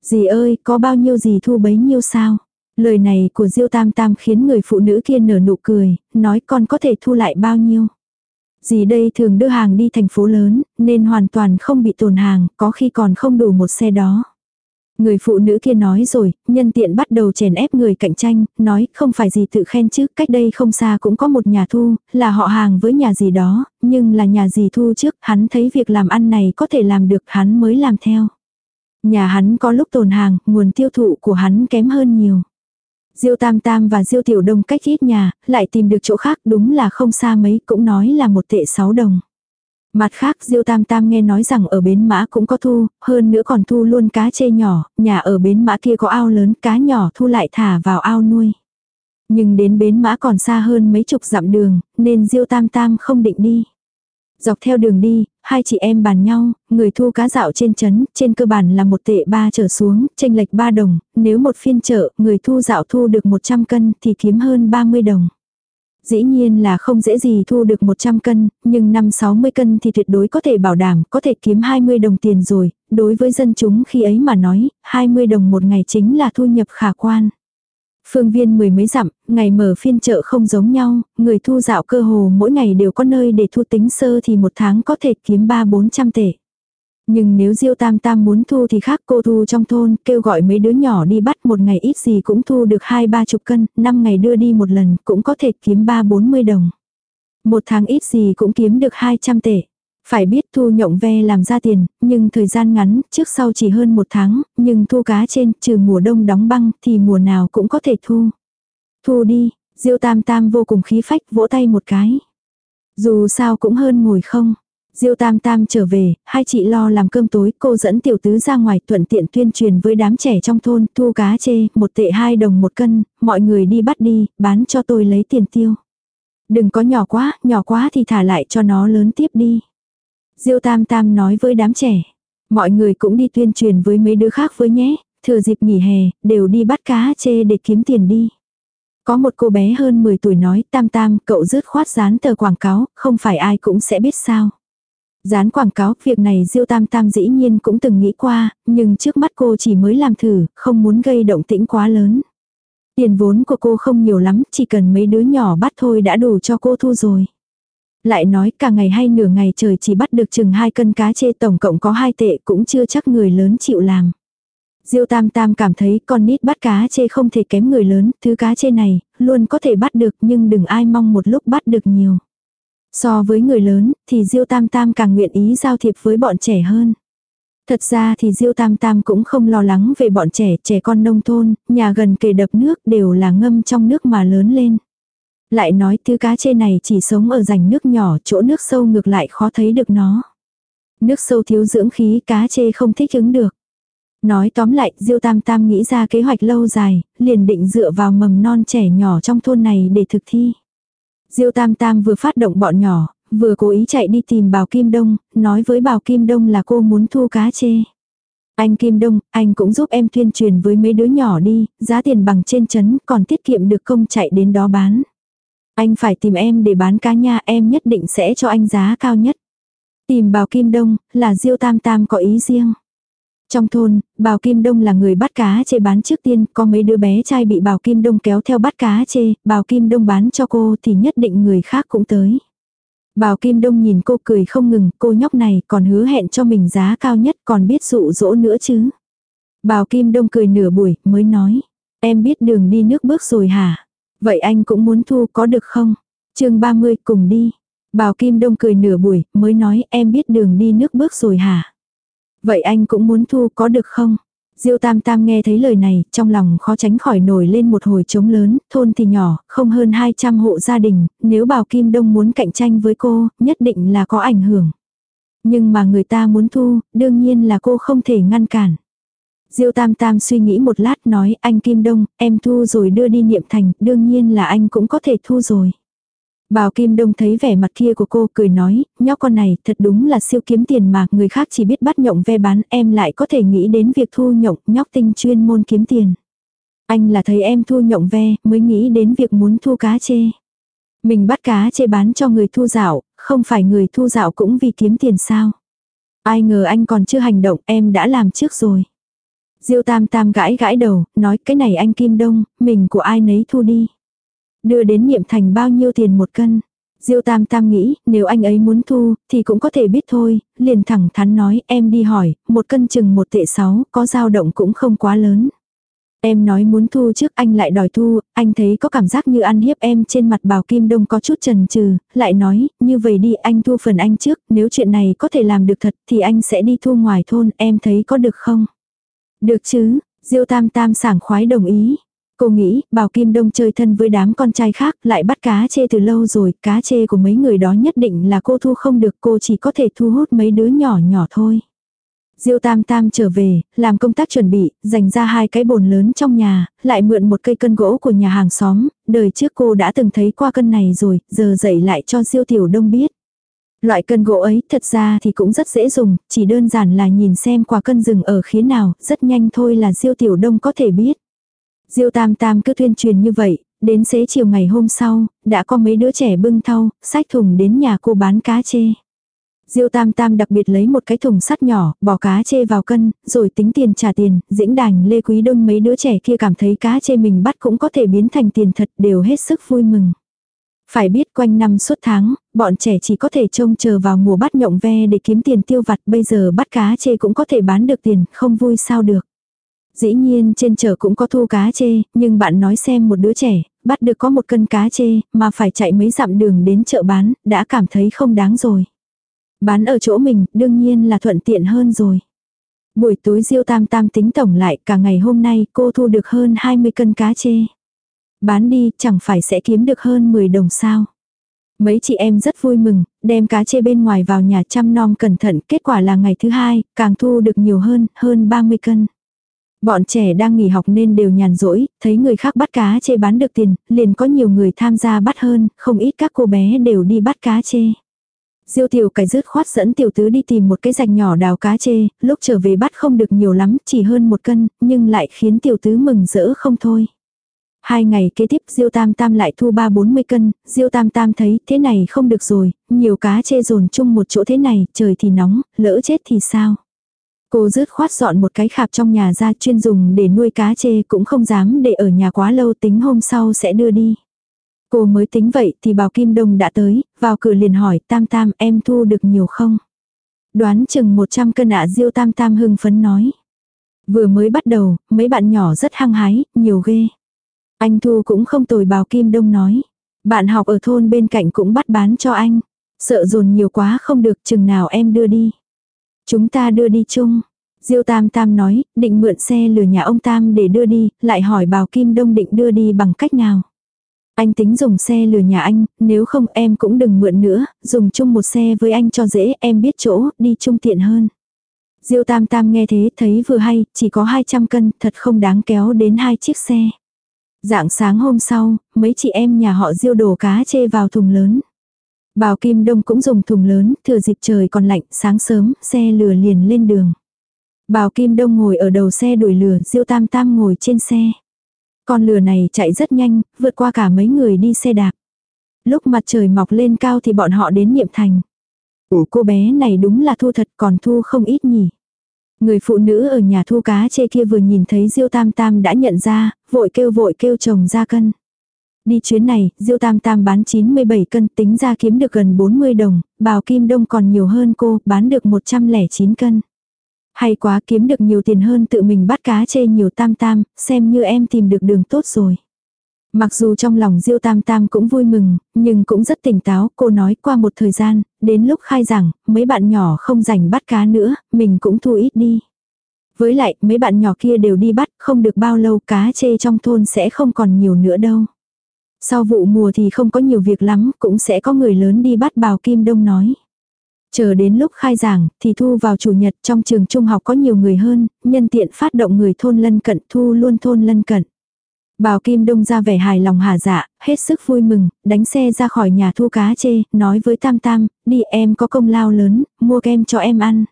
Dì ơi, có bao nhiêu gì thu bấy nhiêu sao? Lời này của Diêu Tam Tam khiến người phụ nữ kia nở nụ cười, nói con có thể thu lại bao nhiêu. Dì đây thường đưa hàng đi thành phố lớn, nên hoàn toàn không bị tồn hàng, có khi còn không đủ một xe đó. Người phụ nữ kia nói rồi, nhân tiện bắt đầu chèn ép người cạnh tranh, nói không phải gì tự khen chứ, cách đây không xa cũng có một nhà thu, là họ hàng với nhà gì đó, nhưng là nhà gì thu trước, hắn thấy việc làm ăn này có thể làm được hắn mới làm theo. Nhà hắn có lúc tồn hàng, nguồn tiêu thụ của hắn kém hơn nhiều. Diêu Tam Tam và Diêu Tiểu Đông cách ít nhà, lại tìm được chỗ khác đúng là không xa mấy cũng nói là một tệ sáu đồng. Mặt khác Diêu Tam Tam nghe nói rằng ở bến mã cũng có thu, hơn nữa còn thu luôn cá chê nhỏ, nhà ở bến mã kia có ao lớn cá nhỏ thu lại thả vào ao nuôi. Nhưng đến bến mã còn xa hơn mấy chục dặm đường, nên Diêu Tam Tam không định đi. Dọc theo đường đi, hai chị em bàn nhau, người thu cá dạo trên chấn, trên cơ bản là một tệ ba trở xuống, tranh lệch ba đồng, nếu một phiên chợ, người thu dạo thu được 100 cân thì kiếm hơn 30 đồng. Dĩ nhiên là không dễ gì thu được 100 cân, nhưng 5-60 cân thì tuyệt đối có thể bảo đảm, có thể kiếm 20 đồng tiền rồi, đối với dân chúng khi ấy mà nói, 20 đồng một ngày chính là thu nhập khả quan. Phương viên mười mấy dặm, ngày mở phiên chợ không giống nhau, người thu dạo cơ hồ mỗi ngày đều có nơi để thu tính sơ thì một tháng có thể kiếm 3-400 tệ. Nhưng nếu Diêu Tam Tam muốn thu thì khác cô thu trong thôn, kêu gọi mấy đứa nhỏ đi bắt một ngày ít gì cũng thu được hai ba chục cân, năm ngày đưa đi một lần cũng có thể kiếm ba bốn mươi đồng. Một tháng ít gì cũng kiếm được 200 tệ. Phải biết thu nhộng ve làm ra tiền, nhưng thời gian ngắn, trước sau chỉ hơn một tháng, nhưng thu cá trên, trừ mùa đông đóng băng, thì mùa nào cũng có thể thu. Thu đi, Diêu Tam Tam vô cùng khí phách vỗ tay một cái. Dù sao cũng hơn ngồi không. Diêu Tam Tam trở về, hai chị lo làm cơm tối, cô dẫn tiểu tứ ra ngoài thuận tiện tuyên truyền với đám trẻ trong thôn, thu cá chê, một tệ hai đồng một cân, mọi người đi bắt đi, bán cho tôi lấy tiền tiêu. Đừng có nhỏ quá, nhỏ quá thì thả lại cho nó lớn tiếp đi. Diêu Tam Tam nói với đám trẻ. Mọi người cũng đi tuyên truyền với mấy đứa khác với nhé, thừa dịp nghỉ hè, đều đi bắt cá chê để kiếm tiền đi. Có một cô bé hơn 10 tuổi nói, Tam Tam, cậu rớt khoát dán tờ quảng cáo, không phải ai cũng sẽ biết sao. Dán quảng cáo, việc này Diêu Tam Tam dĩ nhiên cũng từng nghĩ qua, nhưng trước mắt cô chỉ mới làm thử, không muốn gây động tĩnh quá lớn. Tiền vốn của cô không nhiều lắm, chỉ cần mấy đứa nhỏ bắt thôi đã đủ cho cô thu rồi. Lại nói cả ngày hay nửa ngày trời chỉ bắt được chừng hai cân cá chê tổng cộng có hai tệ cũng chưa chắc người lớn chịu làm. Diêu Tam Tam cảm thấy con nít bắt cá chê không thể kém người lớn, thứ cá chê này, luôn có thể bắt được nhưng đừng ai mong một lúc bắt được nhiều. So với người lớn, thì Diêu Tam Tam càng nguyện ý giao thiệp với bọn trẻ hơn. Thật ra thì Diêu Tam Tam cũng không lo lắng về bọn trẻ, trẻ con nông thôn, nhà gần kề đập nước đều là ngâm trong nước mà lớn lên. Lại nói thứ cá chê này chỉ sống ở rành nước nhỏ, chỗ nước sâu ngược lại khó thấy được nó. Nước sâu thiếu dưỡng khí cá chê không thích ứng được. Nói tóm lại, Diêu Tam Tam nghĩ ra kế hoạch lâu dài, liền định dựa vào mầm non trẻ nhỏ trong thôn này để thực thi. Diêu Tam Tam vừa phát động bọn nhỏ, vừa cố ý chạy đi tìm Bào Kim Đông, nói với Bào Kim Đông là cô muốn thu cá chê. Anh Kim Đông, anh cũng giúp em tuyên truyền với mấy đứa nhỏ đi, giá tiền bằng trên chấn còn tiết kiệm được công chạy đến đó bán. Anh phải tìm em để bán cá nha, em nhất định sẽ cho anh giá cao nhất. Tìm Bào Kim Đông, là Diêu Tam Tam có ý riêng. Trong thôn, Bào Kim Đông là người bắt cá chê bán trước tiên, có mấy đứa bé trai bị Bào Kim Đông kéo theo bắt cá chê, Bào Kim Đông bán cho cô thì nhất định người khác cũng tới. Bào Kim Đông nhìn cô cười không ngừng, cô nhóc này còn hứa hẹn cho mình giá cao nhất còn biết dụ dỗ nữa chứ. Bào Kim Đông cười nửa buổi mới nói, em biết đường đi nước bước rồi hả? Vậy anh cũng muốn thu có được không? chương 30 cùng đi. Bào Kim Đông cười nửa buổi mới nói em biết đường đi nước bước rồi hả? Vậy anh cũng muốn thu có được không? Diêu Tam Tam nghe thấy lời này, trong lòng khó tránh khỏi nổi lên một hồi trống lớn, thôn thì nhỏ, không hơn 200 hộ gia đình, nếu Bào Kim Đông muốn cạnh tranh với cô, nhất định là có ảnh hưởng. Nhưng mà người ta muốn thu, đương nhiên là cô không thể ngăn cản. Diêu Tam Tam suy nghĩ một lát nói anh Kim Đông, em thu rồi đưa đi niệm thành, đương nhiên là anh cũng có thể thu rồi. Bào Kim Đông thấy vẻ mặt kia của cô cười nói, nhóc con này thật đúng là siêu kiếm tiền mà người khác chỉ biết bắt nhộng ve bán em lại có thể nghĩ đến việc thu nhộng nhóc tinh chuyên môn kiếm tiền. Anh là thấy em thu nhộng ve mới nghĩ đến việc muốn thu cá chê. Mình bắt cá chê bán cho người thu dạo, không phải người thu dạo cũng vì kiếm tiền sao. Ai ngờ anh còn chưa hành động em đã làm trước rồi. Diêu Tam Tam gãi gãi đầu, nói cái này anh Kim Đông, mình của ai nấy thu đi. Đưa đến niệm thành bao nhiêu tiền một cân. Diêu Tam Tam nghĩ, nếu anh ấy muốn thu, thì cũng có thể biết thôi, liền thẳng thắn nói, em đi hỏi, một cân chừng một tệ sáu, có dao động cũng không quá lớn. Em nói muốn thu trước anh lại đòi thu, anh thấy có cảm giác như ăn hiếp em trên mặt bào kim đông có chút trần trừ, lại nói, như vậy đi anh thu phần anh trước, nếu chuyện này có thể làm được thật thì anh sẽ đi thu ngoài thôn, em thấy có được không? Được chứ, Diêu Tam Tam sảng khoái đồng ý. Cô nghĩ, Bảo Kim Đông chơi thân với đám con trai khác, lại bắt cá chê từ lâu rồi, cá chê của mấy người đó nhất định là cô thu không được, cô chỉ có thể thu hút mấy đứa nhỏ nhỏ thôi. Diêu Tam Tam trở về, làm công tác chuẩn bị, dành ra hai cái bồn lớn trong nhà, lại mượn một cây cân gỗ của nhà hàng xóm, đời trước cô đã từng thấy qua cân này rồi, giờ dạy lại cho Diêu Tiểu Đông biết. Loại cân gỗ ấy thật ra thì cũng rất dễ dùng, chỉ đơn giản là nhìn xem quả cân rừng ở khía nào, rất nhanh thôi là Diêu Tiểu Đông có thể biết. Diêu Tam Tam cứ tuyên truyền như vậy, đến xế chiều ngày hôm sau, đã có mấy đứa trẻ bưng thau, sách thùng đến nhà cô bán cá chê. Diêu Tam Tam đặc biệt lấy một cái thùng sắt nhỏ, bỏ cá chê vào cân, rồi tính tiền trả tiền, dĩnh đành Lê Quý Đông mấy đứa trẻ kia cảm thấy cá chê mình bắt cũng có thể biến thành tiền thật đều hết sức vui mừng. Phải biết quanh năm suốt tháng, bọn trẻ chỉ có thể trông chờ vào mùa bắt nhộng ve để kiếm tiền tiêu vặt, bây giờ bắt cá chê cũng có thể bán được tiền, không vui sao được. Dĩ nhiên trên chợ cũng có thu cá chê, nhưng bạn nói xem một đứa trẻ, bắt được có một cân cá chê, mà phải chạy mấy dặm đường đến chợ bán, đã cảm thấy không đáng rồi. Bán ở chỗ mình, đương nhiên là thuận tiện hơn rồi. Buổi tối Diêu Tam Tam tính tổng lại, cả ngày hôm nay cô thu được hơn 20 cân cá chê. Bán đi, chẳng phải sẽ kiếm được hơn 10 đồng sao. Mấy chị em rất vui mừng, đem cá chê bên ngoài vào nhà chăm nom cẩn thận, kết quả là ngày thứ hai, càng thu được nhiều hơn, hơn 30 cân. Bọn trẻ đang nghỉ học nên đều nhàn rỗi, thấy người khác bắt cá chê bán được tiền, liền có nhiều người tham gia bắt hơn, không ít các cô bé đều đi bắt cá chê. Diêu tiểu cải rứt khoát dẫn tiểu tứ đi tìm một cái rạch nhỏ đào cá chê, lúc trở về bắt không được nhiều lắm, chỉ hơn một cân, nhưng lại khiến tiểu tứ mừng rỡ không thôi. Hai ngày kế tiếp Diêu Tam Tam lại thu ba bốn mươi cân, Diêu Tam Tam thấy thế này không được rồi, nhiều cá chê dồn chung một chỗ thế này, trời thì nóng, lỡ chết thì sao. Cô rứt khoát dọn một cái khạp trong nhà ra chuyên dùng để nuôi cá chê cũng không dám để ở nhà quá lâu tính hôm sau sẽ đưa đi. Cô mới tính vậy thì bảo Kim Đông đã tới, vào cửa liền hỏi Tam Tam em thu được nhiều không? Đoán chừng 100 cân ạ diêu Tam Tam hưng phấn nói. Vừa mới bắt đầu, mấy bạn nhỏ rất hăng hái, nhiều ghê. Anh Thu cũng không tồi bào Kim Đông nói. Bạn học ở thôn bên cạnh cũng bắt bán cho anh. Sợ dồn nhiều quá không được chừng nào em đưa đi. Chúng ta đưa đi chung. Diêu Tam Tam nói, định mượn xe lừa nhà ông Tam để đưa đi, lại hỏi bào Kim Đông định đưa đi bằng cách nào. Anh tính dùng xe lừa nhà anh, nếu không em cũng đừng mượn nữa, dùng chung một xe với anh cho dễ, em biết chỗ, đi chung tiện hơn. Diêu Tam Tam nghe thế thấy vừa hay, chỉ có 200 cân, thật không đáng kéo đến hai chiếc xe. Dạng sáng hôm sau, mấy chị em nhà họ Diêu đổ cá chê vào thùng lớn. Bào Kim Đông cũng dùng thùng lớn, thừa dịp trời còn lạnh, sáng sớm, xe lửa liền lên đường. Bào Kim Đông ngồi ở đầu xe đuổi lửa, Diêu Tam Tam ngồi trên xe. Con lửa này chạy rất nhanh, vượt qua cả mấy người đi xe đạp. Lúc mặt trời mọc lên cao thì bọn họ đến Niệm Thành. Ủa cô bé này đúng là thu thật còn thu không ít nhỉ. Người phụ nữ ở nhà thu cá chê kia vừa nhìn thấy Diêu Tam Tam đã nhận ra, vội kêu vội kêu chồng ra cân. Đi chuyến này, Diêu Tam Tam bán 97 cân tính ra kiếm được gần 40 đồng, bào Kim Đông còn nhiều hơn cô, bán được 109 cân. Hay quá kiếm được nhiều tiền hơn tự mình bắt cá chê nhiều tam tam, xem như em tìm được đường tốt rồi. Mặc dù trong lòng Diêu Tam Tam cũng vui mừng, nhưng cũng rất tỉnh táo, cô nói qua một thời gian, đến lúc khai giảng, mấy bạn nhỏ không rảnh bắt cá nữa, mình cũng thu ít đi. Với lại, mấy bạn nhỏ kia đều đi bắt, không được bao lâu cá chê trong thôn sẽ không còn nhiều nữa đâu. Sau vụ mùa thì không có nhiều việc lắm, cũng sẽ có người lớn đi bắt bào Kim Đông nói. Chờ đến lúc khai giảng, thì thu vào chủ nhật trong trường trung học có nhiều người hơn, nhân tiện phát động người thôn lân cận thu luôn thôn lân cận. Bào Kim Đông ra vẻ hài lòng hà dạ, hết sức vui mừng, đánh xe ra khỏi nhà thu cá chê, nói với Tam Tam, đi em có công lao lớn, mua kem cho em ăn.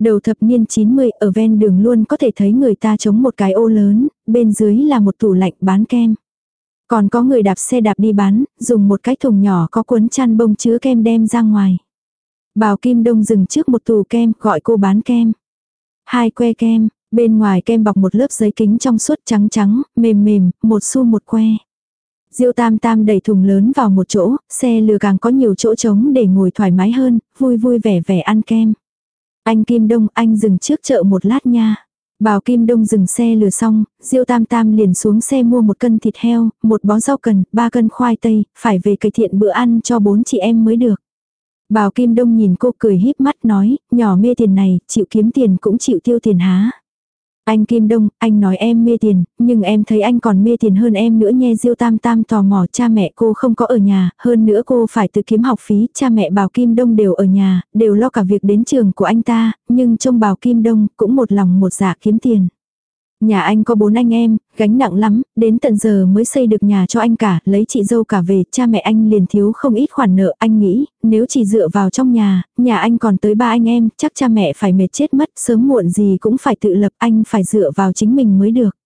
Đầu thập niên 90 ở ven đường luôn có thể thấy người ta chống một cái ô lớn, bên dưới là một tủ lạnh bán kem. Còn có người đạp xe đạp đi bán, dùng một cái thùng nhỏ có cuốn chăn bông chứa kem đem ra ngoài. Bào Kim Đông dừng trước một tủ kem, gọi cô bán kem. Hai que kem, bên ngoài kem bọc một lớp giấy kính trong suốt trắng trắng, mềm mềm, một xu một que. Diêu Tam Tam đẩy thùng lớn vào một chỗ, xe lừa càng có nhiều chỗ trống để ngồi thoải mái hơn, vui vui vẻ vẻ ăn kem. Anh Kim Đông, anh dừng trước chợ một lát nha. Bảo Kim Đông dừng xe lừa xong, Diêu Tam Tam liền xuống xe mua một cân thịt heo, một bó rau cần, ba cân khoai tây, phải về cày thiện bữa ăn cho bốn chị em mới được. Bảo Kim Đông nhìn cô cười híp mắt nói, nhỏ mê tiền này, chịu kiếm tiền cũng chịu tiêu tiền há. Anh Kim Đông, anh nói em mê tiền, nhưng em thấy anh còn mê tiền hơn em nữa nhe Diêu Tam Tam tò mò cha mẹ cô không có ở nhà, hơn nữa cô phải tự kiếm học phí, cha mẹ Bảo Kim Đông đều ở nhà, đều lo cả việc đến trường của anh ta, nhưng trông Bảo Kim Đông cũng một lòng một dạ kiếm tiền. Nhà anh có bốn anh em, gánh nặng lắm, đến tận giờ mới xây được nhà cho anh cả, lấy chị dâu cả về, cha mẹ anh liền thiếu không ít khoản nợ, anh nghĩ, nếu chỉ dựa vào trong nhà, nhà anh còn tới ba anh em, chắc cha mẹ phải mệt chết mất, sớm muộn gì cũng phải tự lập, anh phải dựa vào chính mình mới được.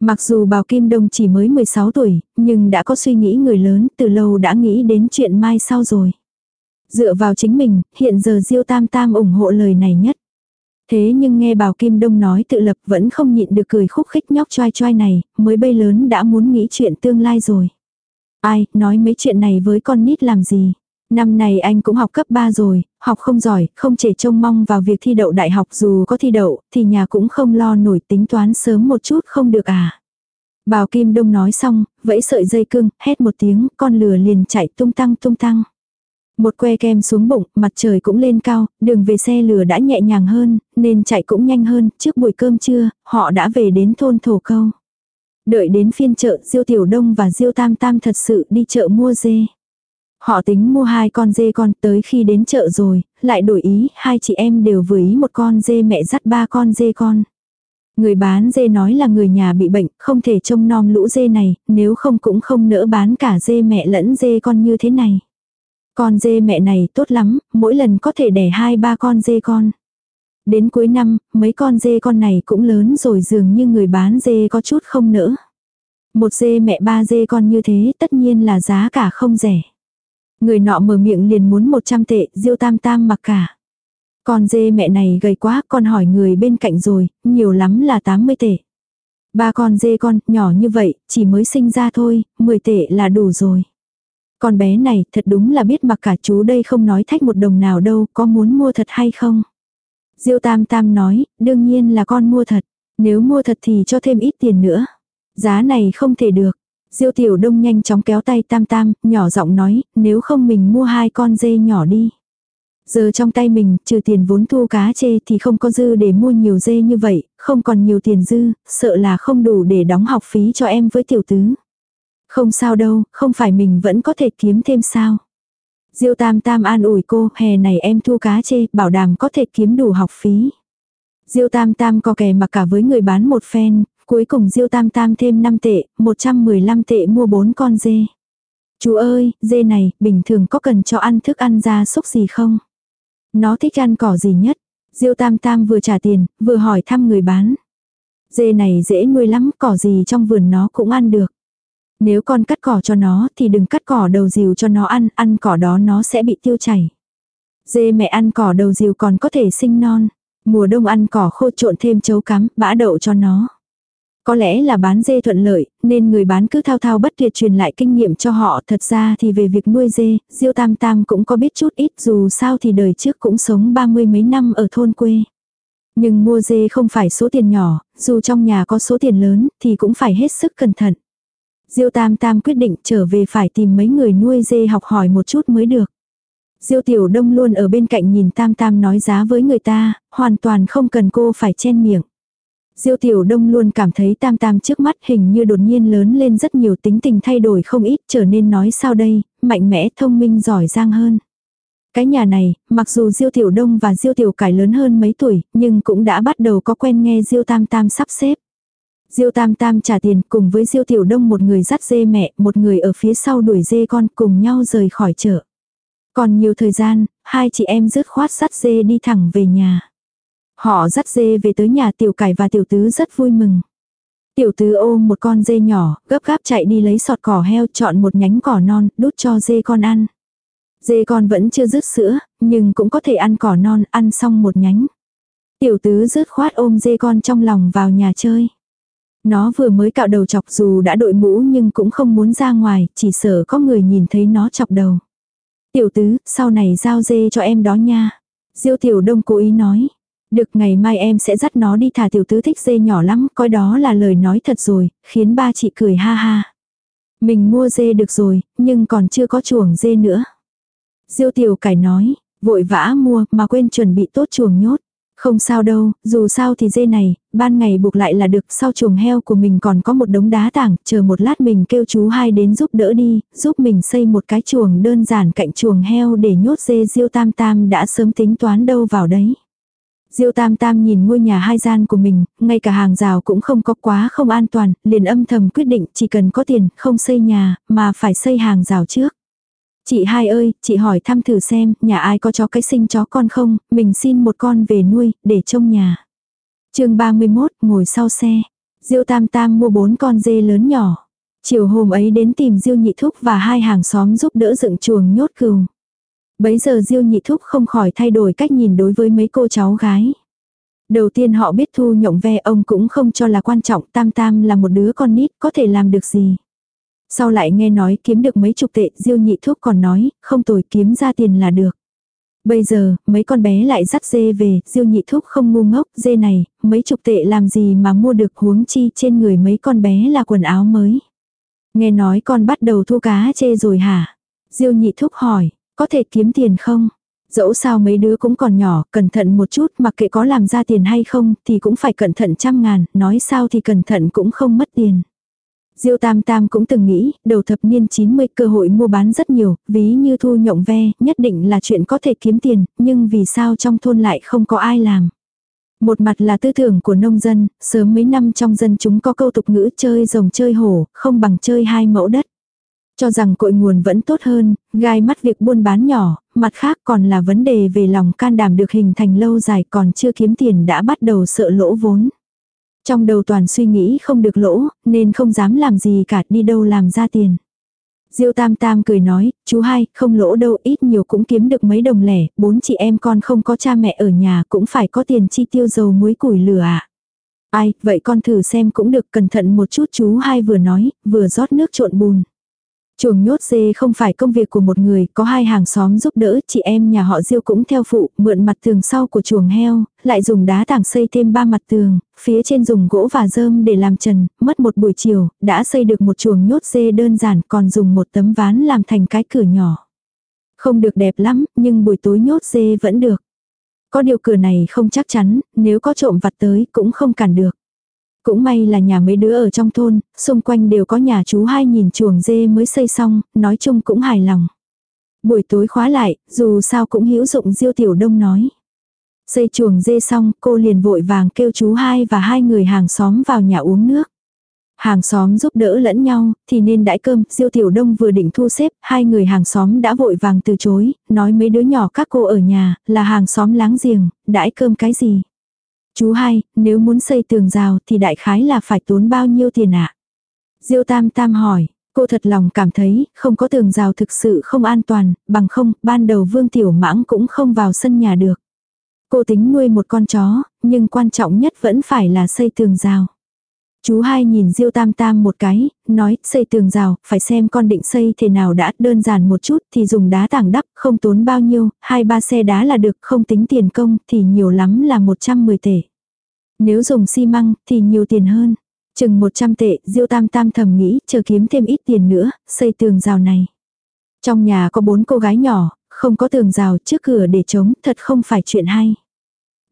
Mặc dù Bào Kim Đông chỉ mới 16 tuổi, nhưng đã có suy nghĩ người lớn, từ lâu đã nghĩ đến chuyện mai sau rồi. Dựa vào chính mình, hiện giờ Diêu Tam Tam ủng hộ lời này nhất. Thế nhưng nghe Bào Kim Đông nói tự lập vẫn không nhịn được cười khúc khích nhóc choai choai này, mới bây lớn đã muốn nghĩ chuyện tương lai rồi. Ai, nói mấy chuyện này với con nít làm gì. Năm này anh cũng học cấp 3 rồi, học không giỏi, không chỉ trông mong vào việc thi đậu đại học dù có thi đậu, thì nhà cũng không lo nổi tính toán sớm một chút không được à. Bào Kim Đông nói xong, vẫy sợi dây cưng, hét một tiếng, con lừa liền chạy tung tăng tung tăng. Một que kem xuống bụng, mặt trời cũng lên cao, đường về xe lửa đã nhẹ nhàng hơn, nên chạy cũng nhanh hơn, trước buổi cơm trưa, họ đã về đến thôn thổ câu. Đợi đến phiên chợ, Diêu Tiểu Đông và Diêu Tam Tam thật sự đi chợ mua dê. Họ tính mua hai con dê con tới khi đến chợ rồi, lại đổi ý, hai chị em đều vừa ý một con dê mẹ dắt ba con dê con. Người bán dê nói là người nhà bị bệnh, không thể trông nom lũ dê này, nếu không cũng không nỡ bán cả dê mẹ lẫn dê con như thế này. Con dê mẹ này tốt lắm, mỗi lần có thể đẻ hai ba con dê con. Đến cuối năm, mấy con dê con này cũng lớn rồi dường như người bán dê có chút không nỡ. Một dê mẹ ba dê con như thế tất nhiên là giá cả không rẻ. Người nọ mở miệng liền muốn 100 tệ, diêu tam tam mặc cả. Con dê mẹ này gầy quá, con hỏi người bên cạnh rồi, nhiều lắm là 80 tệ. Ba con dê con, nhỏ như vậy, chỉ mới sinh ra thôi, 10 tệ là đủ rồi. Con bé này, thật đúng là biết mặc cả chú đây không nói thách một đồng nào đâu, có muốn mua thật hay không? Diêu Tam Tam nói, đương nhiên là con mua thật. Nếu mua thật thì cho thêm ít tiền nữa. Giá này không thể được. Diêu Tiểu Đông nhanh chóng kéo tay Tam Tam, nhỏ giọng nói, nếu không mình mua hai con dê nhỏ đi. Giờ trong tay mình, trừ tiền vốn thu cá chê thì không có dư để mua nhiều dê như vậy, không còn nhiều tiền dư, sợ là không đủ để đóng học phí cho em với tiểu tứ. Không sao đâu, không phải mình vẫn có thể kiếm thêm sao. Diêu Tam Tam an ủi cô, hè này em thu cá chê, bảo đảm có thể kiếm đủ học phí. Diêu Tam Tam có kè mặc cả với người bán một phen, cuối cùng Diêu Tam Tam thêm 5 tệ, 115 tệ mua 4 con dê. Chú ơi, dê này, bình thường có cần cho ăn thức ăn ra súc gì không? Nó thích ăn cỏ gì nhất? Diêu Tam Tam vừa trả tiền, vừa hỏi thăm người bán. Dê này dễ nuôi lắm, cỏ gì trong vườn nó cũng ăn được. Nếu con cắt cỏ cho nó thì đừng cắt cỏ đầu rìu cho nó ăn, ăn cỏ đó nó sẽ bị tiêu chảy. Dê mẹ ăn cỏ đầu rìu còn có thể sinh non. Mùa đông ăn cỏ khô trộn thêm chấu cắm, bã đậu cho nó. Có lẽ là bán dê thuận lợi, nên người bán cứ thao thao bất tuyệt truyền lại kinh nghiệm cho họ. Thật ra thì về việc nuôi dê, Diêu Tam Tam cũng có biết chút ít dù sao thì đời trước cũng sống ba mươi mấy năm ở thôn quê. Nhưng mua dê không phải số tiền nhỏ, dù trong nhà có số tiền lớn thì cũng phải hết sức cẩn thận. Diêu Tam Tam quyết định trở về phải tìm mấy người nuôi dê học hỏi một chút mới được. Diêu Tiểu Đông luôn ở bên cạnh nhìn Tam Tam nói giá với người ta, hoàn toàn không cần cô phải chen miệng. Diêu Tiểu Đông luôn cảm thấy Tam Tam trước mắt hình như đột nhiên lớn lên rất nhiều tính tình thay đổi không ít trở nên nói sao đây, mạnh mẽ thông minh giỏi giang hơn. Cái nhà này, mặc dù Diêu Tiểu Đông và Diêu Tiểu Cải lớn hơn mấy tuổi, nhưng cũng đã bắt đầu có quen nghe Diêu Tam Tam sắp xếp. Diêu Tam Tam trả tiền cùng với Diêu Tiểu Đông một người dắt dê mẹ, một người ở phía sau đuổi dê con cùng nhau rời khỏi chợ. Còn nhiều thời gian, hai chị em dứt khoát dắt dê đi thẳng về nhà. Họ dắt dê về tới nhà tiểu cải và tiểu tứ rất vui mừng. Tiểu tứ ôm một con dê nhỏ, gấp gáp chạy đi lấy sọt cỏ heo chọn một nhánh cỏ non, đút cho dê con ăn. Dê con vẫn chưa rứt sữa, nhưng cũng có thể ăn cỏ non, ăn xong một nhánh. Tiểu tứ dứt khoát ôm dê con trong lòng vào nhà chơi. Nó vừa mới cạo đầu chọc dù đã đội mũ nhưng cũng không muốn ra ngoài, chỉ sợ có người nhìn thấy nó chọc đầu. Tiểu tứ, sau này giao dê cho em đó nha. Diêu tiểu đông cố ý nói. Được ngày mai em sẽ dắt nó đi thả tiểu tứ thích dê nhỏ lắm, coi đó là lời nói thật rồi, khiến ba chị cười ha ha. Mình mua dê được rồi, nhưng còn chưa có chuồng dê nữa. Diêu tiểu cải nói, vội vã mua mà quên chuẩn bị tốt chuồng nhốt. Không sao đâu, dù sao thì dê này, ban ngày buộc lại là được, sau chuồng heo của mình còn có một đống đá tảng, chờ một lát mình kêu chú hai đến giúp đỡ đi, giúp mình xây một cái chuồng đơn giản cạnh chuồng heo để nhốt dê diêu tam tam đã sớm tính toán đâu vào đấy. Diêu Tam Tam nhìn ngôi nhà hai gian của mình, ngay cả hàng rào cũng không có quá không an toàn, liền âm thầm quyết định chỉ cần có tiền, không xây nhà, mà phải xây hàng rào trước. Chị hai ơi, chị hỏi thăm thử xem, nhà ai có chó cái sinh chó con không, mình xin một con về nuôi, để trông nhà. chương 31, ngồi sau xe. Diêu Tam Tam mua bốn con dê lớn nhỏ. Chiều hôm ấy đến tìm Diêu Nhị Thúc và hai hàng xóm giúp đỡ dựng chuồng nhốt cừu. Bấy giờ Diêu Nhị Thúc không khỏi thay đổi cách nhìn đối với mấy cô cháu gái. Đầu tiên họ biết thu nhộng ve ông cũng không cho là quan trọng, Tam Tam là một đứa con nít có thể làm được gì. Sau lại nghe nói kiếm được mấy chục tệ, Diêu nhị thuốc còn nói, không tồi kiếm ra tiền là được. Bây giờ, mấy con bé lại dắt dê về, Diêu nhị thuốc không ngu ngốc, dê này, mấy chục tệ làm gì mà mua được huống chi trên người mấy con bé là quần áo mới. Nghe nói con bắt đầu thu cá chê rồi hả? Diêu nhị thúc hỏi, có thể kiếm tiền không? Dẫu sao mấy đứa cũng còn nhỏ, cẩn thận một chút mặc kệ có làm ra tiền hay không thì cũng phải cẩn thận trăm ngàn, nói sao thì cẩn thận cũng không mất tiền. Diêu Tam Tam cũng từng nghĩ, đầu thập niên 90 cơ hội mua bán rất nhiều, ví như thu nhộng ve, nhất định là chuyện có thể kiếm tiền, nhưng vì sao trong thôn lại không có ai làm. Một mặt là tư tưởng của nông dân, sớm mấy năm trong dân chúng có câu tục ngữ chơi rồng chơi hổ, không bằng chơi hai mẫu đất. Cho rằng cội nguồn vẫn tốt hơn, gai mắt việc buôn bán nhỏ, mặt khác còn là vấn đề về lòng can đảm được hình thành lâu dài còn chưa kiếm tiền đã bắt đầu sợ lỗ vốn. Trong đầu toàn suy nghĩ không được lỗ, nên không dám làm gì cả đi đâu làm ra tiền. Diêu Tam Tam cười nói, chú hai, không lỗ đâu ít nhiều cũng kiếm được mấy đồng lẻ, bốn chị em con không có cha mẹ ở nhà cũng phải có tiền chi tiêu dầu muối củi lửa ạ. À. Ai, vậy con thử xem cũng được cẩn thận một chút chú hai vừa nói, vừa rót nước trộn bùn. Chuồng nhốt dê không phải công việc của một người, có hai hàng xóm giúp đỡ, chị em nhà họ Diêu cũng theo phụ, mượn mặt tường sau của chuồng heo, lại dùng đá tảng xây thêm ba mặt tường, phía trên dùng gỗ và rơm để làm trần, mất một buổi chiều, đã xây được một chuồng nhốt dê đơn giản, còn dùng một tấm ván làm thành cái cửa nhỏ. Không được đẹp lắm, nhưng buổi tối nhốt dê vẫn được. Có điều cửa này không chắc chắn, nếu có trộm vặt tới cũng không cản được. Cũng may là nhà mấy đứa ở trong thôn, xung quanh đều có nhà chú hai nhìn chuồng dê mới xây xong, nói chung cũng hài lòng. Buổi tối khóa lại, dù sao cũng hữu dụng Diêu Tiểu Đông nói. Xây chuồng dê xong, cô liền vội vàng kêu chú hai và hai người hàng xóm vào nhà uống nước. Hàng xóm giúp đỡ lẫn nhau, thì nên đãi cơm, Diêu Tiểu Đông vừa định thu xếp, hai người hàng xóm đã vội vàng từ chối, nói mấy đứa nhỏ các cô ở nhà, là hàng xóm láng giềng, đãi cơm cái gì. Chú hai, nếu muốn xây tường rào thì đại khái là phải tốn bao nhiêu tiền ạ? À? Diêu Tam Tam hỏi, cô thật lòng cảm thấy không có tường rào thực sự không an toàn, bằng không, ban đầu Vương Tiểu Mãng cũng không vào sân nhà được. Cô tính nuôi một con chó, nhưng quan trọng nhất vẫn phải là xây tường rào. Chú hai nhìn Diêu Tam Tam một cái, nói, xây tường rào, phải xem con định xây thế nào đã, đơn giản một chút thì dùng đá tảng đắp, không tốn bao nhiêu, hai ba xe đá là được, không tính tiền công thì nhiều lắm là 110 tệ. Nếu dùng xi măng thì nhiều tiền hơn. Chừng 100 tệ, Diêu Tam Tam thầm nghĩ, chờ kiếm thêm ít tiền nữa, xây tường rào này. Trong nhà có bốn cô gái nhỏ, không có tường rào trước cửa để chống, thật không phải chuyện hay.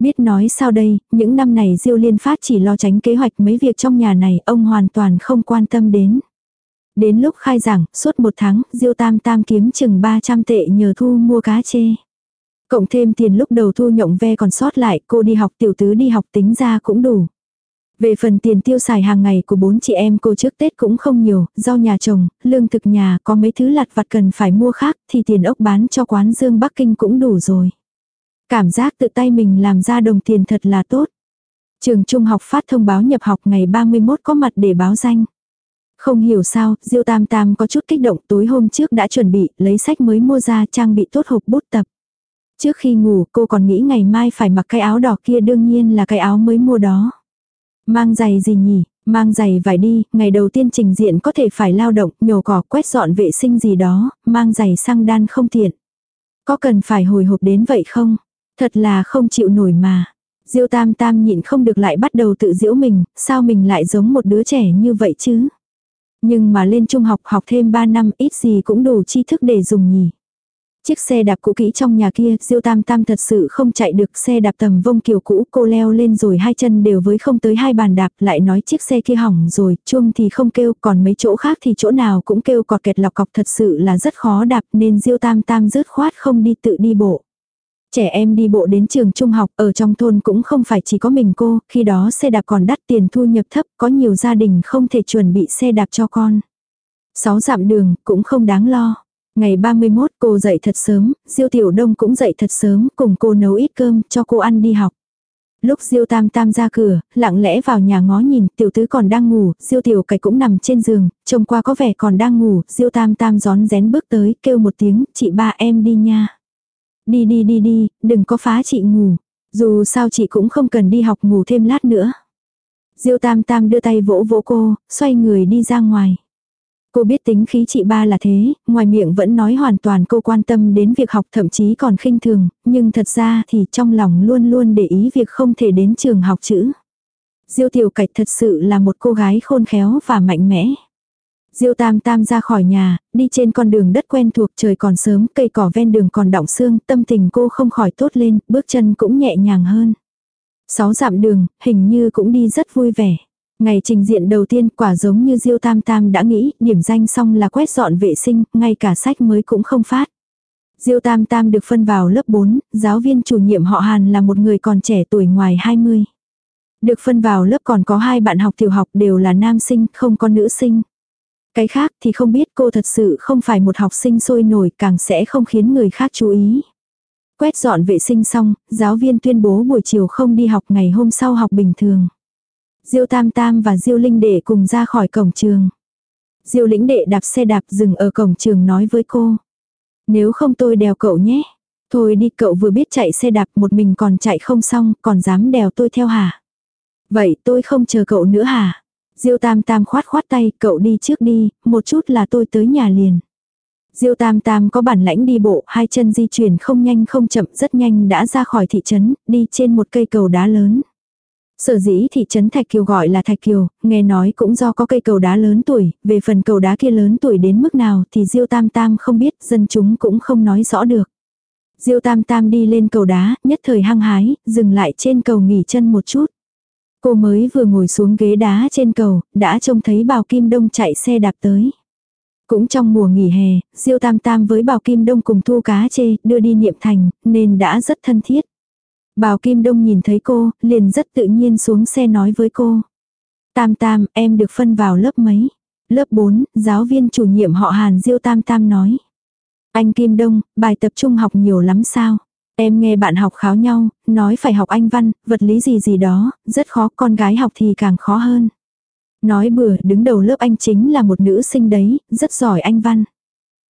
Biết nói sao đây, những năm này Diêu Liên Phát chỉ lo tránh kế hoạch mấy việc trong nhà này, ông hoàn toàn không quan tâm đến. Đến lúc khai giảng, suốt một tháng, Diêu Tam Tam kiếm chừng 300 tệ nhờ thu mua cá chê. Cộng thêm tiền lúc đầu thu nhộng ve còn sót lại, cô đi học tiểu tứ đi học tính ra cũng đủ. Về phần tiền tiêu xài hàng ngày của bốn chị em cô trước Tết cũng không nhiều, do nhà chồng, lương thực nhà có mấy thứ lặt vặt cần phải mua khác thì tiền ốc bán cho quán dương Bắc Kinh cũng đủ rồi. Cảm giác tự tay mình làm ra đồng tiền thật là tốt. Trường trung học phát thông báo nhập học ngày 31 có mặt để báo danh. Không hiểu sao, Diêu Tam Tam có chút kích động tối hôm trước đã chuẩn bị, lấy sách mới mua ra trang bị tốt hộp bút tập. Trước khi ngủ cô còn nghĩ ngày mai phải mặc cái áo đỏ kia đương nhiên là cái áo mới mua đó. Mang giày gì nhỉ, mang giày vải đi, ngày đầu tiên trình diện có thể phải lao động, nhổ cỏ, quét dọn vệ sinh gì đó, mang giày sang đan không tiện. Có cần phải hồi hộp đến vậy không? Thật là không chịu nổi mà. Diêu tam tam nhịn không được lại bắt đầu tự giễu mình, sao mình lại giống một đứa trẻ như vậy chứ? Nhưng mà lên trung học học thêm 3 năm ít gì cũng đủ tri thức để dùng nhỉ. Chiếc xe đạp cũ kỹ trong nhà kia, Diêu Tam Tam thật sự không chạy được xe đạp tầm vông kiểu cũ, cô leo lên rồi hai chân đều với không tới hai bàn đạp, lại nói chiếc xe kia hỏng rồi, chuông thì không kêu, còn mấy chỗ khác thì chỗ nào cũng kêu cọt kẹt lọc cọc thật sự là rất khó đạp nên Diêu Tam Tam rớt khoát không đi tự đi bộ. Trẻ em đi bộ đến trường trung học ở trong thôn cũng không phải chỉ có mình cô, khi đó xe đạp còn đắt tiền thu nhập thấp, có nhiều gia đình không thể chuẩn bị xe đạp cho con. Sáu dặm đường cũng không đáng lo. Ngày 31 cô dậy thật sớm, Diêu Tiểu Đông cũng dậy thật sớm cùng cô nấu ít cơm cho cô ăn đi học. Lúc Diêu Tam Tam ra cửa, lặng lẽ vào nhà ngó nhìn, tiểu tứ còn đang ngủ, Diêu Tiểu Cải cũng nằm trên giường, trông qua có vẻ còn đang ngủ, Diêu Tam Tam gión rén bước tới, kêu một tiếng, chị ba em đi nha. Đi đi đi đi, đừng có phá chị ngủ. Dù sao chị cũng không cần đi học ngủ thêm lát nữa. Diêu Tam Tam đưa tay vỗ vỗ cô, xoay người đi ra ngoài. Cô biết tính khí chị ba là thế, ngoài miệng vẫn nói hoàn toàn cô quan tâm đến việc học thậm chí còn khinh thường, nhưng thật ra thì trong lòng luôn luôn để ý việc không thể đến trường học chữ. Diêu tiểu cạch thật sự là một cô gái khôn khéo và mạnh mẽ. Diêu Tam Tam ra khỏi nhà, đi trên con đường đất quen thuộc trời còn sớm, cây cỏ ven đường còn đọng sương, tâm tình cô không khỏi tốt lên, bước chân cũng nhẹ nhàng hơn. Sáu dặm đường, hình như cũng đi rất vui vẻ. Ngày trình diện đầu tiên quả giống như Diêu Tam Tam đã nghĩ, điểm danh xong là quét dọn vệ sinh, ngay cả sách mới cũng không phát. Diêu Tam Tam được phân vào lớp 4, giáo viên chủ nhiệm họ Hàn là một người còn trẻ tuổi ngoài 20. Được phân vào lớp còn có hai bạn học tiểu học đều là nam sinh, không có nữ sinh. Cái khác thì không biết cô thật sự không phải một học sinh sôi nổi càng sẽ không khiến người khác chú ý. Quét dọn vệ sinh xong, giáo viên tuyên bố buổi chiều không đi học ngày hôm sau học bình thường. Diêu Tam Tam và Diêu Linh Đệ cùng ra khỏi cổng trường. Diêu Lĩnh Đệ đạp xe đạp dừng ở cổng trường nói với cô. Nếu không tôi đèo cậu nhé. Thôi đi cậu vừa biết chạy xe đạp một mình còn chạy không xong còn dám đèo tôi theo hả? Vậy tôi không chờ cậu nữa hả? Diêu Tam Tam khoát khoát tay, cậu đi trước đi, một chút là tôi tới nhà liền. Diêu Tam Tam có bản lãnh đi bộ, hai chân di chuyển không nhanh không chậm rất nhanh đã ra khỏi thị trấn, đi trên một cây cầu đá lớn. Sở dĩ thị trấn Thạch Kiều gọi là Thạch Kiều, nghe nói cũng do có cây cầu đá lớn tuổi, về phần cầu đá kia lớn tuổi đến mức nào thì Diêu Tam Tam không biết, dân chúng cũng không nói rõ được. Diêu Tam Tam đi lên cầu đá, nhất thời hăng hái, dừng lại trên cầu nghỉ chân một chút. Cô mới vừa ngồi xuống ghế đá trên cầu, đã trông thấy Bào Kim Đông chạy xe đạp tới. Cũng trong mùa nghỉ hè, Diêu Tam Tam với Bào Kim Đông cùng thu cá chê, đưa đi niệm thành, nên đã rất thân thiết. Bào Kim Đông nhìn thấy cô, liền rất tự nhiên xuống xe nói với cô. Tam Tam, em được phân vào lớp mấy? Lớp 4, giáo viên chủ nhiệm họ Hàn Diêu Tam Tam nói. Anh Kim Đông, bài tập trung học nhiều lắm sao? Em nghe bạn học kháo nhau, nói phải học anh văn, vật lý gì gì đó, rất khó, con gái học thì càng khó hơn. Nói bừa, đứng đầu lớp anh chính là một nữ sinh đấy, rất giỏi anh văn.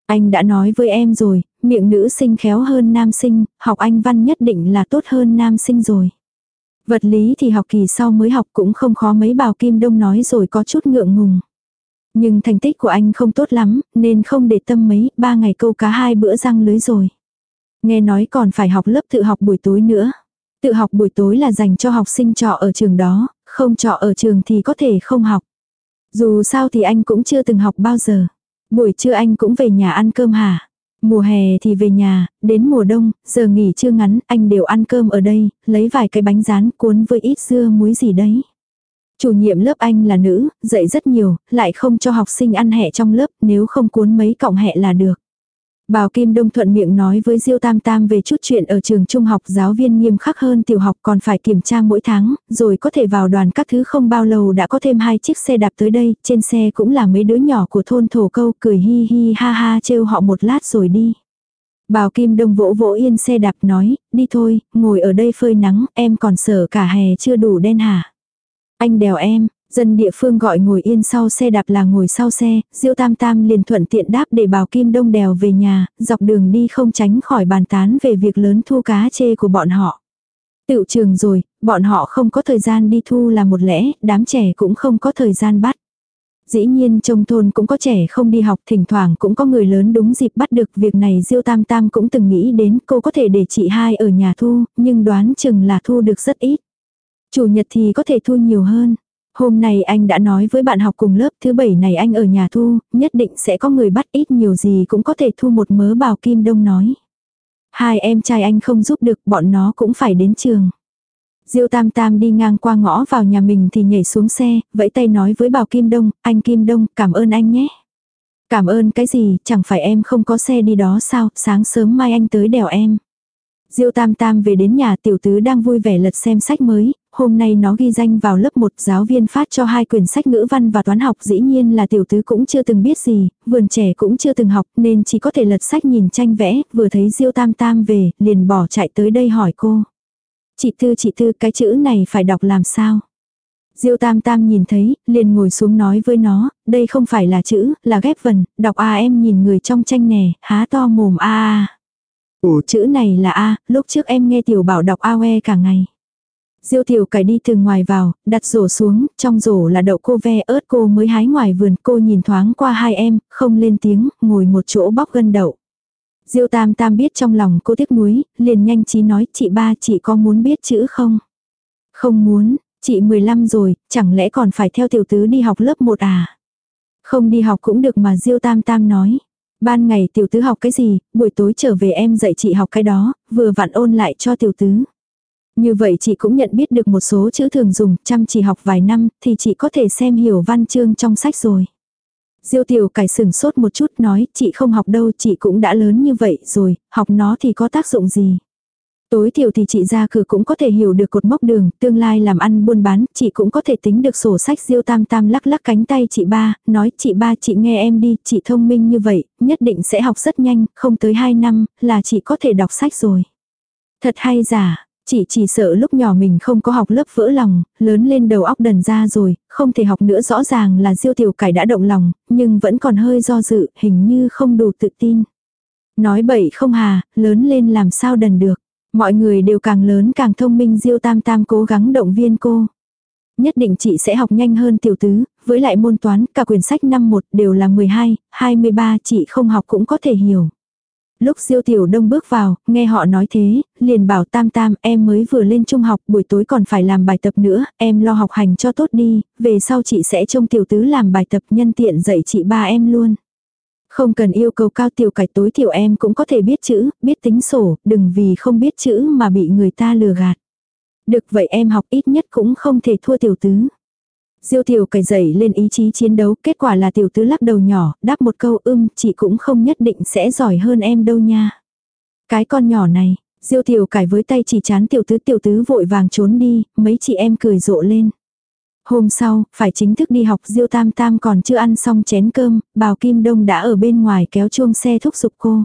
Anh đã nói với em rồi, miệng nữ sinh khéo hơn nam sinh, học anh văn nhất định là tốt hơn nam sinh rồi. Vật lý thì học kỳ sau mới học cũng không khó mấy bào kim đông nói rồi có chút ngượng ngùng. Nhưng thành tích của anh không tốt lắm, nên không để tâm mấy, ba ngày câu cá hai bữa răng lưới rồi. Nghe nói còn phải học lớp tự học buổi tối nữa. Tự học buổi tối là dành cho học sinh trọ ở trường đó, không trọ ở trường thì có thể không học. Dù sao thì anh cũng chưa từng học bao giờ. Buổi trưa anh cũng về nhà ăn cơm hả? Mùa hè thì về nhà, đến mùa đông, giờ nghỉ trưa ngắn, anh đều ăn cơm ở đây, lấy vài cái bánh rán cuốn với ít dưa muối gì đấy. Chủ nhiệm lớp anh là nữ, dạy rất nhiều, lại không cho học sinh ăn hẹ trong lớp, nếu không cuốn mấy cọng hẹ là được. Bào Kim Đông thuận miệng nói với Diêu Tam Tam về chút chuyện ở trường trung học giáo viên nghiêm khắc hơn tiểu học còn phải kiểm tra mỗi tháng, rồi có thể vào đoàn các thứ không bao lâu đã có thêm hai chiếc xe đạp tới đây, trên xe cũng là mấy đứa nhỏ của thôn thổ câu cười hi hi ha ha trêu họ một lát rồi đi. Bào Kim Đông vỗ vỗ yên xe đạp nói, đi thôi, ngồi ở đây phơi nắng, em còn sợ cả hè chưa đủ đen hả? Anh đèo em, Dân địa phương gọi ngồi yên sau xe đạp là ngồi sau xe, Diêu Tam Tam liền thuận tiện đáp để bảo Kim Đông đèo về nhà, dọc đường đi không tránh khỏi bàn tán về việc lớn thu cá chê của bọn họ. Tự trường rồi, bọn họ không có thời gian đi thu là một lẽ, đám trẻ cũng không có thời gian bắt. Dĩ nhiên trong thôn cũng có trẻ không đi học, thỉnh thoảng cũng có người lớn đúng dịp bắt được việc này Diêu Tam Tam cũng từng nghĩ đến cô có thể để chị hai ở nhà thu, nhưng đoán chừng là thu được rất ít. Chủ nhật thì có thể thu nhiều hơn. Hôm nay anh đã nói với bạn học cùng lớp thứ bảy này anh ở nhà thu, nhất định sẽ có người bắt ít nhiều gì cũng có thể thu một mớ bào kim đông nói. Hai em trai anh không giúp được bọn nó cũng phải đến trường. Diêu Tam Tam đi ngang qua ngõ vào nhà mình thì nhảy xuống xe, vẫy tay nói với Bào Kim Đông, anh Kim Đông, cảm ơn anh nhé. Cảm ơn cái gì, chẳng phải em không có xe đi đó sao, sáng sớm mai anh tới đèo em. Diêu Tam Tam về đến nhà tiểu tứ đang vui vẻ lật xem sách mới, hôm nay nó ghi danh vào lớp 1 giáo viên phát cho hai quyển sách ngữ văn và toán học dĩ nhiên là tiểu tứ cũng chưa từng biết gì, vườn trẻ cũng chưa từng học nên chỉ có thể lật sách nhìn tranh vẽ, vừa thấy Diêu Tam Tam về, liền bỏ chạy tới đây hỏi cô. Chị Tư chị Tư cái chữ này phải đọc làm sao? Diêu Tam Tam nhìn thấy, liền ngồi xuống nói với nó, đây không phải là chữ, là ghép vần, đọc a em nhìn người trong tranh nè, há to mồm a a. Ủa chữ này là A, lúc trước em nghe tiểu bảo đọc A we cả ngày. Diêu tiểu cải đi từ ngoài vào, đặt rổ xuống, trong rổ là đậu cô ve ớt cô mới hái ngoài vườn. Cô nhìn thoáng qua hai em, không lên tiếng, ngồi một chỗ bóc gân đậu. Diêu tam tam biết trong lòng cô tiếc nuối, liền nhanh trí nói chị ba chị có muốn biết chữ không? Không muốn, chị 15 rồi, chẳng lẽ còn phải theo tiểu tứ đi học lớp 1 à? Không đi học cũng được mà Diêu tam tam nói. Ban ngày tiểu tứ học cái gì, buổi tối trở về em dạy chị học cái đó, vừa vặn ôn lại cho tiểu tứ. Như vậy chị cũng nhận biết được một số chữ thường dùng, chăm chỉ học vài năm, thì chị có thể xem hiểu văn chương trong sách rồi. Diêu tiểu cải sừng sốt một chút nói, chị không học đâu, chị cũng đã lớn như vậy rồi, học nó thì có tác dụng gì. Tối thiểu thì chị ra cửa cũng có thể hiểu được cột mốc đường, tương lai làm ăn buôn bán, chị cũng có thể tính được sổ sách diêu tam tam lắc lắc cánh tay chị ba, nói chị ba chị nghe em đi, chị thông minh như vậy, nhất định sẽ học rất nhanh, không tới 2 năm, là chị có thể đọc sách rồi. Thật hay giả, Chị chỉ sợ lúc nhỏ mình không có học lớp vỡ lòng, lớn lên đầu óc đần ra rồi, không thể học nữa rõ ràng là diêu tiểu cải đã động lòng, nhưng vẫn còn hơi do dự, hình như không đủ tự tin. Nói bậy không hà, lớn lên làm sao đần được. Mọi người đều càng lớn càng thông minh diêu tam tam cố gắng động viên cô. Nhất định chị sẽ học nhanh hơn tiểu tứ, với lại môn toán, cả quyển sách năm một đều là 12, 23 chị không học cũng có thể hiểu. Lúc Diêu Tiểu Đông bước vào, nghe họ nói thế, liền bảo Tam Tam em mới vừa lên trung học buổi tối còn phải làm bài tập nữa, em lo học hành cho tốt đi, về sau chị sẽ trông Tiểu Tứ làm bài tập nhân tiện dạy chị ba em luôn. Không cần yêu cầu cao tiểu cải tối tiểu em cũng có thể biết chữ, biết tính sổ, đừng vì không biết chữ mà bị người ta lừa gạt. Được vậy em học ít nhất cũng không thể thua tiểu tứ. Diêu tiểu cải dậy lên ý chí chiến đấu, kết quả là tiểu tứ lắc đầu nhỏ, đáp một câu ưm, chị cũng không nhất định sẽ giỏi hơn em đâu nha. Cái con nhỏ này, diêu tiểu cải với tay chỉ chán tiểu tứ tiểu tứ vội vàng trốn đi, mấy chị em cười rộ lên. Hôm sau, phải chính thức đi học Diêu Tam Tam còn chưa ăn xong chén cơm, bào Kim Đông đã ở bên ngoài kéo chuông xe thúc giục cô.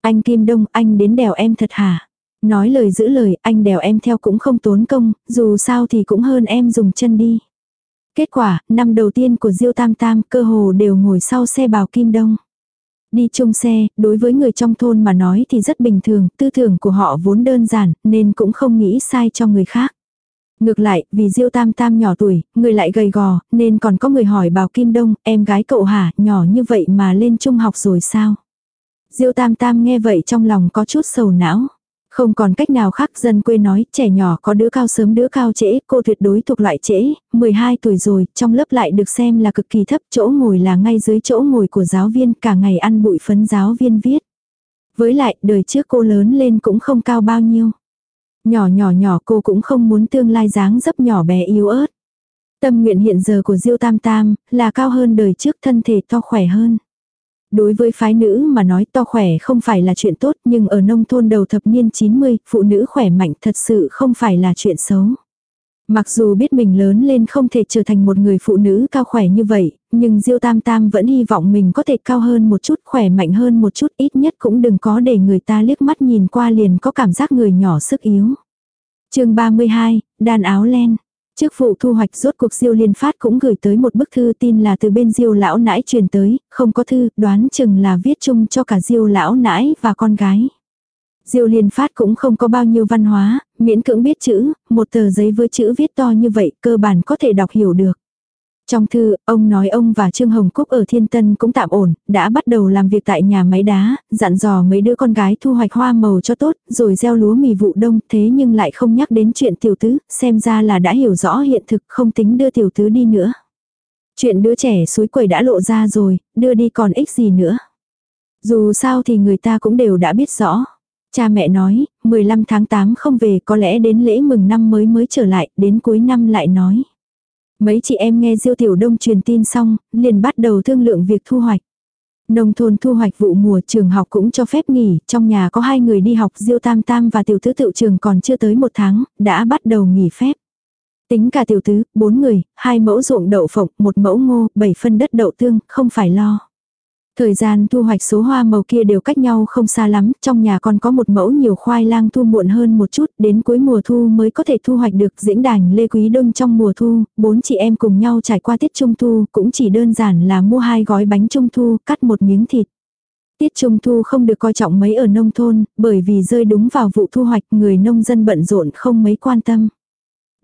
Anh Kim Đông, anh đến đèo em thật hả? Nói lời giữ lời, anh đèo em theo cũng không tốn công, dù sao thì cũng hơn em dùng chân đi. Kết quả, năm đầu tiên của Diêu Tam Tam cơ hồ đều ngồi sau xe bào Kim Đông. Đi chung xe, đối với người trong thôn mà nói thì rất bình thường, tư tưởng của họ vốn đơn giản, nên cũng không nghĩ sai cho người khác. Ngược lại, vì Diêu Tam Tam nhỏ tuổi, người lại gầy gò, nên còn có người hỏi bảo Kim Đông, em gái cậu hả, nhỏ như vậy mà lên trung học rồi sao? Diêu Tam Tam nghe vậy trong lòng có chút sầu não. Không còn cách nào khác dân quê nói, trẻ nhỏ có đứa cao sớm đứa cao trễ, cô tuyệt đối thuộc loại trễ, 12 tuổi rồi, trong lớp lại được xem là cực kỳ thấp, chỗ ngồi là ngay dưới chỗ ngồi của giáo viên, cả ngày ăn bụi phấn giáo viên viết. Với lại, đời trước cô lớn lên cũng không cao bao nhiêu. Nhỏ nhỏ nhỏ cô cũng không muốn tương lai dáng dấp nhỏ bé yếu ớt. Tâm nguyện hiện giờ của Diêu Tam Tam là cao hơn đời trước thân thể to khỏe hơn. Đối với phái nữ mà nói to khỏe không phải là chuyện tốt nhưng ở nông thôn đầu thập niên 90, phụ nữ khỏe mạnh thật sự không phải là chuyện xấu. Mặc dù biết mình lớn lên không thể trở thành một người phụ nữ cao khỏe như vậy, nhưng Diêu Tam Tam vẫn hy vọng mình có thể cao hơn một chút, khỏe mạnh hơn một chút, ít nhất cũng đừng có để người ta liếc mắt nhìn qua liền có cảm giác người nhỏ sức yếu. chương 32, đàn áo len. Trước vụ thu hoạch rốt cuộc Diêu Liên Phát cũng gửi tới một bức thư tin là từ bên Diêu lão nãi truyền tới, không có thư, đoán chừng là viết chung cho cả Diêu lão nãi và con gái. Diêu Liên Phát cũng không có bao nhiêu văn hóa, miễn cưỡng biết chữ, một tờ giấy với chữ viết to như vậy cơ bản có thể đọc hiểu được. Trong thư, ông nói ông và Trương Hồng Cúc ở Thiên Tân cũng tạm ổn, đã bắt đầu làm việc tại nhà máy đá, dặn dò mấy đứa con gái thu hoạch hoa màu cho tốt, rồi gieo lúa mì vụ đông, thế nhưng lại không nhắc đến chuyện tiểu tứ, xem ra là đã hiểu rõ hiện thực không tính đưa tiểu tứ đi nữa. Chuyện đứa trẻ suối quẩy đã lộ ra rồi, đưa đi còn ích gì nữa. Dù sao thì người ta cũng đều đã biết rõ. Cha mẹ nói, 15 tháng 8 không về có lẽ đến lễ mừng năm mới mới trở lại, đến cuối năm lại nói. Mấy chị em nghe Diêu Tiểu Đông truyền tin xong, liền bắt đầu thương lượng việc thu hoạch. Nông thôn thu hoạch vụ mùa trường học cũng cho phép nghỉ, trong nhà có hai người đi học Diêu Tam Tam và Tiểu Thứ Tự trường còn chưa tới một tháng, đã bắt đầu nghỉ phép. Tính cả Tiểu Tứ, bốn người, hai mẫu ruộng đậu phộng, một mẫu ngô, bảy phân đất đậu tương, không phải lo. Thời gian thu hoạch số hoa màu kia đều cách nhau không xa lắm, trong nhà còn có một mẫu nhiều khoai lang thu muộn hơn một chút, đến cuối mùa thu mới có thể thu hoạch được diễn đàn Lê Quý Đông trong mùa thu, bốn chị em cùng nhau trải qua tiết trung thu, cũng chỉ đơn giản là mua hai gói bánh trung thu, cắt một miếng thịt. Tiết trung thu không được coi trọng mấy ở nông thôn, bởi vì rơi đúng vào vụ thu hoạch người nông dân bận rộn không mấy quan tâm.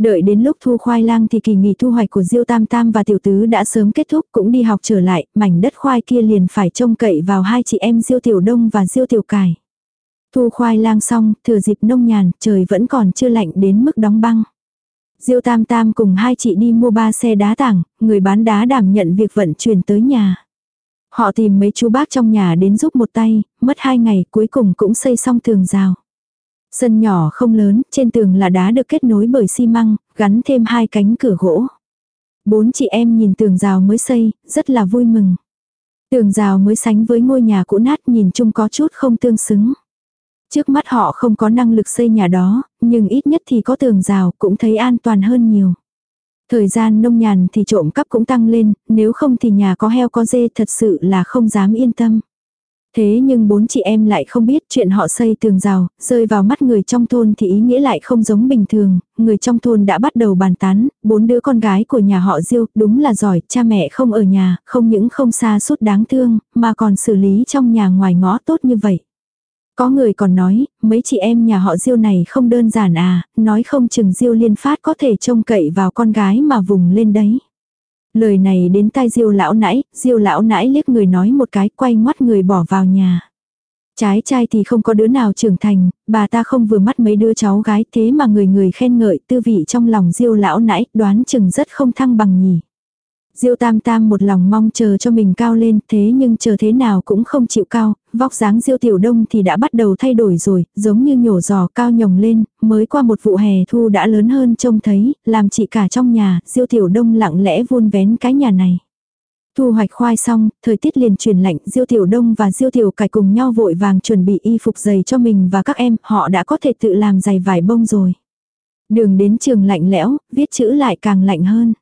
Đợi đến lúc thu khoai lang thì kỳ nghỉ thu hoạch của Diêu Tam Tam và Tiểu Tứ đã sớm kết thúc cũng đi học trở lại, mảnh đất khoai kia liền phải trông cậy vào hai chị em Diêu Tiểu Đông và Diêu Tiểu Cải. Thu khoai lang xong, thừa dịp nông nhàn, trời vẫn còn chưa lạnh đến mức đóng băng. Diêu Tam Tam cùng hai chị đi mua ba xe đá tảng, người bán đá đảm nhận việc vận chuyển tới nhà. Họ tìm mấy chú bác trong nhà đến giúp một tay, mất hai ngày cuối cùng cũng xây xong tường rào. Sân nhỏ không lớn, trên tường là đá được kết nối bởi xi măng, gắn thêm hai cánh cửa gỗ. Bốn chị em nhìn tường rào mới xây, rất là vui mừng. Tường rào mới sánh với ngôi nhà cũ nát nhìn chung có chút không tương xứng. Trước mắt họ không có năng lực xây nhà đó, nhưng ít nhất thì có tường rào cũng thấy an toàn hơn nhiều. Thời gian nông nhàn thì trộm cắp cũng tăng lên, nếu không thì nhà có heo có dê thật sự là không dám yên tâm. Thế nhưng bốn chị em lại không biết chuyện họ xây tường rào, rơi vào mắt người trong thôn thì ý nghĩa lại không giống bình thường, người trong thôn đã bắt đầu bàn tán, bốn đứa con gái của nhà họ Diêu đúng là giỏi, cha mẹ không ở nhà, không những không xa suốt đáng thương, mà còn xử lý trong nhà ngoài ngõ tốt như vậy. Có người còn nói, mấy chị em nhà họ Diêu này không đơn giản à, nói không chừng Diêu liên phát có thể trông cậy vào con gái mà vùng lên đấy. Lời này đến tai Diêu lão nãi, Diêu lão nãi liếc người nói một cái quay ngoắt người bỏ vào nhà. Trái trai thì không có đứa nào trưởng thành, bà ta không vừa mắt mấy đứa cháu gái thế mà người người khen ngợi tư vị trong lòng Diêu lão nãi đoán chừng rất không thăng bằng nhỉ. Diêu Tam Tam một lòng mong chờ cho mình cao lên, thế nhưng chờ thế nào cũng không chịu cao, vóc dáng Diêu Tiểu Đông thì đã bắt đầu thay đổi rồi, giống như nhổ giò cao nhồng lên, mới qua một vụ hè thu đã lớn hơn trông thấy, làm chị cả trong nhà, Diêu Tiểu Đông lặng lẽ vun vén cái nhà này. Thu hoạch khoai xong, thời tiết liền chuyển lạnh, Diêu Tiểu Đông và Diêu Tiểu Cải cùng nhau vội vàng chuẩn bị y phục giày cho mình và các em, họ đã có thể tự làm giày vải bông rồi. Đường đến trường lạnh lẽo, viết chữ lại càng lạnh hơn.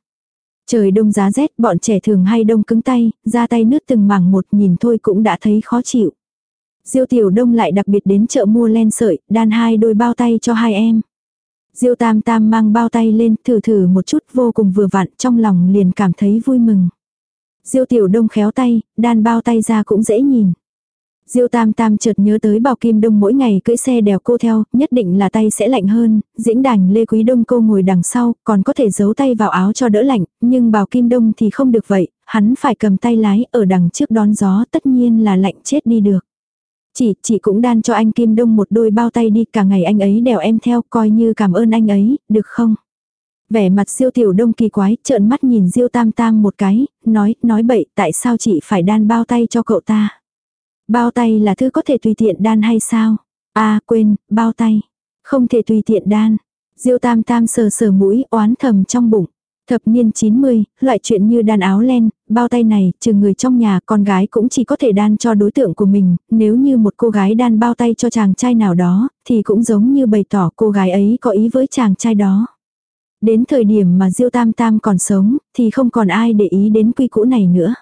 Trời đông giá rét, bọn trẻ thường hay đông cứng tay, ra tay nước từng mảng một nhìn thôi cũng đã thấy khó chịu. Diêu tiểu đông lại đặc biệt đến chợ mua len sợi, đan hai đôi bao tay cho hai em. Diêu tam tam mang bao tay lên, thử thử một chút vô cùng vừa vặn, trong lòng liền cảm thấy vui mừng. Diêu tiểu đông khéo tay, đan bao tay ra cũng dễ nhìn. Diêu Tam Tam chợt nhớ tới Bảo Kim Đông mỗi ngày cưỡi xe đèo cô theo, nhất định là tay sẽ lạnh hơn, dĩnh đành Lê Quý Đông cô ngồi đằng sau, còn có thể giấu tay vào áo cho đỡ lạnh, nhưng Bảo Kim Đông thì không được vậy, hắn phải cầm tay lái ở đằng trước đón gió tất nhiên là lạnh chết đi được. Chị, chị cũng đan cho anh Kim Đông một đôi bao tay đi, cả ngày anh ấy đèo em theo, coi như cảm ơn anh ấy, được không? Vẻ mặt siêu tiểu đông kỳ quái, trợn mắt nhìn Diêu Tam Tam một cái, nói, nói bậy, tại sao chị phải đan bao tay cho cậu ta? Bao tay là thứ có thể tùy tiện đan hay sao? À quên, bao tay. Không thể tùy tiện đan. Diêu tam tam sờ sờ mũi oán thầm trong bụng. Thập niên 90, loại chuyện như đan áo len, bao tay này, trừ người trong nhà, con gái cũng chỉ có thể đan cho đối tượng của mình, nếu như một cô gái đan bao tay cho chàng trai nào đó, thì cũng giống như bày tỏ cô gái ấy có ý với chàng trai đó. Đến thời điểm mà Diêu Tam Tam còn sống, thì không còn ai để ý đến quy cũ này nữa.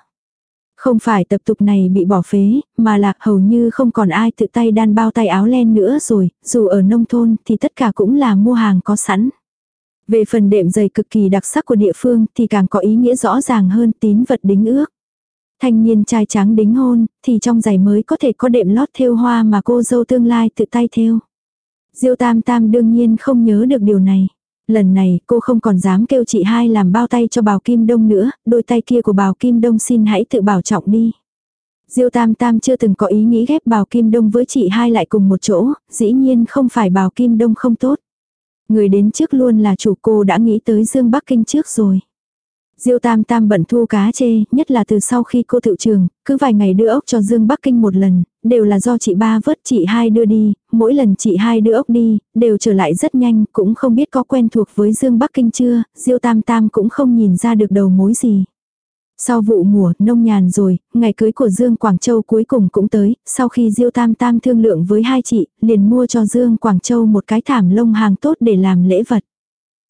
Không phải tập tục này bị bỏ phế, mà là hầu như không còn ai tự tay đan bao tay áo len nữa rồi, dù ở nông thôn thì tất cả cũng là mua hàng có sẵn. Về phần đệm giày cực kỳ đặc sắc của địa phương thì càng có ý nghĩa rõ ràng hơn tín vật đính ước. Thanh niên trai trắng đính hôn thì trong giày mới có thể có đệm lót thêu hoa mà cô dâu tương lai tự tay thêu. Diêu Tam Tam đương nhiên không nhớ được điều này. Lần này cô không còn dám kêu chị hai làm bao tay cho bào Kim Đông nữa, đôi tay kia của bào Kim Đông xin hãy tự bảo trọng đi. Diêu Tam Tam chưa từng có ý nghĩ ghép bào Kim Đông với chị hai lại cùng một chỗ, dĩ nhiên không phải bào Kim Đông không tốt. Người đến trước luôn là chủ cô đã nghĩ tới Dương Bắc Kinh trước rồi. Diêu Tam Tam bận thu cá chê, nhất là từ sau khi cô tự trường, cứ vài ngày đưa ốc cho Dương Bắc Kinh một lần, đều là do chị ba vớt chị hai đưa đi, mỗi lần chị hai đưa ốc đi, đều trở lại rất nhanh, cũng không biết có quen thuộc với Dương Bắc Kinh chưa, Diêu Tam Tam cũng không nhìn ra được đầu mối gì. Sau vụ mùa, nông nhàn rồi, ngày cưới của Dương Quảng Châu cuối cùng cũng tới, sau khi Diêu Tam Tam thương lượng với hai chị, liền mua cho Dương Quảng Châu một cái thảm lông hàng tốt để làm lễ vật.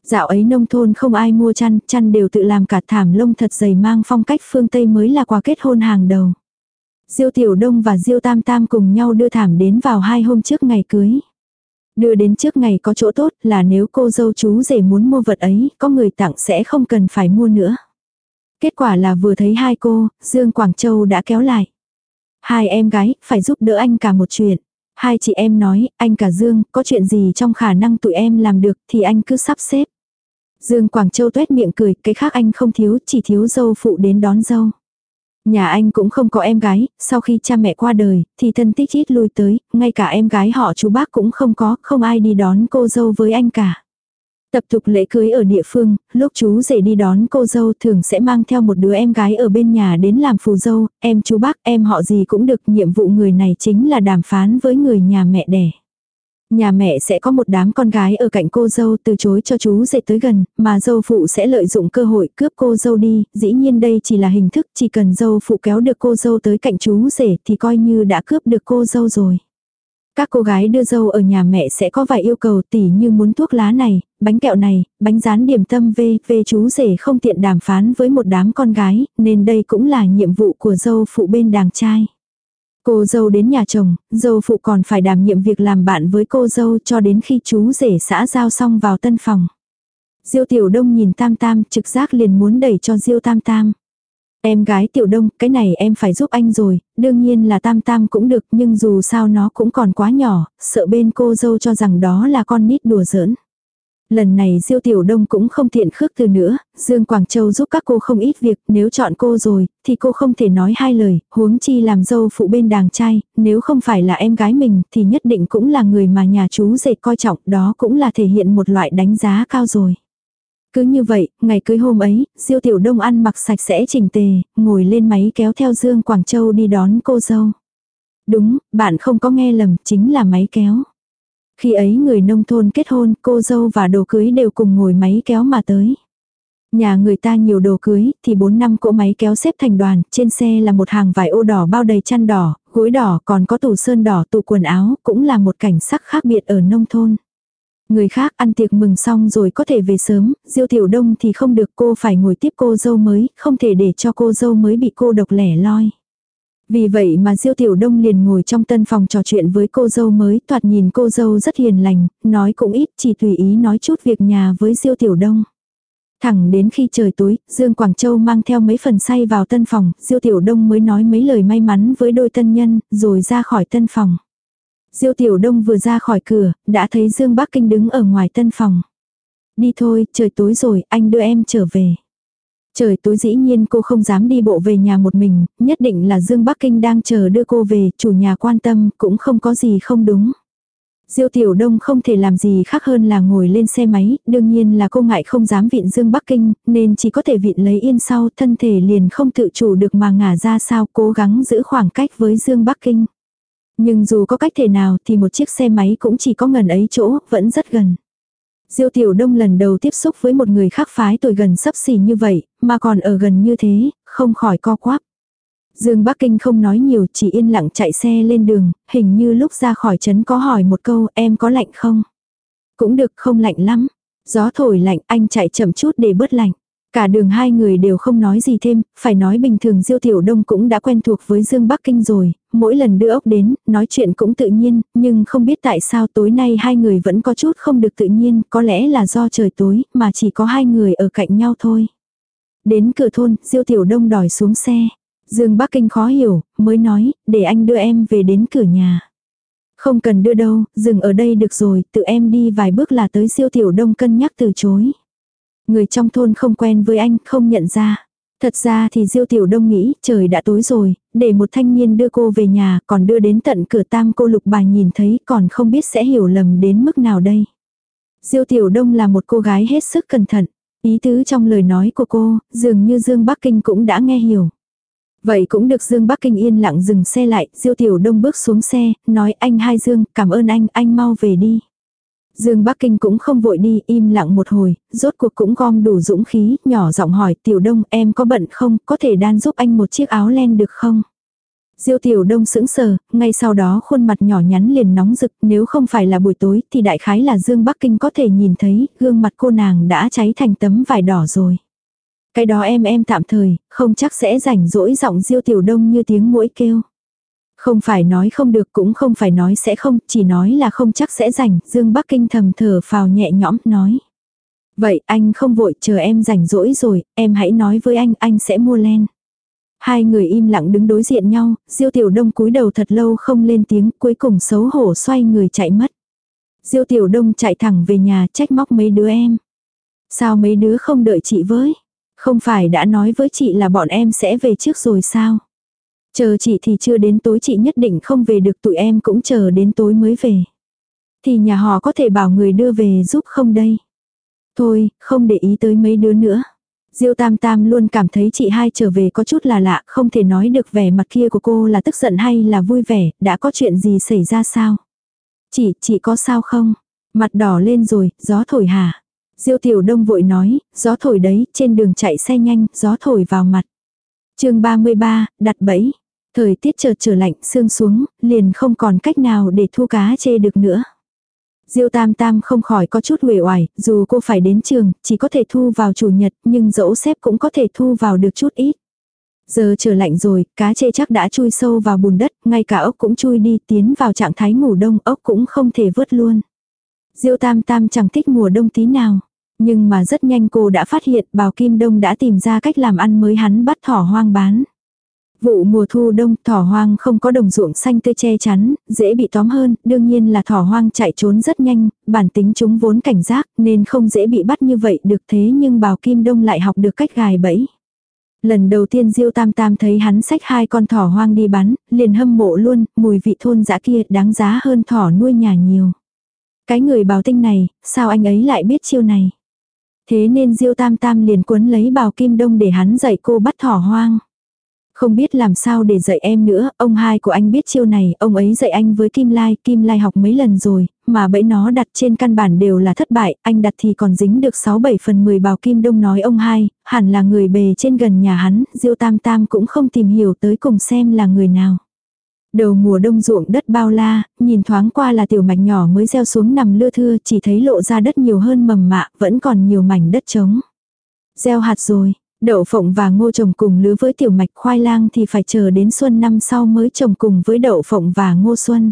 Dạo ấy nông thôn không ai mua chăn, chăn đều tự làm cả thảm lông thật dày mang phong cách phương Tây mới là quà kết hôn hàng đầu. Diêu Tiểu Đông và Diêu Tam Tam cùng nhau đưa thảm đến vào hai hôm trước ngày cưới. Đưa đến trước ngày có chỗ tốt là nếu cô dâu chú rể muốn mua vật ấy, có người tặng sẽ không cần phải mua nữa. Kết quả là vừa thấy hai cô, Dương Quảng Châu đã kéo lại. Hai em gái, phải giúp đỡ anh cả một chuyện. Hai chị em nói, anh cả Dương, có chuyện gì trong khả năng tụi em làm được thì anh cứ sắp xếp. Dương Quảng Châu tuét miệng cười, cái khác anh không thiếu, chỉ thiếu dâu phụ đến đón dâu. Nhà anh cũng không có em gái, sau khi cha mẹ qua đời, thì thân tích ít lui tới, ngay cả em gái họ chú bác cũng không có, không ai đi đón cô dâu với anh cả. Tập tục lễ cưới ở địa phương, lúc chú rể đi đón cô dâu thường sẽ mang theo một đứa em gái ở bên nhà đến làm phù dâu, em chú bác, em họ gì cũng được, nhiệm vụ người này chính là đàm phán với người nhà mẹ đẻ. Nhà mẹ sẽ có một đám con gái ở cạnh cô dâu từ chối cho chú rể tới gần, mà dâu phụ sẽ lợi dụng cơ hội cướp cô dâu đi, dĩ nhiên đây chỉ là hình thức, chỉ cần dâu phụ kéo được cô dâu tới cạnh chú rể thì coi như đã cướp được cô dâu rồi. Các cô gái đưa dâu ở nhà mẹ sẽ có vài yêu cầu tỉ như muốn thuốc lá này, bánh kẹo này, bánh rán điểm tâm về, về chú rể không tiện đàm phán với một đám con gái, nên đây cũng là nhiệm vụ của dâu phụ bên đàng trai. Cô dâu đến nhà chồng, dâu phụ còn phải đảm nhiệm việc làm bạn với cô dâu cho đến khi chú rể xã giao xong vào tân phòng. Diêu tiểu đông nhìn tam tam trực giác liền muốn đẩy cho diêu tam tam. Em gái tiểu đông, cái này em phải giúp anh rồi, đương nhiên là tam tam cũng được nhưng dù sao nó cũng còn quá nhỏ, sợ bên cô dâu cho rằng đó là con nít đùa giỡn. Lần này Diêu Tiểu Đông cũng không tiện khước từ nữa, Dương Quảng Châu giúp các cô không ít việc, nếu chọn cô rồi, thì cô không thể nói hai lời, huống chi làm dâu phụ bên đàng trai, nếu không phải là em gái mình thì nhất định cũng là người mà nhà chú dệt coi trọng, đó cũng là thể hiện một loại đánh giá cao rồi. Cứ như vậy, ngày cưới hôm ấy, Diêu Tiểu Đông ăn mặc sạch sẽ chỉnh tề, ngồi lên máy kéo theo Dương Quảng Châu đi đón cô dâu. Đúng, bạn không có nghe lầm, chính là máy kéo. Khi ấy người nông thôn kết hôn, cô dâu và đồ cưới đều cùng ngồi máy kéo mà tới. Nhà người ta nhiều đồ cưới, thì 4 năm cỗ máy kéo xếp thành đoàn, trên xe là một hàng vải ô đỏ bao đầy chăn đỏ, gối đỏ, còn có tủ sơn đỏ, tủ quần áo, cũng là một cảnh sắc khác biệt ở nông thôn. Người khác ăn tiệc mừng xong rồi có thể về sớm, Diêu Tiểu Đông thì không được cô phải ngồi tiếp cô dâu mới, không thể để cho cô dâu mới bị cô độc lẻ loi. Vì vậy mà Diêu Tiểu Đông liền ngồi trong tân phòng trò chuyện với cô dâu mới, thoạt nhìn cô dâu rất hiền lành, nói cũng ít, chỉ tùy ý nói chút việc nhà với Diêu Tiểu Đông. Thẳng đến khi trời tối, Dương Quảng Châu mang theo mấy phần say vào tân phòng, Diêu Tiểu Đông mới nói mấy lời may mắn với đôi tân nhân, rồi ra khỏi tân phòng. Diêu Tiểu Đông vừa ra khỏi cửa, đã thấy Dương Bắc Kinh đứng ở ngoài tân phòng. Đi thôi, trời tối rồi, anh đưa em trở về. Trời tối dĩ nhiên cô không dám đi bộ về nhà một mình, nhất định là Dương Bắc Kinh đang chờ đưa cô về, chủ nhà quan tâm, cũng không có gì không đúng. Diêu Tiểu Đông không thể làm gì khác hơn là ngồi lên xe máy, đương nhiên là cô ngại không dám vịn Dương Bắc Kinh, nên chỉ có thể vịn lấy yên sau, thân thể liền không tự chủ được mà ngả ra sao, cố gắng giữ khoảng cách với Dương Bắc Kinh. Nhưng dù có cách thể nào thì một chiếc xe máy cũng chỉ có ngần ấy chỗ, vẫn rất gần. Diêu Tiểu Đông lần đầu tiếp xúc với một người khác phái tuổi gần sấp xỉ như vậy, mà còn ở gần như thế, không khỏi co quắp. Dương Bắc Kinh không nói nhiều, chỉ yên lặng chạy xe lên đường, hình như lúc ra khỏi trấn có hỏi một câu, em có lạnh không? Cũng được, không lạnh lắm. Gió thổi lạnh, anh chạy chậm chút để bớt lạnh. Cả đường hai người đều không nói gì thêm, phải nói bình thường Diêu Tiểu Đông cũng đã quen thuộc với Dương Bắc Kinh rồi, mỗi lần đưa ốc đến, nói chuyện cũng tự nhiên, nhưng không biết tại sao tối nay hai người vẫn có chút không được tự nhiên, có lẽ là do trời tối, mà chỉ có hai người ở cạnh nhau thôi. Đến cửa thôn, Diêu Tiểu Đông đòi xuống xe. Dương Bắc Kinh khó hiểu, mới nói, để anh đưa em về đến cửa nhà. Không cần đưa đâu, dừng ở đây được rồi, tự em đi vài bước là tới Diêu Tiểu Đông cân nhắc từ chối. Người trong thôn không quen với anh, không nhận ra. Thật ra thì Diêu Tiểu Đông nghĩ trời đã tối rồi, để một thanh niên đưa cô về nhà còn đưa đến tận cửa tam cô lục bài nhìn thấy còn không biết sẽ hiểu lầm đến mức nào đây. Diêu Tiểu Đông là một cô gái hết sức cẩn thận. Ý tứ trong lời nói của cô, dường như Dương Bắc Kinh cũng đã nghe hiểu. Vậy cũng được Dương Bắc Kinh yên lặng dừng xe lại, Diêu Tiểu Đông bước xuống xe, nói anh hai Dương, cảm ơn anh, anh mau về đi. Dương Bắc Kinh cũng không vội đi, im lặng một hồi, rốt cuộc cũng gom đủ dũng khí, nhỏ giọng hỏi Tiểu Đông em có bận không, có thể đan giúp anh một chiếc áo len được không? Diêu Tiểu Đông sững sờ, ngay sau đó khuôn mặt nhỏ nhắn liền nóng rực, nếu không phải là buổi tối thì đại khái là Dương Bắc Kinh có thể nhìn thấy, gương mặt cô nàng đã cháy thành tấm vải đỏ rồi. Cái đó em em tạm thời, không chắc sẽ rảnh rỗi giọng Diêu Tiểu Đông như tiếng mũi kêu. Không phải nói không được cũng không phải nói sẽ không, chỉ nói là không chắc sẽ rảnh, Dương Bắc Kinh thầm thở phào nhẹ nhõm, nói. Vậy anh không vội, chờ em rảnh rỗi rồi, em hãy nói với anh, anh sẽ mua len. Hai người im lặng đứng đối diện nhau, Diêu Tiểu Đông cúi đầu thật lâu không lên tiếng, cuối cùng xấu hổ xoay người chạy mất. Diêu Tiểu Đông chạy thẳng về nhà trách móc mấy đứa em. Sao mấy đứa không đợi chị với? Không phải đã nói với chị là bọn em sẽ về trước rồi sao? Chờ chị thì chưa đến tối chị nhất định không về được tụi em cũng chờ đến tối mới về. Thì nhà họ có thể bảo người đưa về giúp không đây? Thôi, không để ý tới mấy đứa nữa. Diêu Tam Tam luôn cảm thấy chị hai trở về có chút là lạ, không thể nói được vẻ mặt kia của cô là tức giận hay là vui vẻ, đã có chuyện gì xảy ra sao? Chị, chị có sao không? Mặt đỏ lên rồi, gió thổi hả? Diêu Tiểu Đông vội nói, gió thổi đấy, trên đường chạy xe nhanh, gió thổi vào mặt. chương 33, đặt bẫy. Thời tiết chợt trở lạnh, sương xuống, liền không còn cách nào để thu cá chê được nữa. Diêu Tam Tam không khỏi có chút uể oải, dù cô phải đến trường, chỉ có thể thu vào chủ nhật, nhưng dẫu xếp cũng có thể thu vào được chút ít. Giờ trở lạnh rồi, cá chê chắc đã chui sâu vào bùn đất, ngay cả ốc cũng chui đi, tiến vào trạng thái ngủ đông, ốc cũng không thể vớt luôn. Diêu Tam Tam chẳng thích mùa đông tí nào. Nhưng mà rất nhanh cô đã phát hiện bào Kim Đông đã tìm ra cách làm ăn mới hắn bắt thỏ hoang bán. Vụ mùa thu đông thỏ hoang không có đồng ruộng xanh tươi che chắn, dễ bị tóm hơn, đương nhiên là thỏ hoang chạy trốn rất nhanh, bản tính chúng vốn cảnh giác nên không dễ bị bắt như vậy được thế nhưng bào kim đông lại học được cách gài bẫy. Lần đầu tiên Diêu Tam Tam thấy hắn xách hai con thỏ hoang đi bắn, liền hâm mộ luôn, mùi vị thôn dã kia đáng giá hơn thỏ nuôi nhà nhiều. Cái người bào tinh này, sao anh ấy lại biết chiêu này? Thế nên Diêu Tam Tam liền cuốn lấy bào kim đông để hắn dạy cô bắt thỏ hoang. Không biết làm sao để dạy em nữa, ông hai của anh biết chiêu này, ông ấy dạy anh với Kim Lai, Kim Lai học mấy lần rồi, mà bẫy nó đặt trên căn bản đều là thất bại, anh đặt thì còn dính được 6-7 phần 10 bào Kim Đông nói ông hai, hẳn là người bề trên gần nhà hắn, Diêu Tam Tam cũng không tìm hiểu tới cùng xem là người nào. Đầu mùa đông ruộng đất bao la, nhìn thoáng qua là tiểu mạch nhỏ mới gieo xuống nằm lưa thưa, chỉ thấy lộ ra đất nhiều hơn mầm mạ, vẫn còn nhiều mảnh đất trống. Gieo hạt rồi, Đậu phộng và ngô trồng cùng lứa với tiểu mạch khoai lang thì phải chờ đến xuân năm sau mới trồng cùng với đậu phộng và ngô xuân.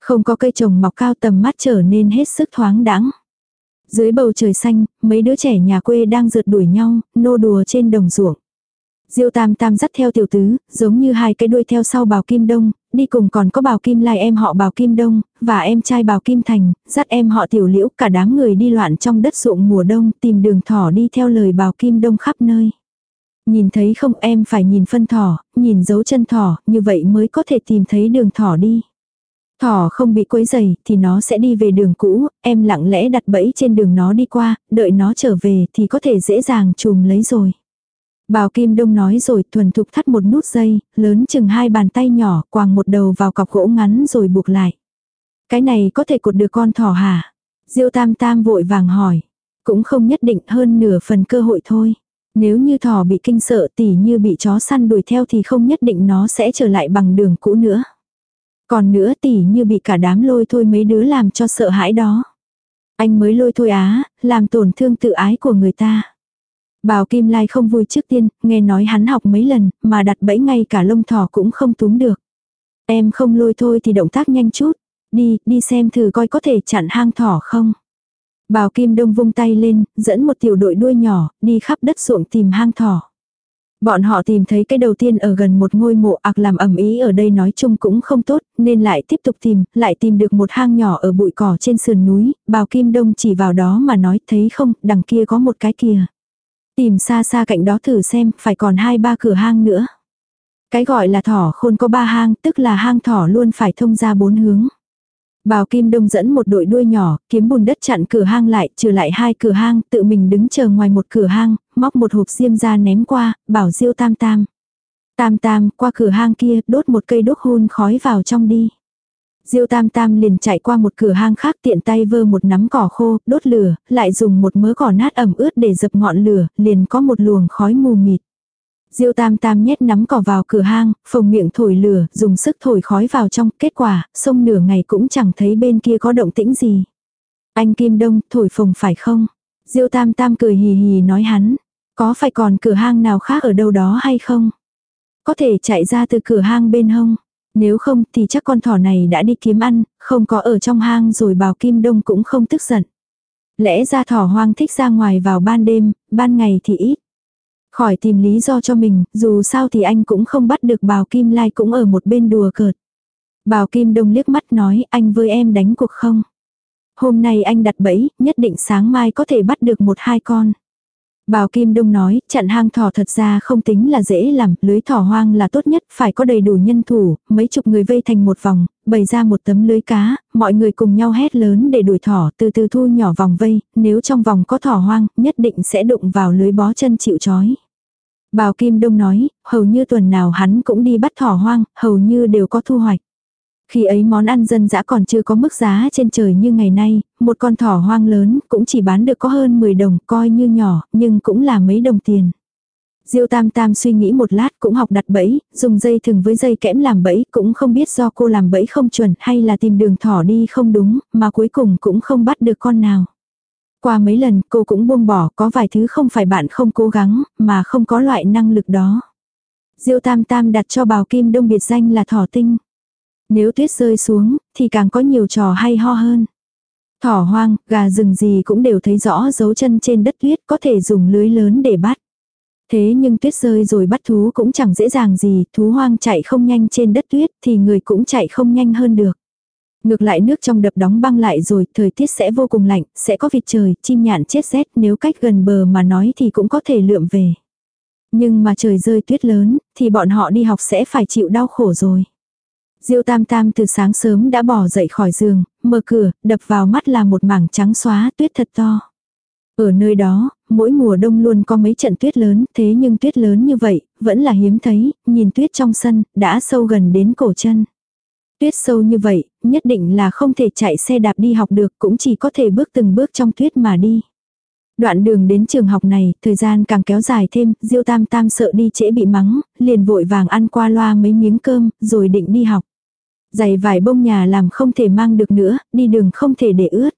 Không có cây trồng mọc cao tầm mắt trở nên hết sức thoáng đãng. Dưới bầu trời xanh, mấy đứa trẻ nhà quê đang rượt đuổi nhau, nô đùa trên đồng ruộng. Diêu Tam Tam dắt theo tiểu tứ, giống như hai cái đuôi theo sau Bào Kim Đông, đi cùng còn có Bào Kim Lai em họ Bào Kim Đông, và em trai Bào Kim Thành, dắt em họ Tiểu Liễu, cả đám người đi loạn trong đất ruộng mùa đông, tìm đường thỏ đi theo lời Bào Kim Đông khắp nơi. Nhìn thấy không em phải nhìn phân thỏ, nhìn dấu chân thỏ, như vậy mới có thể tìm thấy đường thỏ đi. Thỏ không bị quấy dày thì nó sẽ đi về đường cũ, em lặng lẽ đặt bẫy trên đường nó đi qua, đợi nó trở về thì có thể dễ dàng chùm lấy rồi. Bào Kim Đông nói rồi thuần thục thắt một nút dây, lớn chừng hai bàn tay nhỏ, quàng một đầu vào cọc gỗ ngắn rồi buộc lại. Cái này có thể cột được con thỏ hả? Diêu Tam Tam vội vàng hỏi. Cũng không nhất định hơn nửa phần cơ hội thôi. Nếu như thỏ bị kinh sợ tỉ như bị chó săn đuổi theo thì không nhất định nó sẽ trở lại bằng đường cũ nữa. Còn nữa tỉ như bị cả đám lôi thôi mấy đứa làm cho sợ hãi đó. Anh mới lôi thôi á, làm tổn thương tự ái của người ta. Bào Kim Lai không vui trước tiên, nghe nói hắn học mấy lần, mà đặt bẫy ngay cả lông thỏ cũng không túm được. Em không lôi thôi thì động tác nhanh chút. Đi, đi xem thử coi có thể chặn hang thỏ không. Bào Kim Đông vung tay lên, dẫn một tiểu đội đuôi nhỏ, đi khắp đất ruộng tìm hang thỏ. Bọn họ tìm thấy cái đầu tiên ở gần một ngôi mộ ạc làm ẩm ý ở đây nói chung cũng không tốt, nên lại tiếp tục tìm, lại tìm được một hang nhỏ ở bụi cỏ trên sườn núi, bào Kim Đông chỉ vào đó mà nói thấy không, đằng kia có một cái kìa. Tìm xa xa cạnh đó thử xem, phải còn hai ba cửa hang nữa. Cái gọi là thỏ khôn có ba hang, tức là hang thỏ luôn phải thông ra bốn hướng. Bào Kim Đông dẫn một đội đuôi nhỏ, kiếm bùn đất chặn cửa hang lại, trừ lại hai cửa hang, tự mình đứng chờ ngoài một cửa hang, móc một hộp xiêm ra ném qua, bảo Diêu Tam Tam. Tam Tam, qua cửa hang kia, đốt một cây đốt hun khói vào trong đi. Diêu Tam Tam liền chạy qua một cửa hang khác tiện tay vơ một nắm cỏ khô, đốt lửa, lại dùng một mớ cỏ nát ẩm ướt để dập ngọn lửa, liền có một luồng khói mù mịt. Diêu Tam Tam nhét nắm cỏ vào cửa hang, phồng miệng thổi lửa, dùng sức thổi khói vào trong, kết quả, sông nửa ngày cũng chẳng thấy bên kia có động tĩnh gì. Anh Kim Đông, thổi phồng phải không? Diêu Tam Tam cười hì hì nói hắn, có phải còn cửa hang nào khác ở đâu đó hay không? Có thể chạy ra từ cửa hang bên hông. Nếu không thì chắc con thỏ này đã đi kiếm ăn, không có ở trong hang rồi bào Kim Đông cũng không tức giận. Lẽ ra thỏ hoang thích ra ngoài vào ban đêm, ban ngày thì ít. Khỏi tìm lý do cho mình, dù sao thì anh cũng không bắt được bào Kim Lai cũng ở một bên đùa cợt. Bào Kim Đông liếc mắt nói anh với em đánh cuộc không? Hôm nay anh đặt bẫy, nhất định sáng mai có thể bắt được một hai con. Bào Kim Đông nói, chặn hang thỏ thật ra không tính là dễ làm, lưới thỏ hoang là tốt nhất, phải có đầy đủ nhân thủ, mấy chục người vây thành một vòng, bày ra một tấm lưới cá, mọi người cùng nhau hét lớn để đuổi thỏ, từ từ thu nhỏ vòng vây, nếu trong vòng có thỏ hoang, nhất định sẽ đụng vào lưới bó chân chịu chói. Bào Kim Đông nói, hầu như tuần nào hắn cũng đi bắt thỏ hoang, hầu như đều có thu hoạch. Khi ấy món ăn dân dã còn chưa có mức giá trên trời như ngày nay, một con thỏ hoang lớn cũng chỉ bán được có hơn 10 đồng, coi như nhỏ, nhưng cũng là mấy đồng tiền. Diêu Tam Tam suy nghĩ một lát cũng học đặt bẫy, dùng dây thừng với dây kẽm làm bẫy, cũng không biết do cô làm bẫy không chuẩn hay là tìm đường thỏ đi không đúng, mà cuối cùng cũng không bắt được con nào. Qua mấy lần cô cũng buông bỏ, có vài thứ không phải bạn không cố gắng, mà không có loại năng lực đó. Diêu Tam Tam đặt cho bào kim đông biệt danh là thỏ tinh. Nếu tuyết rơi xuống, thì càng có nhiều trò hay ho hơn. Thỏ hoang, gà rừng gì cũng đều thấy rõ dấu chân trên đất tuyết có thể dùng lưới lớn để bắt. Thế nhưng tuyết rơi rồi bắt thú cũng chẳng dễ dàng gì, thú hoang chạy không nhanh trên đất tuyết thì người cũng chạy không nhanh hơn được. Ngược lại nước trong đập đóng băng lại rồi, thời tiết sẽ vô cùng lạnh, sẽ có vịt trời, chim nhạn chết rét, nếu cách gần bờ mà nói thì cũng có thể lượm về. Nhưng mà trời rơi tuyết lớn, thì bọn họ đi học sẽ phải chịu đau khổ rồi. Diêu Tam Tam từ sáng sớm đã bỏ dậy khỏi giường, mở cửa, đập vào mắt là một mảng trắng xóa tuyết thật to. Ở nơi đó, mỗi mùa đông luôn có mấy trận tuyết lớn, thế nhưng tuyết lớn như vậy, vẫn là hiếm thấy, nhìn tuyết trong sân, đã sâu gần đến cổ chân. Tuyết sâu như vậy, nhất định là không thể chạy xe đạp đi học được, cũng chỉ có thể bước từng bước trong tuyết mà đi. Đoạn đường đến trường học này, thời gian càng kéo dài thêm, Diêu Tam Tam sợ đi trễ bị mắng, liền vội vàng ăn qua loa mấy miếng cơm, rồi định đi học. Giày vải bông nhà làm không thể mang được nữa, đi đường không thể để ướt.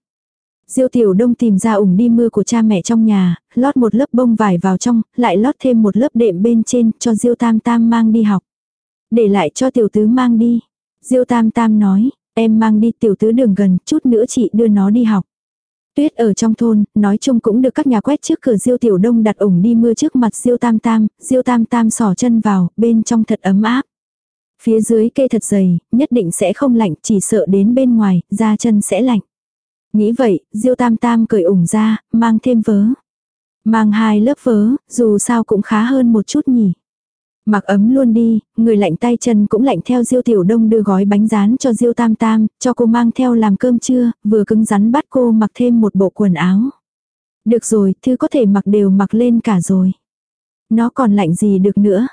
Diêu Tiểu Đông tìm ra ủng đi mưa của cha mẹ trong nhà, lót một lớp bông vải vào trong, lại lót thêm một lớp đệm bên trên cho Diêu Tam Tam mang đi học. Để lại cho tiểu tứ mang đi. Diêu Tam Tam nói, em mang đi tiểu tứ đường gần, chút nữa chị đưa nó đi học. Tuyết ở trong thôn, nói chung cũng được các nhà quét trước cửa Diêu Tiểu Đông đặt ủng đi mưa trước mặt Diêu Tam Tam, Diêu Tam Tam sỏ chân vào, bên trong thật ấm áp. Phía dưới kê thật dày, nhất định sẽ không lạnh, chỉ sợ đến bên ngoài, da chân sẽ lạnh. Nghĩ vậy, Diêu Tam Tam cởi ủng ra, mang thêm vớ. Mang hai lớp vớ, dù sao cũng khá hơn một chút nhỉ. Mặc ấm luôn đi, người lạnh tay chân cũng lạnh theo Diêu Tiểu Đông đưa gói bánh rán cho Diêu Tam Tam, cho cô mang theo làm cơm trưa, vừa cứng rắn bắt cô mặc thêm một bộ quần áo. Được rồi, thư có thể mặc đều mặc lên cả rồi. Nó còn lạnh gì được nữa.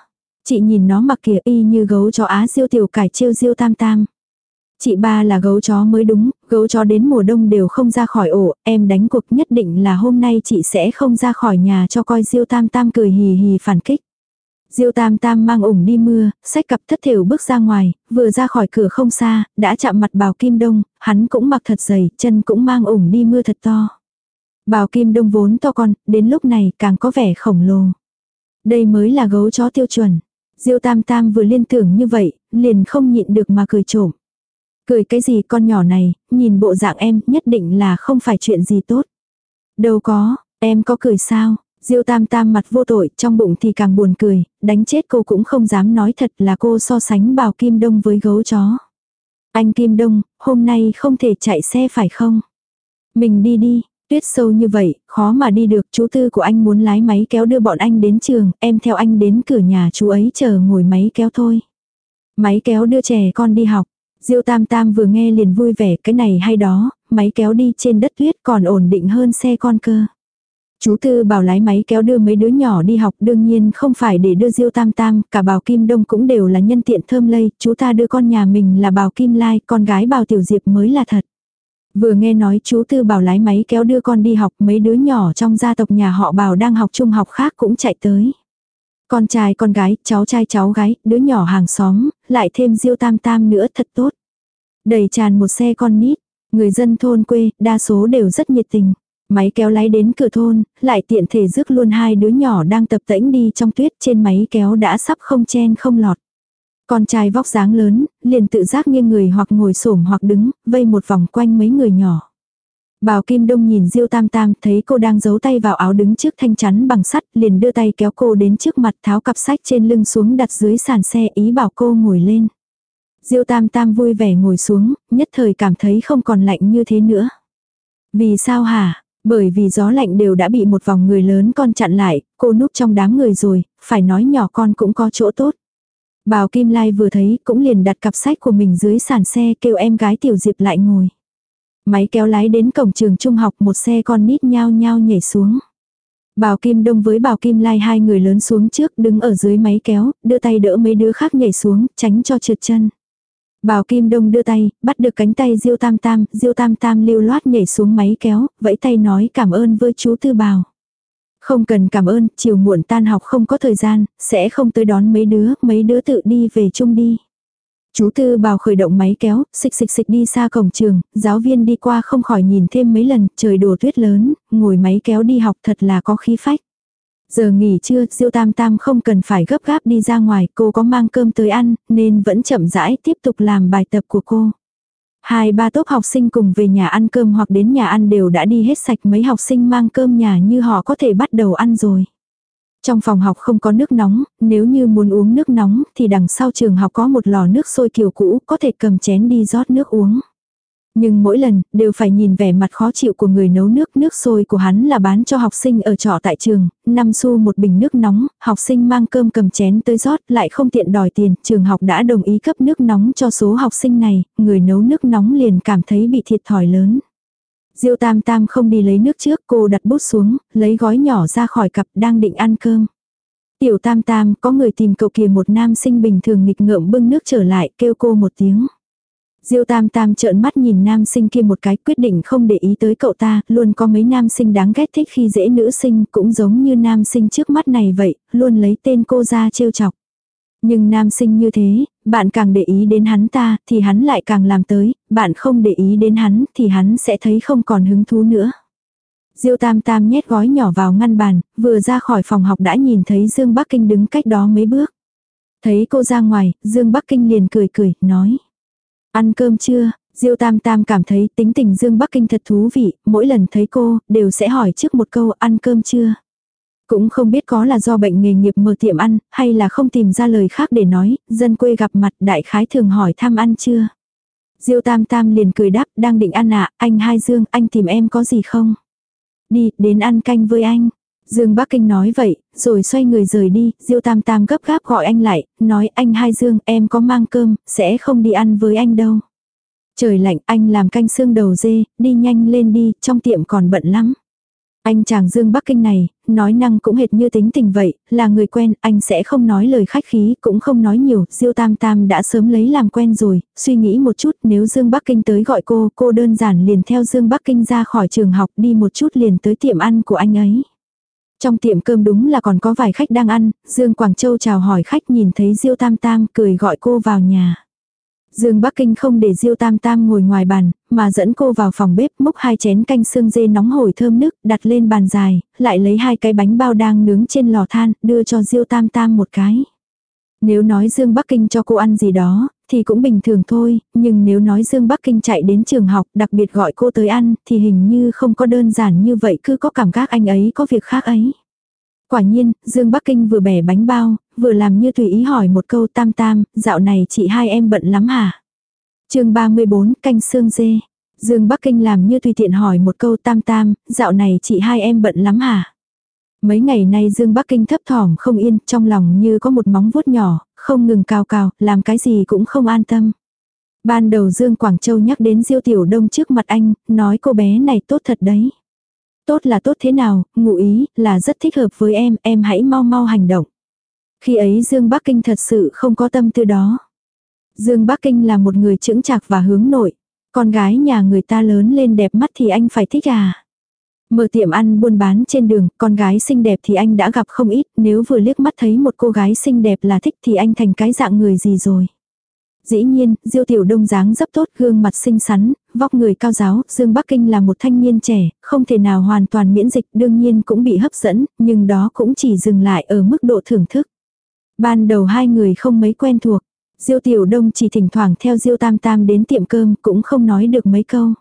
Chị nhìn nó mặc kìa y như gấu chó Á Diêu Tiểu cải chiêu Diêu Tam Tam. Chị ba là gấu chó mới đúng, gấu chó đến mùa đông đều không ra khỏi ổ, em đánh cuộc nhất định là hôm nay chị sẽ không ra khỏi nhà cho coi Diêu Tam Tam cười hì hì phản kích. Diêu Tam Tam mang ủng đi mưa, sách cặp thất thểu bước ra ngoài, vừa ra khỏi cửa không xa, đã chạm mặt bào kim đông, hắn cũng mặc thật dày, chân cũng mang ủng đi mưa thật to. Bào kim đông vốn to con, đến lúc này càng có vẻ khổng lồ. Đây mới là gấu chó tiêu chuẩn. Diêu Tam Tam vừa liên tưởng như vậy, liền không nhịn được mà cười trộm. Cười cái gì con nhỏ này, nhìn bộ dạng em nhất định là không phải chuyện gì tốt. Đâu có, em có cười sao? Diêu tam tam mặt vô tội, trong bụng thì càng buồn cười, đánh chết cô cũng không dám nói thật là cô so sánh bào Kim Đông với gấu chó. Anh Kim Đông, hôm nay không thể chạy xe phải không? Mình đi đi, tuyết sâu như vậy, khó mà đi được, chú tư của anh muốn lái máy kéo đưa bọn anh đến trường, em theo anh đến cửa nhà chú ấy chờ ngồi máy kéo thôi. Máy kéo đưa trẻ con đi học, Diêu Tam Tam vừa nghe liền vui vẻ cái này hay đó, máy kéo đi trên đất tuyết còn ổn định hơn xe con cơ. Chú Tư bảo lái máy kéo đưa mấy đứa nhỏ đi học đương nhiên không phải để đưa Diêu Tam Tam, cả bào Kim Đông cũng đều là nhân tiện thơm lây, chú ta đưa con nhà mình là bào Kim Lai, con gái bào Tiểu Diệp mới là thật. Vừa nghe nói chú Tư bảo lái máy kéo đưa con đi học mấy đứa nhỏ trong gia tộc nhà họ Bảo đang học trung học khác cũng chạy tới. Con trai con gái, cháu trai cháu gái, đứa nhỏ hàng xóm, lại thêm Diêu Tam Tam nữa thật tốt. Đầy tràn một xe con nít, người dân thôn quê, đa số đều rất nhiệt tình. Máy kéo lái đến cửa thôn, lại tiện thể rước luôn hai đứa nhỏ đang tập tễnh đi trong tuyết trên máy kéo đã sắp không chen không lọt. Con trai vóc dáng lớn, liền tự giác nghiêng người hoặc ngồi xổm hoặc đứng, vây một vòng quanh mấy người nhỏ. Bào Kim Đông nhìn Diêu Tam Tam, thấy cô đang giấu tay vào áo đứng trước thanh chắn bằng sắt, liền đưa tay kéo cô đến trước mặt tháo cặp sách trên lưng xuống đặt dưới sàn xe ý bảo cô ngồi lên. Diêu Tam Tam vui vẻ ngồi xuống, nhất thời cảm thấy không còn lạnh như thế nữa. Vì sao hả? Bởi vì gió lạnh đều đã bị một vòng người lớn con chặn lại, cô núp trong đám người rồi, phải nói nhỏ con cũng có chỗ tốt. Bào Kim Lai vừa thấy cũng liền đặt cặp sách của mình dưới sàn xe kêu em gái Tiểu Diệp lại ngồi. Máy kéo lái đến cổng trường trung học một xe con nít nhao nhao nhảy xuống. Bào Kim Đông với Bào Kim Lai hai người lớn xuống trước đứng ở dưới máy kéo, đưa tay đỡ mấy đứa khác nhảy xuống, tránh cho trượt chân. Bào Kim Đông đưa tay, bắt được cánh tay Diêu Tam Tam, Diêu Tam Tam lưu loát nhảy xuống máy kéo, vẫy tay nói cảm ơn với chú Tư Bào. Không cần cảm ơn, chiều muộn tan học không có thời gian, sẽ không tới đón mấy đứa, mấy đứa tự đi về chung đi. Chú Tư Bào khởi động máy kéo, xịch xịch xịch đi xa cổng trường, giáo viên đi qua không khỏi nhìn thêm mấy lần, trời đổ tuyết lớn, ngồi máy kéo đi học thật là có khí phách. Giờ nghỉ trưa, Diêu Tam Tam không cần phải gấp gáp đi ra ngoài, cô có mang cơm tới ăn, nên vẫn chậm rãi tiếp tục làm bài tập của cô. Hai ba tốp học sinh cùng về nhà ăn cơm hoặc đến nhà ăn đều đã đi hết sạch mấy học sinh mang cơm nhà như họ có thể bắt đầu ăn rồi. Trong phòng học không có nước nóng, nếu như muốn uống nước nóng thì đằng sau trường học có một lò nước sôi kiểu cũ có thể cầm chén đi rót nước uống. Nhưng mỗi lần, đều phải nhìn vẻ mặt khó chịu của người nấu nước. Nước sôi của hắn là bán cho học sinh ở trọ tại trường, 5 xu một bình nước nóng, học sinh mang cơm cầm chén tới rót lại không tiện đòi tiền. Trường học đã đồng ý cấp nước nóng cho số học sinh này, người nấu nước nóng liền cảm thấy bị thiệt thòi lớn. Diêu Tam Tam không đi lấy nước trước, cô đặt bút xuống, lấy gói nhỏ ra khỏi cặp đang định ăn cơm. Tiểu Tam Tam, có người tìm cậu kia một nam sinh bình thường nghịch ngợm bưng nước trở lại, kêu cô một tiếng. Diêu Tam Tam trợn mắt nhìn nam sinh kia một cái quyết định không để ý tới cậu ta, luôn có mấy nam sinh đáng ghét thích khi dễ nữ sinh cũng giống như nam sinh trước mắt này vậy, luôn lấy tên cô ra trêu chọc. Nhưng nam sinh như thế, bạn càng để ý đến hắn ta thì hắn lại càng làm tới, bạn không để ý đến hắn thì hắn sẽ thấy không còn hứng thú nữa. Diêu Tam Tam nhét gói nhỏ vào ngăn bàn, vừa ra khỏi phòng học đã nhìn thấy Dương Bắc Kinh đứng cách đó mấy bước. Thấy cô ra ngoài, Dương Bắc Kinh liền cười cười, nói. Ăn cơm chưa? Diêu Tam Tam cảm thấy tính tình Dương Bắc Kinh thật thú vị, mỗi lần thấy cô, đều sẽ hỏi trước một câu ăn cơm chưa? Cũng không biết có là do bệnh nghề nghiệp mở tiệm ăn, hay là không tìm ra lời khác để nói, dân quê gặp mặt đại khái thường hỏi thăm ăn chưa? Diêu Tam Tam liền cười đáp, đang định ăn ạ, anh Hai Dương, anh tìm em có gì không? Đi, đến ăn canh với anh. Dương Bắc Kinh nói vậy, rồi xoay người rời đi, Diêu Tam Tam gấp gáp gọi anh lại, nói anh Hai Dương, em có mang cơm, sẽ không đi ăn với anh đâu. Trời lạnh, anh làm canh xương đầu dê, đi nhanh lên đi, trong tiệm còn bận lắm. Anh chàng Dương Bắc Kinh này, nói năng cũng hệt như tính tình vậy, là người quen, anh sẽ không nói lời khách khí, cũng không nói nhiều, Diêu Tam Tam đã sớm lấy làm quen rồi, suy nghĩ một chút nếu Dương Bắc Kinh tới gọi cô, cô đơn giản liền theo Dương Bắc Kinh ra khỏi trường học đi một chút liền tới tiệm ăn của anh ấy. Trong tiệm cơm đúng là còn có vài khách đang ăn, Dương Quảng Châu chào hỏi khách nhìn thấy Diêu Tam Tam cười gọi cô vào nhà. Dương Bắc Kinh không để Diêu Tam Tam ngồi ngoài bàn, mà dẫn cô vào phòng bếp múc hai chén canh xương dê nóng hổi thơm nước đặt lên bàn dài, lại lấy hai cái bánh bao đang nướng trên lò than, đưa cho Diêu Tam Tam một cái. Nếu nói Dương Bắc Kinh cho cô ăn gì đó, thì cũng bình thường thôi, nhưng nếu nói Dương Bắc Kinh chạy đến trường học, đặc biệt gọi cô tới ăn, thì hình như không có đơn giản như vậy, cứ có cảm giác anh ấy có việc khác ấy. Quả nhiên, Dương Bắc Kinh vừa bẻ bánh bao, vừa làm như tùy ý hỏi một câu tam tam, dạo này chị hai em bận lắm hả? chương 34, canh xương dê. Dương Bắc Kinh làm như tùy tiện hỏi một câu tam tam, dạo này chị hai em bận lắm hả? Mấy ngày nay Dương Bắc Kinh thấp thỏm không yên, trong lòng như có một móng vuốt nhỏ, không ngừng cao cao, làm cái gì cũng không an tâm. Ban đầu Dương Quảng Châu nhắc đến Diêu Tiểu Đông trước mặt anh, nói cô bé này tốt thật đấy. Tốt là tốt thế nào, ngụ ý, là rất thích hợp với em, em hãy mau mau hành động. Khi ấy Dương Bắc Kinh thật sự không có tâm tư đó. Dương Bắc Kinh là một người chững chạc và hướng nội. Con gái nhà người ta lớn lên đẹp mắt thì anh phải thích à. Mở tiệm ăn buôn bán trên đường, con gái xinh đẹp thì anh đã gặp không ít, nếu vừa liếc mắt thấy một cô gái xinh đẹp là thích thì anh thành cái dạng người gì rồi. Dĩ nhiên, Diêu Tiểu Đông dáng dấp tốt, gương mặt xinh xắn, vóc người cao giáo, Dương Bắc Kinh là một thanh niên trẻ, không thể nào hoàn toàn miễn dịch, đương nhiên cũng bị hấp dẫn, nhưng đó cũng chỉ dừng lại ở mức độ thưởng thức. Ban đầu hai người không mấy quen thuộc, Diêu Tiểu Đông chỉ thỉnh thoảng theo Diêu Tam Tam đến tiệm cơm cũng không nói được mấy câu.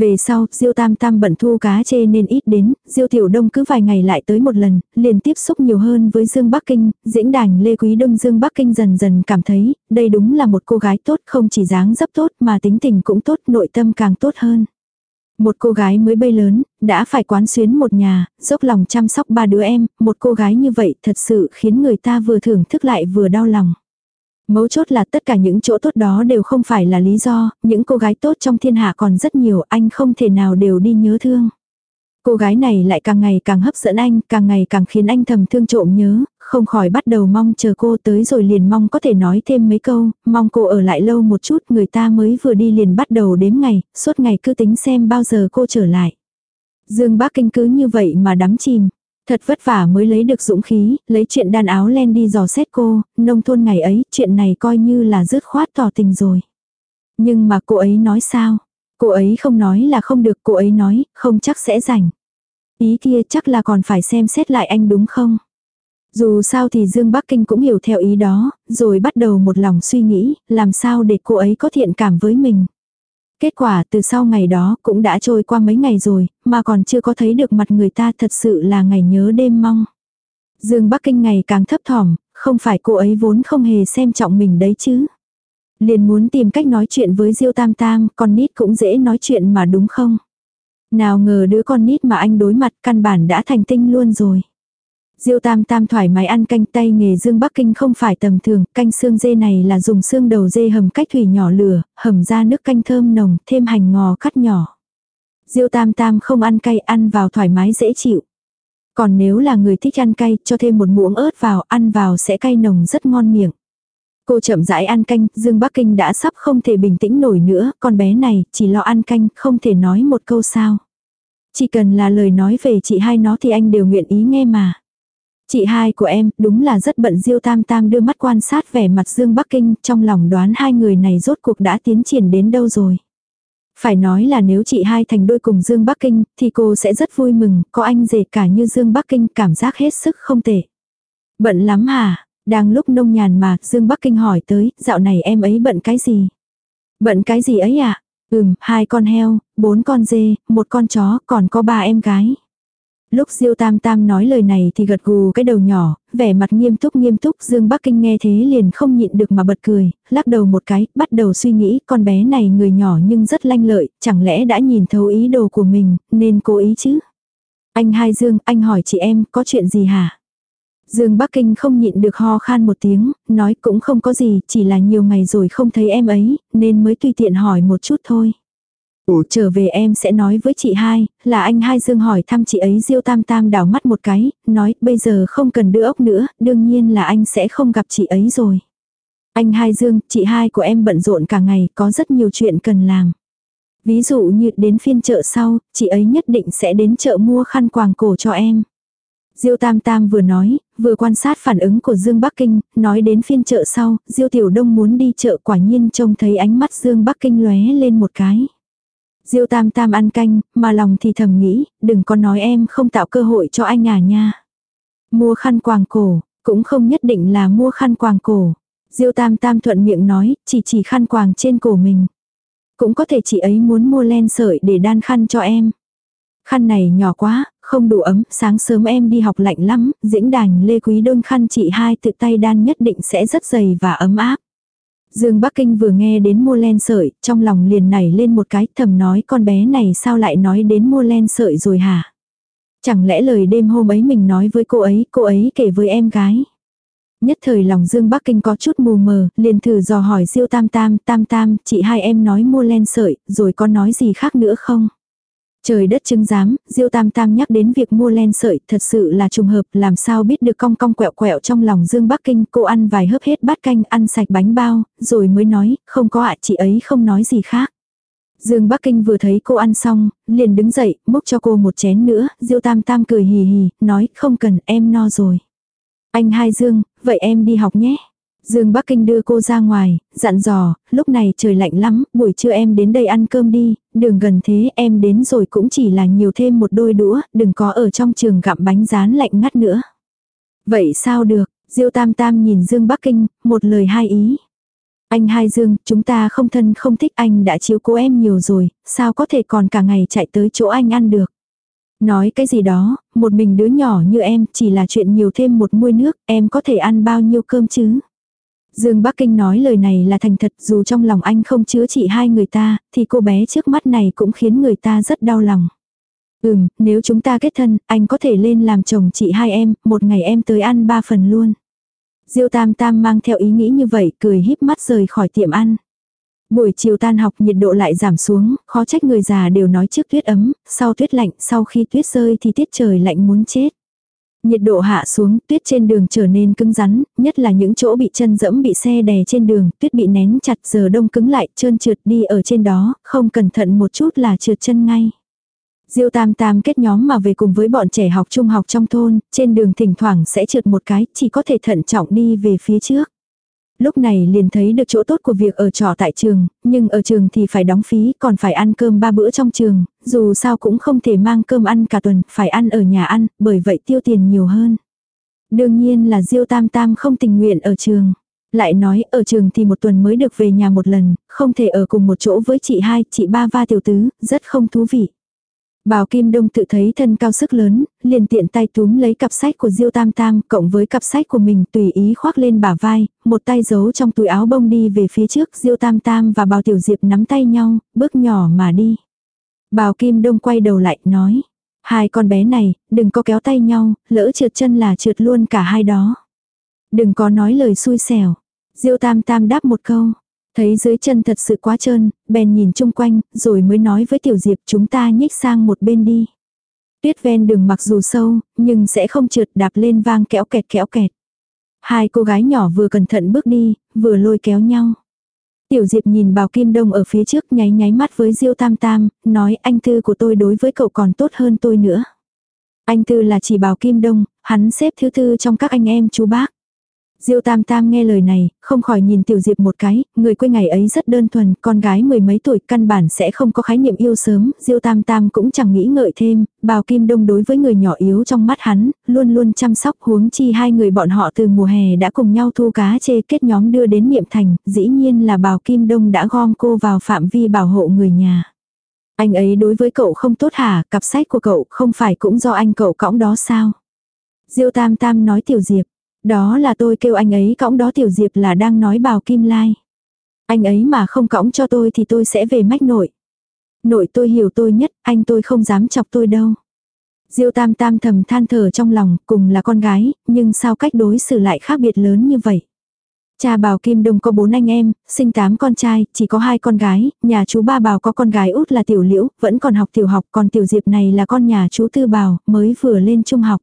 Về sau, Diêu Tam Tam bận thu cá chê nên ít đến, Diêu Tiểu Đông cứ vài ngày lại tới một lần, liền tiếp xúc nhiều hơn với Dương Bắc Kinh, diễn đàn Lê Quý Đông Dương Bắc Kinh dần dần cảm thấy, đây đúng là một cô gái tốt không chỉ dáng dấp tốt mà tính tình cũng tốt, nội tâm càng tốt hơn. Một cô gái mới bay lớn, đã phải quán xuyến một nhà, dốc lòng chăm sóc ba đứa em, một cô gái như vậy thật sự khiến người ta vừa thưởng thức lại vừa đau lòng. Mấu chốt là tất cả những chỗ tốt đó đều không phải là lý do, những cô gái tốt trong thiên hạ còn rất nhiều, anh không thể nào đều đi nhớ thương. Cô gái này lại càng ngày càng hấp dẫn anh, càng ngày càng khiến anh thầm thương trộm nhớ, không khỏi bắt đầu mong chờ cô tới rồi liền mong có thể nói thêm mấy câu, mong cô ở lại lâu một chút người ta mới vừa đi liền bắt đầu đếm ngày, suốt ngày cứ tính xem bao giờ cô trở lại. Dương Bác Kinh cứ như vậy mà đắm chìm. Thật vất vả mới lấy được dũng khí, lấy chuyện đàn áo len đi dò xét cô, nông thôn ngày ấy, chuyện này coi như là dứt khoát tỏ tình rồi. Nhưng mà cô ấy nói sao? Cô ấy không nói là không được, cô ấy nói, không chắc sẽ rảnh. Ý kia chắc là còn phải xem xét lại anh đúng không? Dù sao thì Dương Bắc Kinh cũng hiểu theo ý đó, rồi bắt đầu một lòng suy nghĩ, làm sao để cô ấy có thiện cảm với mình. Kết quả từ sau ngày đó cũng đã trôi qua mấy ngày rồi, mà còn chưa có thấy được mặt người ta thật sự là ngày nhớ đêm mong. Dương Bắc Kinh ngày càng thấp thỏm, không phải cô ấy vốn không hề xem trọng mình đấy chứ. Liền muốn tìm cách nói chuyện với Diêu Tam Tam, con nít cũng dễ nói chuyện mà đúng không? Nào ngờ đứa con nít mà anh đối mặt căn bản đã thành tinh luôn rồi. Diêu Tam Tam thoải mái ăn canh tay nghề Dương Bắc Kinh không phải tầm thường, canh xương dê này là dùng xương đầu dê hầm cách thủy nhỏ lửa, hầm ra nước canh thơm nồng, thêm hành ngò cắt nhỏ. Diêu Tam Tam không ăn cay ăn vào thoải mái dễ chịu. Còn nếu là người thích ăn cay, cho thêm một muỗng ớt vào, ăn vào sẽ cay nồng rất ngon miệng. Cô chậm rãi ăn canh, Dương Bắc Kinh đã sắp không thể bình tĩnh nổi nữa, con bé này chỉ lo ăn canh, không thể nói một câu sao. Chỉ cần là lời nói về chị hai nó thì anh đều nguyện ý nghe mà. Chị hai của em, đúng là rất bận Diêu Tam Tam đưa mắt quan sát vẻ mặt Dương Bắc Kinh, trong lòng đoán hai người này rốt cuộc đã tiến triển đến đâu rồi. Phải nói là nếu chị hai thành đôi cùng Dương Bắc Kinh, thì cô sẽ rất vui mừng, có anh rể cả như Dương Bắc Kinh cảm giác hết sức không tệ. Bận lắm hả? Đang lúc nông nhàn mà, Dương Bắc Kinh hỏi tới, dạo này em ấy bận cái gì? Bận cái gì ấy ạ? À? Ừm, hai con heo, bốn con dê, một con chó, còn có ba em gái. Lúc Diêu Tam Tam nói lời này thì gật gù cái đầu nhỏ, vẻ mặt nghiêm túc nghiêm túc Dương Bắc Kinh nghe thế liền không nhịn được mà bật cười, lắc đầu một cái, bắt đầu suy nghĩ con bé này người nhỏ nhưng rất lanh lợi, chẳng lẽ đã nhìn thấu ý đồ của mình, nên cố ý chứ. Anh hai Dương, anh hỏi chị em, có chuyện gì hả? Dương Bắc Kinh không nhịn được ho khan một tiếng, nói cũng không có gì, chỉ là nhiều ngày rồi không thấy em ấy, nên mới tùy tiện hỏi một chút thôi. Ủ trở về em sẽ nói với chị hai, là anh hai Dương hỏi thăm chị ấy Diêu Tam Tam đảo mắt một cái, nói bây giờ không cần đưa ốc nữa, đương nhiên là anh sẽ không gặp chị ấy rồi. Anh hai Dương, chị hai của em bận rộn cả ngày, có rất nhiều chuyện cần làm. Ví dụ như đến phiên chợ sau, chị ấy nhất định sẽ đến chợ mua khăn quàng cổ cho em. Diêu Tam Tam vừa nói, vừa quan sát phản ứng của Dương Bắc Kinh, nói đến phiên chợ sau, Diêu Tiểu Đông muốn đi chợ quả nhiên trông thấy ánh mắt Dương Bắc Kinh lóe lên một cái. Diêu tam tam ăn canh, mà lòng thì thầm nghĩ, đừng có nói em không tạo cơ hội cho anh à nha. Mua khăn quàng cổ, cũng không nhất định là mua khăn quàng cổ. Diêu tam tam thuận miệng nói, chỉ chỉ khăn quàng trên cổ mình. Cũng có thể chị ấy muốn mua len sợi để đan khăn cho em. Khăn này nhỏ quá, không đủ ấm, sáng sớm em đi học lạnh lắm, dĩnh đành lê quý đôn khăn chị hai tự tay đan nhất định sẽ rất dày và ấm áp. Dương Bắc Kinh vừa nghe đến mua len sợi, trong lòng liền nảy lên một cái thầm nói con bé này sao lại nói đến mua len sợi rồi hả? Chẳng lẽ lời đêm hôm ấy mình nói với cô ấy, cô ấy kể với em gái. Nhất thời lòng Dương Bắc Kinh có chút mù mờ, liền thử dò hỏi Diêu Tam Tam, Tam Tam, chị hai em nói mua len sợi, rồi có nói gì khác nữa không? Trời đất chứng giám, Diêu Tam Tam nhắc đến việc mua len sợi, thật sự là trùng hợp, làm sao biết được cong cong quẹo quẹo trong lòng Dương Bắc Kinh, cô ăn vài hớp hết bát canh, ăn sạch bánh bao, rồi mới nói, không có ạ, chị ấy không nói gì khác. Dương Bắc Kinh vừa thấy cô ăn xong, liền đứng dậy, múc cho cô một chén nữa, Diêu Tam Tam cười hì hì, nói, không cần, em no rồi. Anh hai Dương, vậy em đi học nhé. Dương Bắc Kinh đưa cô ra ngoài, dặn dò, lúc này trời lạnh lắm, buổi trưa em đến đây ăn cơm đi, đường gần thế em đến rồi cũng chỉ là nhiều thêm một đôi đũa, đừng có ở trong trường gặm bánh rán lạnh ngắt nữa. Vậy sao được, Diêu Tam Tam nhìn Dương Bắc Kinh, một lời hai ý. Anh hai Dương, chúng ta không thân không thích anh đã chiếu cố em nhiều rồi, sao có thể còn cả ngày chạy tới chỗ anh ăn được. Nói cái gì đó, một mình đứa nhỏ như em chỉ là chuyện nhiều thêm một muôi nước, em có thể ăn bao nhiêu cơm chứ. Dương Bắc Kinh nói lời này là thành thật dù trong lòng anh không chứa chị hai người ta, thì cô bé trước mắt này cũng khiến người ta rất đau lòng. Ừm, nếu chúng ta kết thân, anh có thể lên làm chồng chị hai em, một ngày em tới ăn ba phần luôn. Diêu Tam Tam mang theo ý nghĩ như vậy, cười híp mắt rời khỏi tiệm ăn. Buổi chiều tan học nhiệt độ lại giảm xuống, khó trách người già đều nói trước tuyết ấm, sau tuyết lạnh, sau khi tuyết rơi thì tiết trời lạnh muốn chết. Nhiệt độ hạ xuống, tuyết trên đường trở nên cứng rắn, nhất là những chỗ bị chân dẫm bị xe đè trên đường, tuyết bị nén chặt giờ đông cứng lại, trơn trượt đi ở trên đó, không cẩn thận một chút là trượt chân ngay. Diêu Tam Tam kết nhóm mà về cùng với bọn trẻ học trung học trong thôn, trên đường thỉnh thoảng sẽ trượt một cái, chỉ có thể thận trọng đi về phía trước. Lúc này liền thấy được chỗ tốt của việc ở trọ tại trường, nhưng ở trường thì phải đóng phí, còn phải ăn cơm ba bữa trong trường, dù sao cũng không thể mang cơm ăn cả tuần, phải ăn ở nhà ăn, bởi vậy tiêu tiền nhiều hơn. Đương nhiên là Diêu Tam Tam không tình nguyện ở trường. Lại nói ở trường thì một tuần mới được về nhà một lần, không thể ở cùng một chỗ với chị hai, chị ba va tiểu tứ, rất không thú vị. Bào Kim Đông tự thấy thân cao sức lớn, liền tiện tay túm lấy cặp sách của Diêu Tam Tam cộng với cặp sách của mình tùy ý khoác lên bả vai, một tay giấu trong túi áo bông đi về phía trước Diêu Tam Tam và Bào Tiểu Diệp nắm tay nhau, bước nhỏ mà đi. Bào Kim Đông quay đầu lại, nói. Hai con bé này, đừng có kéo tay nhau, lỡ trượt chân là trượt luôn cả hai đó. Đừng có nói lời xui xẻo. Diêu Tam Tam đáp một câu. Thấy dưới chân thật sự quá trơn, bèn nhìn chung quanh, rồi mới nói với Tiểu Diệp chúng ta nhích sang một bên đi. Tuyết ven đường mặc dù sâu, nhưng sẽ không trượt đạp lên vang kéo kẹt kéo kẹt. Hai cô gái nhỏ vừa cẩn thận bước đi, vừa lôi kéo nhau. Tiểu Diệp nhìn Bào Kim Đông ở phía trước nháy nháy mắt với Diêu Tam Tam, nói anh Tư của tôi đối với cậu còn tốt hơn tôi nữa. Anh Tư là chỉ Bào Kim Đông, hắn xếp thứ tư trong các anh em chú bác. Diêu Tam Tam nghe lời này, không khỏi nhìn Tiểu Diệp một cái, người quê ngày ấy rất đơn thuần, con gái mười mấy tuổi căn bản sẽ không có khái niệm yêu sớm, Diêu Tam Tam cũng chẳng nghĩ ngợi thêm, Bào Kim Đông đối với người nhỏ yếu trong mắt hắn, luôn luôn chăm sóc huống chi hai người bọn họ từ mùa hè đã cùng nhau thu cá chê kết nhóm đưa đến Niệm Thành, dĩ nhiên là Bào Kim Đông đã gom cô vào phạm vi bảo hộ người nhà. Anh ấy đối với cậu không tốt hả, cặp sách của cậu không phải cũng do anh cậu cõng đó sao? Diêu Tam Tam nói Tiểu Diệp, đó là tôi kêu anh ấy cõng đó tiểu diệp là đang nói bào kim lai. Anh ấy mà không cõng cho tôi thì tôi sẽ về mách nội. Nội tôi hiểu tôi nhất, anh tôi không dám chọc tôi đâu. Diêu tam tam thầm than thở trong lòng, cùng là con gái, nhưng sao cách đối xử lại khác biệt lớn như vậy. Cha Bào Kim Đông có bốn anh em, sinh tám con trai, chỉ có hai con gái, nhà chú ba Bào có con gái út là Tiểu Liễu, vẫn còn học tiểu học, còn Tiểu Diệp này là con nhà chú Tư Bào, mới vừa lên trung học.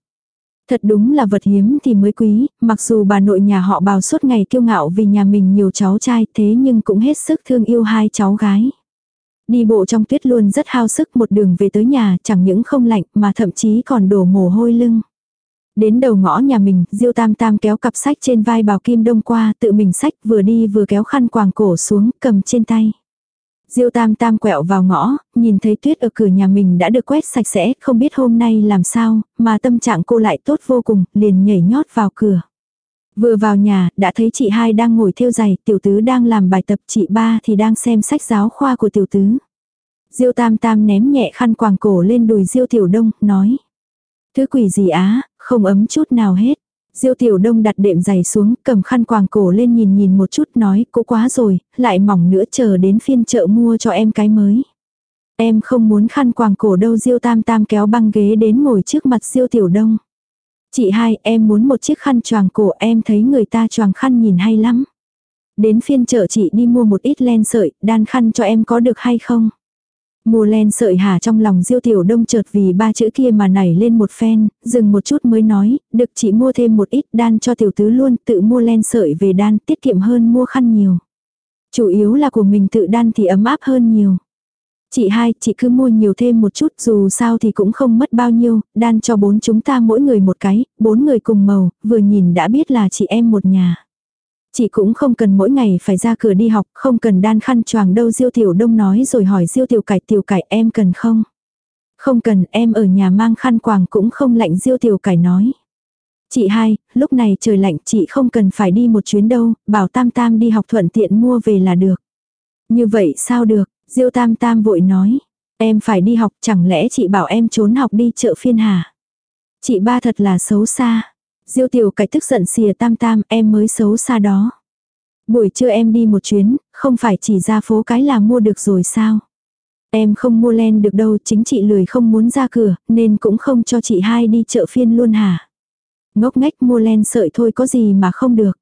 Thật đúng là vật hiếm thì mới quý, mặc dù bà nội nhà họ bào suốt ngày kiêu ngạo vì nhà mình nhiều cháu trai thế nhưng cũng hết sức thương yêu hai cháu gái. Đi bộ trong tuyết luôn rất hao sức một đường về tới nhà chẳng những không lạnh mà thậm chí còn đổ mồ hôi lưng. Đến đầu ngõ nhà mình, Diêu Tam Tam kéo cặp sách trên vai bào kim đông qua, tự mình sách vừa đi vừa kéo khăn quàng cổ xuống, cầm trên tay. Diêu tam tam quẹo vào ngõ, nhìn thấy tuyết ở cửa nhà mình đã được quét sạch sẽ, không biết hôm nay làm sao, mà tâm trạng cô lại tốt vô cùng, liền nhảy nhót vào cửa. Vừa vào nhà, đã thấy chị hai đang ngồi theo giày, tiểu tứ đang làm bài tập, chị ba thì đang xem sách giáo khoa của tiểu tứ. Diêu tam tam ném nhẹ khăn quàng cổ lên đùi Diêu tiểu đông, nói. Thứ quỷ gì á, không ấm chút nào hết. Diêu tiểu đông đặt đệm giày xuống, cầm khăn quàng cổ lên nhìn nhìn một chút nói, cũ quá rồi, lại mỏng nữa chờ đến phiên chợ mua cho em cái mới. Em không muốn khăn quàng cổ đâu Diêu tam tam kéo băng ghế đến ngồi trước mặt Diêu tiểu đông. Chị hai, em muốn một chiếc khăn choàng cổ em thấy người ta choàng khăn nhìn hay lắm. Đến phiên chợ chị đi mua một ít len sợi, đan khăn cho em có được hay không? Mua len sợi hà trong lòng diêu tiểu đông chợt vì ba chữ kia mà nảy lên một phen, dừng một chút mới nói, được chị mua thêm một ít đan cho tiểu tứ luôn, tự mua len sợi về đan, tiết kiệm hơn mua khăn nhiều. Chủ yếu là của mình tự đan thì ấm áp hơn nhiều. Chị hai, chị cứ mua nhiều thêm một chút, dù sao thì cũng không mất bao nhiêu, đan cho bốn chúng ta mỗi người một cái, bốn người cùng màu, vừa nhìn đã biết là chị em một nhà. Chị cũng không cần mỗi ngày phải ra cửa đi học, không cần đan khăn choàng đâu Diêu Tiểu Đông nói rồi hỏi Diêu Tiểu Cải Tiểu Cải em cần không? Không cần em ở nhà mang khăn quàng cũng không lạnh Diêu Tiểu Cải nói. Chị hai, lúc này trời lạnh chị không cần phải đi một chuyến đâu, bảo Tam Tam đi học thuận tiện mua về là được. Như vậy sao được, Diêu Tam Tam vội nói. Em phải đi học chẳng lẽ chị bảo em trốn học đi chợ phiên hà. Chị ba thật là xấu xa. Diêu tiểu cải tức giận xìa tam tam em mới xấu xa đó. Buổi trưa em đi một chuyến, không phải chỉ ra phố cái là mua được rồi sao? Em không mua len được đâu, chính chị lười không muốn ra cửa, nên cũng không cho chị hai đi chợ phiên luôn hả? Ngốc ngách mua len sợi thôi có gì mà không được.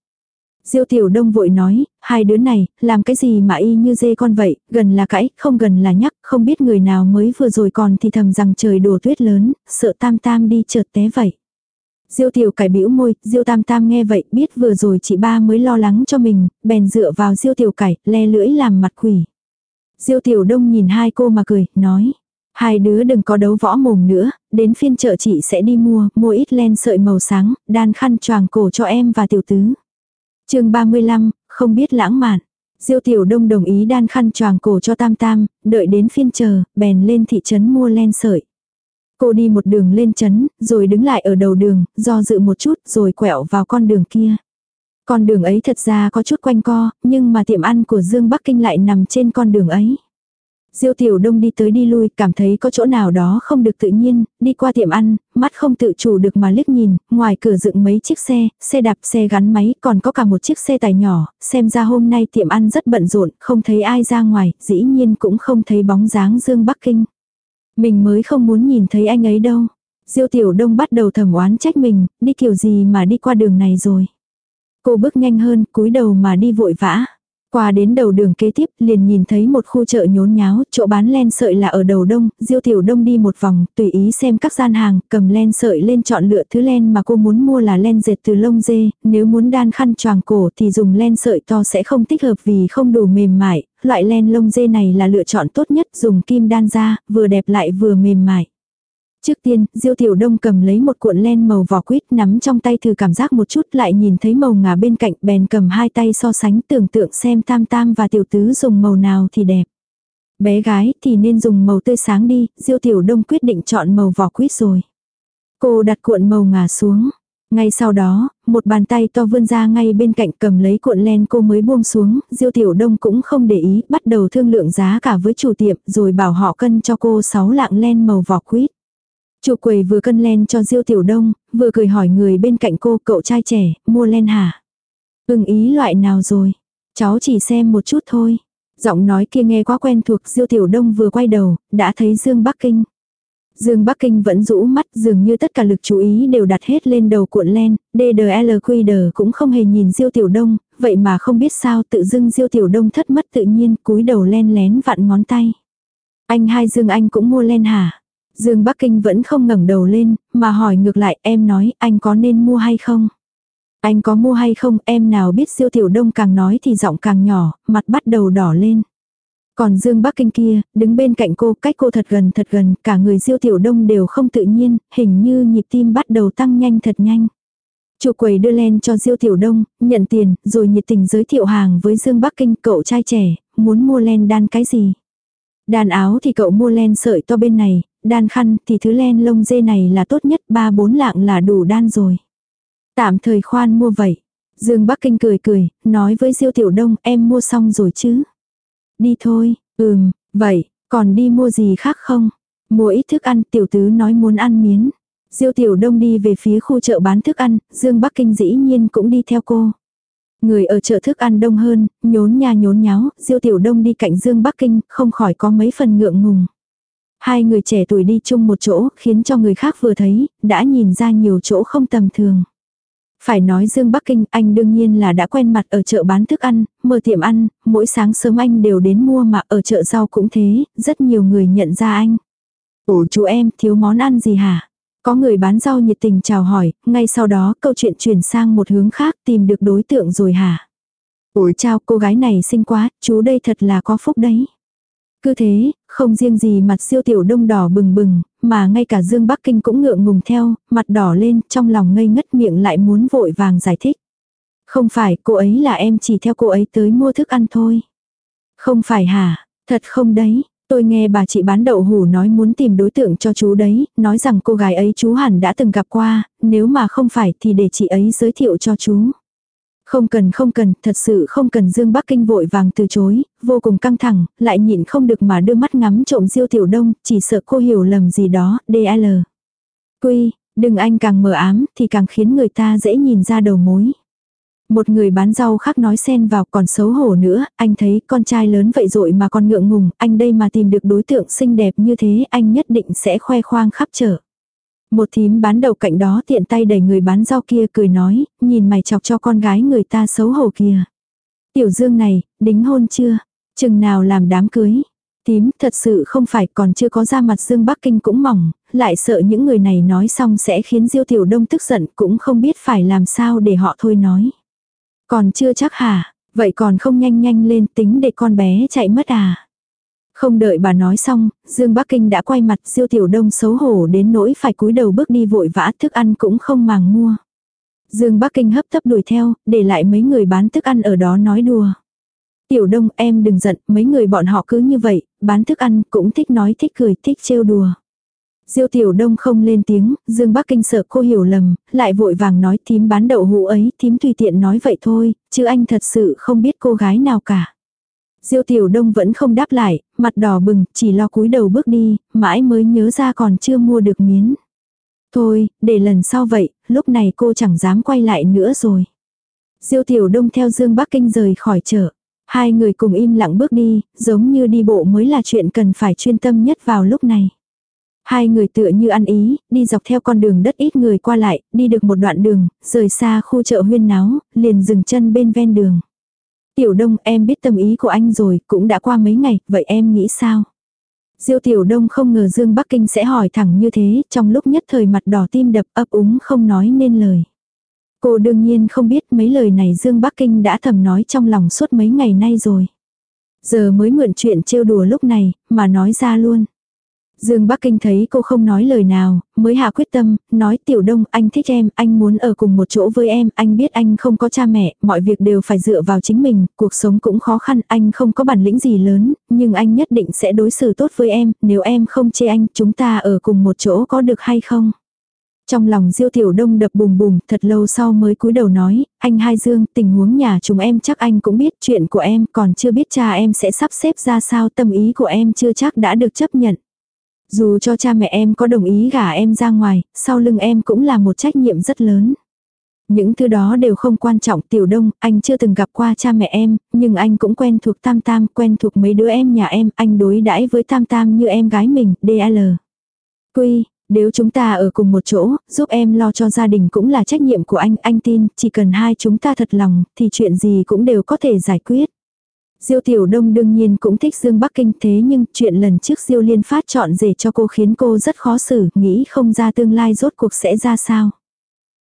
Diêu tiểu đông vội nói, hai đứa này, làm cái gì mà y như dê con vậy, gần là cãi, không gần là nhắc, không biết người nào mới vừa rồi còn thì thầm rằng trời đổ tuyết lớn, sợ tam tam đi trượt té vậy. Diêu tiểu cải bĩu môi, Diêu tam tam nghe vậy, biết vừa rồi chị ba mới lo lắng cho mình, bèn dựa vào Diêu tiểu cải, le lưỡi làm mặt quỷ. Diêu tiểu đông nhìn hai cô mà cười, nói. Hai đứa đừng có đấu võ mồm nữa, đến phiên chợ chị sẽ đi mua, mua ít len sợi màu sáng, đan khăn choàng cổ cho em và tiểu tứ. chương 35, không biết lãng mạn. Diêu tiểu đông đồng ý đan khăn choàng cổ cho tam tam, đợi đến phiên chờ, bèn lên thị trấn mua len sợi. Cô đi một đường lên chấn, rồi đứng lại ở đầu đường, do dự một chút, rồi quẹo vào con đường kia. Con đường ấy thật ra có chút quanh co, nhưng mà tiệm ăn của Dương Bắc Kinh lại nằm trên con đường ấy. Diêu Tiểu Đông đi tới đi lui, cảm thấy có chỗ nào đó không được tự nhiên, đi qua tiệm ăn, mắt không tự chủ được mà liếc nhìn, ngoài cửa dựng mấy chiếc xe, xe đạp xe gắn máy, còn có cả một chiếc xe tải nhỏ, xem ra hôm nay tiệm ăn rất bận rộn, không thấy ai ra ngoài, dĩ nhiên cũng không thấy bóng dáng Dương Bắc Kinh. Mình mới không muốn nhìn thấy anh ấy đâu. Diêu Tiểu Đông bắt đầu thầm oán trách mình, đi kiểu gì mà đi qua đường này rồi. Cô bước nhanh hơn, cúi đầu mà đi vội vã. Qua đến đầu đường kế tiếp, liền nhìn thấy một khu chợ nhốn nháo, chỗ bán len sợi là ở đầu đông, Diêu Tiểu Đông đi một vòng, tùy ý xem các gian hàng, cầm len sợi lên chọn lựa thứ len mà cô muốn mua là len dệt từ lông dê, nếu muốn đan khăn choàng cổ thì dùng len sợi to sẽ không thích hợp vì không đủ mềm mại, loại len lông dê này là lựa chọn tốt nhất, dùng kim đan ra, vừa đẹp lại vừa mềm mại. Trước tiên, Diêu Tiểu Đông cầm lấy một cuộn len màu vỏ quýt nắm trong tay thử cảm giác một chút lại nhìn thấy màu ngà bên cạnh bèn cầm hai tay so sánh tưởng tượng xem tam tam và tiểu tứ dùng màu nào thì đẹp. Bé gái thì nên dùng màu tươi sáng đi, Diêu Tiểu Đông quyết định chọn màu vỏ quýt rồi. Cô đặt cuộn màu ngà xuống. Ngay sau đó, một bàn tay to vươn ra ngay bên cạnh cầm lấy cuộn len cô mới buông xuống, Diêu Tiểu Đông cũng không để ý, bắt đầu thương lượng giá cả với chủ tiệm rồi bảo họ cân cho cô 6 lạng len màu vỏ quýt. Chủ quầy vừa cân len cho Diêu Tiểu Đông, vừa cười hỏi người bên cạnh cô cậu trai trẻ, mua len hả? Ưng ý loại nào rồi? Cháu chỉ xem một chút thôi. Giọng nói kia nghe quá quen thuộc Diêu Tiểu Đông vừa quay đầu, đã thấy Dương Bắc Kinh. Dương Bắc Kinh vẫn rũ mắt dường như tất cả lực chú ý đều đặt hết lên đầu cuộn len, DDLQD cũng không hề nhìn Diêu Tiểu Đông, vậy mà không biết sao tự dưng Diêu Tiểu Đông thất mất tự nhiên cúi đầu len lén vặn ngón tay. Anh hai Dương anh cũng mua len hả? Dương Bắc Kinh vẫn không ngẩng đầu lên, mà hỏi ngược lại em nói anh có nên mua hay không? Anh có mua hay không em nào biết siêu tiểu đông càng nói thì giọng càng nhỏ, mặt bắt đầu đỏ lên. Còn Dương Bắc Kinh kia, đứng bên cạnh cô, cách cô thật gần thật gần, cả người siêu Tiểu Đông đều không tự nhiên, hình như nhịp tim bắt đầu tăng nhanh thật nhanh. Chủ quầy đưa len cho Diêu Tiểu Đông, nhận tiền, rồi nhiệt tình giới thiệu hàng với Dương Bắc Kinh, cậu trai trẻ, muốn mua len đan cái gì? Đàn áo thì cậu mua len sợi to bên này, đan khăn thì thứ len lông dê này là tốt nhất, ba bốn lạng là đủ đan rồi. Tạm thời khoan mua vậy. Dương Bắc Kinh cười cười, nói với Diêu Tiểu Đông em mua xong rồi chứ. Đi thôi, ừm, vậy, còn đi mua gì khác không? Mua ít thức ăn, tiểu tứ nói muốn ăn miến. Diêu Tiểu Đông đi về phía khu chợ bán thức ăn, Dương Bắc Kinh dĩ nhiên cũng đi theo cô. Người ở chợ thức ăn đông hơn, nhốn nhà nhốn nháo, Diêu Tiểu Đông đi cạnh Dương Bắc Kinh, không khỏi có mấy phần ngượng ngùng. Hai người trẻ tuổi đi chung một chỗ, khiến cho người khác vừa thấy, đã nhìn ra nhiều chỗ không tầm thường. Phải nói Dương Bắc Kinh, anh đương nhiên là đã quen mặt ở chợ bán thức ăn, mở tiệm ăn, mỗi sáng sớm anh đều đến mua mà ở chợ rau cũng thế, rất nhiều người nhận ra anh. Ủa chú em, thiếu món ăn gì hả? Có người bán rau nhiệt tình chào hỏi, ngay sau đó câu chuyện chuyển sang một hướng khác tìm được đối tượng rồi hả? Ủa chào cô gái này xinh quá, chú đây thật là có phúc đấy. Cứ thế, không riêng gì mặt siêu tiểu đông đỏ bừng bừng, mà ngay cả Dương Bắc Kinh cũng ngượng ngùng theo, mặt đỏ lên, trong lòng ngây ngất miệng lại muốn vội vàng giải thích. Không phải, cô ấy là em chỉ theo cô ấy tới mua thức ăn thôi. Không phải hả, thật không đấy, tôi nghe bà chị bán đậu hủ nói muốn tìm đối tượng cho chú đấy, nói rằng cô gái ấy chú hẳn đã từng gặp qua, nếu mà không phải thì để chị ấy giới thiệu cho chú. Không cần không cần, thật sự không cần Dương Bắc Kinh vội vàng từ chối, vô cùng căng thẳng, lại nhịn không được mà đưa mắt ngắm trộm Diêu Tiểu Đông, chỉ sợ cô hiểu lầm gì đó, DL. Quy, đừng anh càng mờ ám thì càng khiến người ta dễ nhìn ra đầu mối. Một người bán rau khác nói xen vào còn xấu hổ nữa, anh thấy con trai lớn vậy rồi mà còn ngượng ngùng, anh đây mà tìm được đối tượng xinh đẹp như thế anh nhất định sẽ khoe khoang khắp chợ. Một thím bán đầu cạnh đó tiện tay đẩy người bán rau kia cười nói, nhìn mày chọc cho con gái người ta xấu hổ kìa. Tiểu dương này, đính hôn chưa? Chừng nào làm đám cưới? Tím thật sự không phải còn chưa có ra mặt Dương Bắc Kinh cũng mỏng, lại sợ những người này nói xong sẽ khiến Diêu Tiểu Đông tức giận cũng không biết phải làm sao để họ thôi nói. Còn chưa chắc hả, vậy còn không nhanh nhanh lên tính để con bé chạy mất à. Không đợi bà nói xong, Dương Bắc Kinh đã quay mặt Diêu Tiểu Đông xấu hổ đến nỗi phải cúi đầu bước đi vội vã thức ăn cũng không màng mua. Dương Bắc Kinh hấp tấp đuổi theo, để lại mấy người bán thức ăn ở đó nói đùa. Tiểu Đông em đừng giận, mấy người bọn họ cứ như vậy, bán thức ăn cũng thích nói thích cười thích trêu đùa. Diêu Tiểu Đông không lên tiếng, Dương Bắc Kinh sợ cô hiểu lầm, lại vội vàng nói thím bán đậu hũ ấy, thím tùy tiện nói vậy thôi, chứ anh thật sự không biết cô gái nào cả. Diêu Tiểu Đông vẫn không đáp lại, mặt đỏ bừng, chỉ lo cúi đầu bước đi, mãi mới nhớ ra còn chưa mua được miến. Thôi, để lần sau vậy, lúc này cô chẳng dám quay lại nữa rồi. Diêu Tiểu Đông theo Dương Bắc Kinh rời khỏi chợ. Hai người cùng im lặng bước đi, giống như đi bộ mới là chuyện cần phải chuyên tâm nhất vào lúc này. Hai người tựa như ăn ý, đi dọc theo con đường đất ít người qua lại, đi được một đoạn đường, rời xa khu chợ huyên náo, liền dừng chân bên ven đường. Tiểu Đông em biết tâm ý của anh rồi, cũng đã qua mấy ngày, vậy em nghĩ sao? Diêu Tiểu Đông không ngờ Dương Bắc Kinh sẽ hỏi thẳng như thế, trong lúc nhất thời mặt đỏ tim đập ấp úng không nói nên lời. Cô đương nhiên không biết mấy lời này Dương Bắc Kinh đã thầm nói trong lòng suốt mấy ngày nay rồi. Giờ mới mượn chuyện trêu đùa lúc này, mà nói ra luôn. Dương Bắc Kinh thấy cô không nói lời nào, mới hạ quyết tâm, nói tiểu đông anh thích em, anh muốn ở cùng một chỗ với em, anh biết anh không có cha mẹ, mọi việc đều phải dựa vào chính mình, cuộc sống cũng khó khăn, anh không có bản lĩnh gì lớn, nhưng anh nhất định sẽ đối xử tốt với em, nếu em không chê anh, chúng ta ở cùng một chỗ có được hay không? Trong lòng Diêu Tiểu Đông đập bùm bùm, thật lâu sau mới cúi đầu nói, anh Hai Dương, tình huống nhà chúng em chắc anh cũng biết chuyện của em, còn chưa biết cha em sẽ sắp xếp ra sao, tâm ý của em chưa chắc đã được chấp nhận. Dù cho cha mẹ em có đồng ý gả em ra ngoài, sau lưng em cũng là một trách nhiệm rất lớn. Những thứ đó đều không quan trọng tiểu đông, anh chưa từng gặp qua cha mẹ em, nhưng anh cũng quen thuộc tam tam, quen thuộc mấy đứa em nhà em, anh đối đãi với tam tam như em gái mình, DL. Quy, nếu chúng ta ở cùng một chỗ, giúp em lo cho gia đình cũng là trách nhiệm của anh, anh tin, chỉ cần hai chúng ta thật lòng, thì chuyện gì cũng đều có thể giải quyết. Diêu Tiểu Đông đương nhiên cũng thích Dương Bắc Kinh thế nhưng chuyện lần trước Diêu Liên phát chọn rể cho cô khiến cô rất khó xử, nghĩ không ra tương lai rốt cuộc sẽ ra sao.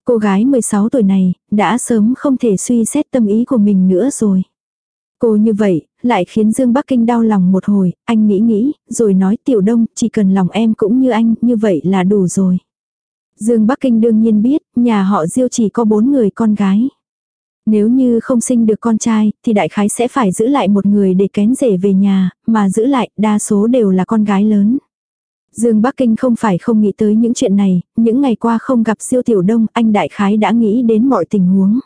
Cô gái 16 tuổi này, đã sớm không thể suy xét tâm ý của mình nữa rồi. Cô như vậy, lại khiến Dương Bắc Kinh đau lòng một hồi, anh nghĩ nghĩ, rồi nói Tiểu Đông, chỉ cần lòng em cũng như anh, như vậy là đủ rồi. Dương Bắc Kinh đương nhiên biết, nhà họ Diêu chỉ có bốn người con gái. Nếu như không sinh được con trai, thì đại khái sẽ phải giữ lại một người để kén rể về nhà, mà giữ lại, đa số đều là con gái lớn. Dương Bắc Kinh không phải không nghĩ tới những chuyện này, những ngày qua không gặp siêu tiểu đông, anh đại khái đã nghĩ đến mọi tình huống.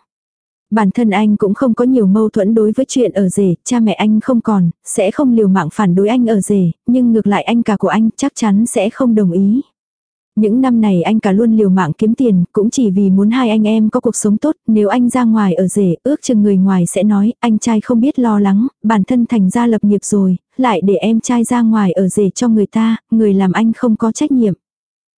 Bản thân anh cũng không có nhiều mâu thuẫn đối với chuyện ở rể, cha mẹ anh không còn, sẽ không liều mạng phản đối anh ở rể, nhưng ngược lại anh cả của anh chắc chắn sẽ không đồng ý. Những năm này anh cả luôn liều mạng kiếm tiền, cũng chỉ vì muốn hai anh em có cuộc sống tốt, nếu anh ra ngoài ở rể, ước chừng người ngoài sẽ nói, anh trai không biết lo lắng, bản thân thành ra lập nghiệp rồi, lại để em trai ra ngoài ở rể cho người ta, người làm anh không có trách nhiệm.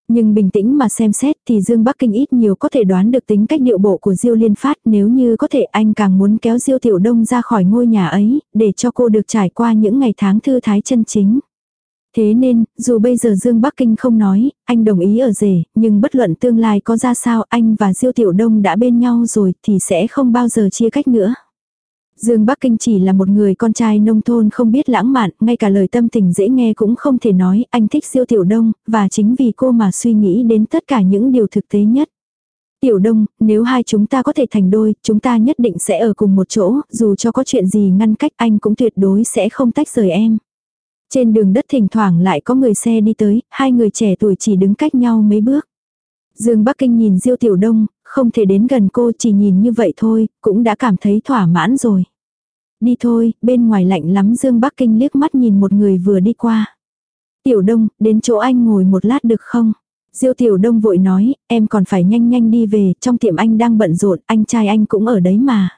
Nhưng bình tĩnh mà xem xét thì Dương Bắc Kinh ít nhiều có thể đoán được tính cách điệu bộ của Diêu Liên Phát nếu như có thể anh càng muốn kéo Diêu Tiểu Đông ra khỏi ngôi nhà ấy, để cho cô được trải qua những ngày tháng thư thái chân chính. Thế nên, dù bây giờ Dương Bắc Kinh không nói, anh đồng ý ở rể, nhưng bất luận tương lai có ra sao anh và Diêu Tiểu Đông đã bên nhau rồi thì sẽ không bao giờ chia cách nữa. Dương Bắc Kinh chỉ là một người con trai nông thôn không biết lãng mạn, ngay cả lời tâm tình dễ nghe cũng không thể nói, anh thích Diêu Tiểu Đông, và chính vì cô mà suy nghĩ đến tất cả những điều thực tế nhất. Tiểu Đông, nếu hai chúng ta có thể thành đôi, chúng ta nhất định sẽ ở cùng một chỗ, dù cho có chuyện gì ngăn cách anh cũng tuyệt đối sẽ không tách rời em. Trên đường đất thỉnh thoảng lại có người xe đi tới, hai người trẻ tuổi chỉ đứng cách nhau mấy bước. Dương Bắc Kinh nhìn Diêu Tiểu Đông, không thể đến gần cô chỉ nhìn như vậy thôi, cũng đã cảm thấy thỏa mãn rồi. Đi thôi, bên ngoài lạnh lắm Dương Bắc Kinh liếc mắt nhìn một người vừa đi qua. Tiểu Đông, đến chỗ anh ngồi một lát được không? Diêu Tiểu Đông vội nói, em còn phải nhanh nhanh đi về, trong tiệm anh đang bận rộn, anh trai anh cũng ở đấy mà.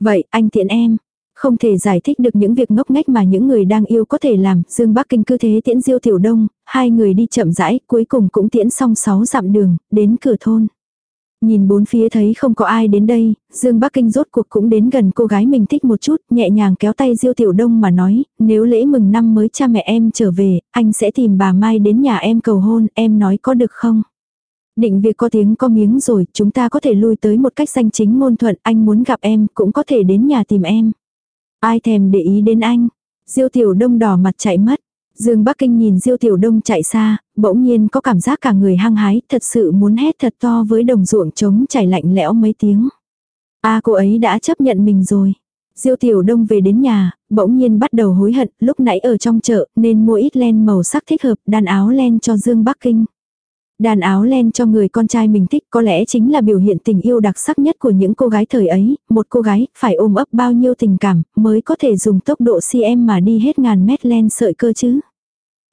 Vậy, anh tiện em. Không thể giải thích được những việc ngốc nghếch mà những người đang yêu có thể làm, Dương Bắc Kinh cứ thế tiễn Diêu Tiểu Đông, hai người đi chậm rãi, cuối cùng cũng tiễn xong sáu dặm đường, đến cửa thôn. Nhìn bốn phía thấy không có ai đến đây, Dương Bắc Kinh rốt cuộc cũng đến gần cô gái mình thích một chút, nhẹ nhàng kéo tay Diêu Tiểu Đông mà nói, nếu lễ mừng năm mới cha mẹ em trở về, anh sẽ tìm bà Mai đến nhà em cầu hôn, em nói có được không? Định việc có tiếng có miếng rồi, chúng ta có thể lui tới một cách danh chính ngôn thuận, anh muốn gặp em, cũng có thể đến nhà tìm em. Ai thèm để ý đến anh? Diêu Tiểu Đông đỏ mặt chạy mất. Dương Bắc Kinh nhìn Diêu Tiểu Đông chạy xa, bỗng nhiên có cảm giác cả người hăng hái, thật sự muốn hét thật to với đồng ruộng trống chảy lạnh lẽo mấy tiếng. A cô ấy đã chấp nhận mình rồi. Diêu Tiểu Đông về đến nhà, bỗng nhiên bắt đầu hối hận, lúc nãy ở trong chợ nên mua ít len màu sắc thích hợp, đàn áo len cho Dương Bắc Kinh. Đàn áo len cho người con trai mình thích có lẽ chính là biểu hiện tình yêu đặc sắc nhất của những cô gái thời ấy, một cô gái phải ôm ấp bao nhiêu tình cảm mới có thể dùng tốc độ cm mà đi hết ngàn mét len sợi cơ chứ.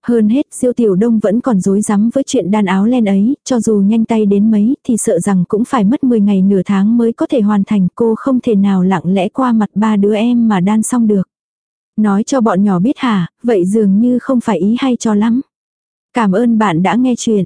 Hơn hết siêu tiểu đông vẫn còn dối rắm với chuyện đàn áo len ấy, cho dù nhanh tay đến mấy thì sợ rằng cũng phải mất 10 ngày nửa tháng mới có thể hoàn thành cô không thể nào lặng lẽ qua mặt ba đứa em mà đan xong được. Nói cho bọn nhỏ biết hả, vậy dường như không phải ý hay cho lắm. Cảm ơn bạn đã nghe chuyện.